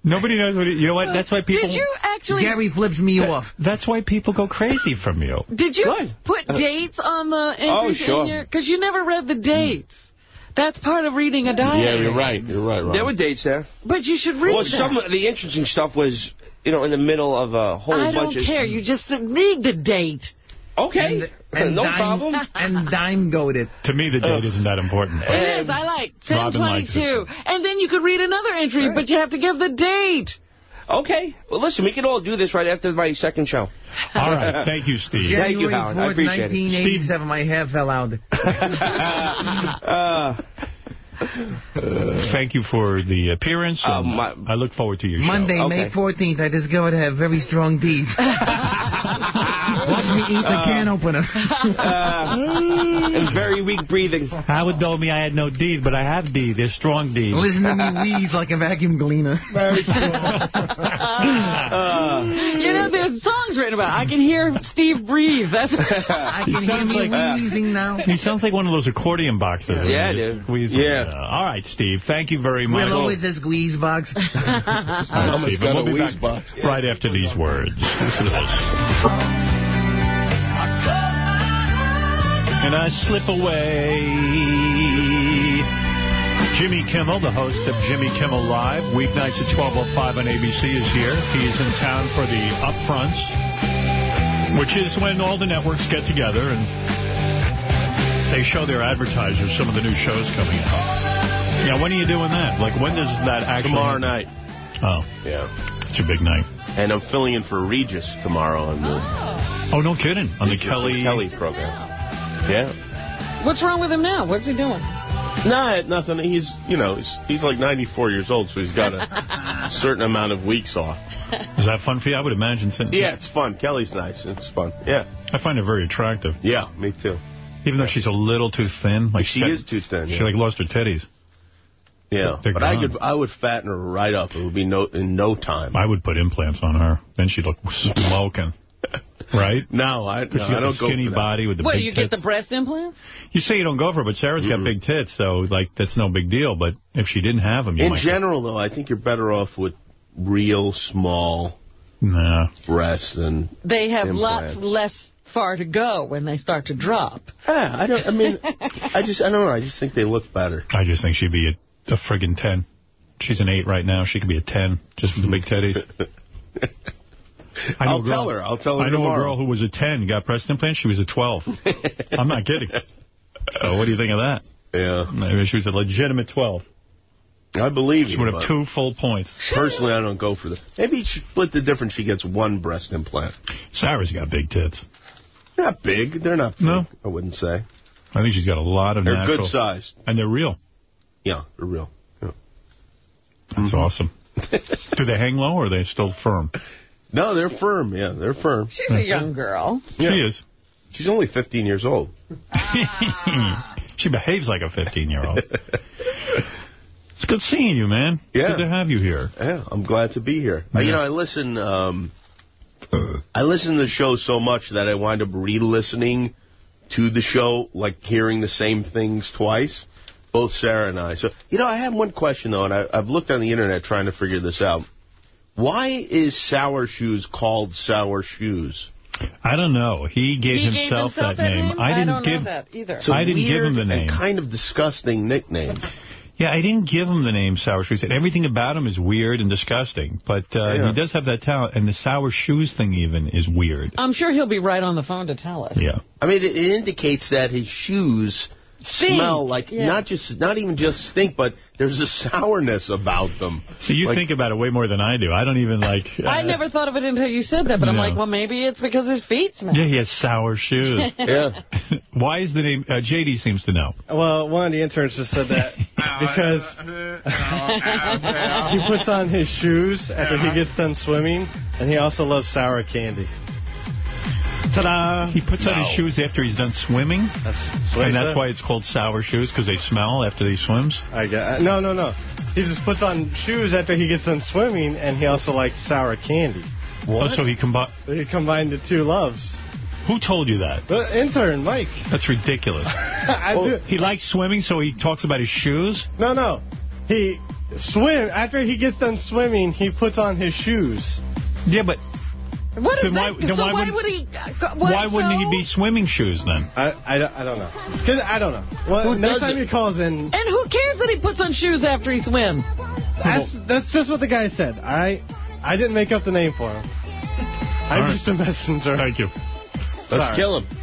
Nobody knows what it, you know what? That's why people Did you actually? Gary flips me off. That's why people go crazy from you. Did you Good. put uh, dates on the Oh, sure. Because you never read the dates. That's part of reading a diary. Yeah, you're right. You're right, Rob. There were dates there. But you should read Well, that. some of the interesting stuff was, you know, in the middle of a whole I bunch don't of. care. You just read the date. Okay. And no dime, problem. And dime goaded. To me, the date isn't that important. It is. I like 1022. And then you could read another entry, but you have to give the date. Okay. Well, listen, we can all do this right after my second show. All right. Thank you, Steve. Thank you, January Howard. I 4th, appreciate it. 1987, my hair fell out. Uh, Thank you for the appearance. Uh, my- I look forward to your Monday, show. May 14th, I discovered I have very strong teeth. Watch me eat the can opener. uh, and very weak breathing. Howard told me I had no D, but I have D. There's strong D. Listen to me wheeze like a vacuum cleaner. Very Uh, You know, there's songs written about it. I can hear Steve breathe. That's I He can hear sounds me like- wheezing now. He sounds like one of those accordion boxes. Yeah, you just dude. Yeah. Them. Uh, all right, Steve. Thank you very much. We'll always a squeeze box. All right, Almost Steve. got and a We'll be back box. right after these words. Listen to this. And I slip away. Jimmy Kimmel, the host of Jimmy Kimmel Live, weeknights at 12.05 on ABC, is here. He is in town for the upfronts. Which is when all the networks get together and they show their advertisers some of the new shows coming out. Yeah, when are you doing that? Like, when does that actually... Tomorrow night. Oh. Yeah. It's a big night. And I'm filling in for Regis tomorrow on the... Oh, oh no kidding. On the Regis Kelly... Kelly program. Yeah. What's wrong with him now? What's he doing? Nah, nothing. He's, you know, he's, he's like 94 years old, so he's got a certain amount of weeks off. Is that fun for you? I would imagine. Since Yeah, it's fun. Kelly's nice. It's fun. Yeah. I find her very attractive. Yeah, me too. Even though she's a little too thin. Like She is too thin, She yeah. like lost her titties. Yeah, They're but I could, I would fatten her right up. It would be no in no time. I would put implants on her. Then she'd look smoking. right? No, I, no, she I don't the go skinny for that. body with the What, big you tits. get the breast implants? You say you don't go for it, but Sarah's got big tits, so like that's no big deal. But if she didn't have them, you In might. general, though, I think you're better off with real small nah. breasts than They have Implants. lots less far to go when they start to drop. Yeah, I don't. I mean, I just, I don't know. I just think they look better. I just think she'd be a, a friggin' 10. She's an 8 right now. She could be a 10 just with the big titties. I know I'll a girl- tell her. I'll tell her I know tomorrow. a girl who was a 10, got breast implants. She was a 12. I'm not kidding. So oh, what do you think of that? Yeah. Maybe she was a legitimate 12. I believe She you. would have two full points. Personally, I don't go for the. Maybe you split the difference. She gets one breast implant. Sarah's got big tits. They're not big. They're not big, No. I wouldn't say. I think she's got a lot of They're natural. good sized. And they're real. Yeah, they're real. Yeah. That's awesome. do they hang low or are they still firm? No, they're firm. Yeah, they're firm. She's a young girl. Yeah. She is. She's only 15 years old. she behaves like a 15-year-old. it's good seeing you, man. Yeah. Good to have you here. Yeah, I'm glad to be here. Uh, you know, I listen. Um, I listen to the show so much that I wind up re-listening to the show, like hearing the same things twice. Both Sarah and I. So, you know, I have one question though, and I, I've looked on the internet trying to figure this out. Why is Sour Shoes called Sour Shoes? I don't know. He gave He gave himself, himself that, name. I didn't don't give. know that either. It's a I didn't give him the name. And kind of disgusting nickname. Yeah, I didn't give him the name Sour Shoes. Everything about him is weird and disgusting. But uh, Yeah. he does have that talent. And the Sour Shoes thing even is weird. I'm sure he'll be right on the phone to tell us. Yeah. I mean, it, it indicates that his shoes Stink. smell like Yeah. not just not even just stink, but there's a sourness about them. So you Like- think about it way more than I do. I don't even like... Uh, I never thought of it until you said that, but I'm No. like, well, maybe it's because his feet smell. Yeah, he has sour shoes. Yeah. Why is the name... Uh, JD seems to know. Well, one of the interns just said that because he puts on his shoes after he gets done swimming, and he also loves sour candy. Ta-da! He puts on his shoes after he's done swimming? That's, and that's why it's called sour shoes, because they smell after he swims? I get, uh, no, no, no. He just puts on shoes after he gets done swimming, and he also likes sour candy. Oh, so he combined... He combined the two loves. Who told you that? The intern, Mike. That's ridiculous. I do. He likes swimming, so he talks about his shoes? No, no. He swim after he gets done swimming. He puts on his shoes. Yeah, but What is Then that? why- then so why why would- would he? uh, What, Why wouldn't so? he be swimming shoes then? I, I, don't- I don't know. Cause I don't know. Well, Who next time it? he calls in, And who cares that he puts on shoes after he swims? that's that's just what the guy said. All right. I didn't make up the name for him. I'm All right. just a messenger. Thank you. Let's Sorry. kill him.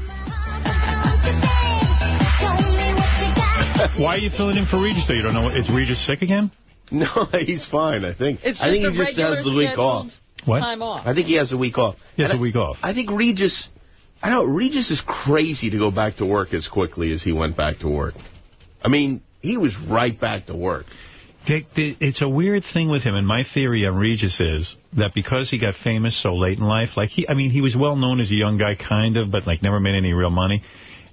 Why are you filling in for Regis, though? You don't know... Is Regis sick again? No, he's fine. I think. It's I think he just has the week off. Scheduled What? Time off. I think he has the week off. He has And a week off. I think Regis. I know Regis is crazy to go back to work as quickly as he went back to work. I mean, he was right back to work. It's a weird thing with him, and my theory on Regis is that because he got famous so late in life, like he, I mean, he was well known as a young guy, kind of, but like never made any real money.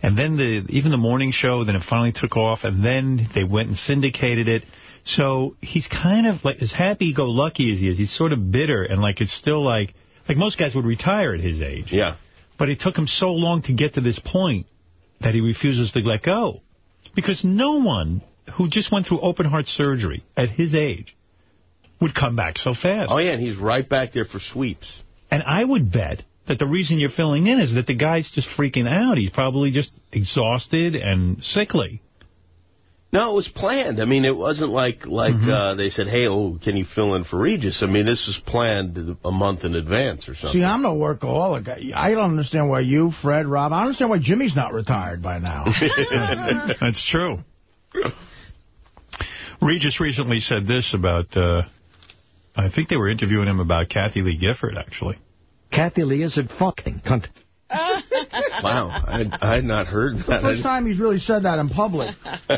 And then the even the morning show, then it finally took off, and then they went and syndicated it. So he's kind of like as happy-go-lucky as he is. He's sort of bitter, and like it's still like like most guys would retire at his age. Yeah. But it took him so long to get to this point that he refuses to let go. Because no one who just went through open heart surgery at his age would come back so fast. Oh yeah, and he's right back there for sweeps. And I would bet that the reason you're filling in is that the guy's just freaking out. He's probably just exhausted and sickly. No, it was planned. I mean, it wasn't like like Mm-hmm. uh, they said, "Hey, oh, can you fill in for Regis?" I mean, this was planned a month in advance or something. See, I'm no workaholic. I I don't understand why you, Fred, Rob, I don't understand why Jimmy's not retired by now. That's true. Regis recently said this about, uh, I think they were interviewing him about Kathie Lee Gifford, actually. Kathie Lee is a fucking cunt. Wow, I, I had not heard the that. first time he's really said that in public.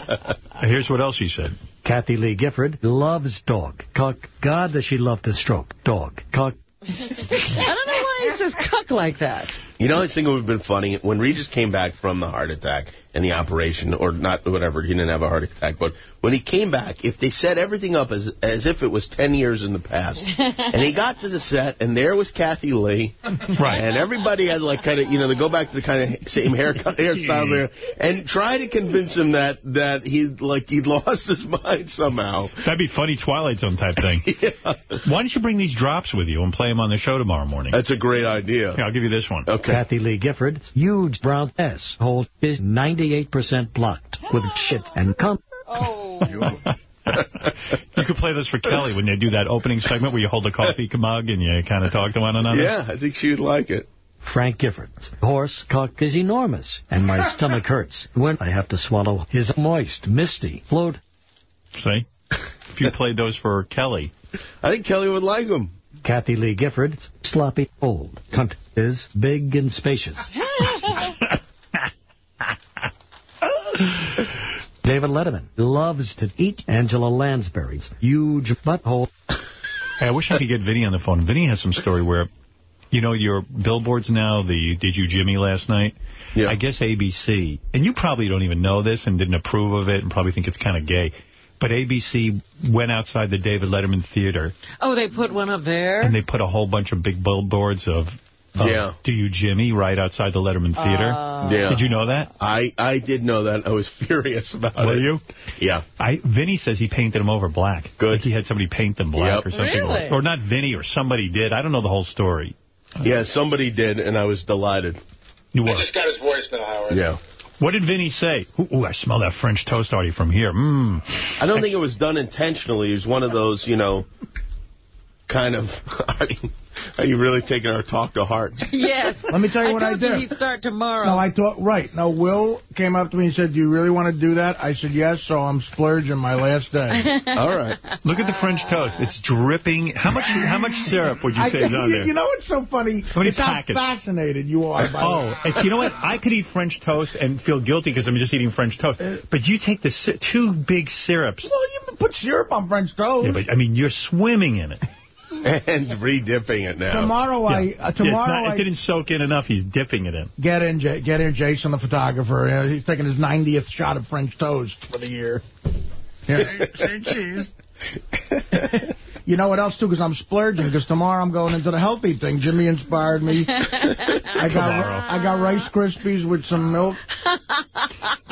Here's what else he said. Kathie Lee Gifford loves dog. Cock. God, does she love to stroke. Dog. Cock. I don't know why he says cuck like that. You know, I think it would have been funny when Regis came back from the heart attack and the operation, or not, whatever. He didn't have a heart attack, but when he came back, if they set everything up as as if it was ten years in the past, and he got to the set, and there was Kathie Lee, right, and everybody had like kind of, you know, they go back to the kind of same haircut, hairstyle there, and try to convince him that that he like he'd lost his mind somehow. That'd be funny Twilight Zone type thing. Why don't you bring these drops with you and play them on the show tomorrow morning? That's a great idea. Yeah, I'll give you this one. Okay. Kathie Lee Gifford's huge brown S, hole is 98% blocked with shit and cum. Oh. You could play this for Kelly when they do that opening segment where you hold a coffee mug and you kind of talk to one another. Yeah, I think she would like it. Frank Gifford's horse cock is enormous, and my stomach hurts when I have to swallow his moist, misty float. See? If you played those for Kelly. I think Kelly would like them. Kathie Lee Gifford's sloppy old cunt is big and spacious. David Letterman loves to eat Angela Lansbury's huge butthole. Hey, I wish I could get Vinny on the phone. Vinny has some story where, you know, your billboards now, the Did You Jimmy last night? Yeah. I guess ABC, and you probably don't even know this and didn't approve of it and probably think it's kind of gay, but ABC went outside the David Letterman Theater Oh, they put one up there? and they put a whole bunch of big billboards of, of Yeah. Do You Jimmy right outside the Letterman Theater. Uh, Yeah. Did you know that? I, I did know that. I was furious about it. Were you? Yeah. I Vinny says he painted them over black. Good. Like he had somebody paint them black Yep. or something. Really? Or, or not Vinny, or somebody did. I don't know the whole story. Yeah, somebody did, and I was delighted. You I just got his voice voicemail, Howard. Yeah. What did Vinny say? Ooh, ooh, I smell that French toast already from here. Mmm. I don't think it was done intentionally. It was one of those, you know, kind of, are you, are you really taking our talk to heart? Yes. Let me tell you I what I told did. you he'd start tomorrow. No, I thought, right. Now, Will came up to me and said, do you really want to do that? I said, yes, so I'm splurging my last day. All right. Look at the French toast. It's dripping. How much How much syrup would you I, say is on you, there? you know what's so funny? How many it's how packets? fascinated you are by Oh, it's, you know what? I could eat French toast and feel guilty because I'm just eating French toast. Uh, but you take the two big syrups. Well, you put syrup on French toast. Yeah, but I mean, you're swimming in it. And re-dipping it now. Tomorrow I, uh, Yeah, tomorrow not, I it didn't soak in enough. He's dipping it in. get in, J get in, Jason, the photographer. Uh, he's taking his 90th shot of French toast for the year. Yeah. Say cheese. you know what else, too? Because I'm splurging. Because tomorrow I'm going into the healthy thing. Jimmy inspired me. I got Tomorrow. I got Rice Krispies with some milk.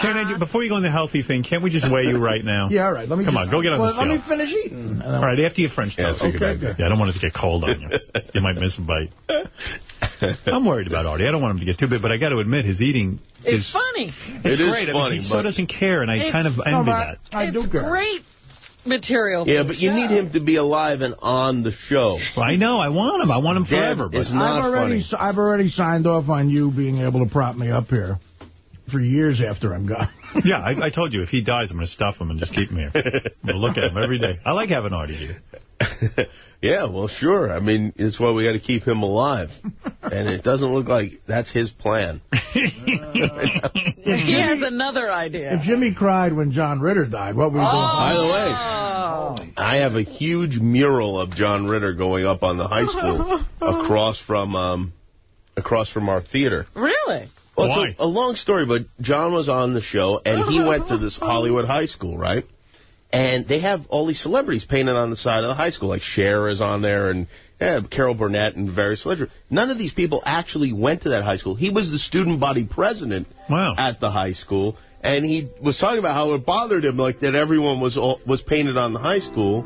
Can I do, before you go on the healthy thing, can't we just weigh you right now? Yeah, all right. Let me Come just- on, go get on well, the scale. Let me finish eating. All right, after your French toast. that's a good Yeah, I don't want it to get cold on you. You might miss a bite. I'm worried about Artie. I don't want him to get too big, but I got to admit, his eating it's is funny. it's It is great. I mean, he so doesn't care, and I kind of envy but that. I do it's care. great material. Yeah, but you show. need him to be alive and on the show. Well, I know. I want him. I want him Dad forever. But is not I've already funny. I've already signed off on you being able to prop me up here for years after I'm gone. yeah, I, I told you, if he dies, I'm going to stuff him and just keep him here. I'm going to look at him every day. I like having Artie here. yeah, well, sure. I mean, it's why we got to keep him alive. and it doesn't look like that's his plan. He has another idea. If Jimmy cried when John Ritter died, what were you doing? By the way, Oh. I have a huge mural of John Ritter going up on the high school across from um, across from our theater. Really? Well, Why? it's a, a long story, but John was on the show, and he went to this Hollywood high school, right? And they have all these celebrities painted on the side of the high school, like Cher is on there, and yeah, Carol Burnett, and various celebrities. None of these people actually went to that high school. He was the student body president Wow. at the high school, and he was talking about how it bothered him, like that everyone was all, was painted on the high school,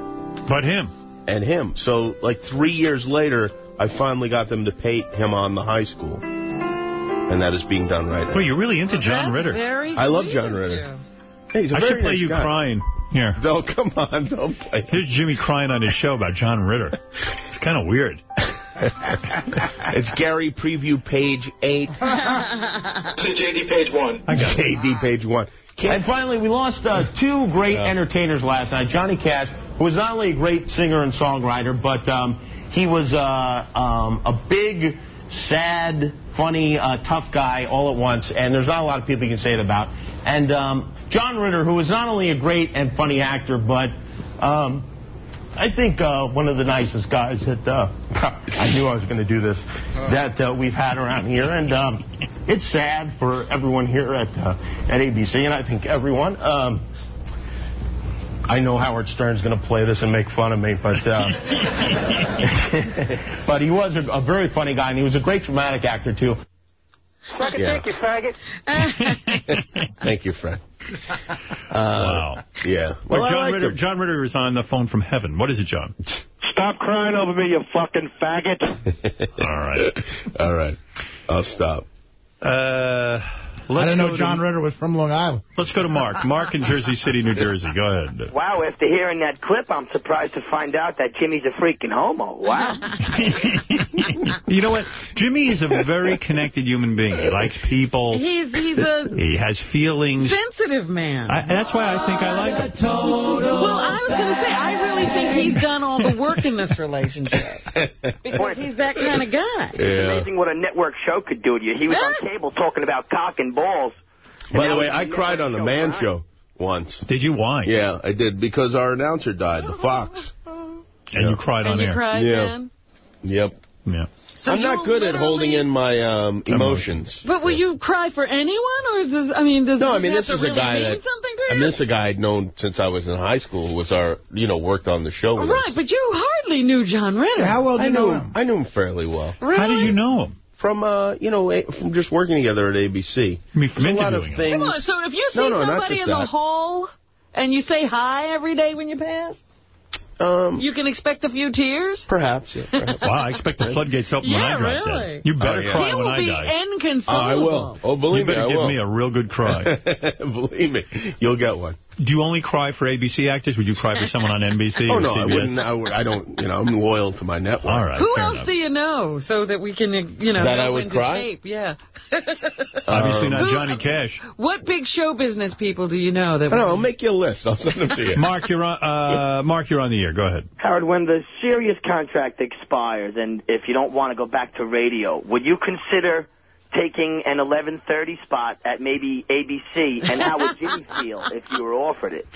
But him. and him. So, like three years later, I finally got them to paint him on the high school, and that is being done right now. Well, you're really into John That's Ritter. Very I love John Ritter. you. Hey, he's a I very should play nice you guy. crying. Here. No, come on, don't play. Here's Jimmy crying on his show about John Ritter. It's kind of weird. It's Gary Preview page 8. It's JD page one. I got. JD page 1. And finally, we lost uh, two great entertainers last night. Johnny Cash, who was not only a great singer and songwriter, but um, he was uh, um, a big, sad, funny, uh, tough guy all at once. And there's not a lot of people you can say it about. And um, John Ritter, who was not only a great and funny actor, but um, I think uh, one of the nicest guys that uh, I knew I was going to do this that uh, we've had around here, and um, it's sad for everyone here at uh, at ABC, and I think everyone. Um, I know Howard Stern's going to play this and make fun of me, but uh, but he was a, a very funny guy, and he was a great dramatic actor too. Suck a Yeah. dick, you faggot. Thank you, Fred. Uh, wow. Yeah. Well, Well, John, liked Ritter, him. John Ritter is on the phone from heaven. What is it, John? Stop crying over me, you fucking faggot. All right. All right. I'll stop. Uh, let's I didn't go know John to, Ritter was from Long Island. Let's go to Mark. Mark in Jersey City, New Jersey. Go ahead. Wow, after hearing that clip, I'm surprised to find out that Jimmy's a freaking homo. Wow. You know what? Jimmy is a very connected human being. He likes people. He's he's a He has feelings. sensitive man. I, that's why I think I like him. Well, I was going to say, I really think he's done all the work in this relationship. Because he's that kind of guy. It's amazing what a network show could do to you. He was on cable talking about cock and balls. By the way, I cried on the Man show Show once. Did you? Why? Yeah, I did, because our announcer died, the Fox. And you cried on And you air. cried Yeah. then? Yep. Yeah. So I'm not good at holding in my um, emotions. But will you cry for anyone, or is this, I mean, does No, I this mean, this to is a guy that, something I you? mean, this is a guy I'd known since I was in high school, who was our, you know, worked on the show with us. Right, but you hardly knew John Ritter. How well do I you knew know him. him? I knew him fairly well. Really? How did you know him? From, uh, you know, from just working together at ABC. I mean, from There's a lot of interviewing him. things. Come on, so if you see No, no, somebody just in the that. hall and you say hi every day when you pass, Um, you can expect a few tears? perhaps, yeah, perhaps. Wow, I expect the floodgates open when Yeah, I drop really. dead. You better Oh, yeah. cry he when will be die. inconsolable. I will. Oh, believe you better me, I give will. me a real good cry. Believe me, you'll get one. Do you only cry for ABC actors? Would you cry for someone on NBC Oh or no, I wouldn't. I, would, I don't. You know, I'm loyal to my network. All right. Who else enough. do you know so that we can, you know, That I would when cry? to tape? Yeah. Obviously Um, not Who- Johnny Cash. what big show business people do you know that? I don't know. I'll make you a list. I'll send them to you. Mark, you're on. Uh, Mark, you're on the air. Go ahead. Howard, when the Sirius contract expires and if you don't want to go back to radio, would you consider taking an 11:30 spot at maybe ABC? And how would Jimmy feel if you were offered it?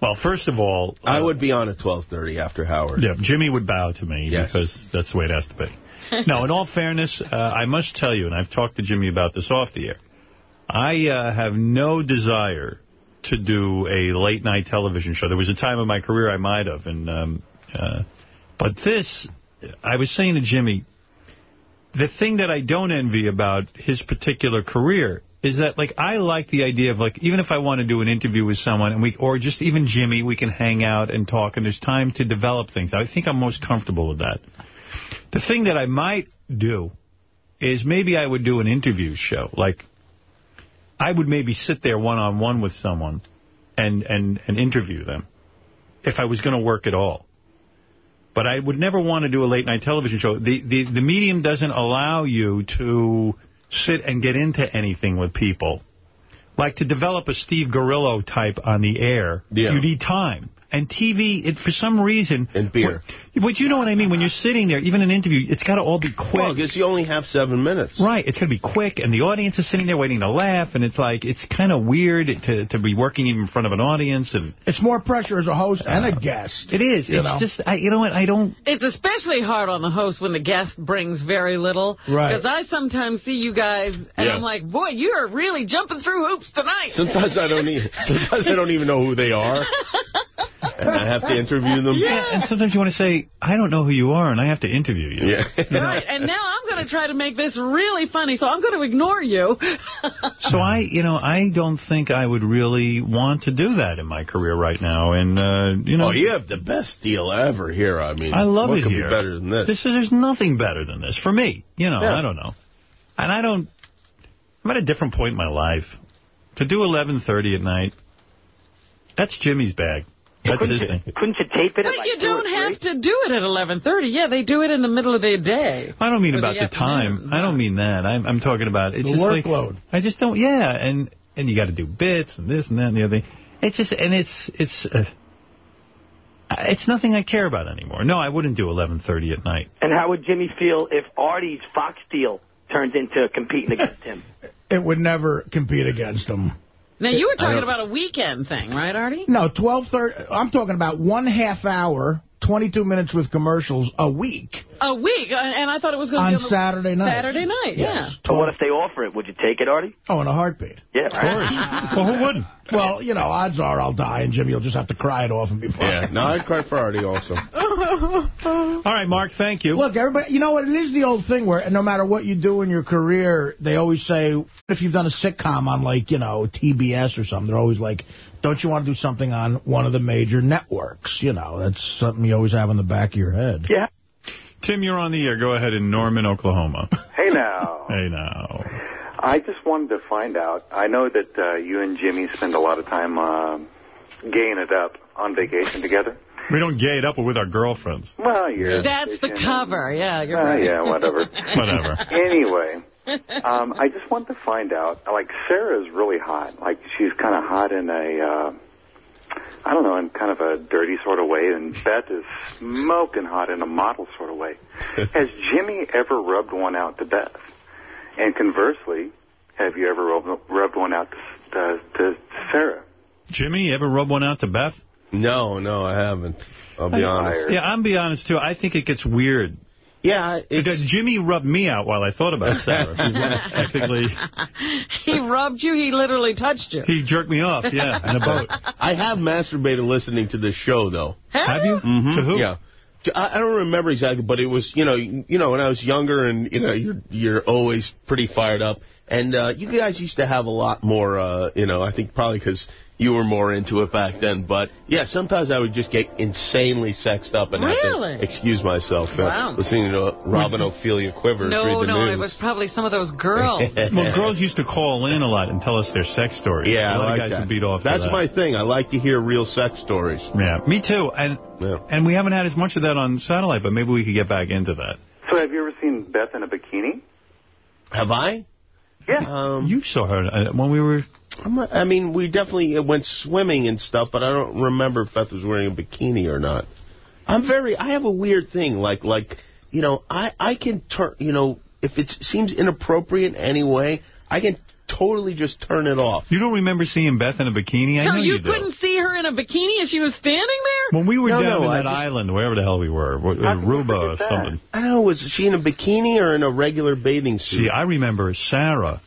Well, first of all, uh, I would be on at 12:30 after Howard. Yeah, Jimmy would bow to me Yes. because that's the way it has to be. no, in all fairness, uh, I must tell you, and I've talked to Jimmy about this off the air, I uh, have no desire to do a late-night television show. There was a time in my career I might have, and um, uh, but this, I was saying to Jimmy, the thing that I don't envy about his particular career is that, like, I like the idea of, like, even if I want to do an interview with someone, and we, or just even Jimmy, we can hang out and talk, and there's time to develop things. I think I'm most comfortable with that. The thing that I might do is maybe I would do an interview show. Like, I would maybe sit there one-on-one with someone and, and, and interview them if I was going to work at all. But I would never want to do a late-night television show. The, the, the medium doesn't allow you to sit and get into anything with people. Like to develop a Steve Grillo type on the air, Yeah. you need time. And TV, it, for some reason... And beer. But, but you know what I mean? When you're sitting there, even an interview, it's got to all be quick. Well, because you only have seven minutes. Right, it's going to be quick, and the audience is sitting there waiting to laugh, and it's like, it's kind of weird to, to be working in front of an audience. and It's more pressure as a host and a uh, guest. It is. It's know? just, I, you know what, I don't... It's especially hard on the host when the guest brings very little. Right. Because I sometimes see you guys, and Yeah. I'm like, boy, you are really jumping through hoops tonight. Sometimes I don't even. Sometimes I don't even know who they are, and I have to interview them. Yeah, and sometimes you want to say, I don't know who you are, and I have to interview you. Yeah. Right, and now I'm going to try to make this really funny, so I'm going to ignore you. So I, you know, I don't think I would really want to do that in my career right now, and, uh, you know... Oh, you have the best deal ever here. I mean, I love what it could here. be better than this? This is, there's nothing better than this for me. You know, Yeah. I don't know. And I don't, I'm at a different point in my life. To do 11.30 at night, That's Jimmy's bag. That's his thing. Couldn't you tape it at But like you don't have to do it at 11.30. Yeah, they do it in the middle of the day. I don't mean about the time. afternoon. I don't mean that. I'm, I'm talking about it's The just like workload. I just don't. Yeah, and and you got to do bits and this and that and the other thing. It's just and it's it's uh, it's nothing I care about anymore. No, I wouldn't do 11:30 at night. And how would Jimmy feel if Artie's Fox deal turns into competing against him? It would never compete against them. Now, you were talking about a weekend thing, right, Artie? No, 12.30. I'm talking about one half hour, 22 minutes with commercials a week. A week, uh, and I thought it was going to On be on Saturday night. Saturday night, yeah. But what if they offer it? Would you take it, Artie? Oh, in a heartbeat. Yeah, right. Course. well, who wouldn't? Well, you know, odds are I'll die, and Jimmy will just have to cry it off and be fine. Yeah, no, I'd cry for Artie also. All right, Mark, thank you. Look, everybody, you know what? It is the old thing where no matter what you do in your career, they always say, if you've done a sitcom on, like, you know, TBS or something, they're always like, don't you want to do something on one of the major networks? You know, that's something you always have in the back of your head. Yeah. Tim, you're on the air. Go ahead in Norman, Oklahoma. Hey now. Hey now. I just wanted to find out. I know that uh, you and Jimmy spend a lot of time uh, gaying it up on vacation together. We don't gay it up with our girlfriends. Well, you're That's the cover. Yeah, you're Uh, right. yeah, whatever. Whatever. anyway, um, I just wanted to find out. Like Sarah's really hot. Like she's kind of hot in a, uh, I don't know, in kind of a dirty sort of way, and Beth is smoking hot in a model sort of way. Has Jimmy ever rubbed one out to Beth? And conversely, have you ever rubbed, rubbed one out to, to, to Sarah? Jimmy, you ever rubbed one out to Beth? No, no, I haven't. I'll be honest. Yeah, I'm be honest, too. I think it gets weird. Yeah, because Jimmy rubbed me out while I thought about Sarah. He Technically, he rubbed you. He literally touched you. he jerked me off, yeah, in a boat. I have masturbated listening to this show, though. Have you? Mm-hmm. To who? Yeah. I I don't remember exactly, but it was, you know, you you know, when I was younger and, you know, you're, you're always pretty fired up. And uh, you guys used to have a lot more, uh, you know, I think probably because you were more into it back then. But, yeah, sometimes I would just get insanely sexed up and have Really? to excuse myself uh, Wow. listening to Robin Ophelia Quivers read No, the no, news. it was probably some of those girls. Well, girls used to call in a lot and tell us their sex stories. Yeah, a lot I like of guys that. would beat off. That's that. my thing. I like to hear real sex stories. Yeah, me too. And and we haven't had as much of that on satellite, but maybe we could get back into that. So have you ever seen Beth in a bikini? Have I? Yeah. Um, you saw her uh, when we were. I'm not- I mean, we definitely went swimming and stuff, but I don't remember if Beth was wearing a bikini or not. I'm very. I have a weird thing, like like you know, I I can turn. You know, if it seems inappropriate anyway, I can totally just turn it off. You don't remember seeing Beth in a bikini? I so know you, you, do. couldn't see her in a bikini and she was standing there? When we were No, down no, in I that just- island, wherever the hell we were, w- Aruba or something. I don't know. Was she in a bikini or in a regular bathing suit? See, I remember Sarah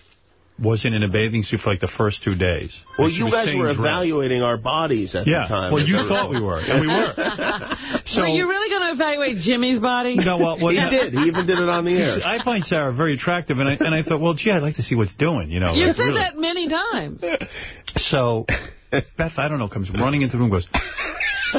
wasn't in a bathing suit for like the first two days. well, you guys were dressed. evaluating our bodies at Yeah, the time. well, you thought we were, and we were. So, were you really going to evaluate Jimmy's body? No, well, well He yeah. did. He even did it on the air. I find Sarah very attractive, and I and I thought, well, gee, I'd like to see what's doing, you know. You like, said really. that many times. So Beth, I don't know, comes running into the room, goes,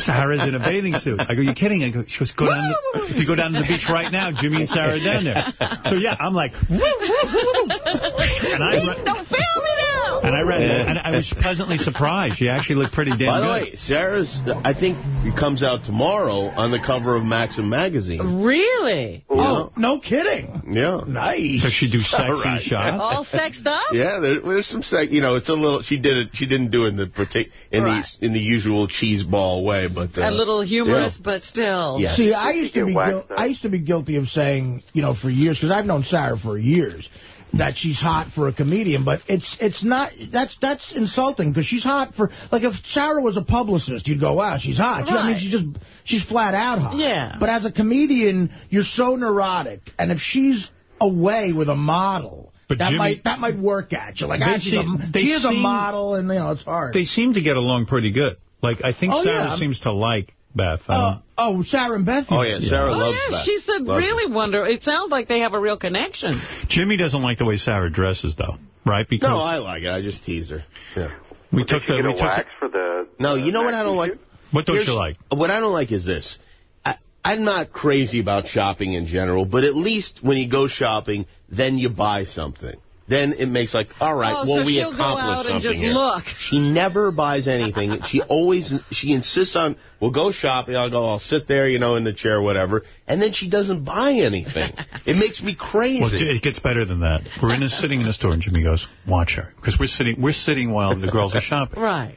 Sarah's in a bathing suit. I go, you're kidding? I go, she goes, go down. To, if you go down to the beach right now, Jimmy and Sarah are down there. So yeah, I'm like, and I Please don't film me now. and I read, and I was pleasantly surprised. She actually looked pretty damn By the good. way, Sarah's, I think it comes out tomorrow on the cover of Maxim magazine. Really? Oh, no kidding. Yeah. Nice. Does she do sexy All right. shots? All sexed up? Yeah, there, there's some sex. You know, it's a little. She did it. She didn't do it in the partic- in Right. the in the usual cheese ball way, but uh, A little humorous, yeah. but still. Yes. See, I used to be waxed. I used to be guilty of saying, you know, for years because I've known Sarah for years that she's hot for a comedian, but it's it's not that's that's insulting because she's hot for like if Sarah was a publicist, you'd go, wow, she's hot. She- I mean, she's just she's flat out hot. Yeah. But as a comedian, you're so neurotic, and if she's away with a model. But that Jimmy- might that might work at you. Like They ah, she's seem- a, they she is a model, and you know it's hard. They seem to get along pretty good. Like, I think Oh, Sarah yeah, seems to like Beth. Uh, oh, Sarah and Beth. Oh yeah, Sarah Oh, loves yeah, that. she's a Loves really wonder. It sounds like they have a real connection. Jimmy doesn't like the way Sarah dresses, though, right? Because No, I like it. I just tease her. Yeah. we took the we took wax for the. No, the you know what I don't like. shoot? What don't Here's- you like? What I don't like is this. I, I'm not crazy about shopping in general, but at least when you go shopping, then you buy something. Then it makes like, all right, Oh, well, so we she'll go accomplished out and something just here. look. She never buys anything. She always, she insists on, we'll go shopping. I'll go, I'll sit there, you know, in the chair, whatever. And then she doesn't buy anything. it makes me crazy. Well, it gets better than that. We're in a, sitting in a store, and Jimmy goes, watch her. Because we're sitting, we're sitting while the girls are shopping. Right.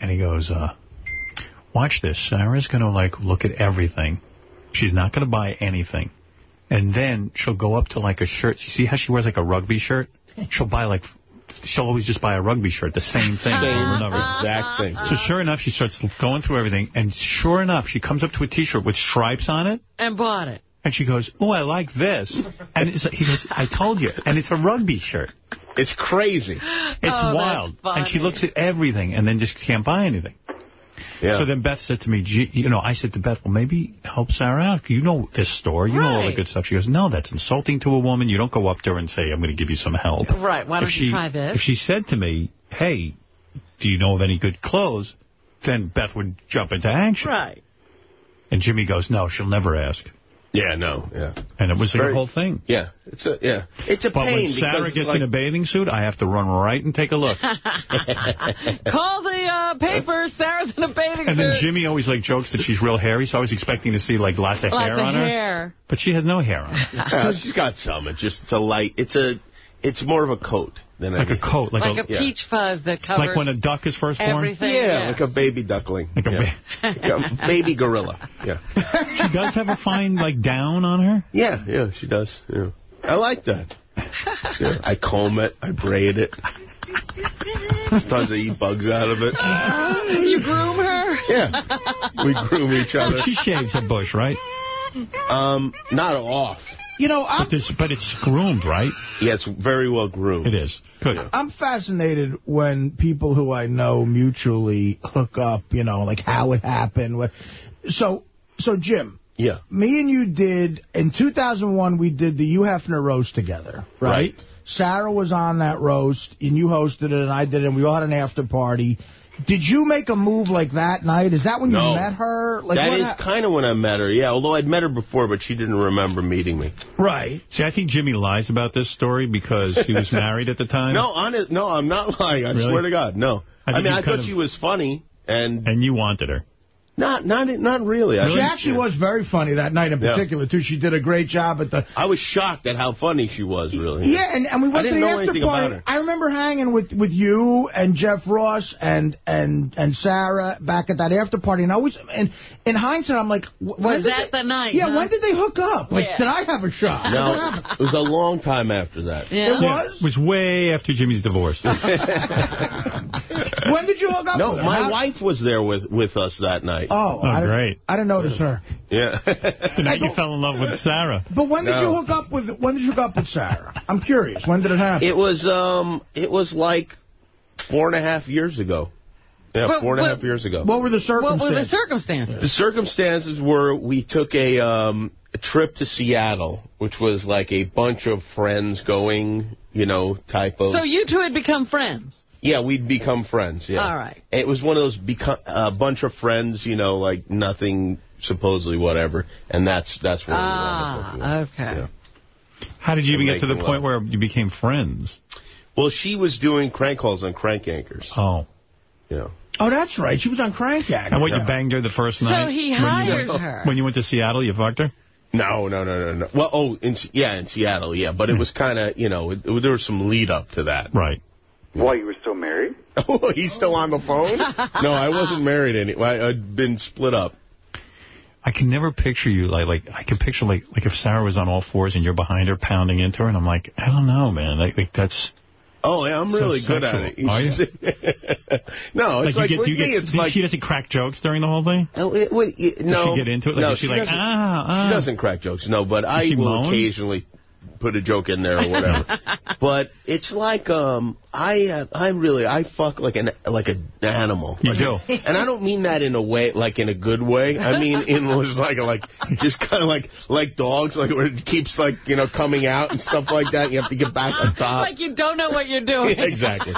And he goes, uh, watch this. Sarah's going to, like, look at everything. She's not going to buy anything. And then she'll go up to, like, a shirt. You see how she wears, like, a rugby shirt? She'll buy, like, she'll always just buy a rugby shirt, the same thing. Same over and over. exact thing. So sure enough, she starts going through everything. And sure enough, she comes up to a T-shirt with stripes on it. And bought it. And she goes, oh, I like this. And it's, he goes, I told you. And it's a rugby shirt. It's crazy. It's Oh, wild. And she looks at everything and then just can't buy anything. Yeah. So then Beth said to me, you know, I said to Beth, well, maybe help Sarah out. You know this store. You know all the good stuff. She goes, no, that's insulting to a woman. You don't go up to her and say, I'm going to give you some help. Right. Why don't she, you try this? If she said to me, hey, do you know of any good clothes? Then Beth would jump into action. Right. And Jimmy goes, no, she'll never ask. Yeah, no, yeah. And it was like Very- a whole thing. Yeah, it's a yeah, it's a But pain when Sarah gets like, in a bathing suit, I have to run right and take a look. Call the uh, paper. Sarah's in a bathing suit. And then. Jimmy always like jokes that she's real hairy, so I was expecting to see like lots of Lots hair of on her. hair. But she has no hair on. her. Yeah, she's got some. It's just it's a light. It's a it's more of a coat than Like a coat, like, Like a yeah. peach fuzz that covers like when a duck is first born. everything. Yeah, yes. like a baby duckling. Like a yeah. Like a baby gorilla. Yeah. She does have a fine like down on her. Yeah, yeah, she does. Yeah. I like that. Yeah, I comb it. I braid it. Sometimes I eat bugs out of it. you groom her? Yeah. We groom each other. But she shaves her bush, right? Um, not off. You know, I'm, But, this, but it's groomed, right? Yeah, it's very well groomed. It is. Good. I'm fascinated when people who I know mutually hook up, you know, like how it happened. So, so Jim, Yeah. me and you did, in 2001, we did the Hugh Hefner roast together, right? Right. Sarah was on that roast, and you hosted it, and I did it, and we all had an after party. Did you make a move like that night? Is that when you met her? Like that what is hap- kind of when I met her, yeah. Although I'd met her before, but she didn't remember meeting me. Right. See, I think Jimmy lies about this story because he was married at the time. No, honest, no, I'm not lying. I Really? swear to God, no. I I, mean, I thought of- she was funny, and And you wanted her. Not, not, not really. I She think- actually was very funny that night in Yeah. particular, too. She did a great job at the... I was shocked at how funny she was, really. Yeah, and, and we I went didn't to the know after party. about her. I remember hanging with, with you and Jeff Ross and and and Sarah back at that after party, and I always and in hindsight, I'm like, w- Was that they- the night? Yeah, huh? when did they hook up? Like, Yeah. did I have a shot? No, it was a long time after that. Yeah. It was. It was way after Jimmy's divorce. when did you hook up? No, with her? my How- wife was there with, with us that night. Oh, Oh, I didn't- great. I didn't notice her. Yeah. the night you fell in love with Sarah. But when did No. you hook up with? When did you hook up with Sarah? I'm curious. When did it happen? it was um, it was like four and a half years ago. Yeah, But- four and a but- half years ago. what were the circumstances? What circumstances? were the circumstances? The circumstances were we took a, um, a trip to Seattle, which was like a bunch of friends going, you know, type of. So you two had become friends. Yeah, we'd become friends. Yeah. All right. It was one of those become, a bunch of friends, you know, like nothing supposedly whatever, and that's that's where we wound up. Ah, okay. Yeah. How did you even get to the point love. where you became friends? Well, she was doing crank calls on Crank Yankers. Oh. Yeah. Oh, that's right. She was on Crank Act. And what, you banged her the first night? So night? he when you hires went, her. When you went to Seattle, you fucked her? No, no, no, no, no. Well, oh, in, yeah, in Seattle, yeah, but it was kind of, you know, it, there was some lead up to that. Right. While you were still married? Oh, he's still on the phone? no, I wasn't married any. I, I'd been split up. I can never picture you like like I can picture like like if Sarah was on all fours and you're behind her pounding into her and I'm like I don't know man like, like that's Oh, yeah, I'm So really good at sexual. Are it. no, it's like, you get, with you me, get, it's like she doesn't crack jokes during the whole thing. It, wait, it, no. she get into it? Like, no, is she like, doesn't- ah, ah? She doesn't crack jokes, no, but I will moan? occasionally put a joke in there or whatever. but it's like, um, I, uh, I really, I fuck like an, like an animal. You Like- do. And I don't mean that in a way, like in a good way. I mean in was like, like, just kind of like, like dogs, like where it keeps like, you know, coming out and stuff like that. You have to get back on top. Like you don't know what you're doing. Yeah, exactly.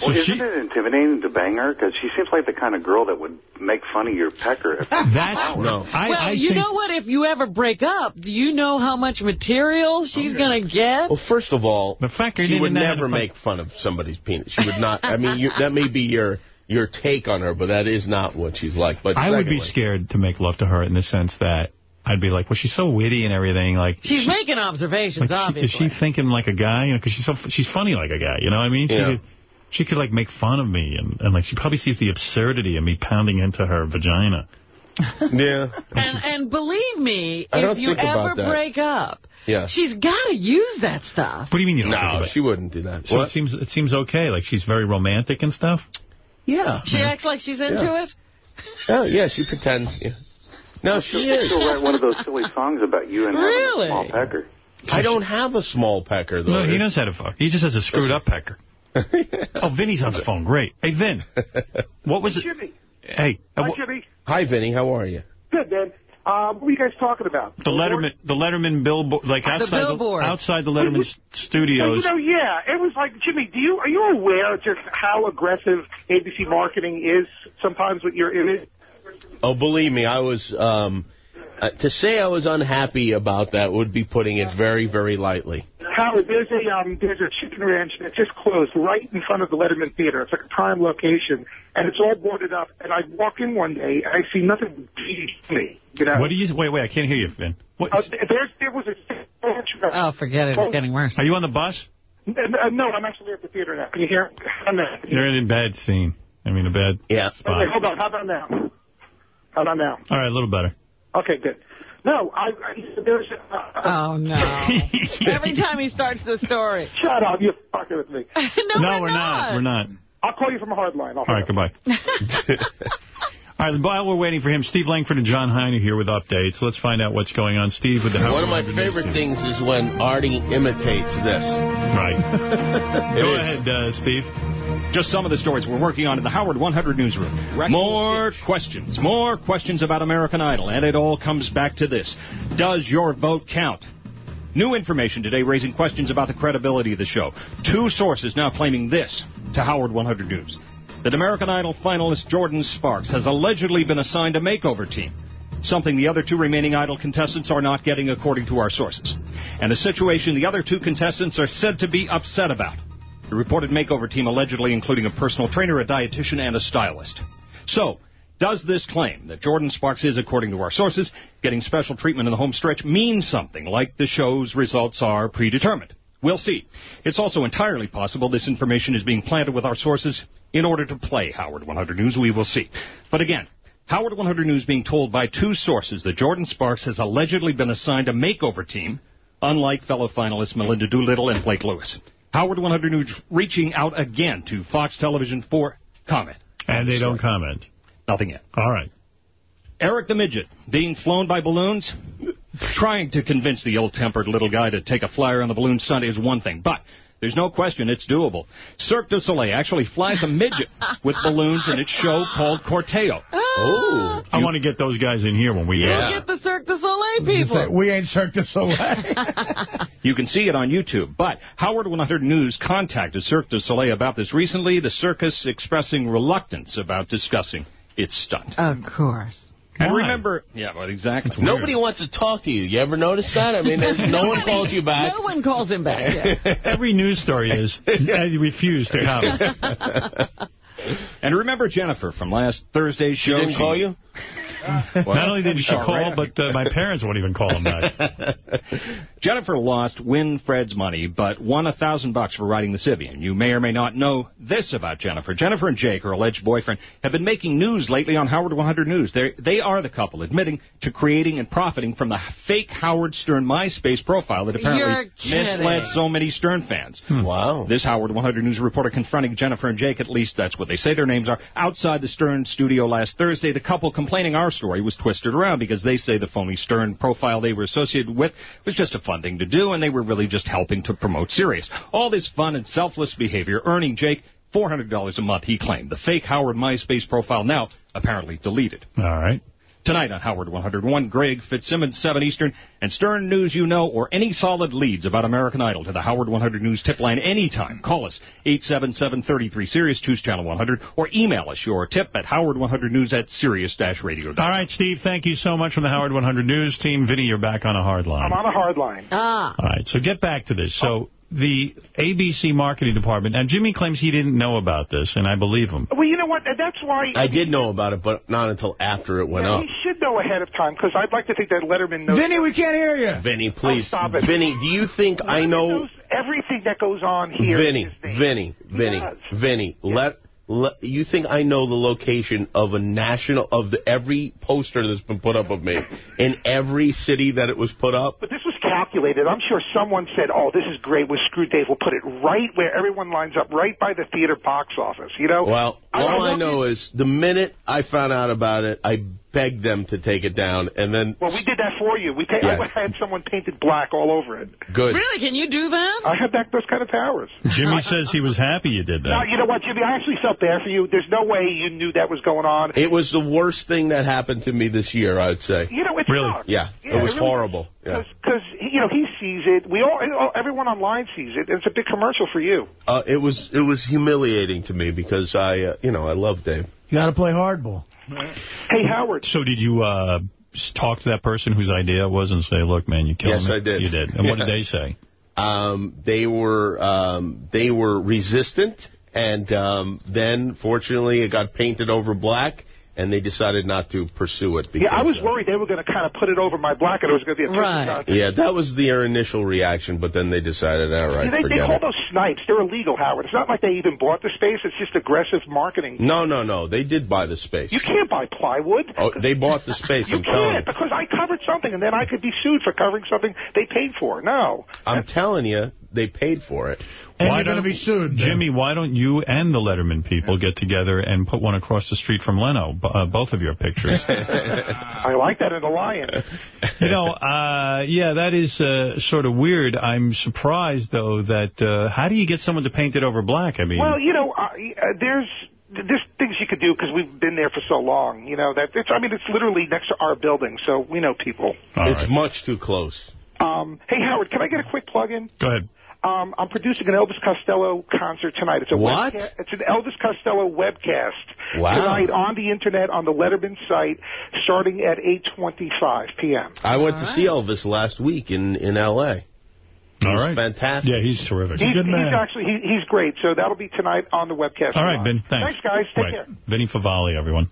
Well, isn't it intimidating to bang her? Because she seems like the kind of girl that would make fun of your pecker. If That's no. I, well, I you think, know what? If you ever break up, do you know how much material she's going to get? Well, first of all, the fact she would never make fun of somebody's penis. She would not. I mean, you, that may be your your take on her, but that is not what she's like. But I would be scared to make love to her in the sense that I'd be like, well, she's so witty and everything. Like, She's making observations, like she, is she thinking like a guy? You know, because she's so she's funny like a guy. You know what I mean? She Yeah. could she could like make fun of me and, and like she probably sees the absurdity of me pounding into her vagina. Yeah. And, and believe me, if you ever break up, Yeah. she's got to use that stuff. What do you mean you don't No, think about it? she wouldn't do that. So What? it seems it seems okay. Like she's very romantic and stuff. Yeah. She acts like she's into Yeah. it? Oh, yeah, she pretends. Yeah. No, she She'll write one of those silly songs about you and Really? having a small pecker. I don't have a small pecker, though. No, he knows how to fuck. He just has a screwed up pecker. oh, Vinny's on the phone. Great. Hey, Vin. What was it? Jimmy. Hey, uh, Hi, wh- Jimmy. Hi, Vinny. How are you? Good, man. Um, what were you guys talking about? the Letterman, the Letterman billboard, like The outside billboard. outside the Letterman s- Well, studios. you know, yeah, it was like Jimmy. Do you are you aware just how aggressive ABC marketing is sometimes with your image? Oh, believe me, I was. Um, uh, to say I was unhappy about that would be putting it very, very lightly. Howard, there's a um, there's a chicken ranch that just closed right in front of the Letterman Theater. It's like a prime location, and it's all boarded up. And I walk in one day, and I see nothing but me. You know, What do you? Wait, wait. I can't hear you, Vin. What? uh, there's there was a ranch. Oh, forget it. It's getting worse. Are you on the bus? Uh, no, I'm actually at the theater now. Can you hear? I'm there. You're in a bad scene. I mean, a bad yeah. spot. Okay, hold on. How about now? How about now? All right, a little better. Okay, good. No, I, I there's. Uh, Oh, no. Every time he starts the story. Shut up, you're fucking with me. no, no, we're not. We're not. I'll call you from a hard line. I'll All right, goodbye. All right, while we're waiting for him, Steve Langford and John Hein are here with updates. Let's find out what's going on. Steve with the Howard One of my 100 favorite News things is when Artie imitates this. Right. Go ahead, uh, Steve. Just some of the stories we're working on in the Howard 100 newsroom. More questions. More questions about American Idol. And it all comes back to this. Does your vote count? New information today raising questions about the credibility of the show. Two sources now claiming this to Howard 100 News. That American Idol finalist Jordin Sparks has allegedly been assigned a makeover team. Something the other two remaining Idol contestants are not getting according to our sources. And a situation the other two contestants are said to be upset about. The reported makeover team allegedly including a personal trainer, a dietitian, and a stylist. So, does this claim that Jordin Sparks is, according to our sources, getting special treatment in the home stretch mean something like the show's results are predetermined? We'll see. It's also entirely possible this information is being planted with our sources in order to play Howard 100 News. We will see. But again, Howard 100 News being told by two sources that Jordin Sparks has allegedly been assigned a makeover team, unlike fellow finalists Melinda Doolittle and Blake Lewis. Howard 100 News reaching out again to Fox Television for comment. And they don't comment. Nothing yet. All right. Eric the Midget being flown by balloons. Trying to convince the ill-tempered little guy to take a flyer on the balloon stunt is one thing, but there's no question it's doable. Cirque du Soleil actually flies a midget with balloons in its show called Corteo. Oh. I want to get those guys in here when we We'll uh, get the Cirque du Soleil people. We ain't Cirque du Soleil. You can see it on YouTube. But Howard 100 News contacted Cirque du Soleil about this recently, the circus expressing reluctance about discussing its stunt. Of course. And remember, yeah, but exactly. Nobody wants to talk to you. You ever notice that? I mean, there's- no one calls you back. No one calls him back. Yeah. Every news story is, I refuse to come. And remember Jennifer from last Thursday's show? didn't call you? Not only did she call, right. but uh, my parents won't even call him back. Jennifer lost Winfred's money, but won a thousand bucks for riding the Sybian. You may or may not know this about Jennifer. Jennifer and Jake, her alleged boyfriend, have been making news lately on Howard 100 News. They're, they are the couple admitting to creating and profiting from the fake Howard Stern MySpace profile that apparently misled so many Stern fans. Wow. This Howard 100 News reporter confronting Jennifer and Jake, at least that's what they say their names are, outside the Stern studio last Thursday. The couple complaining our story was twisted around because they say the phony Stern profile they were associated with was just a fun thing to do and they were really just helping to promote Sirius. All this fun and selfless behavior earning Jake $400 a month, he claimed. The fake Howard MySpace profile now apparently deleted. All right. Tonight on Howard 101, Greg Fitzsimmons, 7 Eastern, and Stern News You Know, or any solid leads about American Idol to the Howard 100 News tip line anytime. Call us, 877-33-SIRIUS, choose channel 100, or email us your tip at howard100news at sirius-radio. All right, Steve, thank you so much from the Howard 100 News team. Vinny, you're back on a hard line. I'm on a hard line. Ah. All right, so get back to this. So the ABC marketing department, and Jimmy claims he didn't know about this, and I believe him. Well, you know what? That's why... I did know about it, but not until after it went Yeah, up. he should know ahead of time, because I'd like to think that Letterman knows... Vinny, we can't hear you. Vinny, please. Oh, stop it. Vinny, do you think I know... knows everything that goes on here. Vinny, Vinny, Vinny, does. Vinny, let, let you think I know the location of a national of the every poster that's been put up of me in every city that it was put up? But this was calculated. I'm sure someone said, oh, this is great with Screw Dave. We'll put it right where everyone lines up, right by the theater box office, you know? Well, all I I know is the minute I found out about it, I begged them to take it down, and then Well, we did that for you. We ta- Yeah. I had someone painted black all over it. good. Really? Can you do that? I had that those kind of powers. Jimmy says he was happy you did that. No, you know what, Jimmy? I actually felt bad for you. There's no way you knew that was going on. It was the worst thing that happened to me this year, I'd say. You know, it's Really? not. Yeah, Yeah, it was it really horrible. Yeah. Because, you know, he sees it. We all, everyone online sees it. It's a big commercial for you. Uh, it was it was humiliating to me because I, uh, you know, I love Dave. You got to play hardball. Hey, Howard. So did you uh, talk to that person whose idea it was and say, look, man, you killed Yes, me? I did. You did. And what did they say? Um, they were um, they were resistant, and um, then fortunately it got painted over black, and they decided not to pursue it. Because, Yeah, I was uh, worried they were going to kind of put it over my black and it was going to be a Right. contest. Yeah, that was their initial reaction, but then they decided, all right, Yeah, they, they call it. those snipes. They're illegal, Howard. It's not like they even bought the space. It's just aggressive marketing. No, no, no. They did buy the space. You can't buy plywood. Oh, they bought the space. You I'm can't you. because I covered something and then I could be sued for covering something they paid for. No. I'm telling you, they paid for it. And Why you're going to don't- be sued. Jimmy, why don't you and the Letterman people get together and put one across the street from Leno, uh, both of your pictures? I like that in a lion. you know, uh, yeah, that is uh, sort of weird. I'm surprised, though, that uh, how do you get someone to paint it over black? I mean, Well, you know, uh, uh, there's there's things you could do because we've been there for so long. You know that it's. I mean, it's literally next to our building, so we know people. it's much too close. Um, hey, Howard, can I get a quick plug in? go ahead. Um, I'm producing an Elvis Costello concert tonight. It's a What? It's an Elvis Costello webcast Wow. tonight on the internet on the Letterman site, starting at 8:25 p.m. I went to see Elvis last week in in L.A. It All was right. fantastic. Yeah, he's terrific. He's, he's actually he, he's great. So that'll be tonight on the webcast. All right, live. Ben, thanks. Thanks, guys. Take Right. care. Vinny Favale, everyone.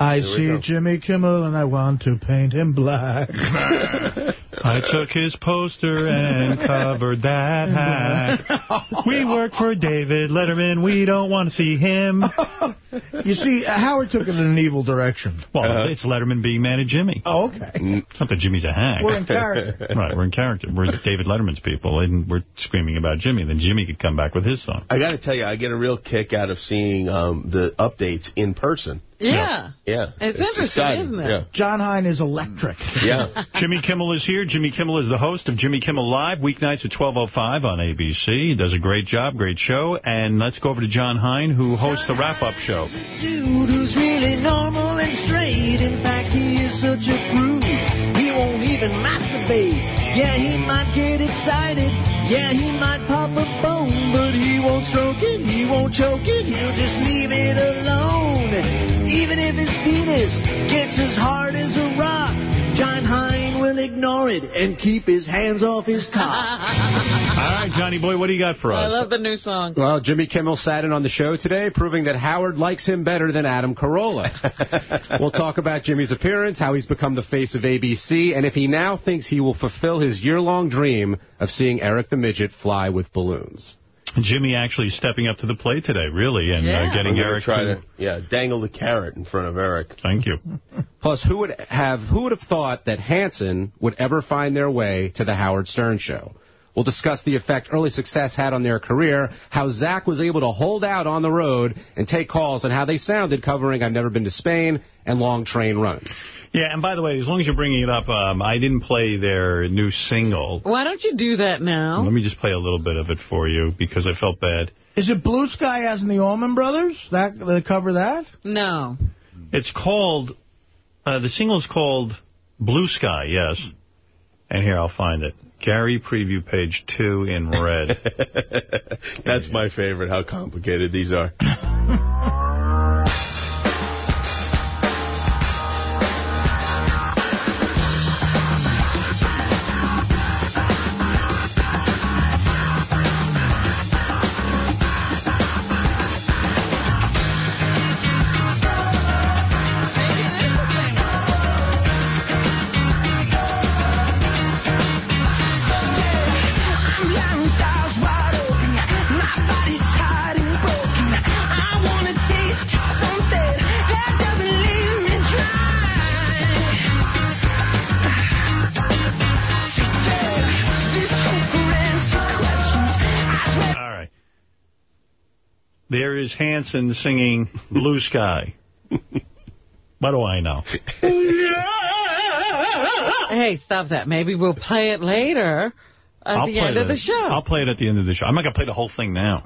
I see go. Jimmy Kimmel and I want to paint him black. I took his poster and covered that hack. We work for David Letterman. We don't want to see him. you see, uh, Howard took it in an evil direction. Well, Uh-huh. it's Letterman being mad at Jimmy. Oh, okay. It's not that Jimmy's a hack. We're in character. Right, we're in character. We're David Letterman's people, and we're screaming about Jimmy. Then Jimmy could come back with his song. I got to tell you, I get a real kick out of seeing um, the updates in person. Yeah. Yeah, It's interesting, exciting. isn't it? Yeah. John Hein is electric. Yeah. Jimmy Kimmel is here. Jimmy Kimmel is the host of Jimmy Kimmel Live, weeknights at 12.05 on ABC. He does a great job, great show. And let's go over to John Hein, who hosts the wrap-up show. dude who's really normal and straight. In fact, he is such a prude. Won't even masturbate. Yeah, he might get excited. Yeah, he might pop a bone, but he won't stroke it. He won't choke it. He'll just leave it alone. Even if his penis gets as hard as a will ignore it and keep his hands off his cock. All right, Johnny boy, what do you got for us? I love the new song. Well, Jimmy Kimmel sat in on the show today, proving that Howard likes him better than Adam Carolla. we'll talk about Jimmy's appearance, how he's become the face of ABC, and if he now thinks he will fulfill his year-long dream of seeing Eric the Midget fly with balloons. Jimmy actually stepping up to the plate today, really, and Yeah. uh, getting Eric try to... to yeah dangle the carrot in front of Eric. Thank you. Plus, who would have who would have thought that Hanson would ever find their way to the Howard Stern show? We'll discuss the effect early success had on their career, how Zac was able to hold out on the road and take calls, and how they sounded covering I've Never Been to Spain and Long Train Running. Yeah, and by the way, as long as you're bringing it up, um, I didn't play their new single. Why don't you do that now? Let me just play a little bit of it for you because I felt bad. Is it Blue Sky as in the Allman Brothers? That They cover that? No. It's called Uh, the single is called Blue Sky, yes. And here, I'll find it. Gary preview page two in red. That's my favorite, how complicated these are. There is Hanson singing Blue Sky. what do I know? Hey, stop that. Maybe we'll play it later at I'll the play end of the- the show. I'll play it at the end of the show. I'm not going to play the whole thing now.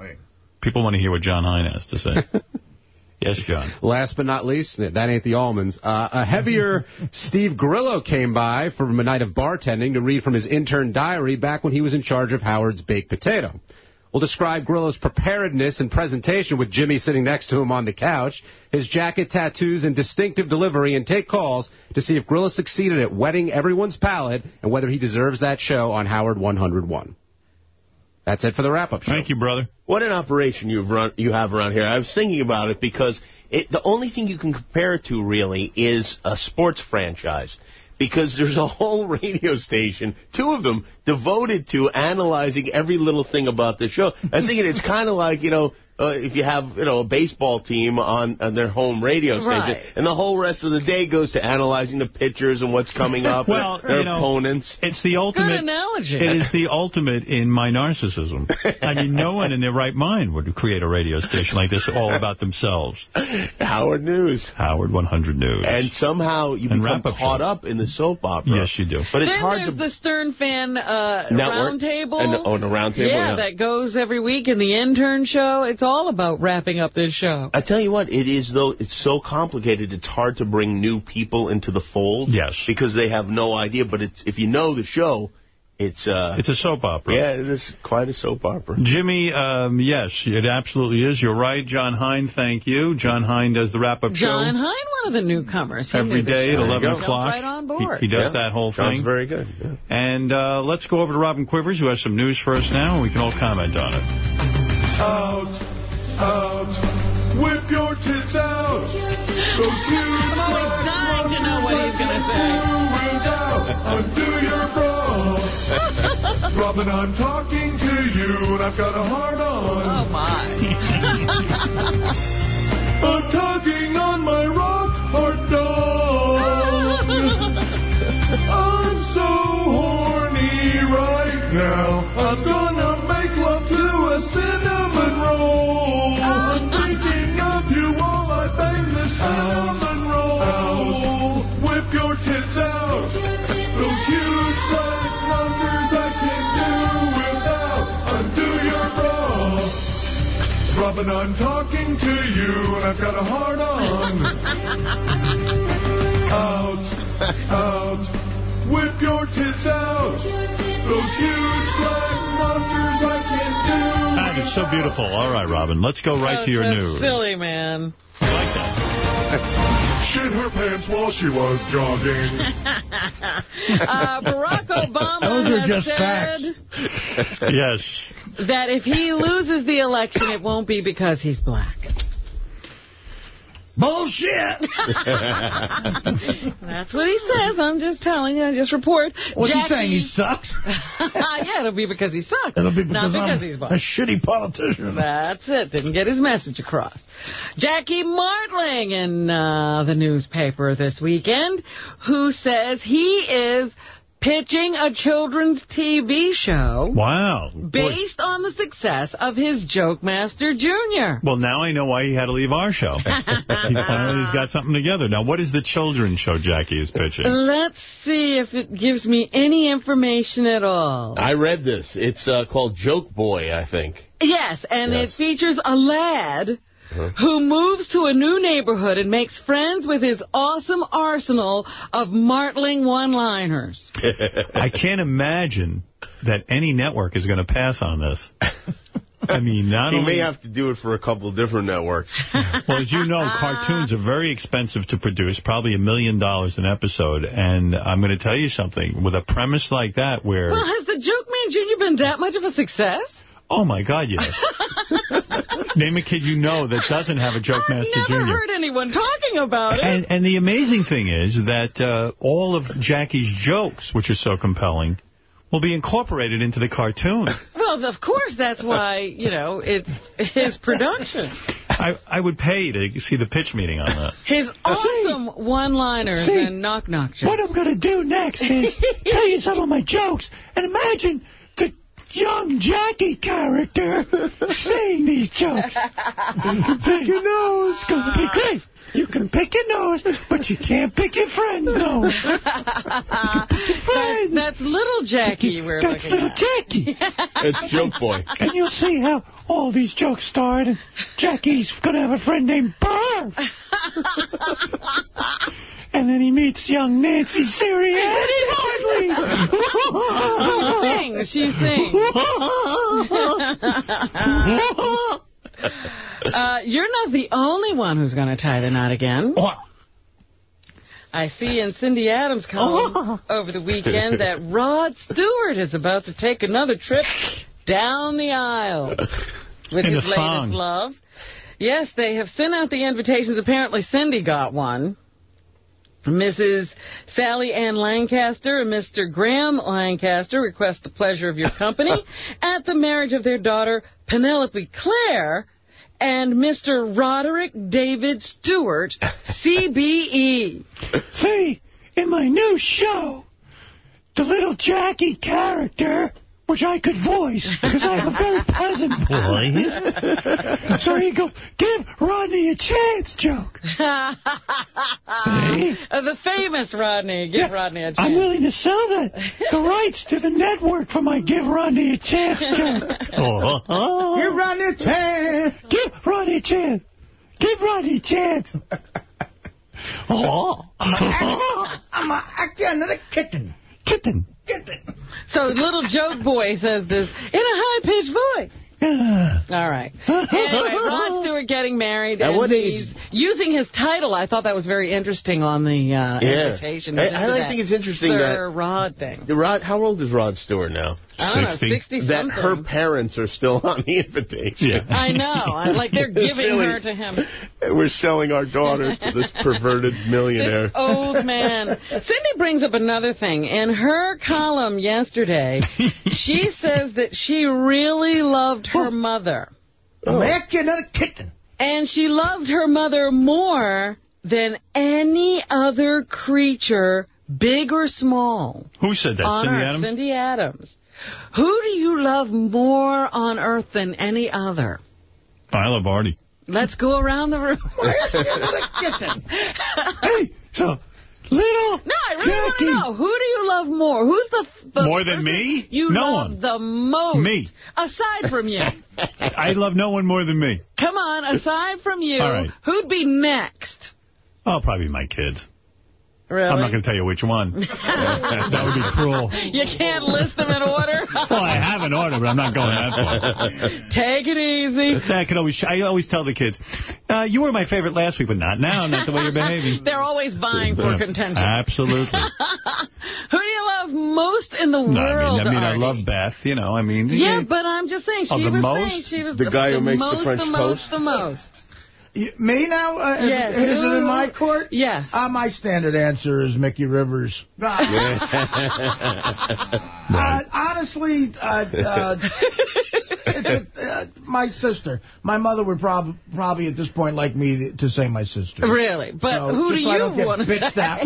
People want to hear what John Hein has to say. yes, John. Last but not least, that ain't the almonds. Uh, a heavier Steve Grillo came by from a night of bartending to read from his intern diary back when he was in charge of Howard's Baked Potato. We'll describe Grillo's preparedness and presentation with Jimmy sitting next to him on the couch, his jacket tattoos and distinctive delivery, and take calls to see if Grillo succeeded at wetting everyone's palate and whether he deserves that show on Howard 101. That's it for the wrap-up show. Thank you, brother. What an operation you've run, you have around here. I was thinking about it because it, the only thing you can compare it to really is a sports franchise. Because there's a whole radio station, two of them, devoted to analyzing every little thing about the show. I was thinking it's kind of like, you know, uh, if you have, you know, a baseball team on, on their home radio station, Right. and the whole rest of the day goes to analyzing the pitchers and what's coming up, Well, their you know, opponents. It's the ultimate. analogy. It is the ultimate in my narcissism. I mean, no one in their right mind would create a radio station like this all about themselves. Howard News. Howard 100 News. And somehow you And become caught show. up in the soap opera. Yes, you do. But it's then hard there's to the Stern Fan uh, Network. Roundtable. And the- oh, the Roundtable, Yeah, yeah. that goes every week in the intern show. It's all about wrapping up this show. I tell you what, it is though. It's so complicated. It's hard to bring new people into the fold. Yes, because they have no idea. But it's if you know the show, it's uh, It's a soap opera. yeah, it is quite a soap opera. Jimmy, um, yes, it absolutely is. You're right. John Hein, thank you. John Hein does the wrap-up show. John show Hein, one of the newcomers. He every knew the day at 11 o'clock. Right on He, board. he does Yeah. that whole John's thing. very good. Yeah. And uh, let's go over to Robin Quivers, who has some news for us now, and we can all comment on it. Out, out, whip your tits out. Those huge I'm always dying to know what he's going to say. undo your bra. Robin, I'm talking to you, and I've got a heart on. Oh, my. I'm tugging on my rock hard bra. Robin, I'm talking to you, and I've got a heart on. out, out, whip your tits out. Those huge black numbers I can't do. That is so beautiful. All right, Robin, let's go right Oh, to your news. silly, man. Shit her pants while she was jogging. uh, Barack Obama Those are has just said yes. that if he loses the election, it won't be because he's black. Bullshit. That's what he says. I'm just telling you. I just report. What's he saying? He sucks? yeah, it'll be because he sucks. It'll be Not because because I'm he's a shitty politician. That's it. Didn't get his message across. Jackie Martling in uh, the newspaper this weekend, who says he is pitching a children's TV show Wow. Boy. based on the success of his Joke Master Jr. Well, now I know why he had to leave our show. he finally has got something together. Now, what is the children's show Jackie is pitching? Let's see if it gives me any information at all. I read this. It's uh, called Joke Boy, I think. Yes, and Yes. it features a lad Uh-huh. who moves to a new neighborhood and makes friends with his awesome arsenal of martling one-liners. I can't imagine that any network is going to pass on this. I mean, not he only... may have to do it for a couple of different networks. Well, as you know, cartoons are very expensive to produce, probably a million dollars an episode. And I'm going to tell you something, with a premise like that where... Well, has the Joke Man Jr. been that much of a success? Oh, my God, yes. Name a kid you know that doesn't have a Joke Master Jr. I've Never heard anyone talking about it. And, and the amazing thing is that uh, all of Jackie's jokes, which are so compelling, will be incorporated into the cartoon. Well, of course, that's why, you know, it's his production. I, I would pay to see the pitch meeting on that. His awesome one-liners and knock-knock jokes. What I'm going to do next is tell you some of my jokes. And imagine young Jackie character saying these jokes. You can your nose. It's going to be great. You can pick your nose, but you can't pick your friend's nose. That's, that's little Jackie we're That's looking little at. Jackie. It's Joke Boy. And you'll see how all these jokes start. And Jackie's going to have a friend named Burr. and then he meets young Nancy Sirianni Hardly. She sings. She sings. uh, you're not the only one who's going to tie the knot again. I see in Cindy Adams' column over the weekend that Rod Stewart is about to take another trip down the aisle with In his latest love. Yes, they have sent out the invitations. Apparently, Cindy got one. Mrs. Sally Ann Lancaster and Mr. Graham Lancaster request the pleasure of your company at the marriage of their daughter, Penelope Clare, and Mr. Roderick David Stewart, CBE. See, in my new show, the little Jackie character, which I could voice, because I have a very pleasant voice. so you go, give Rodney a chance joke. See? Uh, the famous Rodney. Give Rodney a chance. I'm willing to sell the, the rights to the network for my Give Rodney a Chance joke. Give Rodney a chance. Give Rodney a chance. Give Rodney a chance. Oh. I'm a, I'm a, I can't another kitten. Kitten. Kitten. So little joke boy says this in a high-pitched voice. All right. Anyway, Rod Stewart getting married. At and what he's age? Using his title. I thought that was very interesting on the uh, Yeah. invitation. I- I think it's interesting Sir that- Rod thing. The Rod, how old is Rod Stewart now? I don't know, 60 That her parents are still on the invitation. I know. I- Like they're giving really- her to him. We're selling our daughter to this perverted millionaire. This old man. Cindy brings up another thing. In her column yesterday, she says that she really loved her oh. mother. Oh. I'm after another kitten. And she loved her mother more than any other creature, big or small. Who said that? Cindy Adams? Cindy Adams. Who do you love more on Earth than any other? I love Artie. Let's go around the room. hey, so little No, I really want to know. Who do you love more? Who's the, the More than me? You No love one. the most. Me. Aside from you. I love no one more than me. Come on, aside from you, right. who'd be next? Oh, probably my kids. Really? I'm not going to tell you which one. that would be cruel. You can't list them in order? Well, I have an order, but I'm not going that far. Take it easy. I can always, I always tell the kids, uh, you were my favorite last week, but not now, not the way you're behaving. They're always vying for Yeah, contention. Absolutely. Who do you love most in the No, I world, mean, I mean, I love Beth. You know, I mean, Yeah, but I'm just saying, she Oh, the was most? saying she was The guy who makes the most, French the toast? most, the most. You- Me now? Uh, is- Yes. Is, it in my court? Yes. Uh, my standard answer is Mickey Rivers. Uh, honestly, uh, uh, it's a, uh, my sister. My mother would prob probably at this point like me to, to say my sister. Really? But So, who do so you want to bitched say? out.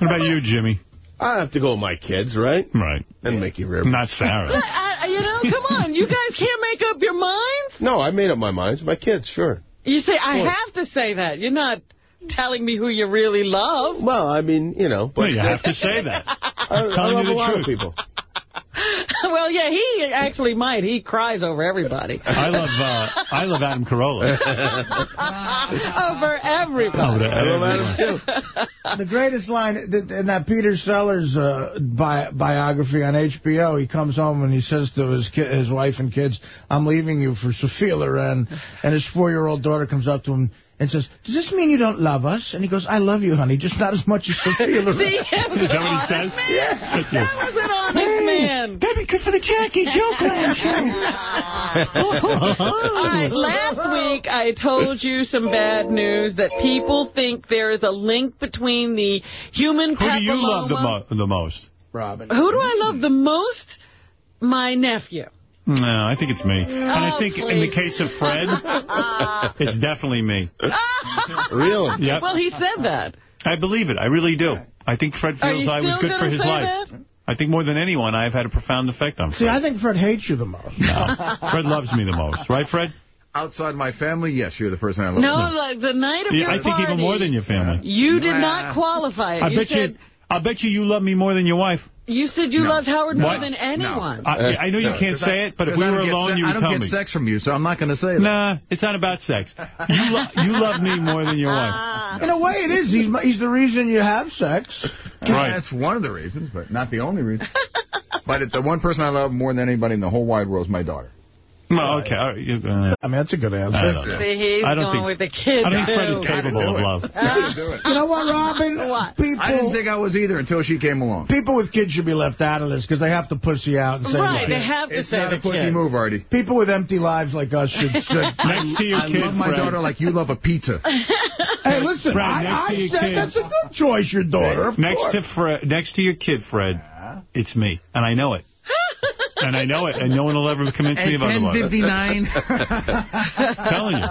What about you, Jimmy? I have to go with my kids, right? Right. And Mickey Rivers. Not Sarah. I, I- you know, come on. You guys can't make up your minds? No, I made up my mind. It's my kids, sure. You say, I have to say that. You're not telling me who you really love. Well, I mean, you know. But Well, you have to say that. I, I telling love you a the lot truth. of people. well, yeah, he actually might. He cries over everybody. I love uh, I love Adam Carolla. over everybody. I love Adam, too. the greatest line in that Peter Sellers uh, bi biography on HBO, he comes home and he says to his ki his wife and kids, I'm leaving you for Sophia Loren. And his four-year-old daughter comes up to him and says, does this mean you don't love us? And he goes, I love you, honey, just not as much as Sophia Loren. See, that was Is that an says? honest man. That was an honest man. That'd be good for the Jackie joe Joke All right, last week I told you some bad news that people think there is a link between the human Who do you love the, mo the most? Robin. Who do I love the most? My nephew. No, I think it's me. and I Oh, think in the case of Fred, it's definitely me. really? Yep. Well, he said that. I believe it. I really do. I think Fred Are feels I was good for his life. that? I think more than anyone, I've had a profound effect on Fred. See, I think Fred hates you the most. No, Fred loves me the most. Right, Fred? Outside my family, yes, you're the person I love. No, like the night of Yeah, your I think party, even more than your family. you did Nah. not qualify it. I you bet said you. I bet you you love me more than your wife. You said you No. loved Howard more What? than anyone. I, I know you No, can't say I- it, but if we were alone, you would tell me. I don't get me. sex from you, so I'm not going to say that. Nah, it's not about sex. You, lo you love me more than your wife. Ah. In a way, it is. He's, he's the reason you have sex. Right. That's one of the reasons, but not the only reason. but the one person I love more than anybody in the whole wide world is my daughter. Well, okay. all right, uh, I mean, that's a good answer. I don't know. See, he's I don't going think- with the kid, I don't think Fred is capable of love. You know what, Robin? What? People, I didn't think I was either until she came along. people with kids should be left out of this because they have to pussy out and say Right, the they have to It's say not the a pussy kid. move, Artie. People with empty lives like us should. should Next to your I kid, love my Fred. daughter like you love a pizza. hey, listen, Fred, I, I said kid. that's a good choice, your daughter. Next course. to Fred, next to your kid, Fred, it's me, and I know it. And I know it, and no one will ever convince me of otherwise. 1059. telling you.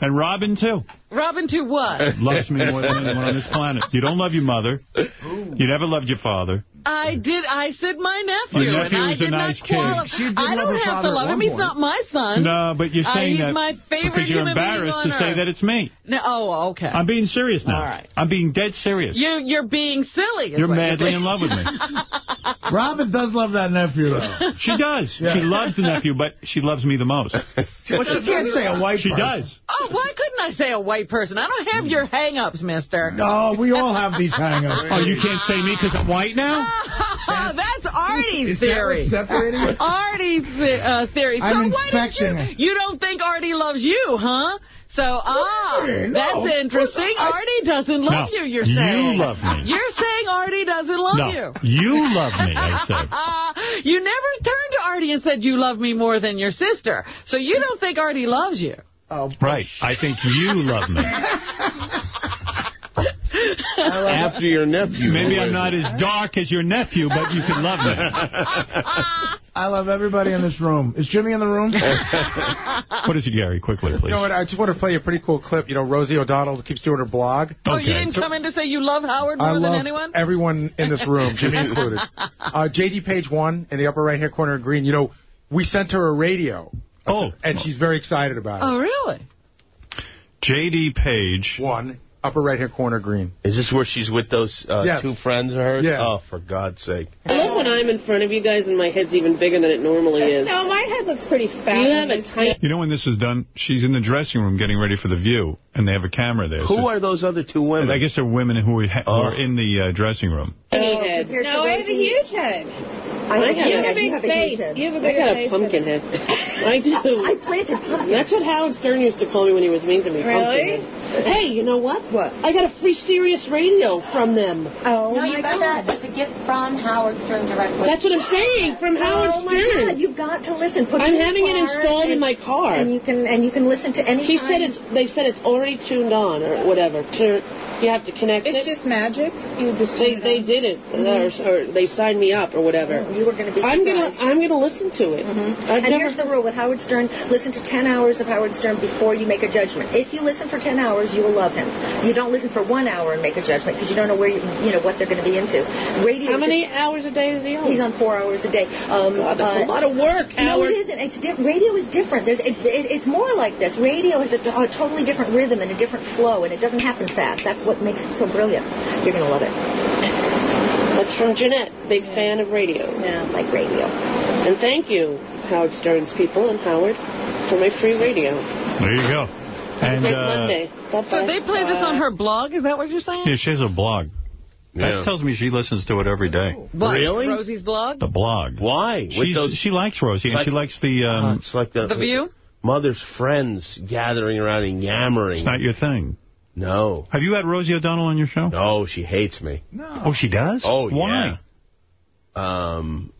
And Robin, too. Robin too what? Loves me more than anyone on this planet. You don't love your mother. You never loved your father. I did. I said my nephew. Your nephew and I is a did nice not kid. qualify. She did I don't have to love him. He's not my son. No, but you're Uh, saying he's that my favorite because you're embarrassed on to say that it's me. No, oh, okay. I'm being serious now. All right. I'm being dead serious. You, you're being silly. You're what madly being. in love with me. Robin does love that nephew, though. She does. Yeah. She loves the nephew, but she loves me the most. well, she can't say a white She person. does. Oh, why couldn't I say a white person? I don't have your hang-ups, mister. No, we all have these hang-ups. Oh, you can't say me because I'm white now? That's Artie's Is theory. what's separating you? Artie's uh, theory. So I'm why don't you? it. You don't think Artie loves you, huh? So, ah, No, that's interesting. I- Artie doesn't love No, you, you're saying. you love me. You're saying Artie doesn't love No, you. you love me, I said. you never turned to Artie and said you love me more than your sister. So you don't think Artie loves you. Oh, Right. I think you love me. After your nephew. Maybe I'm not as dark as your nephew, but you can love me. I love everybody in this room. Is Jimmy in the room? What is it, Gary? Quickly, please. You know what? I just want to play a pretty cool clip. You know, Rosie O'Donnell keeps doing her blog. Oh, you Okay. didn't come in to say you love Howard more I than anyone? everyone in this room, Jimmy included. Uh, JD page one in the upper right hand corner in green. You know, we sent her a radio. Oh. And she's very excited about it. Oh, really? J.D. Page. One, upper right hand corner green. Is this where she's with those uh, Yes. two friends of hers? Yeah. Oh, for God's sake. I love when I'm in front of you guys and my head's even bigger than it normally is. No, my head looks pretty fat. You have a tiny... You know when this is done? She's in the dressing room getting ready for the view, and they have a camera there. Who So- are those other two women? I guess they're women who are, who Oh. are in the uh, dressing room. head. No, I have a huge head. I you have have a- a big you have a face. huge head. You have a I big got a pumpkin head. I do. I planted pumpkins. That's what Howard Stern used to call me when he was mean to me. Really? Pumpkin. Hey, you know what? What? I got a free Sirius radio from them. Oh, no, my you got God. that. That's a gift from Howard Stern directly. That's what I'm saying, from Howard oh Stern. my God, you've got to listen. Put I'm having it your car installed in my car. And you can and you can listen to any He said it's. They said it's already tuned on or whatever. To, you have to connect It's it. just magic. You just They they on. did it, or, or they signed me up or whatever. You were going to be. I'm gonna. I'm gonna listen to it. Mhm. And never- here's the rule with Howard Stern: listen to 10 hours of Howard Stern before you make a judgment. If you listen for 10 hours, you will love him. You don't listen for one hour and make a judgment because you don't know where you, you know what they're going to be into. Radio. How many a- hours a day is he on? He's on four hours a day. Um, God, that's a lot of work, No, it isn't. It's di- radio is different. There's it, it, it's more like this. Radio has a, t- a totally different rhythm and a different flow, and it doesn't happen fast. That's what makes it so brilliant. You're going to love it. That's from Jeanette, big fan of radio. Yeah, like radio. And thank you, Howard Stern's people and Howard, for my free radio. There you go. Have a And great uh, Monday. Bye-bye. So they play this on her blog? Is that what you're saying? yeah, she has a blog. Yeah. That tells me she listens to it every day. What, Really? Rosie's blog? The blog. Why? She's, those- she likes Rosie, It's and like- she likes the... Um, it's like the, The View? Mother's friends gathering around and yammering. it's not your thing. No. Have you had Rosie O'Donnell on your show? No, she hates me. No. Oh, she does? Oh, Why? yeah. Um,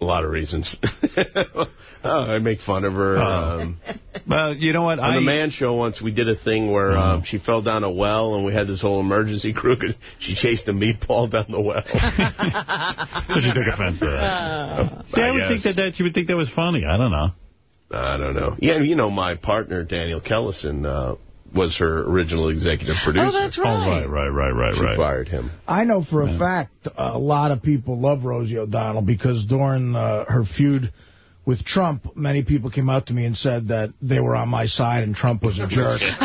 a lot of reasons. oh, I make fun of her. Oh. Um, Well, you know what? on I, the Man Show once, we did a thing where um, she fell down a well, and we had this whole emergency crew. 'cause She chased a meatball down the well. so she took offense to that. Uh, See, I, I would guess. think that, that she would think that was funny. I don't know. I don't know. Yeah, you know, my partner Daniel Kellison uh, was her original executive producer. Oh, that's Oh, right. right, right, right, right, She right. fired him. I know for a fact a lot of people love Rosie O'Donnell because during uh, her feud with Trump, many people came out to me and said that they were on my side and Trump was a jerk.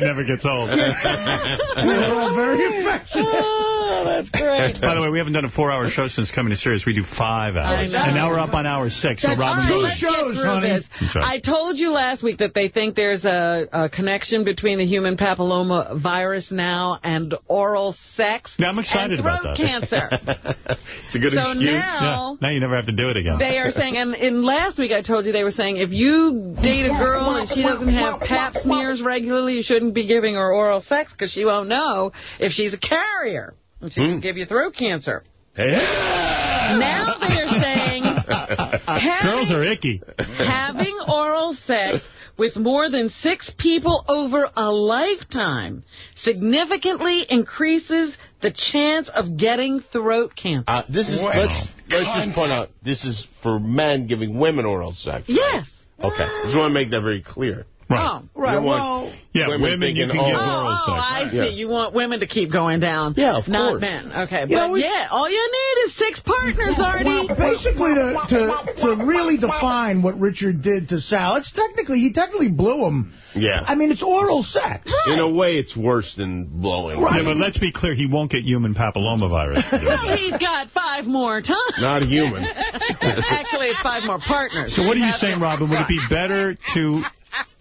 that never gets old. they were all very affectionate. Oh, that's great. By the way, we haven't done a four-hour show since coming to Sirius. We do five hours. And now we're up on hour six. So That's Robin two All right, let's shows, through honey. this. I'm sorry. I told you last week that they think there's a, a connection between the human papilloma virus now and oral sex Yeah, I'm excited and throat about that. cancer. it's a good So excuse. Yeah. now Now you never have to do it again. they are saying, and in last week I told you they were saying if you date a girl and she doesn't have pap smears regularly, you shouldn't be giving her oral sex because she won't know if she's a carrier. And she can give you throat cancer. Now they're saying Girls are icky. having oral sex with more than six people over a lifetime significantly increases the chance of getting throat cancer. Uh, this is let's let's just point out this is for men giving women oral sex. yes. Okay, I just want to make that very clear. Oh. You don't Yeah, women, women you thinking, can give oh, Oh, oral oh, sex. I see. Yeah. You want women to keep going down. Yeah, of Not course. men. Okay, You but know, we- yeah, all you need is six partners, Artie. Basically, to, to to really define what Richard did to Sal, it's technically he technically blew him. Yeah. I mean, it's oral sex. In a way, it's worse than blowing. Yeah, but let's be clear. He won't get human papillomavirus. to Well, he's got five more times. Not human. Actually, it's five more partners. So what are you saying, Robin? Would it be better to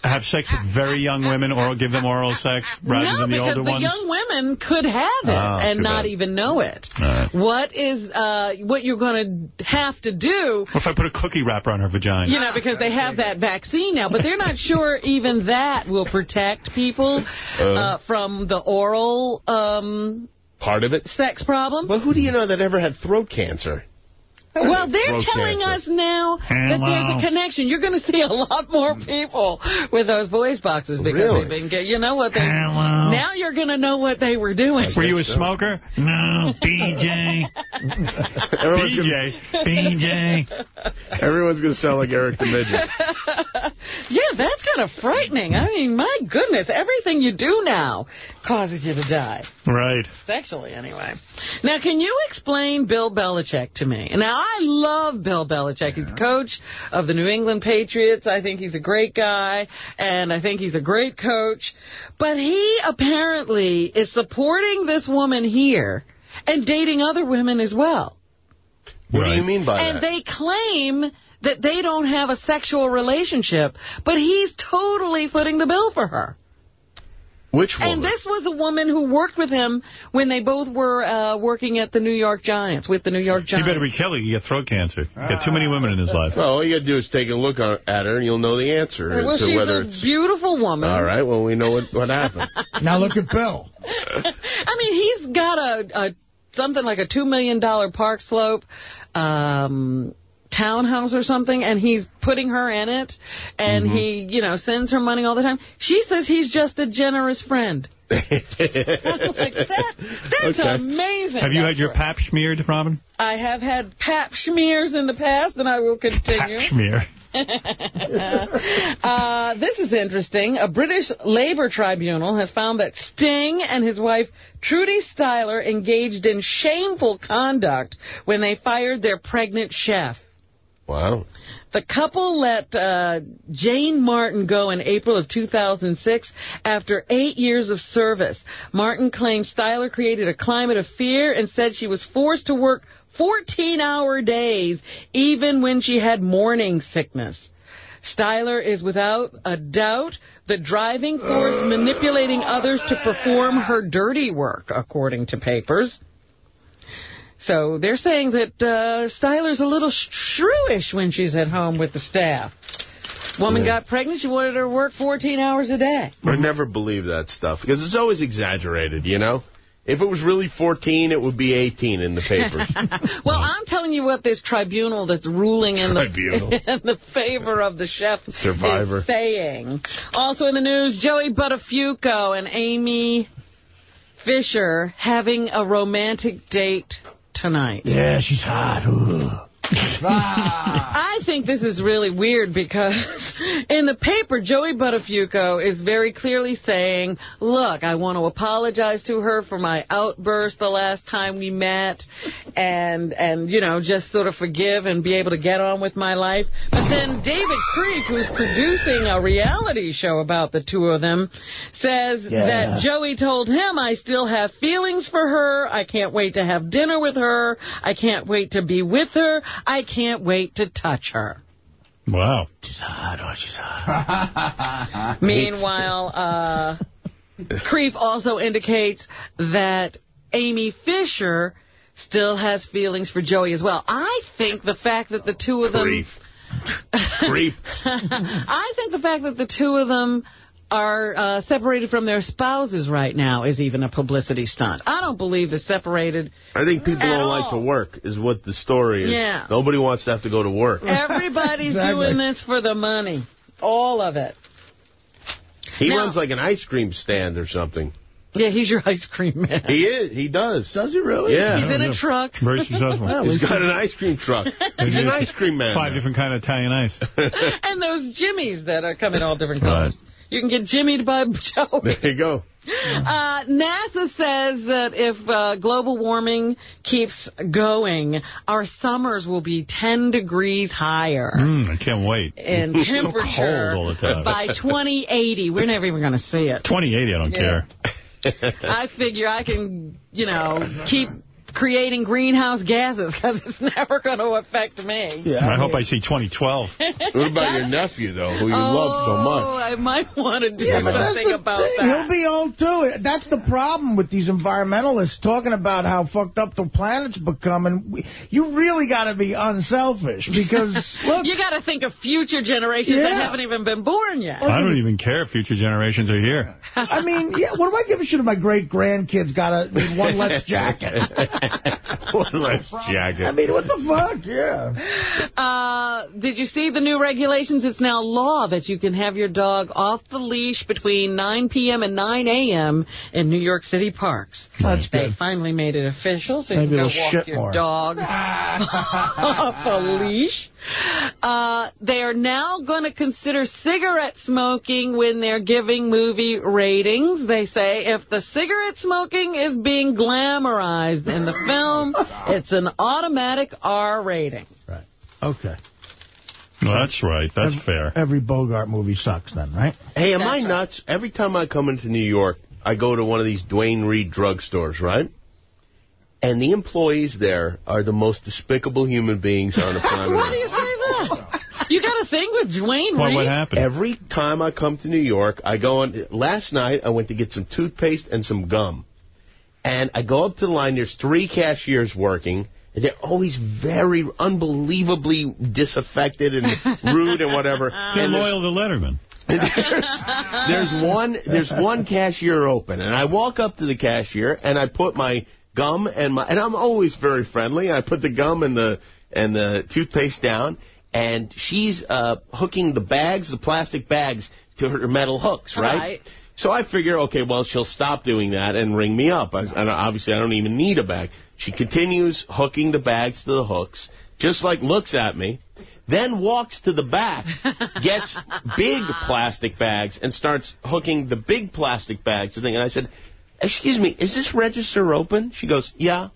have sex with very young women or give them oral sex rather no, than the because older the ones? young women could have it Oh, and not bad. even know it. All right. What is uh, what you're going to have to do What if I put a cookie wrapper on her vagina? You know, because they have that vaccine now, but they're not sure even that will protect people uh, from the oral um, Part of it. sex problem. But who do you know that ever had throat cancer? Well, they're Throat telling cancer. us now that there's a connection. You're going to see a lot more people with those voice boxes because Really? they've been get. You know what they? Hello. Now you're going to know what they were doing. Were you a so. smoker? No, BJ. Everyone's gonna, BJ. BJ. everyone's gonna sound like Eric the Midget. yeah, that's kind of frightening. I mean, my goodness, everything you do now causes you to die. Right. Sexually, anyway. Now, can you explain Bill Belichick to me? Now, I love Bill Belichick. He's the coach of the New England Patriots. I think he's a great guy, and I think he's a great coach. But he apparently is supporting this woman here and dating other women as well. What do you mean by And that? And they claim that they don't have a sexual relationship, but he's totally footing the bill for her. Which woman? And this was a woman who worked with him when they both were uh, working at the New York Giants, with the New York He Giants. better be Kelly. You get throat cancer. He's got too many women in his life. Well, all you gotta do is take a look at her, and you'll know the answer well, to she's whether a it's. beautiful woman. All right. Well, we know what what happened. Now look at Bill. I mean, he's got a, a something like a $2 million Park Slope um, townhouse or something, and he's putting her in it, and Mm-hmm. he, you know, sends her money all the time. She says he's just a generous friend. like that, that's Okay. amazing. Have you had your right. pap smeared, Robin? I have had pap smears in the past, and I will Pap continue. smear. uh, this is interesting. A British labor tribunal has found that Sting and his wife Trudy Styler engaged in shameful conduct when they fired their pregnant chef. Wow. The couple let uh, Jane Martin go in April of 2006 after eight years of service. Martin claimed Styler created a climate of fear and said she was forced to work 14-hour days even when she had morning sickness. Styler is without a doubt the driving force manipulating others to perform her dirty work, according to papers. So they're saying that uh, Styler's a little shrewish when she's at home with the staff. Woman Yeah. got pregnant, she wanted her to work 14 hours a day. I never believe that stuff because it's always exaggerated, you know? If it was really 14, it would be 18 in the papers. well, I'm telling you what this tribunal that's ruling in the, in the favor of the chef Survivor. is saying. Also in the news, Joey Buttafuoco and Amy Fisher having a romantic date tonight. Yeah, she's hot. Ooh. I think this is really weird because in the paper, Joey Buttafuoco is very clearly saying, look, I want to apologize to her for my outburst the last time we met and, and you know, just sort of forgive and be able to get on with my life. But then David Creek, who's producing a reality show about the two of them, says Yeah. that Joey told him, I still have feelings for her. I can't wait to have dinner with her. I can't wait to be with her. I can't wait to touch her. Wow. She's hot. Oh, she's hot. Meanwhile, uh, Creef also indicates that Amy Fisher still has feelings for Joey as well. I think the fact that the two of them... Creep. Creep. I think the fact that the two of them are uh, separated from their spouses right now is even a publicity stunt. I don't believe they're separated. I think people At don't all. like to work is what the story is. Yeah. Nobody wants to have to go to work. Everybody's Exactly. doing this for the money. All of it. He Now- runs like an ice cream stand or something. Yeah, he's your ice cream man. He is. He does. Does he really? Yeah. He's in a truck. Very successful. He's got an ice cream truck. He's an ice cream man. Five different kind of Italian ice. and those Jimmies that are come in all different Right. Colors. You can get Jimmied by Joey. There you go. Uh, NASA says that if uh, global warming keeps going, our summers will be 10 degrees higher Mm, I can't wait. in so temperature cold all the time. by 2080. We're never even going to see it. 2080, I don't Yeah. care. I figure I can, you know, keep creating greenhouse gases because it's never going to affect me. I hope I see 2012. What about your nephew, though, who you love so Oh, much? I might want to do Yeah, but that's something the about thing. that. He'll be old, too. That's the problem with these environmentalists talking about how fucked up the planet's become. And we, you really got to be unselfish because, look, you got to think of future generations that haven't even been born yet. I don't even care if future generations are here. I mean, yeah, what do I give a shit if my great-grandkids got a one less jacket? One less jacket. I mean, what the fuck? Yeah. Uh, did you see the new regulations? It's now law that you can have your dog off the leash between 9 p.m. and 9 a.m. in New York City parks. That's They good. finally made it official, so Maybe you can go walk your more. dog off a leash. Uh, they are now going to consider cigarette smoking when they're giving movie ratings. They say if the cigarette smoking is being glamorized in the film, it's an automatic R rating. Right. Okay. Well, that's right. That's fair. Every Bogart movie sucks then, right? Hey, am I nuts? Every time I come into New York, I go to one of these Duane Reade drugstores, right? And the employees there are the most despicable human beings on the planet. Why do you say that? You got a thing with Duane Reade? Every time I come to New York, I go on. Last night, I went to get some toothpaste and some gum. And I go up to the line. There's three cashiers working. And they're always very unbelievably disaffected and rude and whatever. They're And loyal to Letterman. there's one there's one cashier open and I walk up to the cashier and I put my gum and my and I'm always very friendly. I put the gum and the and the toothpaste down and she's uh hooking the bags, the plastic bags to her metal hooks, right? Right. So I figure, okay, well, she'll stop doing that and ring me up. I, and obviously, I don't even need a bag. She continues hooking the bags to the hooks, just like looks at me, then walks to the back, gets big plastic bags, and starts hooking the big plastic bags to the thing. And I said, excuse me, is this register open? She goes, yeah.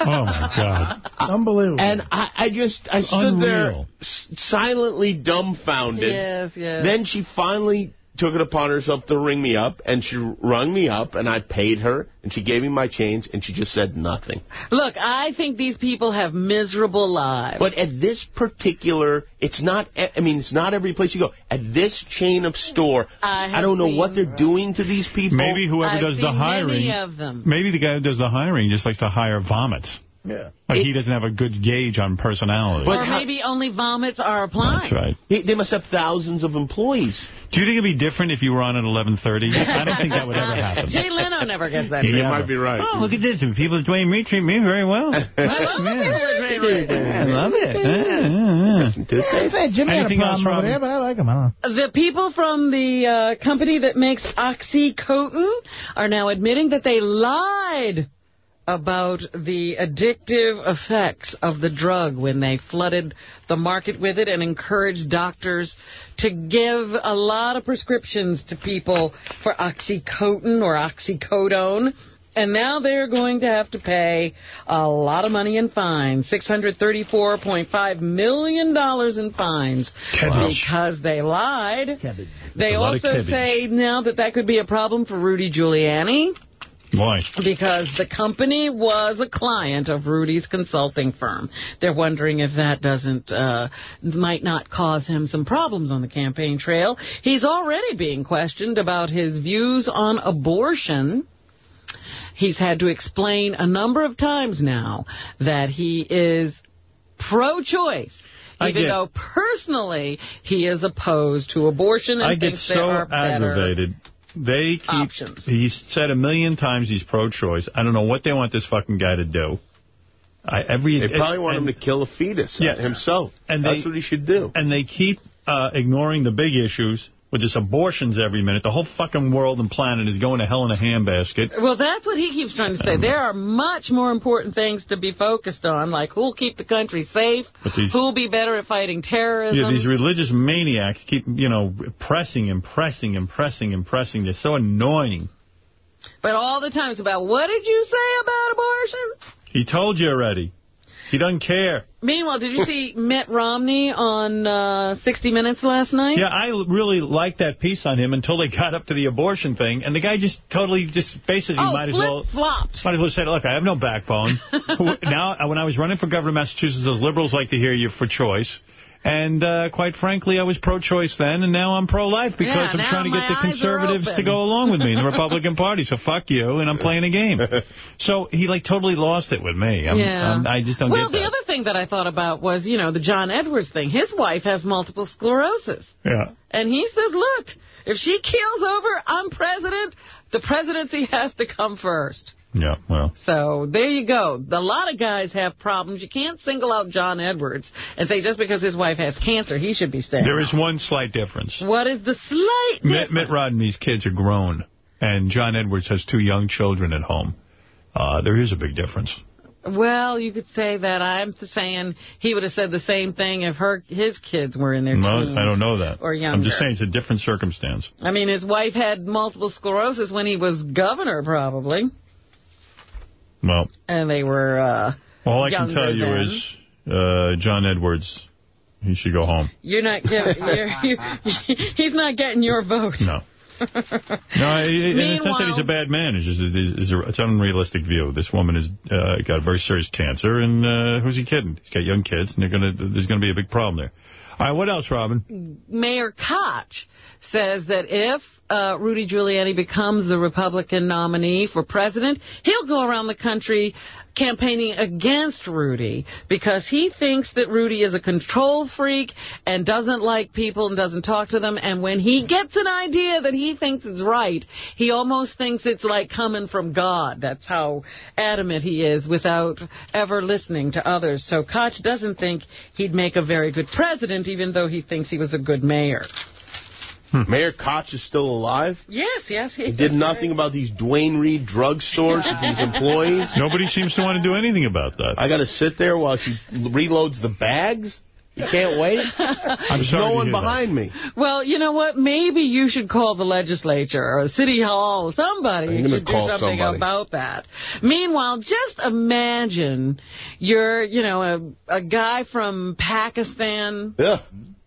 Oh, my God. Unbelievable. And I, I just, I stood Unreal. there s- silently dumbfounded. Yes, yes. Then she finally took it upon herself to ring me up, and she rung me up, and I paid her, and she gave me my change, and she just said nothing. Look, I think these people have miserable lives. But at this particular, it's not, e, I mean, it's not every place you go. At this chain of store, I I, don't know what they're doing to these people. Maybe whoever I've does the hiring, many of them. maybe the guy who does the hiring just likes to hire vomits. Yeah. Like he doesn't have a good gauge on personality. or maybe only vomits are applying. That's right. They, they must have thousands of employees. Do you think it'd be different if you were on at 11:30? I don't think that would ever happen. Jay Leno never gets that. You might be right. Oh, look at this. People at Duane Reade treat me very well. I love Jay Leno. I love it. I said Jimmy Anything had a else, problem over Robin? there, but I like him. I don't know. The people from the uh, company that makes OxyContin are now admitting that they lied about the addictive effects of the drug when they flooded the market with it and encouraged doctors to give a lot of prescriptions to people for OxyContin or oxycodone. And now they're going to have to pay a lot of money in fines, $634.5 million in fines Cabbage. because they lied. They a lot of also say now that that could be a problem for Rudy Giuliani Why? because the company was a client of Rudy's consulting firm. They're wondering if that doesn't, uh, might not cause him some problems on the campaign trail. He's already being questioned about his views on abortion. He's had to explain a number of times now that he is pro-choice. I Even though personally he is opposed to abortion and I get thinks there so are better aggravated. They keep. options. He's said a million times he's pro-choice. I don't know what they want this fucking guy to do. I, every They probably want and- him to kill a fetus Yeah. uh, himself. And That's they- what he should do. And they keep uh, ignoring the big issues with this abortions every minute. The whole fucking world and planet is going to hell in a handbasket. Well, that's what he keeps trying to say. There are much more important things to be focused on, like who'll keep the country safe, these- who'll be better at fighting terrorism. Yeah, these religious maniacs keep, you know, pressing and pressing and pressing and pressing. They're so annoying. but all the time it's about, what did you say about abortion? He told you already. He doesn't care. Meanwhile, did you see Mitt Romney on uh, 60 Minutes last night? Yeah, I really liked that piece on him until they got up to the abortion thing, and the guy just totally, just basically Oh, might as well, flip-flopped. might as well say, look, I have no backbone. now, when I was running for governor of Massachusetts, those liberals like to hear you for choice. And uh, quite frankly, I was pro-choice then, and now I'm pro-life because Yeah, I'm trying to get the conservatives to go along with me in the Republican Party. So fuck you, and I'm playing a game. So he like totally lost it with me. I'm, Yeah. I'm, I just don't well, the other thing that I thought about was, you know, the John Edwards thing. His wife has multiple sclerosis. Yeah. And he says, look, if she keels over, I'm president. The presidency has to come first. Yeah, well. So there you go. A lot of guys have problems. You can't single out John Edwards and say just because his wife has cancer, he should be staying. There is one slight difference. What is the slight Mitt, difference? Mitt Romney's kids are grown, and John Edwards has two young children at home. Uh, there is a big difference. Well, you could say that. I'm saying he would have said the same thing if her his kids were in their No, teens. I don't know that. Or younger. I'm just saying it's a different circumstance. I mean, his wife had multiple sclerosis when he was governor, probably. Well, And they were uh, all I can tell you then. is uh, John Edwards, he should go home. You're not giving... You're, you he's not getting your vote. No. No, and it's not that he's a bad man. It's just it's, it's, a, it's an unrealistic view. This woman has uh, got very serious cancer, and uh, who's he kidding? He's got young kids, and they're gonna there's going to be a big problem there. All right, what else, Robin? Mayor Koch says that if uh, Rudy Giuliani becomes the Republican nominee for president, he'll go around the country campaigning against Rudy because he thinks that Rudy is a control freak and doesn't like people and doesn't talk to them. And when he gets an idea that he thinks is right, he almost thinks it's like coming from God. That's how adamant he is without ever listening to others. So Koch doesn't think he'd make a very good president, even though he thinks he was a good mayor. Hmm. Mayor Koch is still alive? Yes, yes. He He did nothing about these Duane Reade drugstores with these employees? Nobody seems to want to do anything about that. I got to sit there while she reloads the bags? You can't wait? I'm There's sorry no one hear that. behind me. Well, you know what? Maybe you should call the legislature or city hall. Somebody I'm gonna should do something somebody. about that. Meanwhile, just imagine you're, you know, a, a guy from Pakistan. Yeah.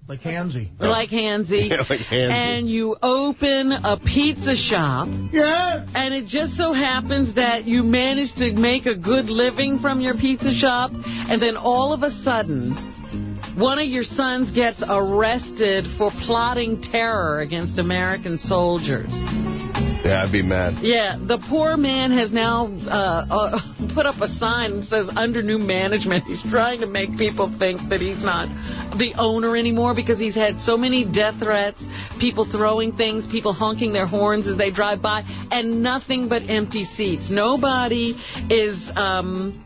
Like Hansy. Like Hansy. Yeah, like Hansy. And you open a pizza shop. Yeah. And it just so happens that you manage to make a good living from your pizza shop. And then all of a sudden, one of your sons gets arrested for plotting terror against American soldiers. Yeah, I'd be mad. Yeah, the poor man has now uh, uh, put up a sign that says under new management. He's trying to make people think that he's not the owner anymore because he's had so many death threats, people throwing things, people honking their horns as they drive by, and nothing but empty seats. Nobody is um,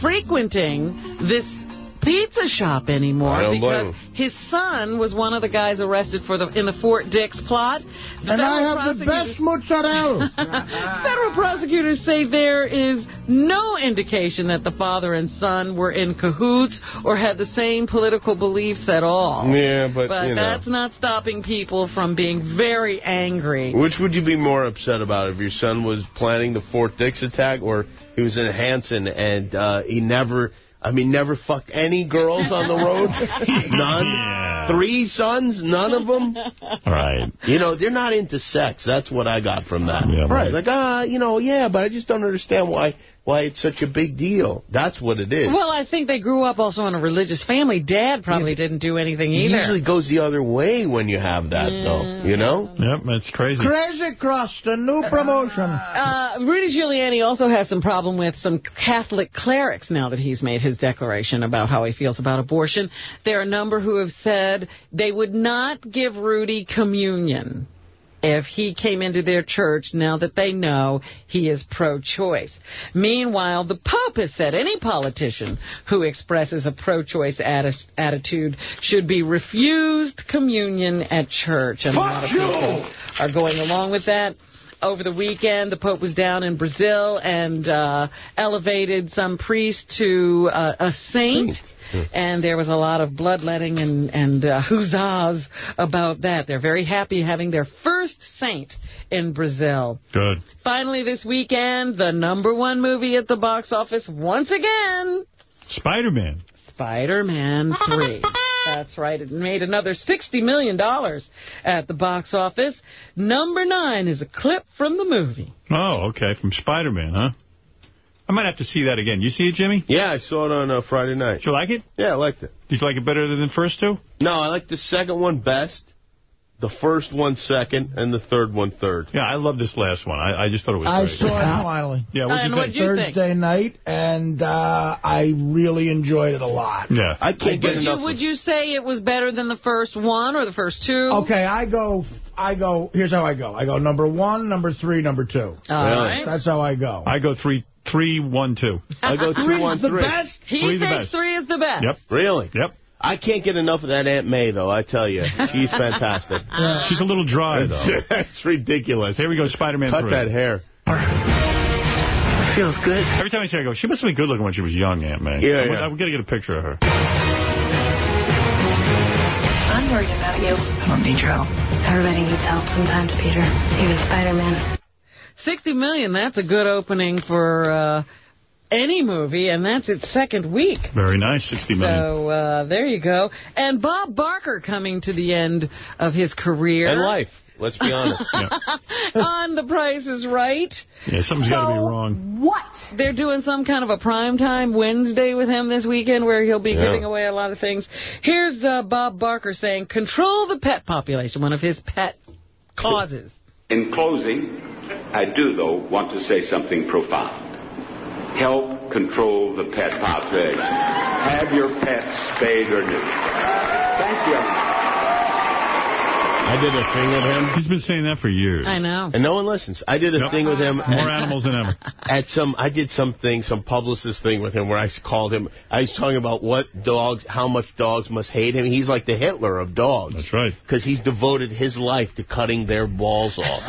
frequenting this pizza shop anymore I don't blame because his son was one of the guys arrested for the in the Fort Dix plot. The And I have the best mozzarella. Federal prosecutors say there is no indication that the father and son were in cahoots or had the same political beliefs at all. Yeah, but, But you know. that's not stopping people from being very angry. Which would you be more upset about if your son was planning the Fort Dix attack or he was in Hanson and uh, he never, I mean, never fucked any girls on the road? None? Three sons? None of them? Right. You know, they're not into sex. That's what I got from that. Yeah, right. Like, ah, you know, yeah, but I just don't understand why why it's such a big deal. That's what it is. Well, I think they grew up also in a religious family. Dad probably didn't do anything it either. usually goes the other way when you have that, though. You know? Yep, that's crazy. Crazy Crust, a new promotion. Uh, Rudy Giuliani also has some problem with some Catholic clerics now that he's made his declaration about how he feels about abortion. There are a number who have said they would not give Rudy communion if he came into their church now that they know he is pro-choice. Meanwhile, the Pope has said any politician who expresses a pro-choice atti- attitude should be refused communion at church. And a lot of people are going along with that. Over the weekend, the Pope was down in Brazil and uh, elevated some priest to uh, a saint. And there was a lot of bloodletting and, and uh, huzzas about that. They're very happy having their first saint in Brazil. Good. Finally, this weekend, the number one movie at the box office once again, Spider-Man. Spider-Man 3. That's right. It made another $60 million at the box office. Number nine is a clip from the movie. Oh, okay, from Spider-Man, huh? I might have to see that again. You see it, Jimmy? Yeah, I saw it on uh, Friday night. Did you like it? Yeah, I liked it. Did you like it better than the first two? No, I liked the second one best, the first one second, and the third one third. Yeah, I love this last one. I, I just thought it was I great. saw it finally. Yeah, what'd you think? what'd you think? Thursday night, and uh, I really enjoyed it a lot. Yeah. I can't get Would you, enough. would you say it was better than the first one or the first two? Okay, I go, I go, here's how I go. I go number one, number three, number two. All right. That's how I go. I go three, three, one, two. I go two, Three's one, the three. best. He Three thinks best. three is the best. Yep. Really? Yep. I can't get enough of that Aunt May, though, I tell you. She's fantastic. She's a little dry, though. it's ridiculous. Here we go, Spider-Man Cut 3. that hair. Feels good. Every time I say I go, she must have been good looking when she was young, Aunt May. Yeah, I'm, yeah. I'm going to get a picture of her. I'm worried about you. I don't need your help. Everybody needs help sometimes, Peter. Even Spider-Man. 60 million, that's a good opening for uh, any movie, and that's its second week. Very nice, 60 million. So uh, there you go. And Bob Barker coming to the end of his career. And life. Let's be honest. on The Price is Right. Yeah, something's got to be wrong. What? They're doing some kind of a primetime Wednesday with him this weekend where he'll be Yeah. giving away a lot of things. Here's uh, Bob Barker saying, control the pet population, one of his pet causes. In closing, I do, though, want to say something profound. Help control the pet population. Have your pets spayed or neutered. Thank you. I did a thing with him. He's been saying that for years. I know. And no one listens. I did a Yep. thing with him. More animals than ever. At some, I did something, some publicist thing with him where I called him. I was talking about what dogs, how much dogs must hate him. He's like the Hitler of dogs. That's right. Because he's devoted his life to cutting their balls off.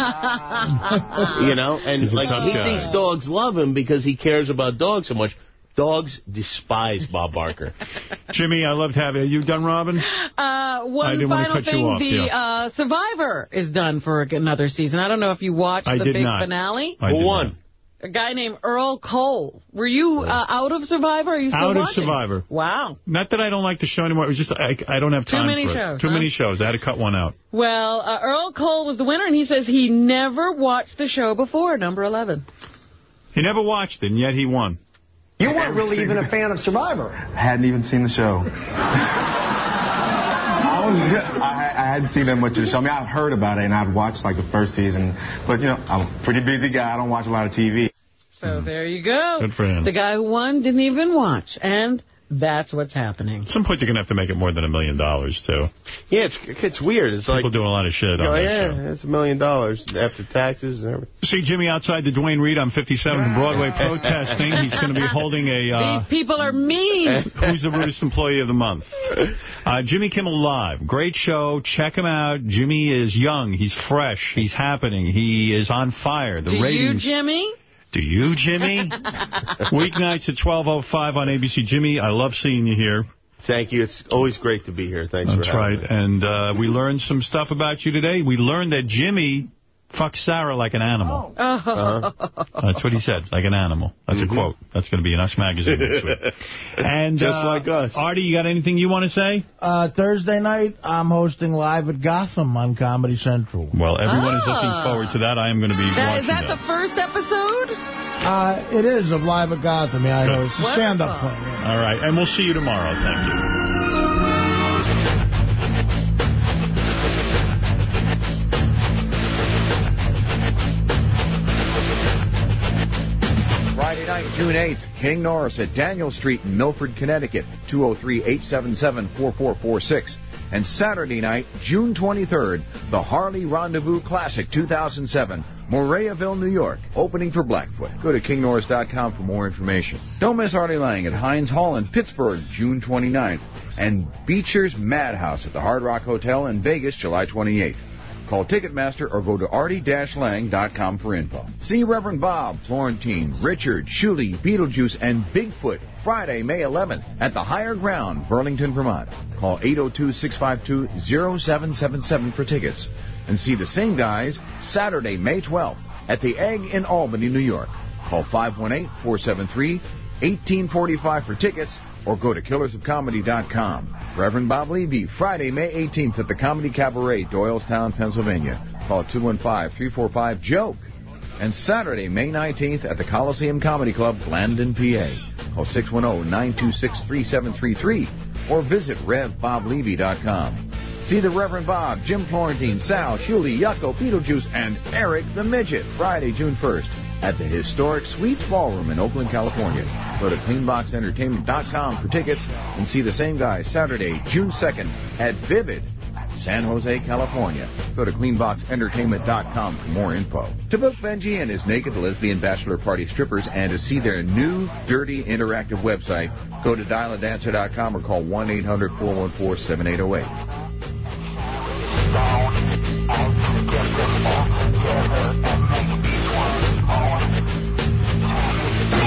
you know, and He's a like tough he guy. thinks dogs love him because he cares about dogs so much. Dogs despise Bob Barker. Jimmy, I loved having you. You done, Robin? Uh, I one didn't wanna final cut you thing, off, the yeah. uh, Survivor is done for another season. I don't know if you watched I the did big not. finale. I did not. A guy named Earl Cole. Were you uh, out of Survivor? Are you still Out of? Survivor. Wow. Not that I don't like the show anymore. It was just I, I don't have Too time many for it. shows, Too huh? many shows. I had to cut one out. Well, uh, Earl Cole was the winner, and he says he never watched the show before, number 11. He never watched it, and yet he won. You weren't really even a fan of Survivor. I hadn't even seen the show. I was, I, I hadn't seen that much of the show. I mean, I've heard about it and I've watched like the first season, but you know, I'm a pretty busy guy. I don't watch a lot of TV. So hmm. there you go. Good for him. The guy who won didn't even watch, and that's what's happening. At some point, you're going to have to make it more than a million dollars, too. Yeah, it's it's weird. It's like People doing a lot of shit you know, that yeah, show. it's a million dollars after taxes and everything. See Jimmy outside the Duane Reade on 57th and Broadway protesting. He's going to be holding a... Uh, These people are mean. Who's the rudest employee of the month? Uh, Jimmy Kimmel Live. Great show. Check him out. Jimmy is young. He's fresh. He's happening. He is on fire. The Do you. Jimmy? Do you, Jimmy? Weeknights at 12.05 on ABC. Jimmy, I love seeing you here. Thank you. It's always great to be here. Thanks That's for having right. And uh, we learned some stuff about you today. We learned that Jimmy fucks Sarah like an animal. Oh. That's what he said, like an animal. That's a quote. That's going to be in Us Magazine next week. And, Just uh, like us. Artie, you got anything you want to say? Uh, Thursday night, I'm hosting Live at Gotham on Comedy Central. Well, everyone is looking Ah. forward to that. I am going to be That, is watching that that. the first episode? Uh, it is of Live at Gotham. Yeah, I know. It's a stand-up thing. yeah. All right, and we'll see you tomorrow. Thank you. Friday night, June 8th, King Norris at Daniel Street in Milford, Connecticut, 203-877-4446. And Saturday night, June 23rd, the Harley Rendezvous Classic 2007, Mariaville, New York, opening for Blackfoot. Go to kingnorris.com for more information. Don't miss Artie Lange at Heinz Hall in Pittsburgh, June 29th, and Beecher's Madhouse at the Hard Rock Hotel in Vegas, July 28th. Call Ticketmaster or go to artie-lang.com for info. See Reverend Bob, Florentine, Richard, Shuli, Beetlejuice, and Bigfoot Friday, May 11th at the Higher Ground, Burlington, Vermont. Call 802-652-0777 for tickets. And see the same guys Saturday, May 12th at the Egg in Albany, New York. Call 518-473-1845 for tickets or go to killersofcomedy.com. Reverend Bob Levy, Friday, May 18th at the Comedy Cabaret, Doylestown, Pennsylvania. Call 215-345-JOKE. And Saturday, May 19th at the Coliseum Comedy Club, Blandon, PA. Call 610-926-3733 or visit RevBobLevy.com. See the Reverend Bob, Jim Florentine, Sal, Shuli, Yucko, Beetlejuice, and Eric the Midget, Friday, June 1st at the historic Sweets Ballroom in Oakland, California. Go to cleanboxentertainment.com for tickets and see the same guys Saturday, June 2nd at Vivid, San Jose, California. Go to cleanboxentertainment.com for more info. To book Benjy and his naked lesbian bachelor party strippers and to see their new dirty interactive website, go to dialadancer.com or call 1-800-414-7808.